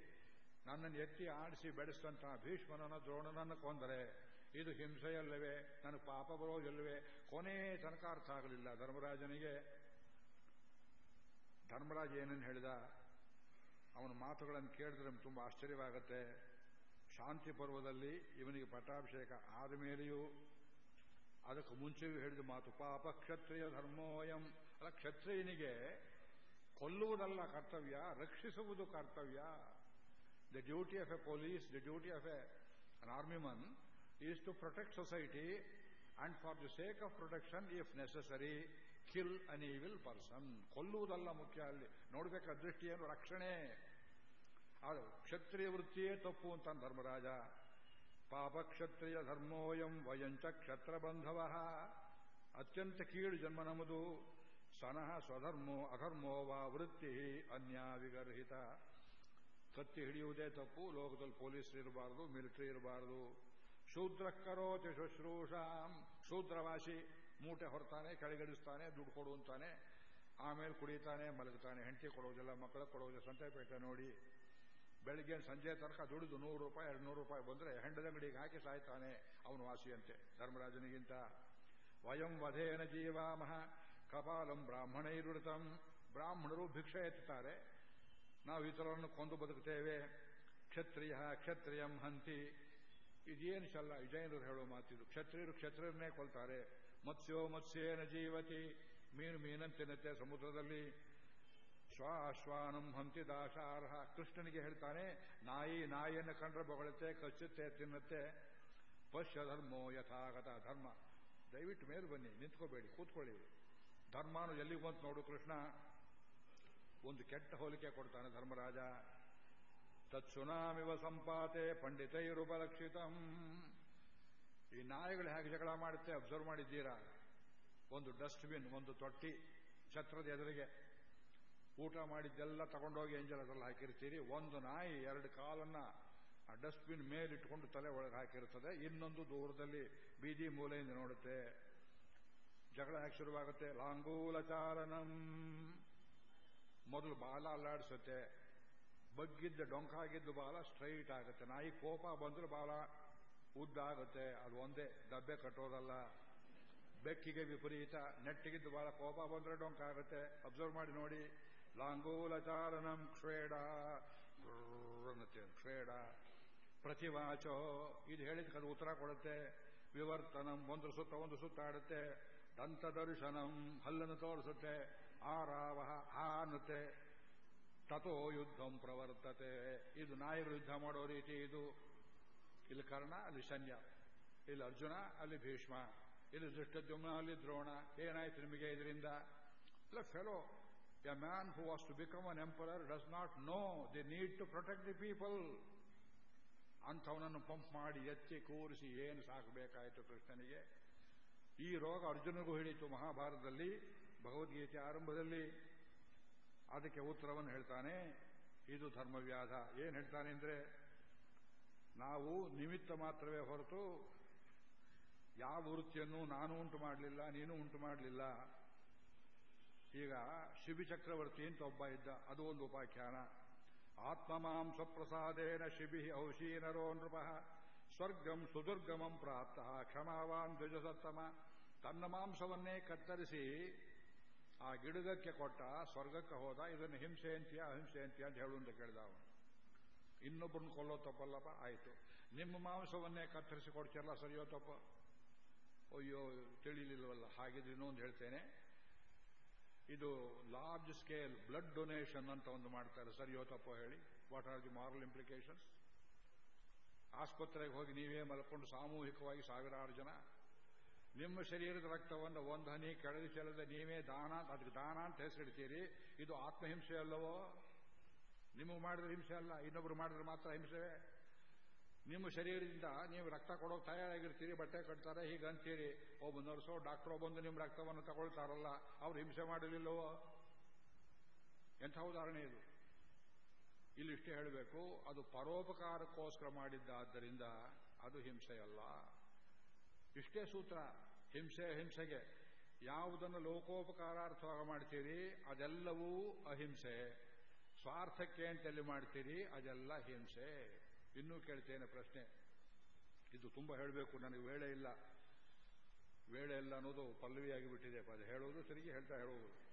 ನನ್ನನ್ನು ಎತ್ತಿ ಆಡಿಸಿ ಬೆಳೆಸಿದಂತಹ ಭೀಷ್ಮನನ್ನು ದ್ರೋಣನನ್ನು ಕೊಂದರೆ ಇದು ಹಿಂಸೆಯಲ್ಲವೇ ನನಗೆ ಪಾಪ ಬರೋದಿಲ್ಲವೇ? ಕೊನೇ ತನಕ ಅರ್ಥ ಆಗಲಿಲ್ಲ. ಧರ್ಮರಾಜನಿಗೆ, ಧರ್ಮರಾಜ ಏನನ್ನು ಹೇಳಿದ? ಅವನ ಮಾತುಗಳನ್ನು ಕೇಳಿದ್ರೆ ತುಂಬ ಆಶ್ಚರ್ಯವಾಗುತ್ತೆ. ಶಾಂತಿ ಪರ್ವದಲ್ಲಿ ಇವನಿಗೆ ಪಟ್ಟಾಭಿಷೇಕ ಆದ ಮೇಲೆಯೂ, ಅದಕ್ಕೆ ಮುಂಚೆಯೂ ಹೇಳಿದ ಮಾತು, ಪಾಪ ಕ್ಷತ್ರಿಯ ಧರ್ಮೋಯಂ. ಅಲ್ಲ, ಕ್ಷತ್ರಿಯನಿಗೆ ಕೊಲ್ಲುವುದಲ್ಲ ಕರ್ತವ್ಯ, ರಕ್ಷಿಸುವುದು ಕರ್ತವ್ಯ. The duty of a police the duty of a an is to protect society and for the sake of protection if necessary kill an evil person ಕೊಲ್ಲುವುದಲ್ಲ ಮುಖ್ಯ ಅಲ್ಲಿ. ನೋಡಬೇಕಾದ ದೃಷ್ಟಿಯನ್ನು ರಕ್ಷಣೆ. ಅದು ಕ್ಷತ್ರಿಯ ವೃತ್ತಿಯೇ ತಪ್ಪು ಅಂತ ಧರ್ಮರಾಜ. ಪಾಪಕ್ಷತ್ರಿಯ ಧರ್ಮೋಯಂ ವಯಂಚ ಕ್ಷತ್ರಬಂಧವ. ಅತ್ಯಂತ ಕೀಳು ಜನ್ಮ ನಮ್ಮದು. ಸನಃ ಸ್ವಧರ್ಮೋ ಅಧರ್ಮೋ ವಾ ವೃತ್ತಿ ಅನ್ಯ ವಿಗರ್ಹಿತ. ಕತ್ತಿ ಹಿಡಿಯುವುದೇ ತಪ್ಪು. ಲೋಕದಲ್ಲಿ ಪೊಲೀಸರು ಇರಬಾರದು, ಮಿಲಿಟರಿ ಇರಬಾರದು. ಶೂದ್ರ ಕರೋತಿ ಶುಶ್ರೂಷಾಂ. ಶೂದ್ರವಾಸಿ ಮೂಟೆ ಹೊರತಾನೆ ಕೆಳಗಿಡಿಸ್ತಾನೆ ದುಡ್ಡು ಕೊಡು ಅಂತಾನೆ, ಆಮೇಲೆ ಕುಡಿತಾನೆ, ಮಲಗ್ತಾನೆ, ಹೆಂಡತಿ ಕೊಡೋದಿಲ್ಲ, ಮಕ್ಕಳ ಕೊಡೋದಿಲ್ಲ, ಸಂತೆಪೇಟೆ ನೋಡಿ. ಬೆಳಿಗ್ಗೆ ಸಂಜೆ ತನಕ ದುಡಿದು ನೂರು ರೂಪಾಯಿ, ಎರಡು ನೂರು ರೂಪಾಯಿ ಬಂದರೆ ಹೆಂಡದಂಗಡಿಗೆ ಹಾಕಿ ಸಾಯ್ತಾನೆ ಅವನು ವಾಸಿಯಂತೆ, ಧರ್ಮರಾಜನಿಗಿಂತ. ವಯಂ ವಧೇನ ಜೀವಾಮಹ, ಕಪಾಲಂ ಬ್ರಾಹ್ಮಣೈರುತಂ ಬ್ರಾಹ್ಮಣರು ಭಿಕ್ಷೆ ಎತ್ತುತ್ತಾರೆ ನಾವು ಇತರರನ್ನು ಕೊಂದು ಬದುಕುತ್ತೇವೆ. ಕ್ಷತ್ರಿಯ, ಕ್ಷತ್ರಿಯಂ ಹಂತಿ. ಇದೇನು ಚಲ್ಲ ವಿಜಯನರು ಹೇಳೋ ಮಾತಿದು ಕ್ಷತ್ರಿಯರು ಕ್ಷತ್ರಿಯರನ್ನೇ ಕೊಲ್ತಾರೆ. ಮತ್ಸ್ಯೋ ಮತ್ಸ್ಯೇನ ಜೀವತಿ. ಮೀನು ಮೀನಂತಿನತ್ತೆ ಸಮುದ್ರದಲ್ಲಿ. ಶ್ವಾಶ್ವಾನಂ ಹಂತಿ ದಾಶಾರ್ಹ. ಕೃಷ್ಣನಿಗೆ ಹೇಳ್ತಾನೆ, ನಾಯಿ ನಾಯಿಯನ್ನು ಕಂಡ್ರೆ ಬೊಗಳುತ್ತೆ, ಕಚ್ಚುತ್ತೆ, ತಿನ್ನತ್ತೆ. ಪಶ್ಯ ಧರ್ಮೋ ಯಥಾಗತ ಧರ್ಮ. ದಯವಿಟ್ಟು ಮೇಲೆ ಬನ್ನಿ, ನಿಂತ್ಕೋಬೇಡಿ, ಕೂತ್ಕೊಳ್ಳಿ. ಧರ್ಮಾನು ಎಲ್ಲಿಗೆ ಬಂತು ನೋಡು ಕೃಷ್ಣ? ಒಂದು ಕೆಟ್ಟ ಹೋಲಿಕೆ ಕೊಡ್ತಾನೆ ಧರ್ಮರಾಜ. ತತ್ಸುನಾಮಿವ ಸಂಪಾತೆ ಪಂಡಿತೈರುಪಲಕ್ಷಿತಂ. ಈ ನಾಯಿಗಳು ಹೇಗೆ ಜಗಳ ಮಾಡುತ್ತೆ ಅಬ್ಸರ್ವ್ ಮಾಡಿದ್ದೀರಾ? ಒಂದು ಡಸ್ಟ್ಬಿನ್ ಒಂದು ತೊಟ್ಟಿ, ಛತ್ರದ ಎದುರಿಗೆ. ಊಟ ಮಾಡಿದ್ದೆಲ್ಲ ತಗೊಂಡೋಗಿ ಎಂಜಲ್ ಅದರಲ್ಲಿ ಹಾಕಿರ್ತೀರಿ. ಒಂದು ನಾಯಿ ಎರಡು ಕಾಲನ್ನ ಆ ಡಸ್ಟ್ಬಿನ್ ಮೇಲಿಟ್ಕೊಂಡು ತಲೆ ಒಳಗೆ ಹಾಕಿರುತ್ತದೆ ಇನ್ನೊಂದು ದೂರದಲ್ಲಿ ಬೀದಿ ಮೂಲೆಯಿಂದ ನೋಡುತ್ತೆ. ಜಗಳ ಯಾಕೆ ಶುರುವಾಗುತ್ತೆ? ಲಾಂಗೂಲ ಚಾಲನಂ ಮೊದಲು ಬಾಲ ಅಲ್ಲಾಡಿಸುತ್ತೆ. ಬಗ್ಗಿದ್ದ ಡೊಂಕಾಗಿದ್ದು ಬಾಲ ಸ್ಟ್ರೈಟ್ ಆಗುತ್ತೆ. ನಾಯಿ ಕೋಪ ಬಂದರೆ ಬಾಲ ಉದ್ದ ಆಗುತ್ತೆ. ಅದು ಒಂದೇ ಡಬ್ಬೆ ಕಟ್ಟೋದಲ್ಲ. ಬೆಕ್ಕಿಗೆ ವಿಪರೀತ, ನೆಟ್ಟಿಗಿದ್ದು ಬಾಲ ಕೋಪ ಬಂದ್ರೆ ಡೊಂಕ ಆಗುತ್ತೆ. ಅಬ್ಸರ್ವ್ ಮಾಡಿ ನೋಡಿ. ಲಾಂಗೂಲ ಚಾಲನಂ ಕ್ಷೇಡ ಕ್ಷೇಡ ಪ್ರತಿವಾಚೋ. ಇದು ಹೇಳಿದ ಅದು ಉತ್ತರ ಕೊಡುತ್ತೆ. ವಿವರ್ತನಂ, ಒಂದು ಸುತ್ತ ಒಂದು ಸುತ್ತ ಆಡುತ್ತೆ ದಂತದರ್ಶನಂ, ಹಲ್ಲನ್ನು ತೋರಿಸುತ್ತೆ. ಆರಾವಹ, ಆ ಅನ್ನುತ್ತೆ. ತಥೋ ಯುದ್ಧಂ ಪ್ರವರ್ತತೆ. ಇದು ನಾಯಿಗಳು ಯುದ್ಧ ಮಾಡೋ ರೀತಿ ಇದು. ಇಲ್ಲಿ ಕರ್ಣ, ಅಲ್ಲಿ ಶನ್ಯ. ಇಲ್ಲಿ ಅರ್ಜುನ, ಅಲ್ಲಿ ಭೀಷ್ಮ. ಇಲ್ಲಿ ದೃಷ್ಟದ್ಯುಮ್ನ ಅಲ್ಲಿ ದ್ರೋಣ. ಏನಾಯ್ತು ನಿಮಗೆ ಇದರಿಂದ? ಇಲ್ಲ fellow a man who was to become an emperor does not know the need to protect the people ಅಂಥವನನ್ನು pump ಮಾಡಿ, ಎತ್ತಿ, ಕೂರಿಸಿ ಏನು ಸಾಕಬೇಕಾಯಿತು ಕೃಷ್ಣನಿಗೆ? ಈ ರೋಗ ಅರ್ಜುನಿಗೂ ಹಿಡಿತು ಮಹಾಭಾರತದಲ್ಲಿ, ಭಗವದ್ಗೀತೆ ಆರಂಭದಲ್ಲಿ. ಅದಕ್ಕೆ ಉತ್ತರವನ್ನು ಹೇಳ್ತಾನೆ. ಇದು ಧರ್ಮವ್ಯಾಧ. ಏನು ಹೇಳ್ತಾನೆ ಅಂದ್ರೆ, ನಾವು ನಿಮಿತ್ತ ಮಾತ್ರವೇ ಹೊರತು ಯಾವ ವೃತ್ತಿಯನ್ನು ನಾನು ಉಂಟು ಮಾಡಲಿಲ್ಲ, ನೀನು ಉಂಟು ಮಾಡಲಿಲ್ಲ. ಈಗ ಶಿಬಿ ಚಕ್ರವರ್ತಿ ಅಂತ ಒಬ್ಬ ಇದ್ದ, ಅದು ಒಂದು ಉಪಾಖ್ಯಾನ. ಆತ್ಮಮಾಂಸಪ್ರಸಾದೇನ ಶಿಬಿ ಔಷೀನರೋ ನೃಪ. ಸ್ವರ್ಗಂ ಸುದುರ್ಗಮಂ ಪ್ರಾಪ್ತ, ಕ್ಷಮಾವಾನ್ ದ್ವಿಜಸತ್ತಮ. ತನ್ನ ಮಾಂಸವನ್ನೇ ಕತ್ತರಿಸಿ ಆ ಗಿಡಗಕ್ಕೆ ಕೊಟ್ಟ ಸ್ವರ್ಗಕ್ಕೆ ಹೋದ, ಇದನ್ನು ಹಿಂಸೆ ಅಂತೀಯ, ಅಹಿಂಸೆ ಅಂತ ಹೇಳು ಅಂತ ಕೇಳಿದ ಅವನು. ಇನ್ನೊಬ್ಬರನ್ನ ಕೊಲ್ಲೋ ತಪ್ಪಲ್ಲಪ್ಪ, ಆಯಿತು. ನಿಮ್ಮ ಮಾಂಸವನ್ನೇ ಕತ್ತರಿಸಿ ಕೊಡ್ತಿರಲ್ಲ ಸರಿಯೋ ತಪ್ಪ? ಅಯ್ಯೋ ತಿಳಿಲಿಲ್ವಲ್ಲ ಹಾಗಿದ್ರೆ ಇನ್ನೊಂದು ಹೇಳ್ತೇನೆ. ಇದು ಲಾರ್ಜ್ ಸ್ಕೇಲ್ ಬ್ಲಡ್ ಡೊನೇಷನ್ ಅಂತ ಒಂದು ಮಾಡ್ತಾರೆ, ಸರಿಯೋ ತಪ್ಪೋ ಹೇಳಿ. What are the moral implications ಆಸ್ಪತ್ರೆಗೆ ಹೋಗಿ ನೀವೇ ಮಲ್ಕೊಂಡು ಸಾಮೂಹಿಕವಾಗಿ ಸಾವಿರಾರು ಜನ ನಿಮ್ಮ ಶರೀರದ ರಕ್ತವನ್ನು ಒಂದು ಹನಿ, ಕೆಳಗೆ ನೀವೇ ದಾನ, ಅದಕ್ಕೆ ದಾನ ಅಂತ ಹೆಸರಿಡ್ತೀರಿ. ಇದು ಆತ್ಮಹಿಂಸೆ ಅಲ್ಲವೋ? ನಿಮಗೆ ಮಾಡಿದ್ರೆ ಹಿಂಸೆ ಅಲ್ಲ, ಇನ್ನೊಬ್ರು ಮಾಡಿದ್ರೆ ಮಾತ್ರ ಹಿಂಸೆವೇ ನಿಮ್ಮ ಶರೀರದಿಂದ ನೀವು ರಕ್ತ ಕೊಡೋಕೆ ತಯಾರಾಗಿರ್ತೀರಿ, ಬಟ್ಟೆ ಕಟ್ತಾರೆ, ಹೀಗೆ ಅಂತೀರಿ. ಒಬ್ಬ ನರ್ಸೋ, ಡಾಕ್ಟರ್ ಬಂದು ನಿಮ್ಮ ರಕ್ತವನ್ನು ತಗೊಳ್ತಾರಲ್ಲ, ಅವ್ರು ಹಿಂಸೆ ಮಾಡಲಿಲ್ಲವೋ ಎಂಥ ಉದಾಹರಣೆ ಇದು? ಇಲ್ಲಿ ಇಷ್ಟೇ ಹೇಳಬೇಕು, ಅದು ಪರೋಪಕಾರಕ್ಕೋಸ್ಕರ ಮಾಡಿದ್ದಾದ್ದರಿಂದ ಅದು ಹಿಂಸೆಯಲ್ಲ. ಇಷ್ಟೇ ಸೂತ್ರ. ಹಿಂಸೆ, ಹಿಂಸೆಗೆ. ಯಾವುದನ್ನು ಲೋಕೋಪಕಾರಾರ್ಥವಾಗಿ ಮಾಡ್ತೀರಿ, ಅದೆಲ್ಲವೂ ಅಹಿಂಸೆ. ಸ್ವಾರ್ಥಕ್ಕೆ ಅಂತಲ್ಲಿ ಮಾಡ್ತೀರಿ, ಅದೆಲ್ಲ ಹಿಂಸೆ. ಇನ್ನೂ ಕೇಳ್ತೇನೆ ಪ್ರಶ್ನೆ. ಇದು ತುಂಬ ಹೇಳಬೇಕು, ನನಗೆ ವೇಳೆ ಇಲ್ಲ. ವೇಳೆ ಇಲ್ಲ ಅನ್ನೋದು ಪಲ್ಲವಿಯಾಗಿ ಬಿಟ್ಟಿದೆ. ಅದು ಹೇಳೋದು ತಿರುಗಿ ಹೇಳ್ತಾ ಹೇಳೋದು.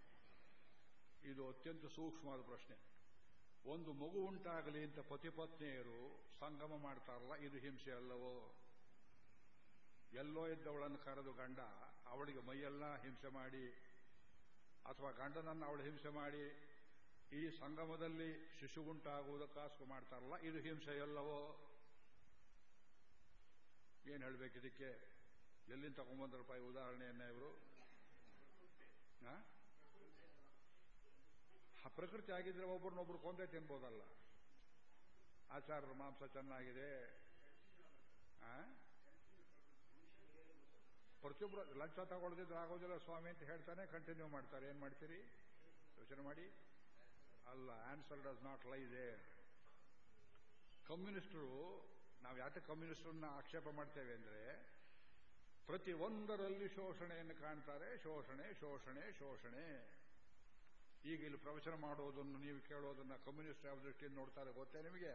ಇದು ಅತ್ಯಂತ ಸೂಕ್ಷ್ಮವಾದ ಪ್ರಶ್ನೆ. ಒಂದು ಮಗು ಉಂಟಾಗಲಿ ಅಂತ ಪತಿಪತ್ನಿಯರು ಸಂಗಮ ಮಾಡ್ತಾರಲ್ಲ, ಇದು ಹಿಂಸೆ ಅಲ್ಲವೋ? ಎಲ್ಲೋ ಇದ್ದವಳನ್ನು ಕರೆದು ಗಂಡ, ಅವಳಿಗೆ ಮೈಯೆಲ್ಲ ಹಿಂಸೆ ಮಾಡಿ, ಅಥವಾ ಗಂಡನನ್ನು ಅವಳು ಹಿಂಸೆ ಮಾಡಿ, ಈ ಸಂಗಮದಲ್ಲಿ ಶಿಶು ಶಿಶುಗುಂಟಾಗುವುದಕ್ಕಾಸ್ಕು ಮಾಡ್ತಾರಲ್ಲ, ಇದು ಹಿಂಸೆ ಎಲ್ಲವೋ? ಏನು ಹೇಳಬೇಕು ಇದಕ್ಕೆ? ಎಲ್ಲಿಂದ ತಗೊಂಬಂದ್ರ ರೂಪಾಯಿ ಉದಾಹರಣೆಯನ್ನ ಇವರು? ಪ್ರಕೃತಿ ಆಗಿದ್ರೆ ಒಬ್ಬರನ್ನೊಬ್ರು ಕೊಂದೆ ತಿನ್ಬೋದಲ್ಲ. ಆಚಾರ್ಯರ ಮಾಂಸ ಚೆನ್ನಾಗಿದೆ. ಪ್ರತಿಯೊಬ್ಬರು ಲಂಚ ತಗೊಳ್ದಿದ್ರೆ ಆಗೋದಿಲ್ಲ, ಸ್ವಾಮಿ ಅಂತ ಹೇಳ್ತಾನೆ ಕಂಟಿನ್ಯೂ ಮಾಡ್ತಾರೆ. ಏನ್ ಮಾಡ್ತೀರಿ? ಯೋಚನೆ ಮಾಡಿ. ಅಲ್ಲ answer does not lie there ಕಮ್ಯುನಿಸ್ಟರು, ನಾವು ಯಾಕೆ ಕಮ್ಯುನಿಸ್ಟರನ್ನ ಆಕ್ಷೇಪ ಮಾಡ್ತೇವೆ ಅಂದ್ರೆ ಪ್ರತಿಯೊಂದರಲ್ಲಿ ಶೋಷಣೆಯನ್ನು ಕಾಣ್ತಾರೆ. ಶೋಷಣೆ ಶೋಷಣೆ ಶೋಷಣೆ. ಈಗ ಇಲ್ಲಿ ಪ್ರವಚನ ಮಾಡೋದನ್ನು ನೀವು ಕೇಳೋದನ್ನ ಕಮ್ಯುನಿಸ್ಟ್ ಯಾವ ದೃಷ್ಟಿಯಿಂದ ನೋಡ್ತಾರೆ ಗೊತ್ತೇ ನಿಮಗೆ?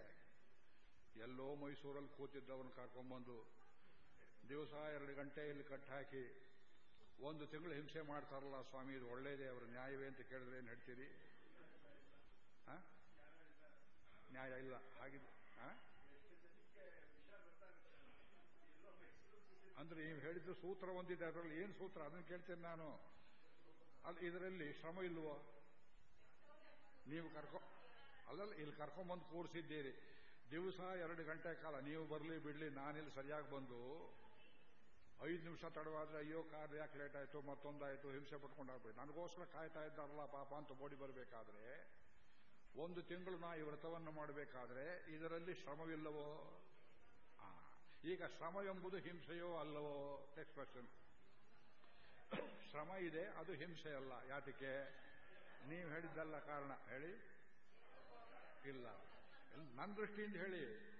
ಎಲ್ಲೋ ಮೈಸೂರಲ್ಲಿ ಕೂತಿದ್ದವನು ಕರ್ಕೊಂಡ್ಬಂದು ದಿವಸ ಎರಡು ಗಂಟೆ ಇಲ್ಲಿ ಕಟ್ಟಾಕಿ ಒಂದು ತಿಂಗಳು ಹಿಂಸೆ ಮಾಡ್ತಾರಲ್ಲ ಸ್ವಾಮಿ, ಇದು ಒಳ್ಳೇದೇ, ಅವರು ನ್ಯಾಯವೇ ಅಂತ ಕೇಳಿದ್ರೆ ಏನು ಹೇಳ್ತೀರಿ? ನ್ಯಾಯ ಇಲ್ಲ. ಹಾಗಿದ್ದು ಅಂದ್ರೆ ನೀವು ಹೇಳಿದ್ದು ಸೂತ್ರ ಒಂದಿದೆ, ಅದರಲ್ಲಿ ಏನು ಸೂತ್ರ? ಅದನ್ನು ಕೇಳ್ತೇನೆ ನಾನು. ಅಲ್ಲಿ ಇದರಲ್ಲಿ ಶ್ರಮ ಇಲ್ವೋ? ನೀವು ಕರ್ಕೊ ಅಲ್ಲಲ್ಲ, ಇಲ್ಲಿ ಕರ್ಕೊಂಬಂದು ಕೂರಿಸಿದ್ದೀರಿ. ದಿವಸ ಎರಡು ಗಂಟೆ ಕಾಲ, ನೀವು ಬರಲಿ, ಬಿಡಲಿ, ನಾನಿಲ್ಲಿ ಸರಿಯಾಗಿ ಬಂದು ಐದು ನಿಮಿಷ ತಡವಾದ್ರೆ ಅಯ್ಯೋ, ಕಾರ್ ಯಾಕೆ ಲೇಟ್ ಆಯ್ತು, ಮತ್ತೊಂದಾಯಿತು, ಹಿಂಸೆ ಪಟ್ಕೊಂಡಾಗ್ಬಿಡಿ ನನಗೋಸ್ಕರ ಕಾಯ್ತಾ ಇದ್ದಾರಲ್ಲ ಪಾಪ ಅಂತ ಓಡಿ ಬರಬೇಕಾದ್ರೆ, ಒಂದು ತಿಂಗಳು ನಾ ಈ ವ್ರತವನ್ನು ಮಾಡಬೇಕಾದ್ರೆ ಇದರಲ್ಲಿ ಶ್ರಮವಿಲ್ಲವೋ? ಈಗ ಶ್ರಮ ಎಂಬುದು ಹಿಂಸೆಯೋ ಅಲ್ಲವೋ? ಎಕ್ಸ್ಪ್ರೆಷನ್ ಶ್ರಮ ಇದೆ, ಅದು ಹಿಂಸೆ ಅಲ್ಲ. ಯಾತಕ್ಕೆ? ನೀವು ಹೇಳಿದ್ದಲ್ಲ ಕಾರಣ. ಹೇಳಿ. ಇಲ್ಲ. ನನ್ನ ದೃಷ್ಟಿಯಿಂದ ಹೇಳಿ.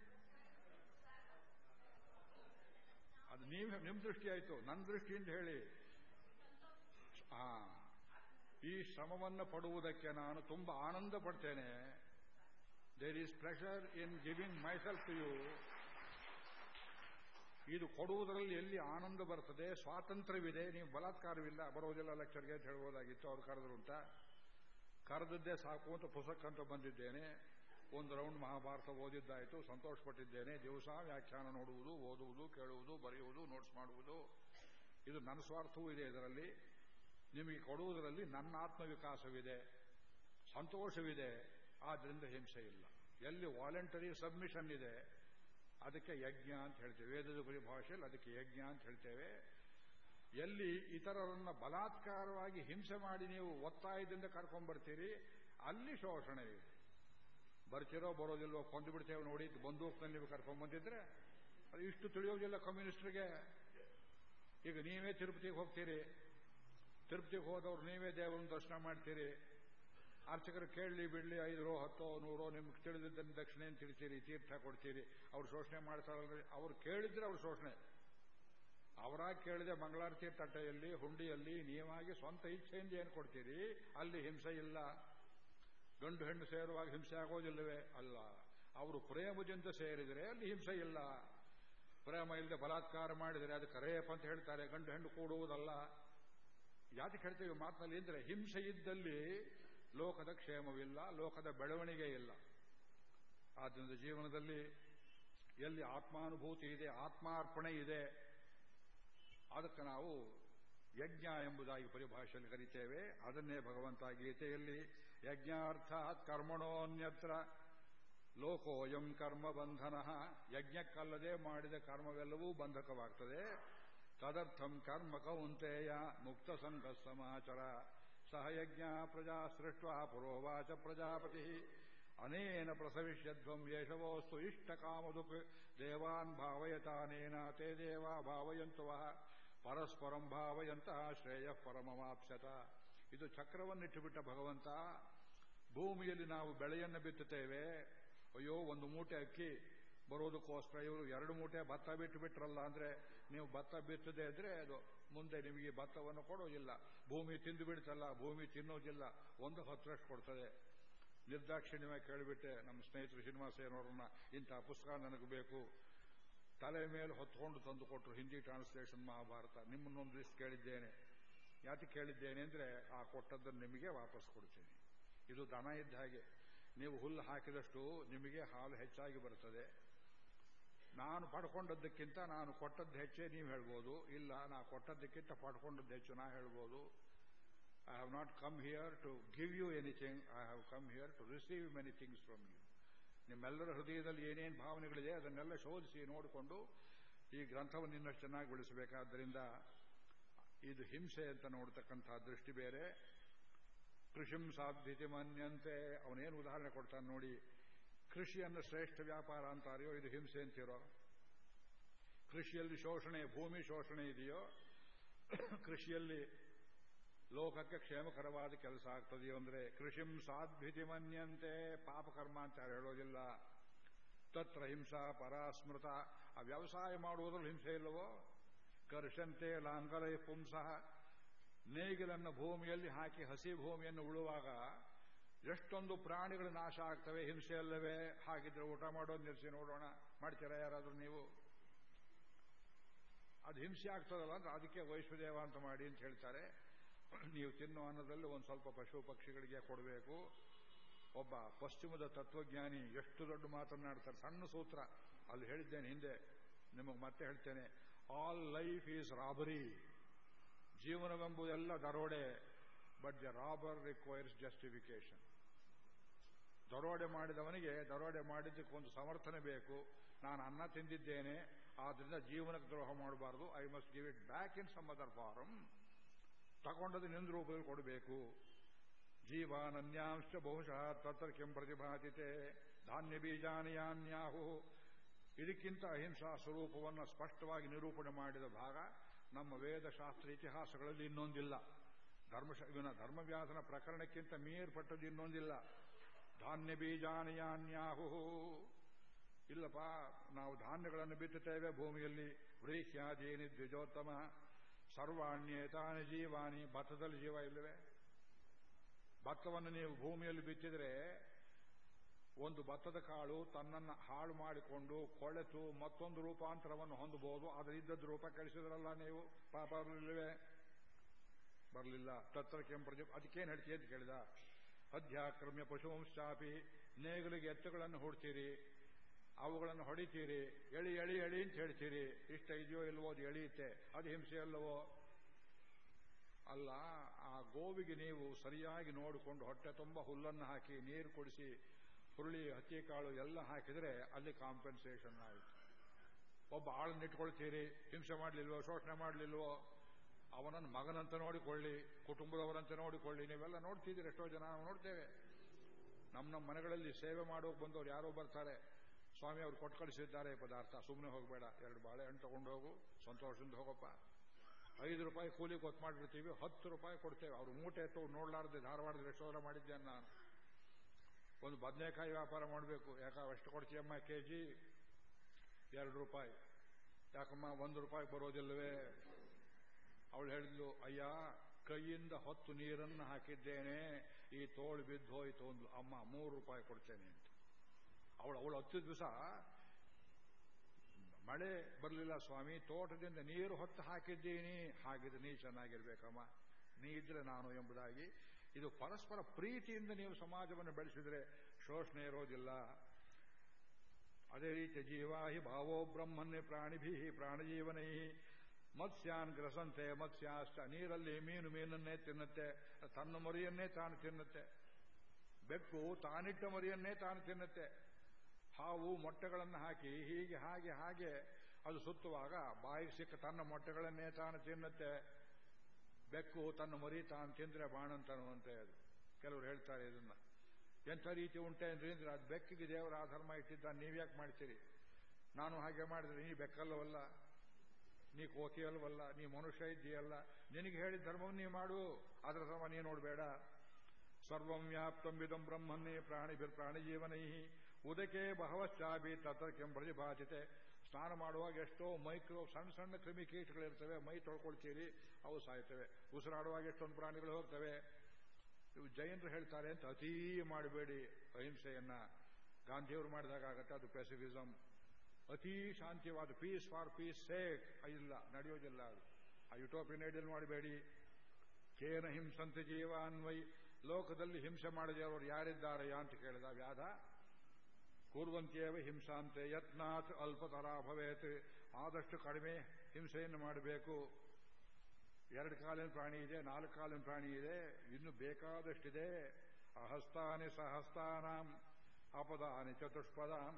ಅದು ನೀವು ನಿಮ್ಮ ದೃಷ್ಟಿ ಆಯಿತು. ನನ್ನ ದೃಷ್ಟಿಯಿಂದ ಹೇಳಿ. ಆ, ಈ ಶ್ರಮವನ್ನು ಪಡುವುದಕ್ಕೆ ನಾನು ತುಂಬಾ ಆನಂದ ಪಡ್ತೇನೆ. There is pleasure in giving myself to you ಇದು ಕೊಡುವುದರಲ್ಲಿ ಎಲ್ಲಿ ಆನಂದ ಬರ್ತದೆ, ಸ್ವಾತಂತ್ರ್ಯವಿದೆ, ನೀವು ಬಲಾತ್ಕಾರವಿಲ್ಲ, ಬರೋದಿಲ್ಲ ಲೆಕ್ಚರ್ಗೆ ಅಂತ ಹೇಳ್ಬೋದಾಗಿತ್ತು, ಅವ್ರು ಕರೆದ್ರು ಅಂತ. ಕರೆದದ್ದೇ ಸಾಕು ಅಂತ ಪುಸ್ತಕ ಅಂತ ಬಂದಿದ್ದೇನೆ. ಒಂದು ರೌಂಡ್ ಮಹಾಭಾರತ ಓದಿದ್ದಾಯಿತು, ಸಂತೋಷಪಟ್ಟಿದ್ದೇನೆ. ದಿವಸ ವ್ಯಾಖ್ಯಾನ ನೋಡುವುದು, ಓದುವುದು, ಕೇಳುವುದು, ಬರೆಯುವುದು ನೋಟ್ಸ್ ಮಾಡುವುದು. ಇದು ನನ್ನ ಸ್ವಾರ್ಥವೂ ಇದೆ ಇದರಲ್ಲಿ. ನಿಮಗೆ ಕೊಡುವುದರಲ್ಲಿ ನನ್ನ ಆತ್ಮವಿಕಾಸವಿದೆ. ಸಂತೋಷವಿದೆ. ಆದ್ರಿಂದ ಹಿಂಸೆ ಇಲ್ಲ. ಎಲ್ಲಿ ವಾಲಂಟರಿ ಸಬ್ಮಿಷನ್ ಇದೆ, ಅದಕ್ಕೆ ಯಜ್ಞ ಅಂತ ಹೇಳ್ತೇವೆ. ವೇದದ ಪರಿಭಾಷೆಯಲ್ಲಿ ಅದಕ್ಕೆ ಯಜ್ಞ ಅಂತ ಹೇಳ್ತೇವೆ. ಎಲ್ಲಿ ಇತರರನ್ನ ಬಲಾತ್ಕಾರವಾಗಿ ಹಿಂಸೆ ಮಾಡಿ ನೀವು ಒತ್ತಾಯದಿಂದ ಕರ್ಕೊಂಡ್ಬರ್ತೀರಿ, ಅಲ್ಲಿ ಶೋಷಣೆ ಇದೆ. ಬರ್ತಿರೋ, ಬರೋದಿಲ್ವೋ, ಕೊಂದು ಬಿಡ್ತೇವೆ ನೋಡಿ ಬಂದೂಕ್ನಲ್ಲಿ ನೀವು ಕರ್ಕೊಂಡ್ಬಂದಿದ್ರೆ ಅದು ಇಷ್ಟು ತಿಳಿಯೋದಿಲ್ಲ ಕಮ್ಯುನಿಸ್ಟ್ರಿಗೆ. ಈಗ ನೀವೇ ತಿರುಪತಿಗೆ ಹೋಗ್ತೀರಿ. ತಿರುಪತಿಗೆ ಹೋದವ್ರು ನೀವೇ ದೇವರನ್ನು ದರ್ಶನ ಮಾಡ್ತೀರಿ. ಅರ್ಚಕರು ಕೇಳಲಿ ಬಿಡಲಿ ಐದರೋ ಹತ್ತೋ, ನೂರೋ, ನಿಮ್ಗೆ ತಿಳಿದಿದ್ದನ್ನು ದಕ್ಷಿಣ ಏನು ತಿಳಿತೀರಿ, ತೀರ್ಥ ಕೊಡ್ತೀರಿ. ಅವ್ರು ಶೋಷಣೆ ಮಾಡ್ತಾರಲ್ಲ ಅವ್ರು ಕೇಳಿದ್ರೆ ಅವ್ರು ಶೋಷಣೆ. ಅವರಾಗಿ ಕೇಳಿದೆ, ಮಂಗಳಾರತಿ ತಟ್ಟೆಯಲ್ಲಿ, ಹುಂಡಿಯಲ್ಲಿ, ನೀವಾಗಿ ಸ್ವಂತ ಇಚ್ಛೆಯಿಂದ ಏನು ಕೊಡ್ತೀರಿ? ಅಲ್ಲಿ ಹಿಂಸೆ ಇಲ್ಲ. ಗಂಡು ಹೆಣ್ಣು ಸೇರುವಾಗ ಹಿಂಸೆ ಆಗೋದಿಲ್ಲವೇ? ಅಲ್ಲ. ಅವರು ಪ್ರೇಮದಿಂದ ಸೇರಿದರೆ ಅಲ್ಲಿ ಹಿಂಸೆ ಇಲ್ಲ. ಪ್ರೇಮ ಇಲ್ಲದೆ ಬಲಾತ್ಕಾರ ಮಾಡಿದರೆ ಅದಕ್ಕೆ ರೇಪ್ ಅಂತ ಹೇಳ್ತಾರೆ. ಗಂಡು ಹೆಣ್ಣು ಕೂಡುವುದಲ್ಲ. ಯಾತಕ್ಕೆ ಹೇಳ್ತೇವೆ ಮಾತಿನಲ್ಲಿ ಅಂದರೆ ಹಿಂಸೆ ಇದ್ದಲ್ಲಿ ಲೋಕದ ಕ್ಷೇಮವಿಲ್ಲ, ಲೋಕದ ಬೆಳವಣಿಗೆ ಇಲ್ಲ. ಆದ್ದರಿಂದ ಜೀವನದಲ್ಲಿ ಎಲ್ಲಿ ಆತ್ಮಾನುಭೂತಿ ಇದೆ, ಆತ್ಮಾರ್ಪಣೆ ಇದೆ, ಅದಕ್ಕೆ ನಾವು ಯಜ್ಞ ಎಂಬುದಾಗಿ ಪರಿಭಾಷೆಯಲ್ಲಿ ಕರಿತೇವೆ. ಅದನ್ನೇ ಭಗವಂತ ಗೀತೆಯಲ್ಲಿ ಯಜ್ಞಾರ್ಥಾತ್ ಕರ್ಮಣೋನ್ಯತ್ರ. ಲೋಕೋಯಂ ಕರ್ಮ ಬಂಧನ ಯಜ್ಞಕ್ಕಲ್ಲದೆ ಮಾಡಿದ ಕರ್ಮವೆಲ್ಲವೂ ಬಂಧಕವಾಗ್ತದೆ. ತದರ್ಥಂ ಕರ್ಮ ಕೌಂತೆಯ ಮುಕ್ತ ಸಂಘ ಸಮಾಚರ ಸಹಯಜ್ಞ ಪ್ರಜಾ ಸೃಷ್ಟ ಪುರೋವಾಚ ಪ್ರಜಾಪತಿ. ಅನೇನ ಪ್ರಸವಿಷ್ಯಧ್ವಂ ಯೇಷವೋಸ್ತು ಇಷ್ಟ ಕಾಮದುಕ್ ದೇವಾನ್ ಭಾವಯತಾನೇನ ತೇ ದೇವಾ ಭಾವಯಂತು ಪರಸ್ಪರಂ ಭಾವಯಂತಹ ಶ್ರೇಯ ಪರಮವಾಪ್ಸತ ಇದು ಚಕ್ರವನ್ನಿಟ್ಟುಬಿಟ್ಟ ಭಗವಂತ. ಭೂಮಿಯಲ್ಲಿ ನಾವು ಬೆಳೆಯನ್ನು ಬಿತ್ತುತ್ತೇವೆ. ಅಯ್ಯೋ, ಒಂದು ಮೂಟೆ ಅಕ್ಕಿ ಬರೋದಕ್ಕೋಸ್ಕರ ಇವರು ಎರಡು ಮೂಟೆ ಭತ್ತ ಬಿಟ್ಟು ಬಿಟ್ರಲ್ಲ ಅಂದ್ರೆ ನೀವು ಭತ್ತ ಬಿತ್ತದೆ ಇದ್ರೆ ಅದು ಮುಂದೆ ನಿಮಗೆ ಭತ್ತವನ್ನು ಕೊಡೋದಿಲ್ಲ. ಭೂಮಿ ತಿಂದು ಬಿಡ್ತಲ್ಲ ಭೂಮಿ ತಿನ್ನೋದಿಲ್ಲ, ಒಂದು ಹತ್ತರಷ್ಟು ಕೊಡ್ತದೆ. ನಿರ್ದಾಕ್ಷಿಣ್ಯವಾಗಿ ಕೇಳಿಬಿಟ್ಟೆ ನಮ್ಮ ಸ್ನೇಹಿತರು ಶ್ರೀನಿವಾಸ ಏನೋರನ್ನ ಇಂತಹ ಪುಸ್ತಕ ನನಗೆ ಬೇಕು. ತಲೆ ಮೇಲೆ ಹೊತ್ಕೊಂಡು ತಂದು ಕೊಟ್ಟರು ಹಿಂದಿ ಟ್ರಾನ್ಸ್ಲೇಷನ್ ಮಹಾಭಾರತ. ನಿಮ್ಮನ್ನೊಂದು ಲಿಸ್ಟ್ ಕೇಳಿದ್ದೇನೆ. ಯಾತಿ ಕೇಳಿದ್ದೇನೆ ಅಂದರೆ ಆ ಕೊಟ್ಟದ್ದನ್ನು ನಿಮಗೆ ವಾಪಸ್ ಕೊಡ್ತೀನಿ. ಇದು ದನ ಇದ್ದ ಹಾಗೆ. ನೀವು ಹುಲ್ಲು ಹಾಕಿದಷ್ಟು ನಿಮಗೆ ಹಾಲು ಹೆಚ್ಚಾಗಿ ಬರುತ್ತದೆ. ನಾನು ಪಡ್ಕೊಂಡದ್ದಕ್ಕಿಂತ ನಾನು ಕೊಟ್ಟದ್ದು ಹೆಚ್ಚೇ ನೀವು ಹೇಳ್ಬೋದು. ಇಲ್ಲ ನಾ ಕೊಟ್ಟದ್ದಕ್ಕಿಂತ ಪಡ್ಕೊಂಡದ್ದು ಹೆಚ್ಚು ನಾ ಹೇಳ್ಬೋದು. I have not come here to give you anything I have come here to receive many things from you ನಿಮ್ಮೆಲ್ಲರ ಹೃದಯದಲ್ಲಿ ಏನೇನು ಭಾವನೆಗಳಿದೆ ಅದನ್ನೆಲ್ಲ ಶೋಧಿಸಿ ನೋಡಿಕೊಂಡು ಈ ಗ್ರಂಥವನ್ನು ಇನ್ನಷ್ಟು ಚೆನ್ನಾಗಿ ಬೆಳೆಸಬೇಕಾದ್ದರಿಂದ ಇದು ಹಿಂಸೆ ಅಂತ ನೋಡ್ತಕ್ಕಂಥ ದೃಷ್ಟಿ ಬೇರೆ. ಕೃಷಿಂ ಸಾಧ್ಯತೆ ಮನ್ಯಂತೆ. ಅವನೇನು ಉದಾಹರಣೆ ಕೊಡ್ತಾನೆ ನೋಡಿ. ಕೃಷಿಯನ್ನು ಶ್ರೇಷ್ಠ ವ್ಯಾಪಾರ ಅಂತಾರೆಯೋ, ಇದು ಹಿಂಸೆ ಅಂತಿರೋ? ಕೃಷಿಯಲ್ಲಿ ಶೋಷಣೆ, ಭೂಮಿ ಶೋಷಣೆ ಇದೆಯೋ? ಕೃಷಿಯಲ್ಲಿ ಲೋಕಕ್ಕೆ ಕ್ಷೇಮಕರವಾದ ಕೆಲಸ ಆಗ್ತದೆಯೋ ಅಂದ್ರೆ, ಕೃಷಿಂ ಸಾಧ್ವಿತಿ ಮನ್ಯಂತೆ ಪಾಪಕರ್ಮ ಅಂತ ಯಾರು ಹೇಳೋದಿಲ್ಲ. ತತ್ರ ಹಿಂಸಾ ಪರಾಸ್ಮೃತ ಆ ವ್ಯವಸಾಯ ಮಾಡುವುದರಲ್ಲಿ ಹಿಂಸೆ ಇಲ್ಲವೋ? ಕರ್ಷಂತೆ ಲಾಂಗಲೈ ಪುಂಸಃ. ನೇಗಿಲನ್ನು ಭೂಮಿಯಲ್ಲಿ ಹಾಕಿ ಹಸಿ ಭೂಮಿಯನ್ನು ಉಳುವಾಗ ಎಷ್ಟೊಂದು ಪ್ರಾಣಿಗಳು ನಾಶ ಆಗ್ತವೆ, ಹಿಂಸೆ ಅಲ್ಲವೇ? ಹಾಗಿದ್ರೆ ಊಟ ಮಾಡೋದು ನಿಲ್ಲಿಸಿ ನೋಡೋಣ. ಮಾಡ್ತೀರಾ ಯಾರಾದರೂ ನೀವು? ಅದು ಹಿಂಸೆ ಆಗ್ತದಲ್ಲ ಅಂದ್ರೆ ಅದಕ್ಕೆ ವೈಶ್ವದೇವ ಅಂತ ಮಾಡಿ ಅಂತ ಹೇಳ್ತಾರೆ. ನೀವು ತಿನ್ನೋ ಅನ್ನದಲ್ಲಿ ಒಂದು ಸ್ವಲ್ಪ ಪಶು ಪಕ್ಷಿಗಳಿಗೆ ಕೊಡಬೇಕು. ಒಬ್ಬ ಪಶ್ಚಿಮದ ತತ್ವಜ್ಞಾನಿ ಎಷ್ಟು ದೊಡ್ಡ ಮಾತನ್ನಾಡ್ತಾರೆ. ಸಣ್ಣ ಸೂತ್ರ. ಅಲ್ಲಿ ಹೇಳಿದ್ದೇನೆ ಹಿಂದೆ. ನಿಮಗೆ ಮತ್ತೆ ಹೇಳ್ತೇನೆ. ಆಲ್ ಲೈಫ್ ಈಸ್ ರಾಬರಿ ಜೀವನವೆಂಬುದೆಲ್ಲ ದರೋಡೆ but the robber requires justification ದರೋಡೆ ಮಾಡಿದವನಿಗೆ ದರೋಡೆ ಮಾಡಿದ್ದಕ್ಕೊಂದು ಸಮರ್ಥನೆ ಬೇಕು. ನಾನು ಅನ್ನ ತಿಂದಿದ್ದೇನೆ, ಆದ್ರಿಂದ ಜೀವನಕ್ಕೆ ದ್ರೋಹ ಮಾಡಬಾರದು. I must give it back in some other form ತಗೊಂಡದ್ದು ನಿಂದ ರೂಪದಲ್ಲಿ ಕೊಡಬೇಕು. ಜೀವಾನನ್ಯಾಂಶ ಬಹುಶಃ ತತ್ರ ಕೆಂ ಪ್ರತಿಭಾತಿತೆ ಧಾನ್ಯ ಬೀಜಾನಿಯಾನ್ಯಾಹು ಇದಕ್ಕಿಂತ ಅಹಿಂಸಾ ಸ್ವರೂಪವನ್ನು ಸ್ಪಷ್ಟವಾಗಿ ನಿರೂಪಣೆ ಮಾಡಿದ ಭಾಗ. ನಮ್ಮ ವೇದಶಾಸ್ತ್ರ ಇತಿಹಾಸಗಳಲ್ಲಿ ಇನ್ನೊಂದಿಲ್ಲ. ಧರ್ಮ ಇವನ ಧರ್ಮವ್ಯಾಸನ ಪ್ರಕರಣಕ್ಕಿಂತ ಮೀರ್ಪಟ್ಟದ್ದು ಇನ್ನೊಂದಿಲ್ಲ. ಧಾನ್ಯ ಬೀಜಾನಿಯಾನ್ಯಾಹು ಇಲ್ಲಪ್ಪ, ನಾವು ಧಾನ್ಯಗಳನ್ನು ಬಿತ್ತುತ್ತೇವೆ. ಭೂಮಿಯಲ್ಲಿ ವ್ರೀಹ್ಯಾದೀನಿ ದ್ವಿಜೋತ್ತಮ ಸರ್ವಾಣ್ಯೇತಾನಿ ಜೀವಾನಿ ಭತ್ತದಲ್ಲಿ ಜೀವ ಇಲ್ಲವೇ? ಭತ್ತವನ್ನು ನೀವು ಭೂಮಿಯಲ್ಲಿ ಬಿತ್ತಿದ್ರೆ ಒಂದು ಭತ್ತದ ಕಾಳು ತನ್ನನ್ನು ಹಾಳು ಮಾಡಿಕೊಂಡು ಕೊಳೆತು ಮತ್ತೊಂದು ರೂಪಾಂತರವನ್ನು ಹೊಂದಬಹುದು. ಅದರಿದ್ದದ್ದು ರೂಪ ಕಳಿಸಿದ್ರಲ್ಲ ನೀವು? ಪಾಪ ಬರಲಿಲ್ಲವೇ ಬರಲಿಲ್ಲ. ತತ್ರ ಕೆಂಪ್ರಜ ಅದಕ್ಕೇನು ಹೇಳ್ತೀಯ ಅಂತ ಕೇಳಿದ? ಅಧ್ಯಾಕ್ರಮ್ಯ ಪಶುವಂಶಾಪಿ. ನೇಗಿಲಿಗೆ ಎತ್ತುಗಳನ್ನು ಹೊಡ್ತೀರಿ. ಅವುಗಳನ್ನು ಹೊಡಿತೀರಿ. ಎಳಿ ಎಳಿ ಎಳಿ ಅಂತ ಹೇಳ್ತೀರಿ. ಇಷ್ಟ ಇದೆಯೋ ಇಲ್ವೋ ಅದು ಎಳೆಯುತ್ತೆ. ಅದು ಹಿಂಸೆ ಅಲ್ಲವೋ? ಅಲ್ಲ, ಆ ಗೋವಿಗೆ ನೀವು ಸರಿಯಾಗಿ ನೋಡಿಕೊಂಡು ಹೊಟ್ಟೆ ತುಂಬ ಹುಲ್ಲನ್ನು ಹಾಕಿ ನೀರು ಕುಡಿಸಿ ಹುರುಳಿ ಹತ್ತಿ ಕಾಳು ಎಲ್ಲ ಹಾಕಿದರೆ ಅಲ್ಲಿ ಕಾಂಪೆನ್ಸೇಷನ್ ಆಯಿತು. ಒಬ್ಬ ಆಳನ್ನಿಟ್ಕೊಳ್ತೀರಿ ಹಿಂಸೆ ಮಾಡಲಿಲ್ವೋ, ಶೋಷಣೆ ಮಾಡಲಿಲ್ವೋ, ಅವನನ್ನು ಮಗನಂತ ನೋಡಿಕೊಳ್ಳಿ, ಕುಟುಂಬದವರಂತ ನೋಡಿಕೊಳ್ಳಿ, ನೀವೆಲ್ಲ ನೋಡ್ತಿದ್ದೀರಿ, ಎಷ್ಟೋ ಜನ ನಾವು ನೋಡ್ತೇವೆ. ನಮ್ಮ ನಮ್ಮ ಮನೆಗಳಲ್ಲಿ ಸೇವೆ ಮಾಡೋಕೆ ಬಂದವರು ಯಾರೋ ಬರ್ತಾರೆ. ಸ್ವಾಮಿ ಅವರು ಕೊಟ್ಟು ಕಳಿಸಿದ್ದಾರೆ ಪದಾರ್ಥ. ಸುಮ್ಮನೆ ಹೋಗಬೇಡ, ಎರಡು ಬಾಳೆಹಣ್ಣು ತಗೊಂಡು ಹೋಗು, ಸಂತೋಷದಿಂದ ಹೋಗಪ್ಪ. ಐದು ರೂಪಾಯಿ ಕೂಲಿ ಗೊತ್ತು ಮಾಡಿಬಿಡ್ತೀವಿ, ಹತ್ತು ರೂಪಾಯಿ ಕೊಡ್ತೇವೆ. ಅವರು ಮೂಟೆ ಎತ್ತು ನೋಡಲಾರ್ದೆ ಧಾರವಾಡದ ಎಷ್ಟೋರ ಮಾಡಿದ್ದೇನೆ ನಾನು. ಒಂದು ಬದನೆಕಾಯಿ ವ್ಯಾಪಾರ ಮಾಡಬೇಕು. ಯಾಕ? ಎಷ್ಟು ಕೊಡ್ತೀಯಮ್ಮ ಕೆ ಜಿ ಎರಡು ರೂಪಾಯಿ. ಯಾಕಮ್ಮ, ಒಂದು ರೂಪಾಯಿ ಬರೋದಿಲ್ಲವೇ? ಅವಳು ಹೇಳಿದ್ಲು, ಅಯ್ಯ, ಕೈಯಿಂದ ಹೊತ್ತು ನೀರನ್ನು ಹಾಕಿದ್ದೇನೆ. ಈ ತೋಳು ಬಿದ್ದು ಹೋಯಿತು. ಒಂದು ಅಮ್ಮ, ಮೂರು ರೂಪಾಯಿ ಕೊಡ್ತೇನೆ. ಅಂತ. ಅವಳು ಅವಳು ಹತ್ತು ದಿವಸ, ಮಳೆ ಬರಲಿಲ್ಲ ಸ್ವಾಮಿ, ತೋಟದಿಂದ ನೀರು ಹೊತ್ತು ಹಾಕಿದ್ದೀನಿ. ಹಾಗಿದ್ರೆ ನೀ ಚೆನ್ನಾಗಿರ್ಬೇಕಮ್ಮ. ನೀ ಇದ್ರೆ ನಾನು ಎಂಬುದಾಗಿ ಇದು ಪರಸ್ಪರ ಪ್ರೀತಿಯಿಂದ ನೀವು ಸಮಾಜವನ್ನು ಬೆಳೆಸಿದರೆ ಶೋಷಣೆ ಇರೋದಿಲ್ಲ. ಅದೇ ರೀತಿ ಜೀವಾಹಿ ಭಾವೋ ಬ್ರಹ್ಮನ್ನೇ ಪ್ರಾಣಿಭಿ ಪ್ರಾಣಜೀವನೈ ಮತ್ಸ್ಯಾನ್ ಗ್ರಸಂತೆ ಮತ್ಸ್ಯಾಷ್ಟ ನೀರಲ್ಲಿ ಮೀನು ಮೀನನ್ನೇ ತಿನ್ನುತ್ತೆ, ತನ್ನ ಮರಿಯನ್ನೇ ತಾನು ತಿನ್ನುತ್ತೆ. ಬೆಕ್ಕು ತಾನಿಟ್ಟ ಮರಿಯನ್ನೇ ತಾನು ತಿನ್ನುತ್ತೆ. ಹಾವು ಮೊಟ್ಟೆಗಳನ್ನು ಹಾಕಿ, ಹೀಗೆ ಹಾಗೆ ಹಾಗೆ. ಅದು ಸುತ್ತುವಾಗ ಬಾಯಿಗೆ ಸಿಕ್ಕ ತನ್ನ ಮೊಟ್ಟೆಗಳನ್ನೇ ತಾನು ತಿನ್ನುತ್ತೆ. ಬೆಕ್ಕು ತನ್ನ ಮರಿ ತಾನು ತಿಂದ್ರೆ ಬಾಣಂತನ್ನುವಂತೆ ಅದು ಕೆಲವರು ಹೇಳ್ತಾರೆ ಇದನ್ನ. ಎಂಥ ರೀತಿ ಉಂಟೆ ಅಂದ್ರೆ ಅದು ಬೆಕ್ಕಿಗೆ ದೇವರ ಧರ್ಮ ಇಟ್ಟಿದ್ದ ನೀವ್ಯಾಕೆ ಮಾಡ್ತೀರಿ? ನಾನು ಹಾಗೆ ಮಾಡಿದ್ರೆ ನೀ ಬೆಕ್ಕಲ್ಲವಲ್ಲ, ನೀ ಕೋತಿಯಲ್ವಲ್ಲ ನೀ ಮನುಷ್ಯ ಇದ್ದೀಯಲ್ಲ, ನಿನಗೆ ಹೇಳಿದ ಧರ್ಮವನ್ನು ನೀ ಮಾಡು ಅದರ ಧರ್ಮ ನೀ ನೋಡಬೇಡ. ಸರ್ವಂ ವ್ಯಾಪ್ತಂ ವಿದಂ ಬ್ರಹ್ಮನ್ನೇ ಪ್ರಾಣಿ ಜೀವನೈ ಉದಕೆ ಬಹವಶ್ಚಾಬಿ ತತ್ರ ಕೆಂ ಸ್ನಾನ ಮಾಡುವಾಗ ಎಷ್ಟೋ ಮೈಕ್ರೋ ಸಣ್ಣ ಸಣ್ಣ ಕ್ರಿಮಿಕೀಟಗಳಿರ್ತವೆ ಮೈ ತೊಳ್ಕೊಳ್ತೀರಿ, ಅವು ಸಾಯ್ತವೆ. ಉಸಿರಾಡುವಾಗ ಎಷ್ಟೊಂದು ಪ್ರಾಣಿಗಳು ಹೋಗ್ತವೆ. ಇವು ಜೈನರು ಹೇಳ್ತಾರೆ ಅಂತ ಅತೀ ಮಾಡಬೇಡಿ ಅಹಿಂಸೆಯನ್ನ. ಗಾಂಧಿಯವರು ಮಾಡಿದಾಗ ಆಗತ್ತೆ ಅದು ಪೆಸಿಫಿಸಂ ಅತೀ ಶಾಂತಿವಾದ ಪೀಸ್ ಫಾರ್ ಪೀಸ್ ಸೇಕ್ ಇಲ್ಲ, ನಡೆಯೋದಿಲ್ಲ ಅದು. ಆ ಯುಟೋಪಿಯನ್ ಐಡಿಯಲ್ ಮಾಡಬೇಡಿ. ಕೇನ ಹಿಂಸಂತ ಜೀವಾನ್ವೈ ಲೋಕದಲ್ಲಿ ಹಿಂಸೆ ಮಾಡದಿರೋರು ಯಾರಿದ್ದಾರೆಯಾ ಅಂತ ಕೇಳಿದ ವ್ಯಾಧ? ಕೂರ್ವಂತಿಯವ ಹಿಂಸಾಂತೆ ಯತ್ನಾತ್ ಅಲ್ಪತರ ಭವೇತ್. ಆದಷ್ಟು ಕಡಿಮೆ ಹಿಂಸೆಯನ್ನು ಮಾಡಬೇಕು. ಎರಡು ಕಾಲಿನ ಪ್ರಾಣಿ ಇದೆ, ನಾಲ್ಕು ಕಾಲಿನ ಪ್ರಾಣಿ ಇದೆ, ಇನ್ನು ಬೇಕಾದಷ್ಟಿದೆ. ಅಹಸ್ತಾನಿ ಸಹಸ್ತಾನಾಂ, ಅಪದಾನಿ ಚತುಷ್ಪದಾಂ.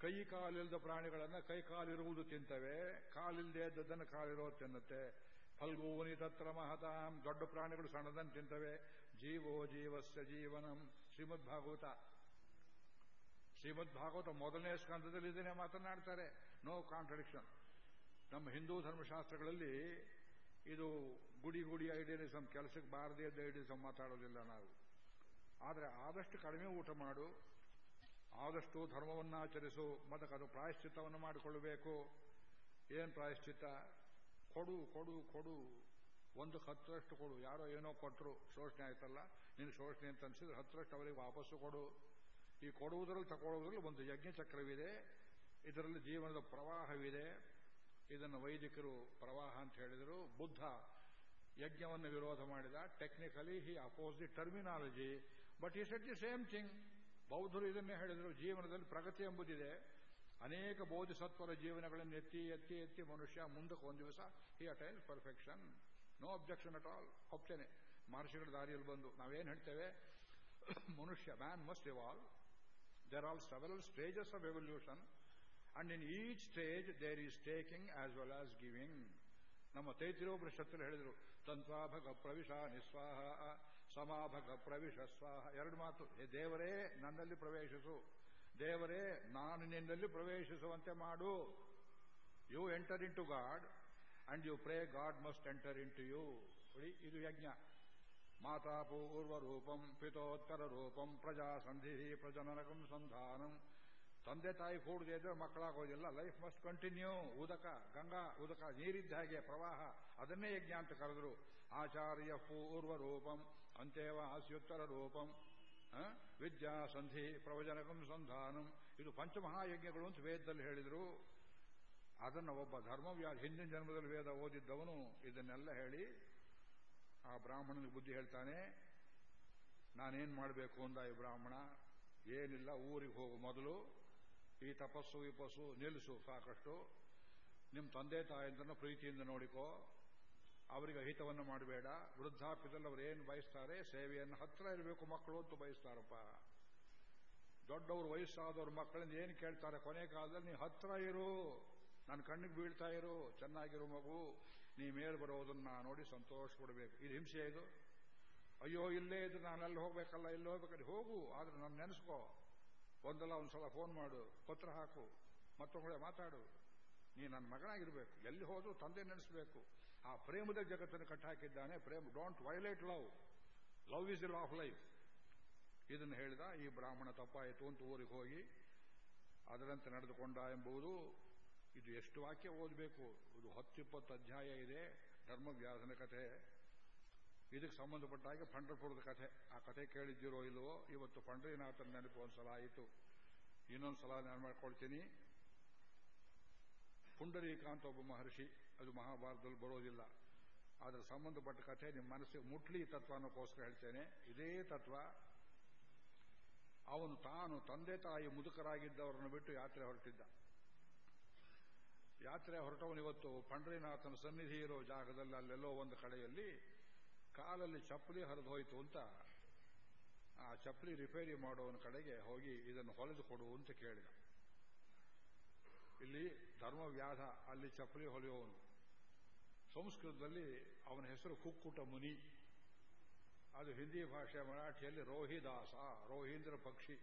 ಕೈ ಕಾಲಿಲ್ಲದ ಪ್ರಾಣಿಗಳನ್ನು ಕೈ ಕಾಲಿರುವುದು ತಿಂತವೆ, ಕಾಲಿಲ್ಲದೆ ಇದ್ದದ್ದನ್ನು ಕಾಲಿರೋದು ತಿನ್ನುತ್ತೆ. ಫಲ್ಗೂನಿ ತತ್ರ ಮಹತಾಂ, ದೊಡ್ಡ ಪ್ರಾಣಿಗಳು ಸಣ್ಣದನ್ನು ತಿಂತವೆ. ಜೀವೋ ಜೀವಸ್ಯ ಜೀವನಂ ಶ್ರೀಮದ್ ಭಾಗವತ ಶ್ರೀಮದ್ ಭಾಗವತ ಮೊದಲನೇ ಸ್ಕಂದದಲ್ಲಿ ಇದನ್ನೇ ಮಾತನಾಡ್ತಾರೆ. ನೋ ಕಾಂಟ್ರಡಿಕ್ಷನ್ ನಮ್ಮ ಹಿಂದೂ ಧರ್ಮಶಾಸ್ತ್ರಗಳಲ್ಲಿ ಇದು ಗುಡಿ ಗುಡಿ ಐಡಿಯಲಿಸಂ, ಕೆಲಸಕ್ಕೆ ಬಾರದೇ ಇದ್ದ ಐಡಿಯಲಿಸಂ ಮಾತಾಡೋದಿಲ್ಲ ನಾವು. ಆದರೆ ಆದಷ್ಟು ಕಡಿಮೆ ಊಟ ಮಾಡು, ಆದಷ್ಟು ಧರ್ಮವನ್ನು ಆಚರಿಸು ಮತ್ತು ಅದು ಪ್ರಾಯಶ್ಚಿತ್ತವನ್ನು ಮಾಡಿಕೊಳ್ಳಬೇಕು. ಏನು ಪ್ರಾಯಶ್ಚಿತ್ತ? ಕೊಡು ಕೊಡು ಕೊಡು. ಒಂದು ಹತ್ತರಷ್ಟು ಕೊಡು. ಯಾರೋ ಏನೋ ಕೊಟ್ಟರು ಶೋಷಣೆ ಆಯ್ತಲ್ಲ? ನೀನು ಶೋಷಣೆ ಅಂತ ಅನ್ಸಿದ್ರೆ ಹತ್ತರಷ್ಟು ಅವರಿಗೆ ವಾಪಸ್ಸು ಕೊಡು. ಈ ಕೊಡುವುದರಲ್ಲಿ ತಗೊಳ್ಳುವುದರಲ್ಲಿ ಒಂದು ಯಜ್ಞ ಚಕ್ರವಿದೆ ಇದರಲ್ಲಿ ಜೀವನದ ಪ್ರವಾಹವಿದೆ. ಇದನ್ನು ವೈದಿಕರು ಪ್ರವಾಹ ಅಂತ ಹೇಳಿದರು. ಬುದ್ಧ ಯಜ್ಞವನ್ನು ವಿರೋಧ ಮಾಡಿದ. Technically he opposed the terminology but ಈ ಸೆಟ್ ದಿ ಸೇಮ್ ಥಿಂಗ್ ಬೌದ್ಧರು ಇದನ್ನೇ ಹೇಳಿದರು. ಜೀವನದಲ್ಲಿ ಪ್ರಗತಿ ಎಂಬುದಿದೆ. ಅನೇಕ ಬೋಧಿಸತ್ವರ ಜೀವನಗಳನ್ನು ಎತ್ತಿ ಎತ್ತಿ ಎತ್ತಿ ಮನುಷ್ಯ ಮುಂದಕ್ಕೆ ಒಂದು ದಿವಸ he attain perfection no objection at all ಒಪ್ತೇನೆ. ಮಹರ್ಷಿಗಳ ದಾರಿಯಲ್ಲಿ ಬಂದು ನಾವೇನು ಹೇಳ್ತೇವೆ? ಮನುಷ್ಯ man must evolve there are several stages of evolution, and in each stage there is taking as well as giving ನಮ್ಮ ತೈತಿರೋಪನಿಷತ್ತಲ್ಲಿ ಹೇಳಿದರು ತಂತ್ವಾಭಗ ಪ್ರವಿಶ ನಿಸ್ವಾಹ ಸಮಾಭಗ ಪ್ರವಿಶ ಸ್ವಾಹ ಎರಡು ಮಾತು. ದೇವರೇ ನನ್ನಲ್ಲಿ ಪ್ರವೇಶಿಸು. ದೇವರೇ ನಾನು ನಿನ್ನಲ್ಲಿ ಪ್ರವೇಶಿಸುವಂತೆ ಮಾಡು. You enter into God and you pray God must enter into you ಇದು ಯಜ್ಞ. ಮಾತಾ ಪೂರ್ವ ರೂಪಂ ಪಿತೋತ್ತರ ರೂಪಂ ಪ್ರಜಾ ಸಂಧಿ ಪ್ರಜನನಕಂ ಸಂಧಾನಂ. ತಂದೆ ತಾಯಿ ಕೂಡದೆ ಇದ್ರೆ ಮಕ್ಕಳಾಗೋದಿಲ್ಲ ಲೈಫ್ ಮಸ್ಟ್ ಕಂಟಿನ್ಯೂ ಉದಕ, ಗಂಗಾ, ಉದಕ, ನೀರಿದ್ದ ಹಾಗೆ ಪ್ರವಾಹ, ಅದನ್ನೇ ಯಜ್ಞ ಅಂತ ಕರೆದ್ರು. ಆಚಾರ್ಯ ಪೂರ್ವ ರೂಪಂ ಅಂತೇವ ಹಾಸ್ಯೋತ್ತರ ರೂಪಂ ವಿದ್ಯಾ ಸಂಧಿ ಪ್ರವಚನಕಂ ಸಂಧಾನಂ. ಇದು ಪಂಚಮಹಾಯಜ್ಞಗಳು ಅಂತ ವೇದದಲ್ಲಿ ಹೇಳಿದರು. ಅದನ್ನು ಒಬ್ಬ ಧರ್ಮವ್ಯಾ ಹಿಂದಿನ ಜನ್ಮದಲ್ಲಿ ವೇದ ಓದಿದ್ದವನು ಇದನ್ನೆಲ್ಲ ಹೇಳಿ ಆ ಬ್ರಾಹ್ಮಣನಿಗೆ ಬುದ್ಧಿ ಹೇಳ್ತಾನೆ, ನಾನೇನ್ ಮಾಡಬೇಕು ಅಂದ ಈ ಬ್ರಾಹ್ಮಣ, ಏನಿಲ್ಲ, ಊರಿಗೆ ಹೋಗು ಮೊದಲು, ಈ ತಪಸ್ಸು ವಿಪಸ್ಸು ನಿಲ್ಲಿಸು ಸಾಕಷ್ಟು. ನಿಮ್ಮ ತಂದೆ ತಾಯಿಯಂತನ ಪ್ರೀತಿಯಿಂದ ನೋಡಿಕೋ, ಅವರಿಗೆ ಅಹಿತವನ್ನು ಮಾಡಬೇಡ. ವೃದ್ಧಾಪ್ಯದಲ್ಲಿ ಅವರು ಏನು ಬಯಸ್ತಾರೆ, ಸೇವೆಯನ್ನು ಹತ್ರ ಇರಬೇಕು ಮಕ್ಕಳು ಅಂತ ಬಯಸ್ತಾರಪ್ಪ. ದೊಡ್ಡವರು ವಯಸ್ಸಾದವ್ರ ಮಕ್ಕಳಿಂದ ಏನು ಕೇಳ್ತಾರೆ, ಕೊನೆ ಕಾಲದಲ್ಲಿ ನೀ ಹತ್ರ ಇರು ನನ್ನ ಕಣ್ಣಿಗೆ ಬೀಳ್ತಾ ಇರು, ಚೆನ್ನಾಗಿರು ಮಗು ನೀ ಮೇಲೆ ಬರೋದನ್ನ ನೋಡಿ ಸಂತೋಷ ಕೊಡಬೇಕು ಇದು ಹಿಂಸೆ ಇದು. ಅಯ್ಯೋ, ಇಲ್ಲೇ ಇದ್ರೆ ನಾನು ಅಲ್ಲಿ ಹೋಗ್ಬೇಕಲ್ಲ ಇಲ್ಲಿ ಹೋಗ್ಬೇಕಲ್ಲಿ. ಹೋಗು, ಆದ್ರೆ ನಾನು ನೆನೆಸ್ಕೋ. ಒಂದಲ್ಲ ಒಂದ್ಸಲ ಫೋನ್ ಮಾಡು, ಪತ್ರ ಹಾಕು ಮತ್ತೊಂದೆ ಮಾತಾಡು. ನೀ ನನ್ನ ಮಗನಾಗಿರ್ಬೇಕು. ಎಲ್ಲಿ ಹೋದ್ರು ತಂದೆ ನೆನೆಸ್ಬೇಕು. ಆ ಪ್ರೇಮದ ಜಗತ್ತನ್ನು ಕಟ್ಟಾಕಿದ್ದಾನೆ ಪ್ರೇಮ. Don't violate love love is the law of life ಇದನ್ನು ಹೇಳಿದ ಈ ಬ್ರಾಹ್ಮಣ ತಪ್ಪಾಯಿತು ಅಂತ ಊರಿಗೆ ಹೋಗಿ, ಅದರಂತೆ ನಡೆದುಕೊಂಡ ಎಂಬುದು ಇದು ಎಷ್ಟು ವಾಕ್ಯ ಓದಬೇಕು? ಇದು ಹತ್ತಿಪ್ಪತ್ತು ಅಧ್ಯಾಯ ಇದೆ. ಧರ್ಮವ್ಯಾಸನ ಕಥೆ. ಇದಕ್ಕೆ ಸಂಬಂಧಪಟ್ಟ ಹಾಗೆ ಪಂಡರಪುರದ ಕಥೆ. ಆ ಕಥೆ ಕೇಳಿದ್ದೀರೋ ಇಲ್ಲವೋ? ಇವತ್ತು ಪಂಡ್ರೀನಾಥನ ನೆನಪು ಒಂದ್ಸಲ ಆಯಿತು. ಇನ್ನೊಂದ್ಸಲ ನಾನು ಮಾಡ್ಕೊಳ್ತೀನಿ. ಪುಂಡರೀಕಾಂತ ಒಬ್ಬ ಮಹರ್ಷಿ. ಅದು ಮಹಾಭಾರತದಲ್ಲಿ ಬರೋದಿಲ್ಲ. ಅದರ ಸಂಬಂಧಪಟ್ಟ ಕಥೆ ನಿಮ್ಮ ಮನಸ್ಸಿಗೆ ಮುಟ್ಲಿ ತತ್ವ ಅನ್ನೋಕ್ಕೋಸ್ಕರ ಹೇಳ್ತೇನೆ. ಇದೇ ತತ್ವ. ಅವನು ತಾನು ತಂದೆ ತಾಯಿ ಮುದುಕರಾಗಿದ್ದವರನ್ನು ಬಿಟ್ಟು ಯಾತ್ರೆ ಹೊರಟಿದ್ದ. ಯಾತ್ರೆ ಹೊರಟವನು ಇವತ್ತು ಪಂಡ್ರೀನಾಥನ ಸನ್ನಿಧಿ ಇರೋ ಜಾಗದಲ್ಲಿ ಅಲ್ಲೆಲ್ಲೋ ಒಂದು ಕಡೆಯಲ್ಲಿ ಕಾಲಲ್ಲಿ ಚಪ್ಪಲಿ ಹರಿದು ಅಂತ ಆ ಚಪ್ಪಲಿ ರಿಪೇರಿ ಮಾಡೋನ ಕಡೆಗೆ ಹೋಗಿ ಇದನ್ನು ಹೊಲೆದು ಕೊಡು ಅಂತ ಕೇಳಿದ. ಇಲ್ಲಿ ಧರ್ಮವ್ಯಾಧ, ಅಲ್ಲಿ ಚಪ್ಪಲಿ ಹೊಲಿಯೋವನು. ಸಂಸ್ಕೃತದಲ್ಲಿ ಅವನ ಹೆಸರು ಕುಕ್ಕುಟ ಮುನಿ. ಅದು ಹಿಂದಿ ಭಾಷೆ ಮರಾಠಿಯಲ್ಲಿ ರೋಹಿದಾಸ, ರೋಹೀಂದ್ರ ಪಕ್ಷಿ,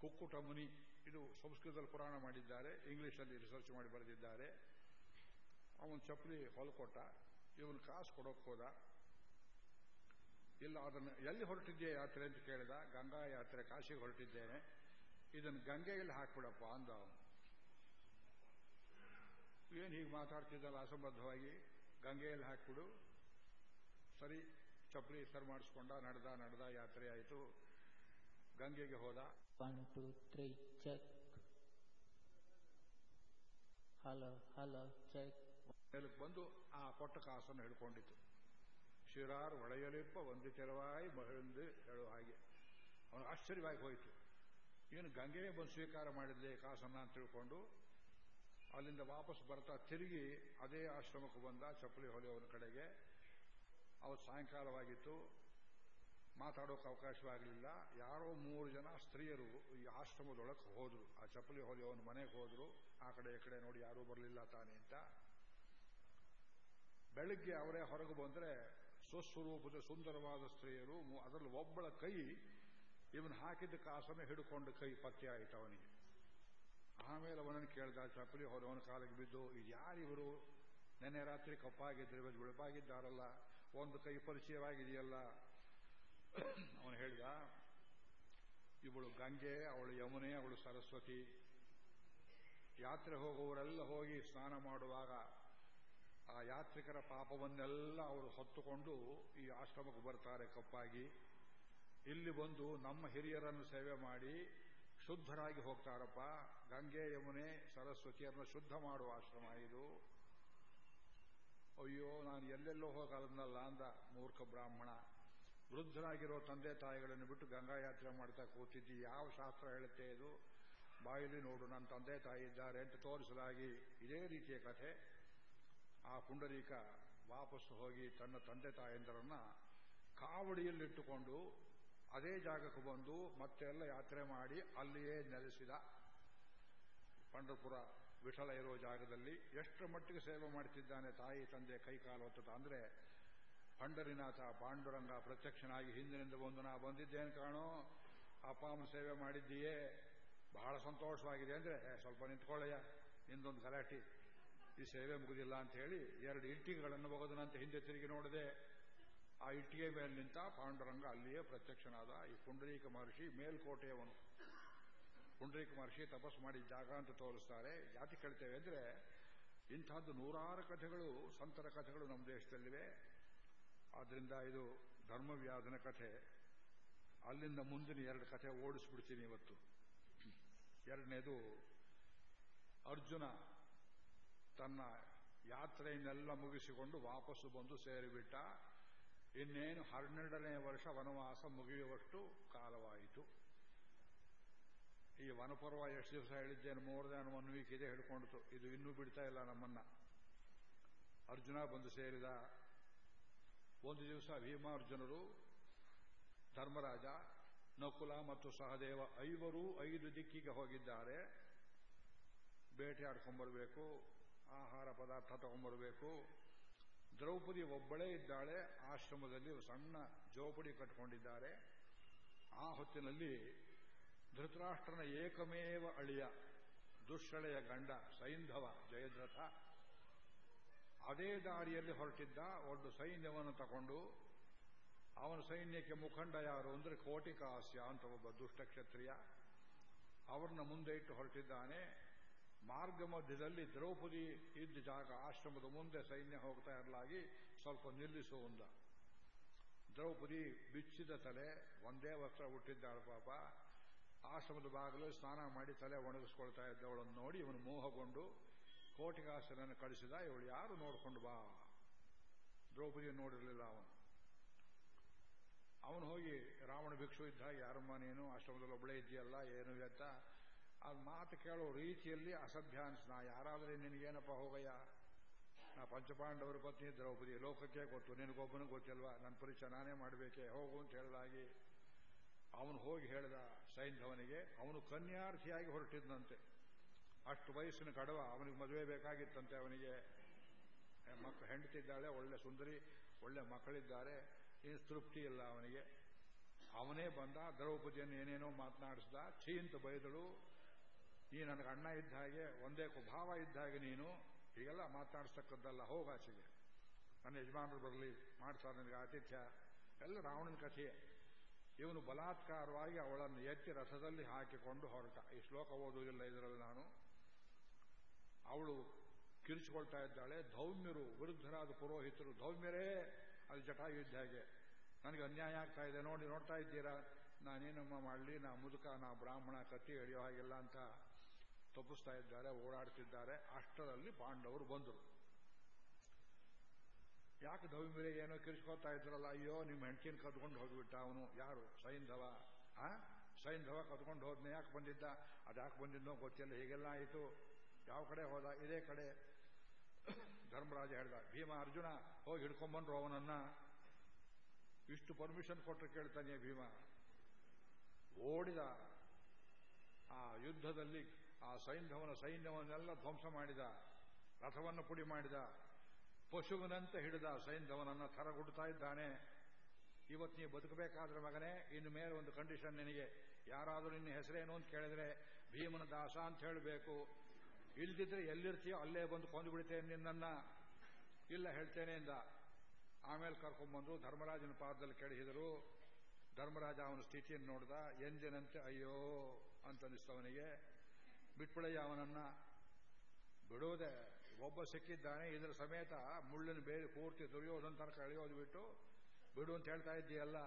ಕುಕ್ಕುಟ ಮುನಿ. ಇದು ಸಂಸ್ಕೃತದಲ್ಲಿ ಪುರಾಣ ಮಾಡಿದ್ದಾರೆ, ಇಂಗ್ಲಿಷಲ್ಲಿ ರಿಸರ್ಚ್ ಮಾಡಿ ಬರೆದಿದ್ದಾರೆ. ಅವನು ಚಪ್ಪಲಿ ಹೊಲ್ಕೊಟ್ಟ, ಇವನು ಕಾಸು ಕೊಡೋಕೆ ಹೋದ. ಇಲ್ಲ ಅದನ್ನು ಎಲ್ಲಿ ಹೊರಟಿದ್ಯಾ ಯಾತ್ರೆ ಅಂತ ಕೇಳಿದ, ಗಂಗಾ ಯಾತ್ರೆ, ಕಾಶಿಗೆ ಹೊರಟಿದ್ದೇನೆ. ಇದನ್ನು ಗಂಗೆಯಲ್ಲಿ ಹಾಕ್ಬಿಡಪ್ಪ ಅಂದ ಅವನು. ಏನು ಹೀಗೆ ಮಾತಾಡ್ತಿದ್ದಲ್ಲ ಅಸಂಬದ್ಧವಾಗಿ? ಗಂಗೆಯಲ್ಲಿ ಹಾಕ್ಬಿಡು. ಸರಿ, ಚಪ್ಪಲಿ ಸರ್ ಮಾಡಿಸ್ಕೊಂಡ, ನಡೆದ ನಡೆದ, ಯಾತ್ರೆ ಆಯಿತು. ಗಂಗೆಗೆ ಹೋದ. Check. ಹಲೋ ಹಲೋ ಚೆಕ್ ಮೇಲಕ್ಕೆ ಬಂದು ಆ ಕೊಟ್ಟ ಕಾಸನ್ನು ಹಿಡ್ಕೊಂಡಿತು ಶಿರಾರ್ ಒಳೆಯಲಿಪ್ಪ ಒಂದು ತೆರವಾಯಿ ಮಹಿಳೆಂದು ಹೇಳುವ ಹಾಗೆ. ಅವನು ಆಶ್ಚರ್ಯವಾಗಿ ಹೋಯಿತು. ಏನು ಗಂಗೆಯೇ ಬಂದು ಸ್ವೀಕಾರ ಮಾಡಿದ್ದೆ ಕಾಸನ್ನ ಅಂತ ತಿಳ್ಕೊಂಡು ಅಲ್ಲಿಂದ ವಾಪಸ್ ಬರ್ತಾ ತಿರುಗಿ ಅದೇ ಆಶ್ರಮಕ್ಕೆ ಬಂದ ಚಪ್ಪಲಿ ಹೊಲೆಯವನ ಕಡೆಗೆ. ಅವತ್ತು ಸಾಯಂಕಾಲವಾಗಿತ್ತು. ಮಾತಾಡೋಕೆ ಅವಕಾಶವಾಗಲಿಲ್ಲ. ಯಾರೋ ಮೂರು ಜನ ಸ್ತ್ರೀಯರು ಈ ಆಶ್ರಮದೊಳಕ್ಕೆ ಹೋದರು. ಆ ಚಪ್ಪಲಿ ಹೊಲೆಯವನ ಮನೆಗೆ ಹೋದ್ರು. ಆ ಕಡೆ ಈ ಕಡೆ ನೋಡಿ ಯಾರೂ ಬರಲಿಲ್ಲ ತಾನೆ ಅಂತ. ಬೆಳಗ್ಗೆ ಅವರೇ ಹೊರಗೆ ಬಂದ್ರೆ ಸ್ವಸ್ವರೂಪದ ಸುಂದರವಾದ ಸ್ತ್ರೀಯರು ಅದರಲ್ಲಿ ಒಬ್ಬಳ ಕೈ, ಇವನು ಹಾಕಿದ್ದ ಕಾಸನ್ನು ಹಿಡ್ಕೊಂಡು ಕೈ ಪತ್ತೆ ಆಯಿತು ಅವನಿಗೆ. ಆಮೇಲೆ ಅವನನ್ನು ಕೇಳ್ದ ಚಪ್ಪಲಿ ಹೊರವನ ಕಾಲಿಗೆ ಬಿದ್ದು, ಇದು ಯಾರಿವರು ನೆನ್ನೆ ರಾತ್ರಿ ಕಪ್ಪಾಗಿದ್ದರು, ಇವತ್ತು ಬಿಳುಪಾಗಿದ್ದಾರಲ್ಲ? ಒಂದು ಕೈ ಪರಿಚಯವಾಗಿದೆಯಲ್ಲ? ಅವನು ಹೇಳಿದ, ಇವಳು ಗಂಗೆ, ಅವಳು ಯಮುನೆ, ಅವಳು ಸರಸ್ವತಿ. ಯಾತ್ರೆ ಹೋಗುವವರೆಲ್ಲ ಹೋಗಿ ಸ್ನಾನ ಮಾಡುವಾಗ ಆ ಯಾತ್ರಿಕರ ಪಾಪವನ್ನೆಲ್ಲ ಅವರು ಹೊತ್ತುಕೊಂಡು ಈ ಆಶ್ರಮಕ್ಕೆ ಬರ್ತಾರೆ ಕಪ್ಪಾಗಿ. ಇಲ್ಲಿ ಬಂದು ನಮ್ಮ ಹಿರಿಯರನ್ನು ಸೇವೆ ಮಾಡಿ ಶುದ್ಧರಾಗಿ ಹೋಗ್ತಾರಪ್ಪ. ಗಂಗೆ, ಯಮುನೆ ಸರಸ್ವತಿಯನ್ನು ಶುದ್ಧ ಮಾಡುವ ಆಶ್ರಮ ಇದು. ಅಯ್ಯೋ, ನಾನು ಎಲ್ಲೆಲ್ಲೋ ಹೋಗಲ್ಲ ಅಂದ ಮೂರ್ಖ ಬ್ರಾಹ್ಮಣ. ವೃದ್ಧರಾಗಿರೋ ತಂದೆ ತಾಯಿಗಳನ್ನು ಬಿಟ್ಟು ಗಂಗಾ ಯಾತ್ರೆ ಮಾಡ್ತಾ ಕೂತಿದ್ದಿ. ಯಾವ ಶಾಸ್ತ್ರ ಹೇಳುತ್ತೆ ಇದು? ಬಾಯಲ್ಲಿ ನೋಡು, ನನ್ನ ತಂದೆ ತಾಯಿ ಇದ್ದಾರೆ ಅಂತ ತೋರಿಸಲಾಗಿ ಇದೇ ರೀತಿಯ ಕಥೆ. ಆ ಪುಂಡರೀಕ ವಾಪಸ್ಸು ಹೋಗಿ ತನ್ನ ತಂದೆ ತಾಯಂದರನ್ನ ಕಾವಡಿಯಲ್ಲಿಟ್ಟುಕೊಂಡು ಅದೇ ಜಾಗಕ್ಕೆ ಬಂದು ಮತ್ತೆಲ್ಲ ಯಾತ್ರೆ ಮಾಡಿ ಅಲ್ಲಿಯೇ ನೆಲೆಸಿದ. ಪಂಡರಪುರ ವಿಠಲ ಇರೋ ಜಾಗದಲ್ಲಿ ಎಷ್ಟು ಮಟ್ಟಿಗೆ ಸೇವೆ ಮಾಡ್ತಿದ್ದಾನೆ ತಾಯಿ ತಂದೆ ಕೈ ಕಾಲು ಅಂದ್ರೆ ಪಂಡರಿನಾಥ ಪಾಂಡುರಂಗ ಪ್ರತ್ಯಕ್ಷನಾಗಿ ಹಿಂದಿನಿಂದ ಬಂದು ನಾ ಬಂದಿದ್ದೇನು ಕಾಣೋ, ಅಪ್ಪ ಅಮ್ಮನ ಸೇವೆ ಮಾಡಿದ್ದೀಯೇ, ಬಹಳ ಸಂತೋಷವಾಗಿದೆ ಅಂದ್ರೆ ಸ್ವಲ್ಪ ನಿಂತ್ಕೊಳ್ಳಯ್ಯ, ನಿಂದೊಂದು ಗಲಾಟಿ. ಈ ಸೇವೆ ಮುಗುದಿಲ್ಲ ಅಂತ ಹೇಳಿ ಎರಡು ಇಟ್ಟಿಗೆಗಳನ್ನು ಒಗೆದನಂತೆ ಹಿಂದೆ ತಿರುಗಿ ನೋಡಿದೆ. ಆ ಇಟ್ಟಿಗೆ ಮೇಲೆ ನಿಂತ ಪಾಂಡುರಂಗ ಅಲ್ಲಿಯೇ ಪ್ರತ್ಯಕ್ಷನಾದ ಈ ಪುಂಡರೀಕ ಮಹರ್ಷಿ ಮೇಲ್ಕೋಟೆಯವನು. ಪುಂಡರೀಕ ಮಹರ್ಷಿ ತಪಸ್ಸು ಮಾಡಿದ ಜಾಗ ಅಂತ ತೋರಿಸ್ತಾರೆ. ಜಾತಿ ಕೇಳ್ತೇವೆ ಅಂದ್ರೆ ಇಂಥದ್ದು ನೂರಾರು ಕಥೆಗಳು, ಸಂತರ ಕಥೆಗಳು ನಮ್ಮ ದೇಶದಲ್ಲಿವೆ. ಆದ್ರಿಂದ ಇದು ಧರ್ಮವ್ಯಾಧನ ಕಥೆ. ಅಲ್ಲಿಂದ ಮುಂದಿನ ಎರಡು ಕಥೆ ಓಡಿಸ್ಬಿಡ್ತೀನಿ ಇವತ್ತು. ಎರಡನೇದು, ಅರ್ಜುನ ತನ್ನ ಯಾತ್ರೆಯನ್ನೆಲ್ಲ ಮುಗಿಸಿಕೊಂಡು ವಾಪಸ್ಸು ಬಂದು ಸೇರಿಬಿಟ್ಟ. ಇನ್ನೇನು ಹನ್ನೆರಡನೇ ವರ್ಷ ವನವಾಸ ಮುಗಿಯುವಷ್ಟು ಕಾಲವಾಯಿತು. ಈ ವನಪರ್ವ ಎಷ್ಟು ದಿವಸ ಹೇಳಿದ್ದೇನು, ಮೋರ್ ದ್ಯಾನ್ ಒನ್ ವೀಕ್ ಇದೆ ಹಿಡ್ಕೊಂಡಿತು ಇದು ಇನ್ನೂ ಬಿಡ್ತಾ ಇಲ್ಲ ನಮ್ಮನ್ನ. ಅರ್ಜುನ ಬಂದು ಸೇರಿದ. ಒಂದು ದಿವಸ ಭೀಮಾರ್ಜುನರು, ಧರ್ಮರಾಜ, ನಕುಲ ಮತ್ತು ಸಹದೇವ ಐವರು ಐದು ದಿಕ್ಕಿಗೆ ಹೋಗಿದ್ದಾರೆ. ಬೇಟೆ ಆಡ್ಕೊಂಡ್ಬರಬೇಕು ಆಹಾರ ಪದಾರ್ಥ ತಗೊಂಬರಬೇಕು ದ್ರೌಪದಿ ಒಬ್ಬಳೇ ಇದ್ದಾಳೆ, ಆಶ್ರಮದಲ್ಲಿ ಸಣ್ಣ ಜೋಪಡಿ ಕಟ್ಕೊಂಡಿದ್ದಾರೆ. ಆ ಹೊತ್ತಿನಲ್ಲಿ ಧೃತರಾಷ್ಟ್ರನ ಏಕಮೇವ ಅಳಿಯ ದುಶ್ಶಳೆಯ ಗಂಡ ಸೈಂಧವ ಜಯದ್ರಥ ಅದೇ ದಾರಿಯಲ್ಲಿ ಹೊರಟಿದ್ದ ಒಂದು ಸೈನ್ಯವನ್ನು ತಗೊಂಡು ಅವನ ಸೈನ್ಯಕ್ಕೆ ಮುಖಂಡ ಯಾರು ಅಂದ್ರೆ ಕೋಟಿಕಾಸ್ಯ ಅಂತ ಒಬ್ಬ ದುಷ್ಟ ಕ್ಷತ್ರಿಯ ಅವರನ್ನ ಮುಂದೆ ಇಟ್ಟು ಹೊರಟಿದ್ದಾನೆ. ಮಾರ್ಗ ಮಧ್ಯದಲ್ಲಿ ದ್ರೌಪದಿ ಇದ್ದ ಜಾಗ, ಆಶ್ರಮದ ಮುಂದೆ ಸೈನ್ಯ ಹೋಗ್ತಾ ಇರಲಾಗಿ ಸ್ವಲ್ಪ ನಿಲ್ಲಿಸು ದ್ರೌಪದಿ ಬಿಚ್ಚಿದ ತಲೆ, ಒಂದೇ ವಸ್ತ್ರ ಹುಟ್ಟಿದ್ದಾಳು ಪಾಪ. ಆಶ್ರಮದ ಬಾಗಿಲು ಸ್ನಾನ ಮಾಡಿ ತಲೆ ಒಣಗಿಸ್ಕೊಳ್ತಾ ಇದ್ದವಳನ್ನು ನೋಡಿ ಇವನು ಮೋಹಗೊಂಡು ಕೋಟಿಗಾಸನನ್ನು ಕಳಿಸಿದ, ಇವಳು ಯಾರು ನೋಡ್ಕೊಂಡು ಬಾ? ದ್ರೌಪದಿ ನೋಡಿರಲಿಲ್ಲ ಅವನು. ಅವನು ಹೋಗಿ, ರಾವಣ ಭಿಕ್ಷು ಇದ್ದ, ಯಾರಮ್ಮ ನೀನು? ಆಶ್ರಮದಲ್ಲಿ ಒಬ್ಬಳೇ ಇದೆಯಲ್ಲ ಏನು ಎತ್ತ ಆ ಮಾತು ಕೇಳೋ ರೀತಿಯಲ್ಲಿ ಅಸಭ್ಯ ನಾ ಯಾರಾದ್ರೆ ನಿನಗೇನಪ್ಪ ಹೋಗಯ್ಯ? ನಾ ಪಂಚಪಾಂಡವರ ಪತ್ನಿ, ದ್ರೌಪದಿ ಲೋಕಕ್ಕೆ ಗೊತ್ತು. ನಿನಗೊಬ್ಬನು ಗೊತ್ತಿಲ್ವಾ? ನನ್ನ ಪರಿಚಯ ನಾನೇ ಮಾಡಬೇಕೆ? ಹೋಗು ಅಂತ ಹೇಳಿದಾಗಿ ಅವನು ಹೋಗಿ ಹೇಳಿದ ಸೈಂಧವನಿಗೆ, ಅವನು ಕನ್ಯಾರ್ಥಿಯಾಗಿ ಹೊರಟಿದ್ದಂತೆ ಅಷ್ಟು ವಯಸ್ಸಿನ ಕಡವ, ಅವನಿಗೆ ಮದುವೆ ಬೇಕಾಗಿತ್ತಂತೆ, ಅವನಿಗೆ. ಮಕ್ಕಳು ಹೆಂಡತಿದ್ದಾಳೆ, ಒಳ್ಳೆ ಸುಂದರಿ, ಒಳ್ಳೆ ಮಕ್ಕಳಿದ್ದಾರೆ, ಏನು ತೃಪ್ತಿ ಇಲ್ಲ ಅವನಿಗೆ. ಅವನೇ ಬಂದ, ದ್ರೌಪದಿಯನ್ನು ಏನೇನೋ ಮಾತನಾಡಿಸ್ದ, ಛೀ ಅಂತ ಬೈದಳು. ನೀ ನನಗೆ ಅಣ್ಣ ಇದ್ದ ಹಾಗೆ, ಒಂದೇ ಕುಭಾವ ಇದ್ದ ಹಾಗೆ ನೀನು. ಹೀಗೆಲ್ಲ ಮಾತನಾಡಿಸ್ತಕ್ಕದ್ದಲ್ಲ ಹೋಗಾಚೆಗೆ ನನ್ನ ಯಜಮಾನರು ಬರಲಿ ಮಾಡ್ತಾರೆ ನನಗೆ ಆತಿಥ್ಯ. ಎಲ್ಲ ರಾವಣನ ಕಥೆಯೇ ಇವನು ಬಲಾತ್ಕಾರವಾಗಿ ಅವಳನ್ನು ಎತ್ತಿ ರಥದಲ್ಲಿ ಹಾಕಿಕೊಂಡು ಹೊರಟ. ಈ ಶ್ಲೋಕ ಓದುವುದಿಲ್ಲ ಇದರಲ್ಲಿ ನಾನು. ಅವಳು ಕಿರಿಚಿಕೊಳ್ತಾ ಇದ್ದಾಳೆ. ಧೌಮ್ಯರು, ವಿರುದ್ಧರಾದ ಪುರೋಹಿತರು, ಧೌಮ್ಯರೇ ಅಲ್ಲಿ ಜಟಾ ಇದ್ದ ಹಾಗೆ ನನಗೆ ಅನ್ಯಾಯ ಆಗ್ತಾ ಇದೆ. ನೋಡಿ, ನೋಡ್ತಾ ಇದ್ದೀರಾ? ನಾನೇನಮ್ಮ ಮಾಡಲಿ? ನಾ ಮುದುಕ, ನಾ ಬ್ರಾಹ್ಮಣ, ಕತ್ತಿ ಎಳೆಯೋ ಹಾಗಿಲ್ಲ ಅಂತ ತಪ್ಪಿಸ್ತಾ ಇದ್ದಾರೆ, ಓಡಾಡ್ತಿದ್ದಾರೆ. ಅಷ್ಟರಲ್ಲಿ ಪಾಂಡವರು ಬಂದರು. ಯಾಕೆ ಧೌಮ್ಯರೇ ಏನೋ ಕಿರಿಸ್ಕೊತಾ ಇದ್ರಲ್ಲ? ಅಯ್ಯೋ, ನಿಮ್ಮ ಹೆಂಡತಿನ ಕದ್ಕೊಂಡು ಹೋಗ್ಬಿಟ್ಟ ಅವನು. ಯಾರು? ಸೈಂಧವ. ಆ? ಸೈಂಧವ ಕದ್ಕೊಂಡು ಹೋದ್ನೆ ಯಾಕೆ ಬಂದಿದ್ದ? ಅದ್ಯಾಕೆ ಬಂದಿದ್ದೋ ಗೊತ್ತಿಲ್ಲ. ಹೀಗೆಲ್ಲ ಆಯಿತು. ಯಾವ ಕಡೆ ಹೋದ, ಇದೇ ಕಡೆ ಧರ್ಮರಾಜ ಹೇಳ್ದ, ಭೀಮ ಅರ್ಜುನ, ಹೋಗಿ ಹಿಡ್ಕೊಂಬಂದ್ರು ಅವನನ್ನ. ಇಷ್ಟು ಪರ್ಮಿಷನ್ ಕೊಟ್ಟರೆ ಕೇಳ್ತಾನೆ ಭೀಮ. ಓಡಿದ ಆ ಯುದ್ಧದಲ್ಲಿ ಆ ಸೈಂಧವನ ಸೈನ್ಯವನ್ನೆಲ್ಲ ಧ್ವಂಸ ಮಾಡಿದ, ರಥವನ್ನು ಪುಡಿ ಮಾಡಿದ, ಪಶುವಿನಂತೆ ಹಿಡಿದ ಸೈಂಧವನನ್ನ ಥರಗುಡ್ತಾ ಇದ್ದಾನೆ. ಇವತ್ತು ನೀವು ಬದುಕಬೇಕಾದ್ರೆ ಮಗನೇ, ಇನ್ನು ಮೇಲೆ ಒಂದು ಕಂಡೀಷನ್ ನಿನಗೆ. ಯಾರಾದರೂ ನಿನ್ನ ಹೆಸರೇನು ಅಂತ ಕೇಳಿದ್ರೆ, ಭೀಮನ ದಾಸ ಅಂತ ಹೇಳಬೇಕು. ಇಲ್ದಿದ್ರೆ ಎಲ್ಲಿರ್ತೀಯೋ ಅಲ್ಲೇ ಬಂದು ಕೊಂದು ಬಿಡ್ತೇನೆ ನಿನ್ನನ್ನ ಇಲ್ಲ ಹೇಳ್ತೇನೆ ಎಂದ. ಆಮೇಲೆ ಕರ್ಕೊಂಡ್ಬಂದು ಧರ್ಮರಾಜನ ಪಾದದಲ್ಲಿ ಕೆಡಹಿದರು. ಧರ್ಮರಾಜ ಅವನ ಸ್ಥಿತಿಯನ್ನು ನೋಡ್ದ. ಎಂದಿನಂತೆ ಅಯ್ಯೋ ಅಂತ ಅನಿಸ್ತವನಿಗೆ ಬಿಟ್ಬಿಡಯ್ಯ ಅವನನ್ನ. ಬಿಡೋದೆ, ಒಬ್ಬ ಸಿಕ್ಕಿದ್ದಾನೆ, ಇದರ ಸಮೇತ ಮುಳ್ಳಿನ ಬೇರೆ ಪೂರ್ತಿ ದುರ್ಯೋಧನ ತನಕ ಎಳೆಯೋದು ಬಿಟ್ಟು, ಬಿಡು ಅಂತ ಹೇಳ್ತಾ ಇದ್ದೀಯಲ್ಲ.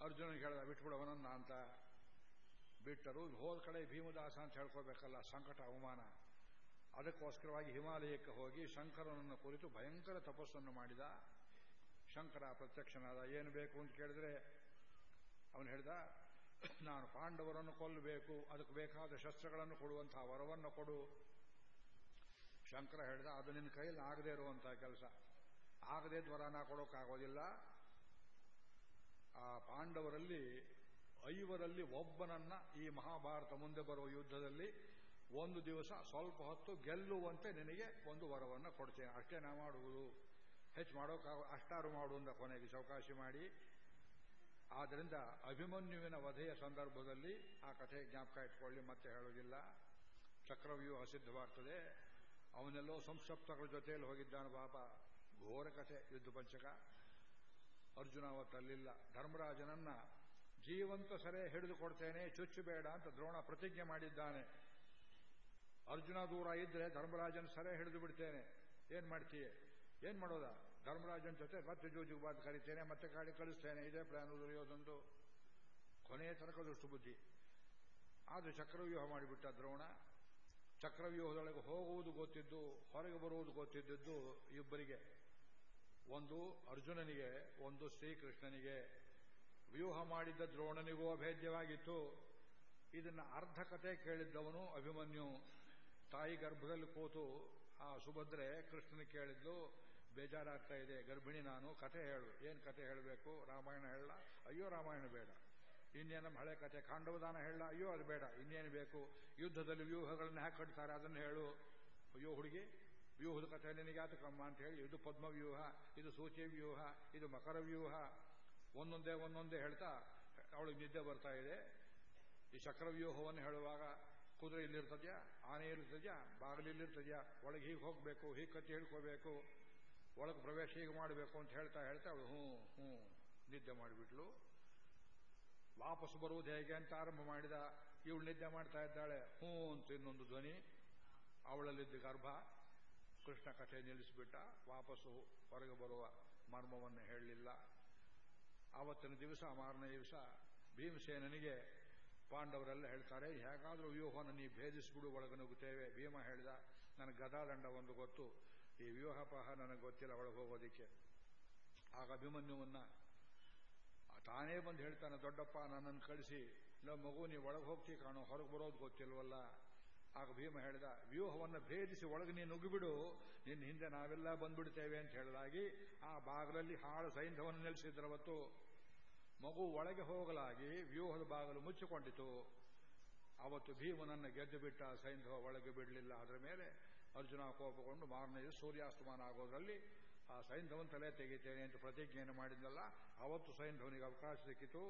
ಅರ್ಜುನ ಹೇಳ್ದ ಬಿಟ್ಬಿಡವನನ್ನ ಅಂತ. ಬಿಟ್ಟರು ಹೋದ ಕಡೆ ಭೀಮದಾಸ ಅಂತ ಹೇಳ್ಕೋಬೇಕಲ್ಲ ಸಂಕಟ, ಅವಮಾನ. ಅದಕ್ಕೋಸ್ಕರವಾಗಿ ಹಿಮಾಲಯಕ್ಕೆ ಹೋಗಿ ಶಂಕರನನ್ನು ಕುರಿತು ಭಯಂಕರ ತಪಸ್ಸನ್ನು ಮಾಡಿದ. ಶಂಕರ ಪ್ರತ್ಯಕ್ಷನಾದ, ಏನು ಬೇಕು? ಅಂತ ಕೇಳಿದ್ರೆ, ಅವನು ಹೇಳಿದ, ನಾನು ಪಾಂಡವರನ್ನು ಕೊಲ್ಲಬೇಕು, ಅದಕ್ಕೆ ಬೇಕಾದ ಶಸ್ತ್ರಗಳನ್ನು ಕೊಡುವಂತಹ ವರವನ್ನು ಕೊಡು. ಶಂಕರ ಹೇಳಿದ, ಅದು ನಿನ್ನ ಕೈಯಲ್ಲಿ ಆಗದೆ ಇರುವಂತಹ ಕೆಲಸ. ಆಗದೆ ದ್ವರನ ಕೊಡೋಕ್ಕಾಗೋದಿಲ್ಲ. ಆ ಪಾಂಡವರಲ್ಲಿ ಐವರಲ್ಲಿ ಒಬ್ಬನನ್ನ ಈ ಮಹಾಭಾರತ ಮುಂದೆ ಬರುವ ಯುದ್ಧದಲ್ಲಿ ಒಂದು ದಿವಸ ಸ್ವಲ್ಪ ಹೊತ್ತು ಗೆಲ್ಲುವಂತೆ ನಿನಗೆ ಒಂದು ವರವನ್ನು ಕೊಡ್ತೇನೆ. ಅಷ್ಟೇ ನಾ ಮಾಡುವುದು. ಹೆಚ್ಚು ಮಾಡೋಕ ಅಷ್ಟಾರು ಮಾಡುವುದ ಕೊನೆಗೆ ಚೌಕಾಶಿ ಮಾಡಿ. ಆದ್ದರಿಂದ ಅಭಿಮನ್ಯುವಿನ ವಧೆಯ ಸಂದರ್ಭದಲ್ಲಿ ಆ ಕಥೆ ಜ್ಞಾಪಕ ಇಟ್ಕೊಳ್ಳಿ, ಮತ್ತೆ ಹೇಳೋದಿಲ್ಲ ಚಕ್ರವ್ಯೂಹ ಸಿದ್ಧವಾಗ್ತದೆ. ಅವನೆಲ್ಲೋ ಸಂಸಪ್ತಗಳ ಜೊತೆಯಲ್ಲಿ ಹೋಗಿದ್ದಾನೆ ಪಾಪ. ಘೋರ ಕಥೆ, ಯುದ್ಧ ಪಂಚಕ. ಅರ್ಜುನ ಅವತ್ತಲ್ಲಿಲ್ಲ. ಧರ್ಮರಾಜನನ್ನ ಜೀವಂತ ಸರೆ ಹಿಡಿದು ಕೊಡ್ತೇನೆ, ಚುಚ್ಚು ಬೇಡ ಅಂತ ದ್ರೋಣ ಪ್ರತಿಜ್ಞೆ ಮಾಡಿದ್ದಾನೆ. ಅರ್ಜುನ ದೂರ ಇದ್ರೆ ಧರ್ಮರಾಜನ್ ಸರೆ ಹಿಡಿದು ಬಿಡ್ತೇನೆ. ಏನ್ ಮಾಡ್ತೀಯ? ಏನ್ ಮಾಡೋದ? ಧರ್ಮರಾಜನ ಜೊತೆ ಮತ್ತೆ ಬಾದ್ ಕರಿತೇನೆ, ಮತ್ತೆ ಕಾಡಿ ಕಳಿಸ್ತೇನೆ ಇದೇ ಪ್ಲಾನ್ ದುರ್ಯೋಧಂದು ಕೊನೆಯ ತನಕ ದುಷ್ಟು ಬುದ್ಧಿ. ಆದ್ರೆ ಚಕ್ರವ್ಯೂಹ ಮಾಡಿಬಿಟ್ಟ ದ್ರೋಣ. ಚಕ್ರವ್ಯೂಹದೊಳಗೆ ಹೋಗುವುದು ಗೊತ್ತಿದ್ದು, ಹೊರಗೆ ಬರುವುದು ಗೊತ್ತಿದ್ದದ್ದು ಇಬ್ಬರಿಗೆ. ಒಂದು ಅರ್ಜುನನಿಗೆ, ಒಂದು ಶ್ರೀಕೃಷ್ಣನಿಗೆ. ವ್ಯೂಹ ಮಾಡಿದ್ದ ದ್ರೋಣನಿಗೂ ಅಭೇದ್ಯವಾಗಿತ್ತು. ಇದನ್ನ ಅರ್ಧ ಕತೆ ಕೇಳಿದ್ದವನು ಅಭಿಮನ್ಯು. ತಾಯಿ ಗರ್ಭದಲ್ಲಿ ಕೂತು, ಆ ಸುಭದ್ರೆ ಕೃಷ್ಣನ ಕೇಳಿದ್ಲು, ಬೇಜಾರಾಗ್ತಾ ಇದೆ, ಗರ್ಭಿಣಿ ನಾನು, ಕತೆ ಹೇಳು. ಏನ್ ಕತೆ ಹೇಳಬೇಕು? ರಾಮಾಯಣ ಹೇಳ. ಅಯ್ಯೋ, ರಾಮಾಯಣ ಬೇಡ. ಇನ್ನೇನು ಹಳೆ ಕತೆ? ಕಾಂಡವದಾನ ಹೇಳ. ಅಯ್ಯೋ, ಅದು ಬೇಡ. ಇನ್ನೇನು ಬೇಕು? ಯುದ್ಧದಲ್ಲಿ ವ್ಯೂಹಗಳನ್ನ ಹ್ಯಾಕ್ ಕಟ್ತಾರೆ? ಅದನ್ನು ಹೇಳು. ಅಯ್ಯೋ, ಹುಡುಗಿ, ವ್ಯೂಹದ ಕಥೆ ನಿನಗೆ ಆತಕಮ್ಮ ಅಂತ ಹೇಳಿ, ಇದು ಪದ್ಮ ವ್ಯೂಹ ಇದು ಸೂಚಿ ವ್ಯೂಹ ಇದು ಮಕರ ವ್ಯೂಹ ಒಂದೊಂದೇ ಒಂದೊಂದೇ ಹೇಳ್ತಾ ಅವಳಿಗೆ ನಿದ್ದೆ ಬರ್ತಾ ಇದೆ. ಈ ಚಕ್ರವ್ಯೂಹವನ್ನು ಹೇಳುವಾಗ ಕುದುರೆ ಇಲ್ಲಿರ್ತದ್ಯಾ? ಆನೆ ಇಲ್ಲಿರ್ತದ್ಯಾ? ಬಾಗಿಲಿಲ್ಲಿರ್ತದ್ಯಾ ಒಳಗೆ ಹೀಗೆ ಹೋಗಬೇಕು, ಹೀಗೆ ಕತ್ತಿ ಹೇಳ್ಕೋಬೇಕು ಒಳಗೆ ಪ್ರವೇಶ ಹೀಗೆ ಮಾಡಬೇಕು ಅಂತ ಹೇಳ್ತಾ ಹೇಳ್ತಾ ಅವಳು ಹ್ಞೂ ಹ್ಞೂ ನಿದ್ದೆ ಮಾಡಿಬಿಟ್ಲು. ವಾಪಸ್ ಬರುವುದು ಹೇಗೆ ಅಂತ ಆರಂಭ ಮಾಡಿದ ಇವಳು ನಿದ್ದೆ ಮಾಡ್ತಾ ಇದ್ದಾಳೆ. ಹ್ಞೂ ಅಂತ ಇನ್ನೊಂದು ಧ್ವನಿ. ಅವಳಲ್ಲಿದ್ದ ಗರ್ಭ. ಕೃಷ್ಣ ಕಥೆ ನಿಲ್ಲಿಸಿಬಿಟ್ಟ. ವಾಪಸ್ಸು ಹೊರಗೆ ಬರುವ ಮರ್ಮವನ್ನು ಹೇಳಲಿಲ್ಲ. ಆವತ್ತಿನ ದಿವಸ, ಮಾರನೇ ದಿವಸ ಭೀಮಸೇನನಿಗೆ ಪಾಂಡವರೆಲ್ಲ ಹೇಳ್ತಾರೆ, ಹೇಗಾದರೂ ವ್ಯೂಹವನ್ನು ನೀ ಭೇದಿಸ್ಬಿಡು ಒಳಗೆ ನುಗ್ಗುತ್ತೇವೆ ಭೀಮ ಹೇಳಿದ ನನಗೆ ಗದಾದಂಡ ಒಂದು ಗೊತ್ತು. ಈ ವ್ಯೂಹಪಹ ನನಗೆ ಗೊತ್ತಿಲ್ಲ ಒಳಗೆ ಹೋಗೋದಿಕ್ಕೆ. ಆಗ ಅಭಿಮನ್ಯುವನ್ನ ತಾನೇ ಬಂದು ಹೇಳ್ತಾನೆ, ದೊಡ್ಡಪ್ಪ, ನನ್ನನ್ನು ಕಳಿಸಿ. ಇಲ್ಲ, ಮಗು, ನೀ ಒಳಗೆ ಹೋಗ್ತಿ ಕಾಣೋ. ಹೊರಗೆ ಬರೋದು ಗೊತ್ತಿಲ್ವಲ್ಲ? ಆಗ ಭೀಮ ಹೇಳಿದ, ವ್ಯೂಹವನ್ನು ಭೇದಿಸಿ ಒಳಗೆ ನೀನು ನುಗ್ಗಿಬಿಡು. ನಿನ್ನ ಹಿಂದೆ ನಾವೆಲ್ಲ ಬಂದ್ಬಿಡ್ತೇವೆ. ಅಂತ ಹೇಳಿದಾಗಿ, ಆ ಬಾಗಿಲಲ್ಲಿ ಹಾಳು ಸೈಂಧವನ್ನು ನೆಲೆಸಿದ್ರವತ್ತು. ಮಗು ಒಳಗೆ ಹೋಗಲಾಗಿ ವ್ಯೂಹದ ಬಾಗಿಲು ಮುಚ್ಚಿಕೊಂಡಿತು. ಅವತ್ತು ಭೀಮನನ್ನು ಗೆದ್ದು ಬಿಟ್ಟ ಸೈಂಧವ ಒಳಗೆ ಬಿಡಲಿಲ್ಲ. ಅದರ ಮೇಲೆ ಅರ್ಜುನ ಕೋಪಗೊಂಡು ಮಾರನೇ ಸೂರ್ಯಾಸ್ತಮಾನ ಆಗೋದ್ರಲ್ಲಿ ಆ ಸೈಂಧವನ ತಲೆ ತೆಗಿತೇನೆ ಅಂತ ಪ್ರತಿಜ್ಞೆಯನ್ನು ಮಾಡಿದ್ನಲ್ಲ, ಅವತ್ತು ಸೈಂಧವನಿಗೆ ಅವಕಾಶ ಸಿಕ್ಕಿತು.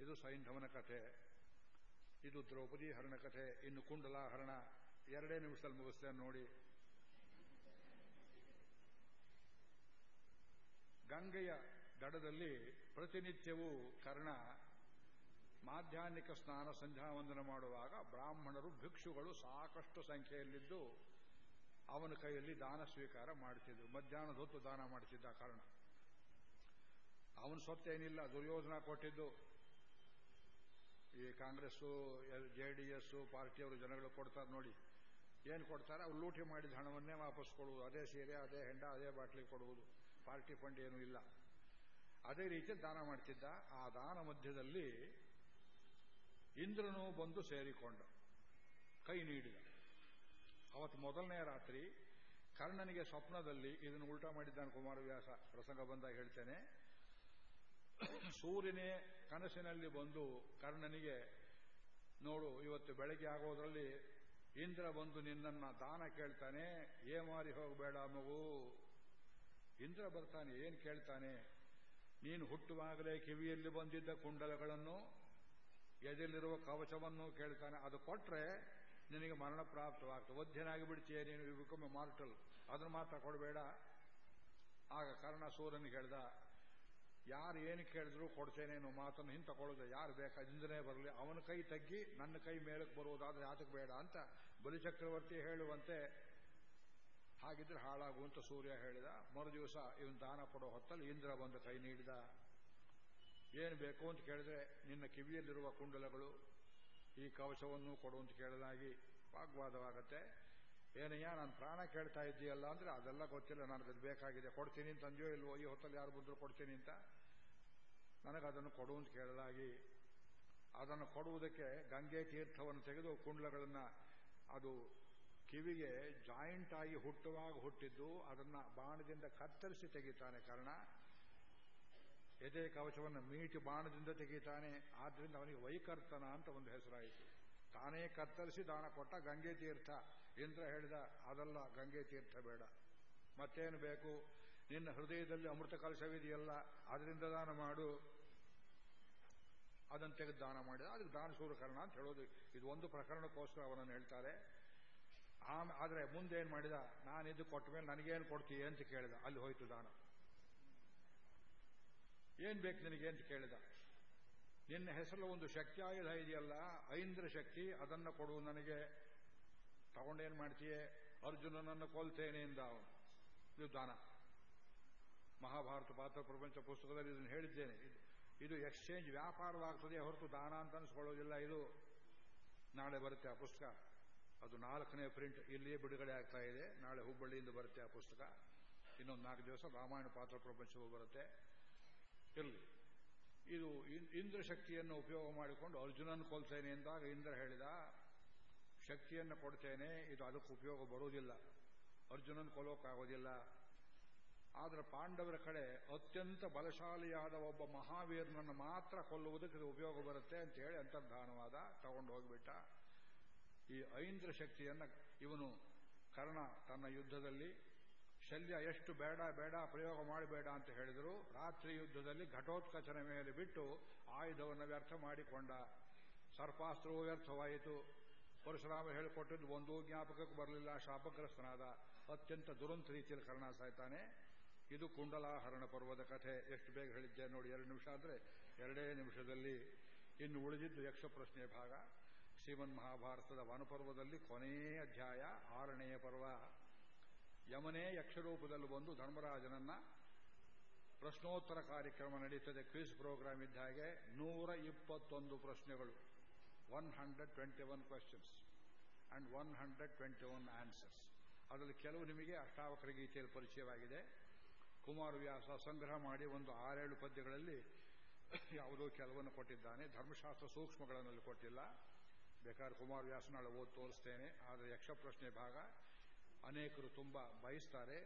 ಇದು ಸೈಂಧವನ ಕಥೆ. ಇದು ದ್ರೌಪದಿ ಹರಣ ಕಥೆ. ಇನ್ನು ಕುಂಡಲ ಹರಣ ಎರಡೇ ನಿಮಿಷದಲ್ಲಿ ಮುಗಿಸ್ತೇನೆ ನೋಡಿ. ಗಂಗೆಯ ದಡದಲ್ಲಿ ಪ್ರತಿನಿತ್ಯವೂ ಕರ್ಣ ಮಾಧ್ಯಾಹ್ನಿಕ ಸ್ನಾನ ಸಂಧ್ಯಾವಂದನ ಮಾಡುವಾಗ ಬ್ರಾಹ್ಮಣರು ಭಿಕ್ಷುಗಳು ಸಾಕಷ್ಟು ಸಂಖ್ಯೆಯಲ್ಲಿದ್ದು ಅವನ ಕೈಯಲ್ಲಿ ದಾನ ಸ್ವೀಕಾರ ಮಾಡುತ್ತಿದ್ದರು ಮಧ್ಯಾಹ್ನದ ಹೊತ್ತು ದಾನ ಮಾಡುತ್ತಿದ್ದ ಕಾರಣ. ಅವನ ಸೊತ್ತೇನಿಲ್ಲ ದುರ್ಯೋಧನ ಕೊಟ್ಟಿದ್ದು. ಈ ಕಾಂಗ್ರೆಸ್ಸು, ಜೆ ಡಿ ಎಸ್ಸು ಪಾರ್ಟಿಯವರು ಜನಗಳು ಕೊಡ್ತಾರೆ ನೋಡಿ. ಏನು ಕೊಡ್ತಾರೆ? ಅವ್ರು ಲೂಟಿ ಮಾಡಿದ ಹಣವನ್ನೇ ವಾಪಸ್ ಕೊಡುವುದು. ಅದೇ ಸೀರೆ, ಅದೇ ಹೆಂಡ, ಅದೇ ಬಾಟ್ಲಿ ಕೊಡುವುದು. ಪಾರ್ಟಿ ಫಂಡ್ ಏನೂ ಇಲ್ಲ. ಅದೇ ರೀತಿ ದಾನ ಮಾಡ್ತಿದ್ದ. ಆ ದಾನ ಮಧ್ಯದಲ್ಲಿ ಇಂದ್ರನು ಬಂದು ಸೇರಿಕೊಂಡ. ಕೈ ನೀಡಿದ. ಅವತ್ತು ಮೊದಲನೇ ರಾತ್ರಿ ಕರ್ಣನಿಗೆ ಸ್ವಪ್ನದಲ್ಲಿ ಇದನ್ನು ಉಲ್ಟಾ ಮಾಡಿದ್ದಾನೆ ಕುಮಾರವ್ಯಾಸ ಪ್ರಸಂಗ ಬಂದಾಗ ಹೇಳ್ತೇನೆ. ಸೂರ್ಯನೇ ಕನಸಿನಲ್ಲಿ ಬಂದು ಕರ್ಣನಿಗೆ ನೋಡು, ಇವತ್ತು ಬೆಳಗ್ಗೆ ಆಗೋದ್ರಲ್ಲಿ ಇಂದ್ರ ಬಂದು ನಿನ್ನನ್ನ ದಾನ ಕೇಳ್ತಾನೆ. ಏ ಮಾರಿ ಹೋಗಬೇಡ ಮಗು. ಇಂದ್ರ ಬರ್ತಾನೆ, ಏನ್ ಕೇಳ್ತಾನೆ? ನೀನು ಹುಟ್ಟುವಾಗಲೇ ಕಿವಿಯಲ್ಲಿ ಬಂದಿದ್ದ ಕುಂಡಲಗಳನ್ನು ಎದೆಯಲ್ಲಿರುವ ಕವಚವನ್ನು ಕೇಳ್ತಾನೆ. ಅದು ಕೊಟ್ರೆ ನಿನಗೆ ಮರಣ ಪ್ರಾಪ್ತವಾಗ್ತದೆ. ವಧ್ಯನಾಗಿ ಬಿಡ್ತೀಯ ನೀನು ಬಿಕಮ್ ಮಾರ್ಟಲ್ ಅದನ್ನು ಮಾತ್ರ ಕೊಡಬೇಡ. ಆಗ ಕರ್ಣ ಸೂರ್ಯನಿಗೆ ಹೇಳ್ದ, ಯಾರು ಏನು ಕೇಳಿದ್ರು ಕೊಡ್ತೇನೆ ಮಾತನ್ನು ಹಿಂದೆ ತಗೊಳ್ಳೋದು ಯಾರು ಇಂದನೇ ಬರಲಿ. ಅವನ ಕೈ ತಗ್ಗಿ ನನ್ನ ಕೈ ಮೇಲಕ್ಕೆ ಬರುವುದಾದ್ರೆ ಯಾತಕ್ಕೆ ಬೇಡ? ಅಂತ ಬಲಿಚಕ್ರವರ್ತಿ ಹೇಳುವಂತೆ ಹಾಗಿದ್ರೆ ಹಾಳಾಗುವಂತ ಸೂರ್ಯ ಹೇಳಿದ. ಮರು ದಿವಸ ಇವನು ದಾನ ಕೊಡೋ ಹೊತ್ತಲ್ಲಿ ಇಂದ್ರ ಬಂದು ಕೈ ನೀಡಿದ. ಏನು ಬೇಕು ಅಂತ ಕೇಳಿದ್ರೆ ನಿನ್ನ ಕಿವಿಯಲ್ಲಿರುವ ಕುಂಡಲಗಳು, ಈ ಕವಚವನ್ನು ಕೊಡು ಅಂತ ಕೇಳಲಾಗಿ ವಾಗ್ವಾದವಾಗತ್ತೆ. ಏನಯ್ಯ, ನಾನು ಪ್ರಾಣ ಕೇಳ್ತಾ ಇದ್ದೀಯಲ್ಲ ಅಂದ್ರೆ ಅದೆಲ್ಲ ಗೊತ್ತಿಲ್ಲ ನನಗದು ಬೇಕಾಗಿದೆ. ಕೊಡ್ತೀನಿ ಅಂತ ಅಂದ್ಯೋ ಇಲ್ವೋ, ಈ ಹೊತ್ತಲ್ಲಿ ಯಾರು ಬಂದ್ರು ಕೊಡ್ತೀನಿ ಅಂತ. ನನಗದನ್ನು ಕೊಡು ಅಂತ ಕೇಳಲಾಗಿ ಅದನ್ನು ಕೊಡುವುದಕ್ಕೆ ಗಂಗೆ ತೀರ್ಥವನ್ನು ತೆಗೆದು ಕುಂಡ್ಲಗಳನ್ನು ಅದು ಕಿವಿಗೆ ಜಾಯಿಂಟ್ ಆಗಿ ಹುಟ್ಟುವಾಗ ಹುಟ್ಟಿದ್ದು ಅದನ್ನ ಬಾಣದಿಂದ ಕತ್ತರಿಸಿ ತೆಗಿತಾನೆ ಕಾರಣ. ಎದೆ ಕವಚವನ್ನು ಮೀಟಿ ಬಾಣದಿಂದ ತೆಗಿತಾನೆ. ಆದ್ದರಿಂದ ಅವನಿಗೆ ವೈಕರ್ತನ ಅಂತ ಒಂದು ಹೆಸರಾಯಿತು. ತಾನೇ ಕತ್ತರಿಸಿ ದಾನ ಕೊಟ್ಟ ಗಂಗೆ ತೀರ್ಥ. ಇಂದ್ರ ಹೇಳಿದ, ಅದಲ್ಲ ಗಂಗೆ ತೀರ್ಥ ಬೇಡ. ಮತ್ತೇನು ಬೇಕು? ನಿನ್ನ ಹೃದಯದಲ್ಲಿ ಅಮೃತ ಕಲಶವಿದೆಯಲ್ಲ ಅದರಿಂದ ದಾನ ಮಾಡು. ಅದನ್ನು ತೆಗೆದು ದಾನ ಮಾಡಿದ. ಅದಕ್ಕೆ ದಾನ ಸೂರ್ಯಕರ್ಣ ಅಂತ ಹೇಳೋದು. ಇದು ಒಂದು ಪ್ರಕರಣಕ್ಕೋಸ್ಕರ ಅವನನ್ನು ಹೇಳ್ತಾರೆ. ಆಮೇಲೆ ಆದರೆ ಮುಂದೇನು ಮಾಡಿದ? ನಾನು ಇದು ಕೊಟ್ಟ ಮೇಲೆ ನನಗೇನು ಕೊಡ್ತೀಯ ಅಂತ ಕೇಳಿದ. ಅಲ್ಲಿ ಹೋಯ್ತು ದಾನ. ಏನ್ ಬೇಕು ನಿನಗೆ ಅಂತ ಕೇಳಿದ. ನಿನ್ನ ಹೆಸರು ಒಂದು ಶಕ್ತಿ ಆಯುಧ ಇದೆಯಲ್ಲ, ಐಂದ್ರ ಶಕ್ತಿ, ಅದನ್ನು ಕೊಡು ನನಗೆ. ತಗೊಂಡೇನ್ ಮಾಡ್ತೀಯೇ? ಅರ್ಜುನನನ್ನು ಕೊಲ್ತೇನೆ ಎಂದ ಇದು ದಾನ. ಮಹಾಭಾರತ ಪಾತ್ರ ಪ್ರಪಂಚ ಪುಸ್ತಕದಲ್ಲಿ ಇದನ್ನು ಹೇಳಿದ್ದೇನೆ. ಇದು ಎಕ್ಸ್ಚೇಂಜ್ ವ್ಯಾಪಾರವಾಗ್ತದೆ ಹೊರತು ದಾನ ಅಂತ ಅನ್ಸ್ಕೊಳ್ಳೋದಿಲ್ಲ. ಇದು ನಾಳೆ ಬರುತ್ತೆ ಆ ಪುಸ್ತಕ. ಅದು ನಾಲ್ಕನೇ ಪ್ರಿಂಟ್ ಇಲ್ಲಿಯೇ ಬಿಡುಗಡೆ ಆಗ್ತಾ ಇದೆ. ನಾಳೆ ಹುಬ್ಬಳ್ಳಿಯಿಂದ ಬರುತ್ತೆ ಆ ಪುಸ್ತಕ. ಇನ್ನೊಂದು ನಾಲ್ಕು ದಿವಸ ರಾಮಾಯಣ ಪಾತ್ರ ಪ್ರಪಂಚವೂ ಬರುತ್ತೆ. ಇರಲಿ. ಇದು ಇಂದ್ರ ಶಕ್ತಿಯನ್ನು ಉಪಯೋಗ ಮಾಡಿಕೊಂಡು ಅರ್ಜುನನ್ ಕೊಲ್ತೇನೆ ಎಂದಾಗ ಇಂದ್ರ ಹೇಳಿದ, ಶಕ್ತಿಯನ್ನು ಕೊಡ್ತೇನೆ. ಇದು ಅದಕ್ಕೆ ಉಪಯೋಗ ಬರುವುದಿಲ್ಲ. ಅರ್ಜುನನ್ ಕೊಲ್ಲೋಕ್ಕಾಗೋದಿಲ್ಲ. ಆದರೆ ಪಾಂಡವರ ಕಡೆ ಅತ್ಯಂತ ಬಲಶಾಲಿಯಾದ ಒಬ್ಬ ಮಹಾವೀರನನ್ನು ಮಾತ್ರ ಕೊಲ್ಲುವುದಕ್ಕೆ ಇದು ಉಪಯೋಗ ಬರುತ್ತೆ ಅಂತ ಹೇಳಿ ಅಂತರ್ಧಾನವಾದ ತಗೊಂಡು ಹೋಗ್ಬಿಟ್ಟ. ಈ ಐಂದ್ರ ಶಕ್ತಿಯನ್ನ ಇವನು ಕರ್ಣ ತನ್ನ ಯುದ್ಧದಲ್ಲಿ ಶಲ್ಯ ಎಷ್ಟು ಬೇಡ ಬೇಡ ಪ್ರಯೋಗ ಮಾಡಬೇಡ ಅಂತ ಹೇಳಿದರು. ರಾತ್ರಿ ಯುದ್ಧದಲ್ಲಿ ಘಟೋತ್ಕಚನ ಮೇಲೆ ಬಿಟ್ಟು ಆಯುಧವನ್ನು ವ್ಯರ್ಥ ಮಾಡಿಕೊಂಡ. ಸರ್ಪಾಸ್ತ್ರವೂ ವ್ಯರ್ಥವಾಯಿತು. ಪರಶುರಾಮ ಹೇಳಿಕೊಟ್ಟಿದ್ದು ಒಂದೂ ಜ್ಞಾಪಕಕ್ಕೆ ಬರಲಿಲ್ಲ, ಶಾಪಗ್ರಸ್ತನಾದ ಅತ್ಯಂತ ದುರಂತ ರೀತಿಯಲ್ಲಿ ಕರ್ಣ ಸಾಯ್ತಾನೆ. ಇದು ಕುಂಡಲಾಹರಣ ಪರ್ವದ ಕಥೆ. ಎಷ್ಟು ಬೇಗ ಹೇಳಿದ್ದೆ ನೋಡಿ, ಎರಡು ನಿಮಿಷ ಅಂದ್ರೆ ಎರಡೇ ನಿಮಿಷದಲ್ಲಿ ಇನ್ನು ಉಳಿದಿದ್ದು ಯಕ್ಷ ಪ್ರಶ್ನೆ ಭಾಗ. ಶ್ರೀಮನ್ ಮಹಾಭಾರತದ ವನಪರ್ವದಲ್ಲಿ ಕೊನೆಯ ಅಧ್ಯಾಯ ಆರನೆಯ ಪರ್ವ. ಯಮನೇ ಯಕ್ಷರೂಪದಲ್ಲಿ ಬಂದು ಧರ್ಮರಾಜನನ್ನ ಪ್ರಶ್ನೋತ್ತರ ಕಾರ್ಯಕ್ರಮ ನಡೆಯುತ್ತದೆ ಕ್ವಿಸ್ ಪ್ರೋಗ್ರಾಮ್ ಇದ್ದ ಹಾಗೆ ನೂರ ಇಪ್ಪತ್ತೊಂದು ಪ್ರಶ್ನೆಗಳು, one hundred twenty one questions and one hundred twenty one answers ಅದರಲ್ಲಿ ಕೆಲವು ನಿಮಗೆ ಅಷ್ಟಾವಕರ ಗೀತೆಯಲ್ಲಿ ಪರಿಚಯವಾಗಿದೆ. ಕುಮಾರವ್ಯಾಸ ಸಂಗ್ರಹ ಮಾಡಿ ಒಂದು ಆರೇಳು ಪದ್ಯಗಳಲ್ಲಿ ಯಾವುದೋ ಕೆಲವನ್ನು ಕೊಟ್ಟಿದ್ದಾನೆ. ಧರ್ಮಶಾಸ್ತ್ರ ಸೂಕ್ಷ್ಮಗಳನ್ನು ಕೊಟ್ಟಿಲ್ಲ. ಬೇಕಾದ್ರೆ ಕುಮಾರವ್ಯಾಸ ನಾಳೆ ಓದಿ ತೋರಿಸ್ತೇನೆ. ಆದರೆ ಯಕ್ಷಪ್ರಶ್ನೆ ಭಾಗ ಅನೇಕರು ತುಂಬ ಬಯಸ್ತಾರೆ.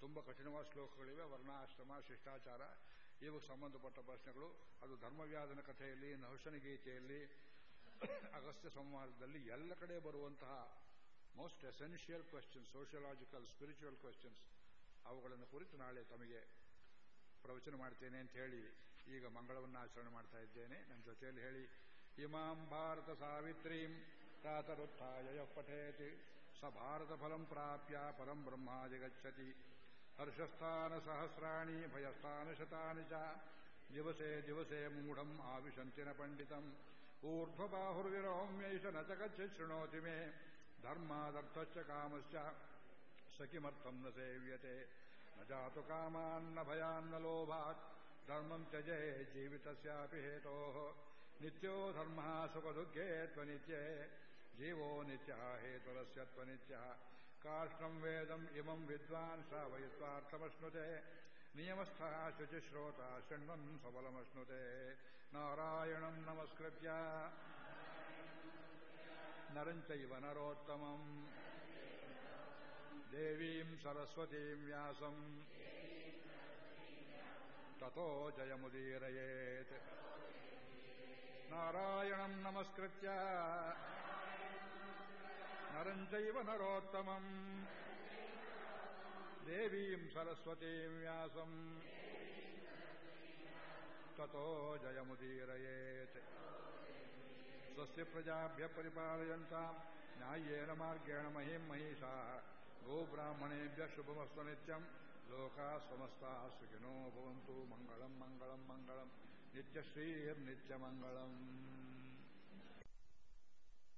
ತುಂಬ ಕಠಿಣವಾದ ಶ್ಲೋಕಗಳಿವೆ. ವರ್ಣಾಶ್ರಮ, ಶಿಷ್ಟಾಚಾರ, ಇವು ಸಂಬಂಧಪಟ್ಟ ಪ್ರಶ್ನೆಗಳು. ಅದು ಧರ್ಮವ್ಯಾದನ ಕಥೆಯಲ್ಲಿ ನಹುಶನ ಗೀತೆಯಲ್ಲಿ, ಅಗಸ್ತ್ಯ ಸಂವಾದದಲ್ಲಿ ಎಲ್ಲ ಕಡೆ ಬರುವಂತಹ most essential questions sociological spiritual questions ಅವುಗಳನ್ನು ಕುರಿತು ನಾಳೆ ತಮಗೆ ಪ್ರವಚನ ಮಾಡ್ತೇನೆ ಅಂತ ಹೇಳಿ ಈಗ ಮಂಗಳವನ್ನು ಆಚರಣೆ ಮಾಡ್ತಾ ಇದ್ದೇನೆ. ನನ್ನ ಜೊತೆಯಲ್ಲಿ ಹೇಳಿ ಇಮಾಂ ಭಾರತ ಸಾವಿತ್ರೀಂ ಪ್ರಾತರುತ್ಥಾಯ ಪಠೇತಿ ಸ ಭಾರತ ಫಲಂ ಪ್ರಾಪ್ಯ ಪರಂ ಬ್ರಹ್ಮಾದಿ ಗಚ್ಚತಿ ಹರ್ಷಸ್ಥಾನ ಸಹಸ್ರಾಣಿ ಭಯಸ್ಥಾನ ಶತಾನಿ ಚ ದಿವಸೇ ದಿವಸೇ ಮೂಢಂ ಆವಿಶಂತಿನ ಪಂಡಿತಂ ಊರ್ಧ್ವಬಾಹುರ್ವಿರೋಮ್ಯೈಷ ನ ಚ ಗಚ್ಚ ಶೃಣೋತಿ ಮೇ ಧರ್ಮಾದರ್ಥಶ್ಚ ಕಾಮಶ್ಚ ಸ ಕಿಮರ್ಥಂ ನ ಸೇವ್ಯತೆ ನ ಜಾತು ಕಾಮಾನ್ನ ನಿತ್ಯೋ ಧರ್ಮ ಸುಖ ದುಃಖೇ ತ್ವನಿತ್ಯೇ, ಜೀವೋ ನಿತ್ಯ ಹೇತುರಸ್ಯ ತ್ವನಿತ್ಯ. ಕಾಷ್ಟಂ ವೇದಂ ಇಮಂ ವಿದ್ವಾನ್ ಶ್ರಾವಯಿತ್ವಾರ್ಥಮಶ್ನುತೆ ನಿಯಮಸ್ಥ ಶುಚಿಶ್ರೋತ ಶೃಣ್ವನ್ ಸಬಲಮಶ್ನುತೆ. ನಾರಾಯಣಂ ನಮಸ್ಕೃತ್ಯ. ನರಂಚೈವ ನರೋತ್ತಮಂ. ದೇವೀಂ ಸರಸ್ವತೀಂ ವ್ಯಾಸಂ. ತಥೋ ಜಯಮುದೀರಯೇತ್. ನಾರಾಯಣಂ ನಮಸ್ಕೃತ್ಯ ನರಂಚೈವ ನರೋತ್ತಮಂ ದೇವೀಂ ಸರಸ್ವತೀಂ ವ್ಯಾಸಂ ತಥೋ ಜಯಮುದೀರಯೇತ್ ಸ್ವಸ್ತಿ ಪ್ರಜಾಭ್ಯ ಪರಿಪಾಲಯಂತಾಂ ನ್ಯಾಯೇನ ಮಾರ್ಗೇಣ ಮಹಿಂ ಮಹಿಷಾ ಗೋಬ್ರಾಹ್ಮಣೇಭ್ಯ ಶುಭಮಸ್ತು ನಿತ್ಯಂ ಲೋಕಾ ಸಮಸ್ತಾ ಸುಖಿನೋ ಭವಂತು ಮಂಗಳಂ ಮಂಗಳಂ ಮಂಗಳಂ ನಿತ್ಯಶ್ರೀರ್ನಿತ್ಯಮಂಗಳಂ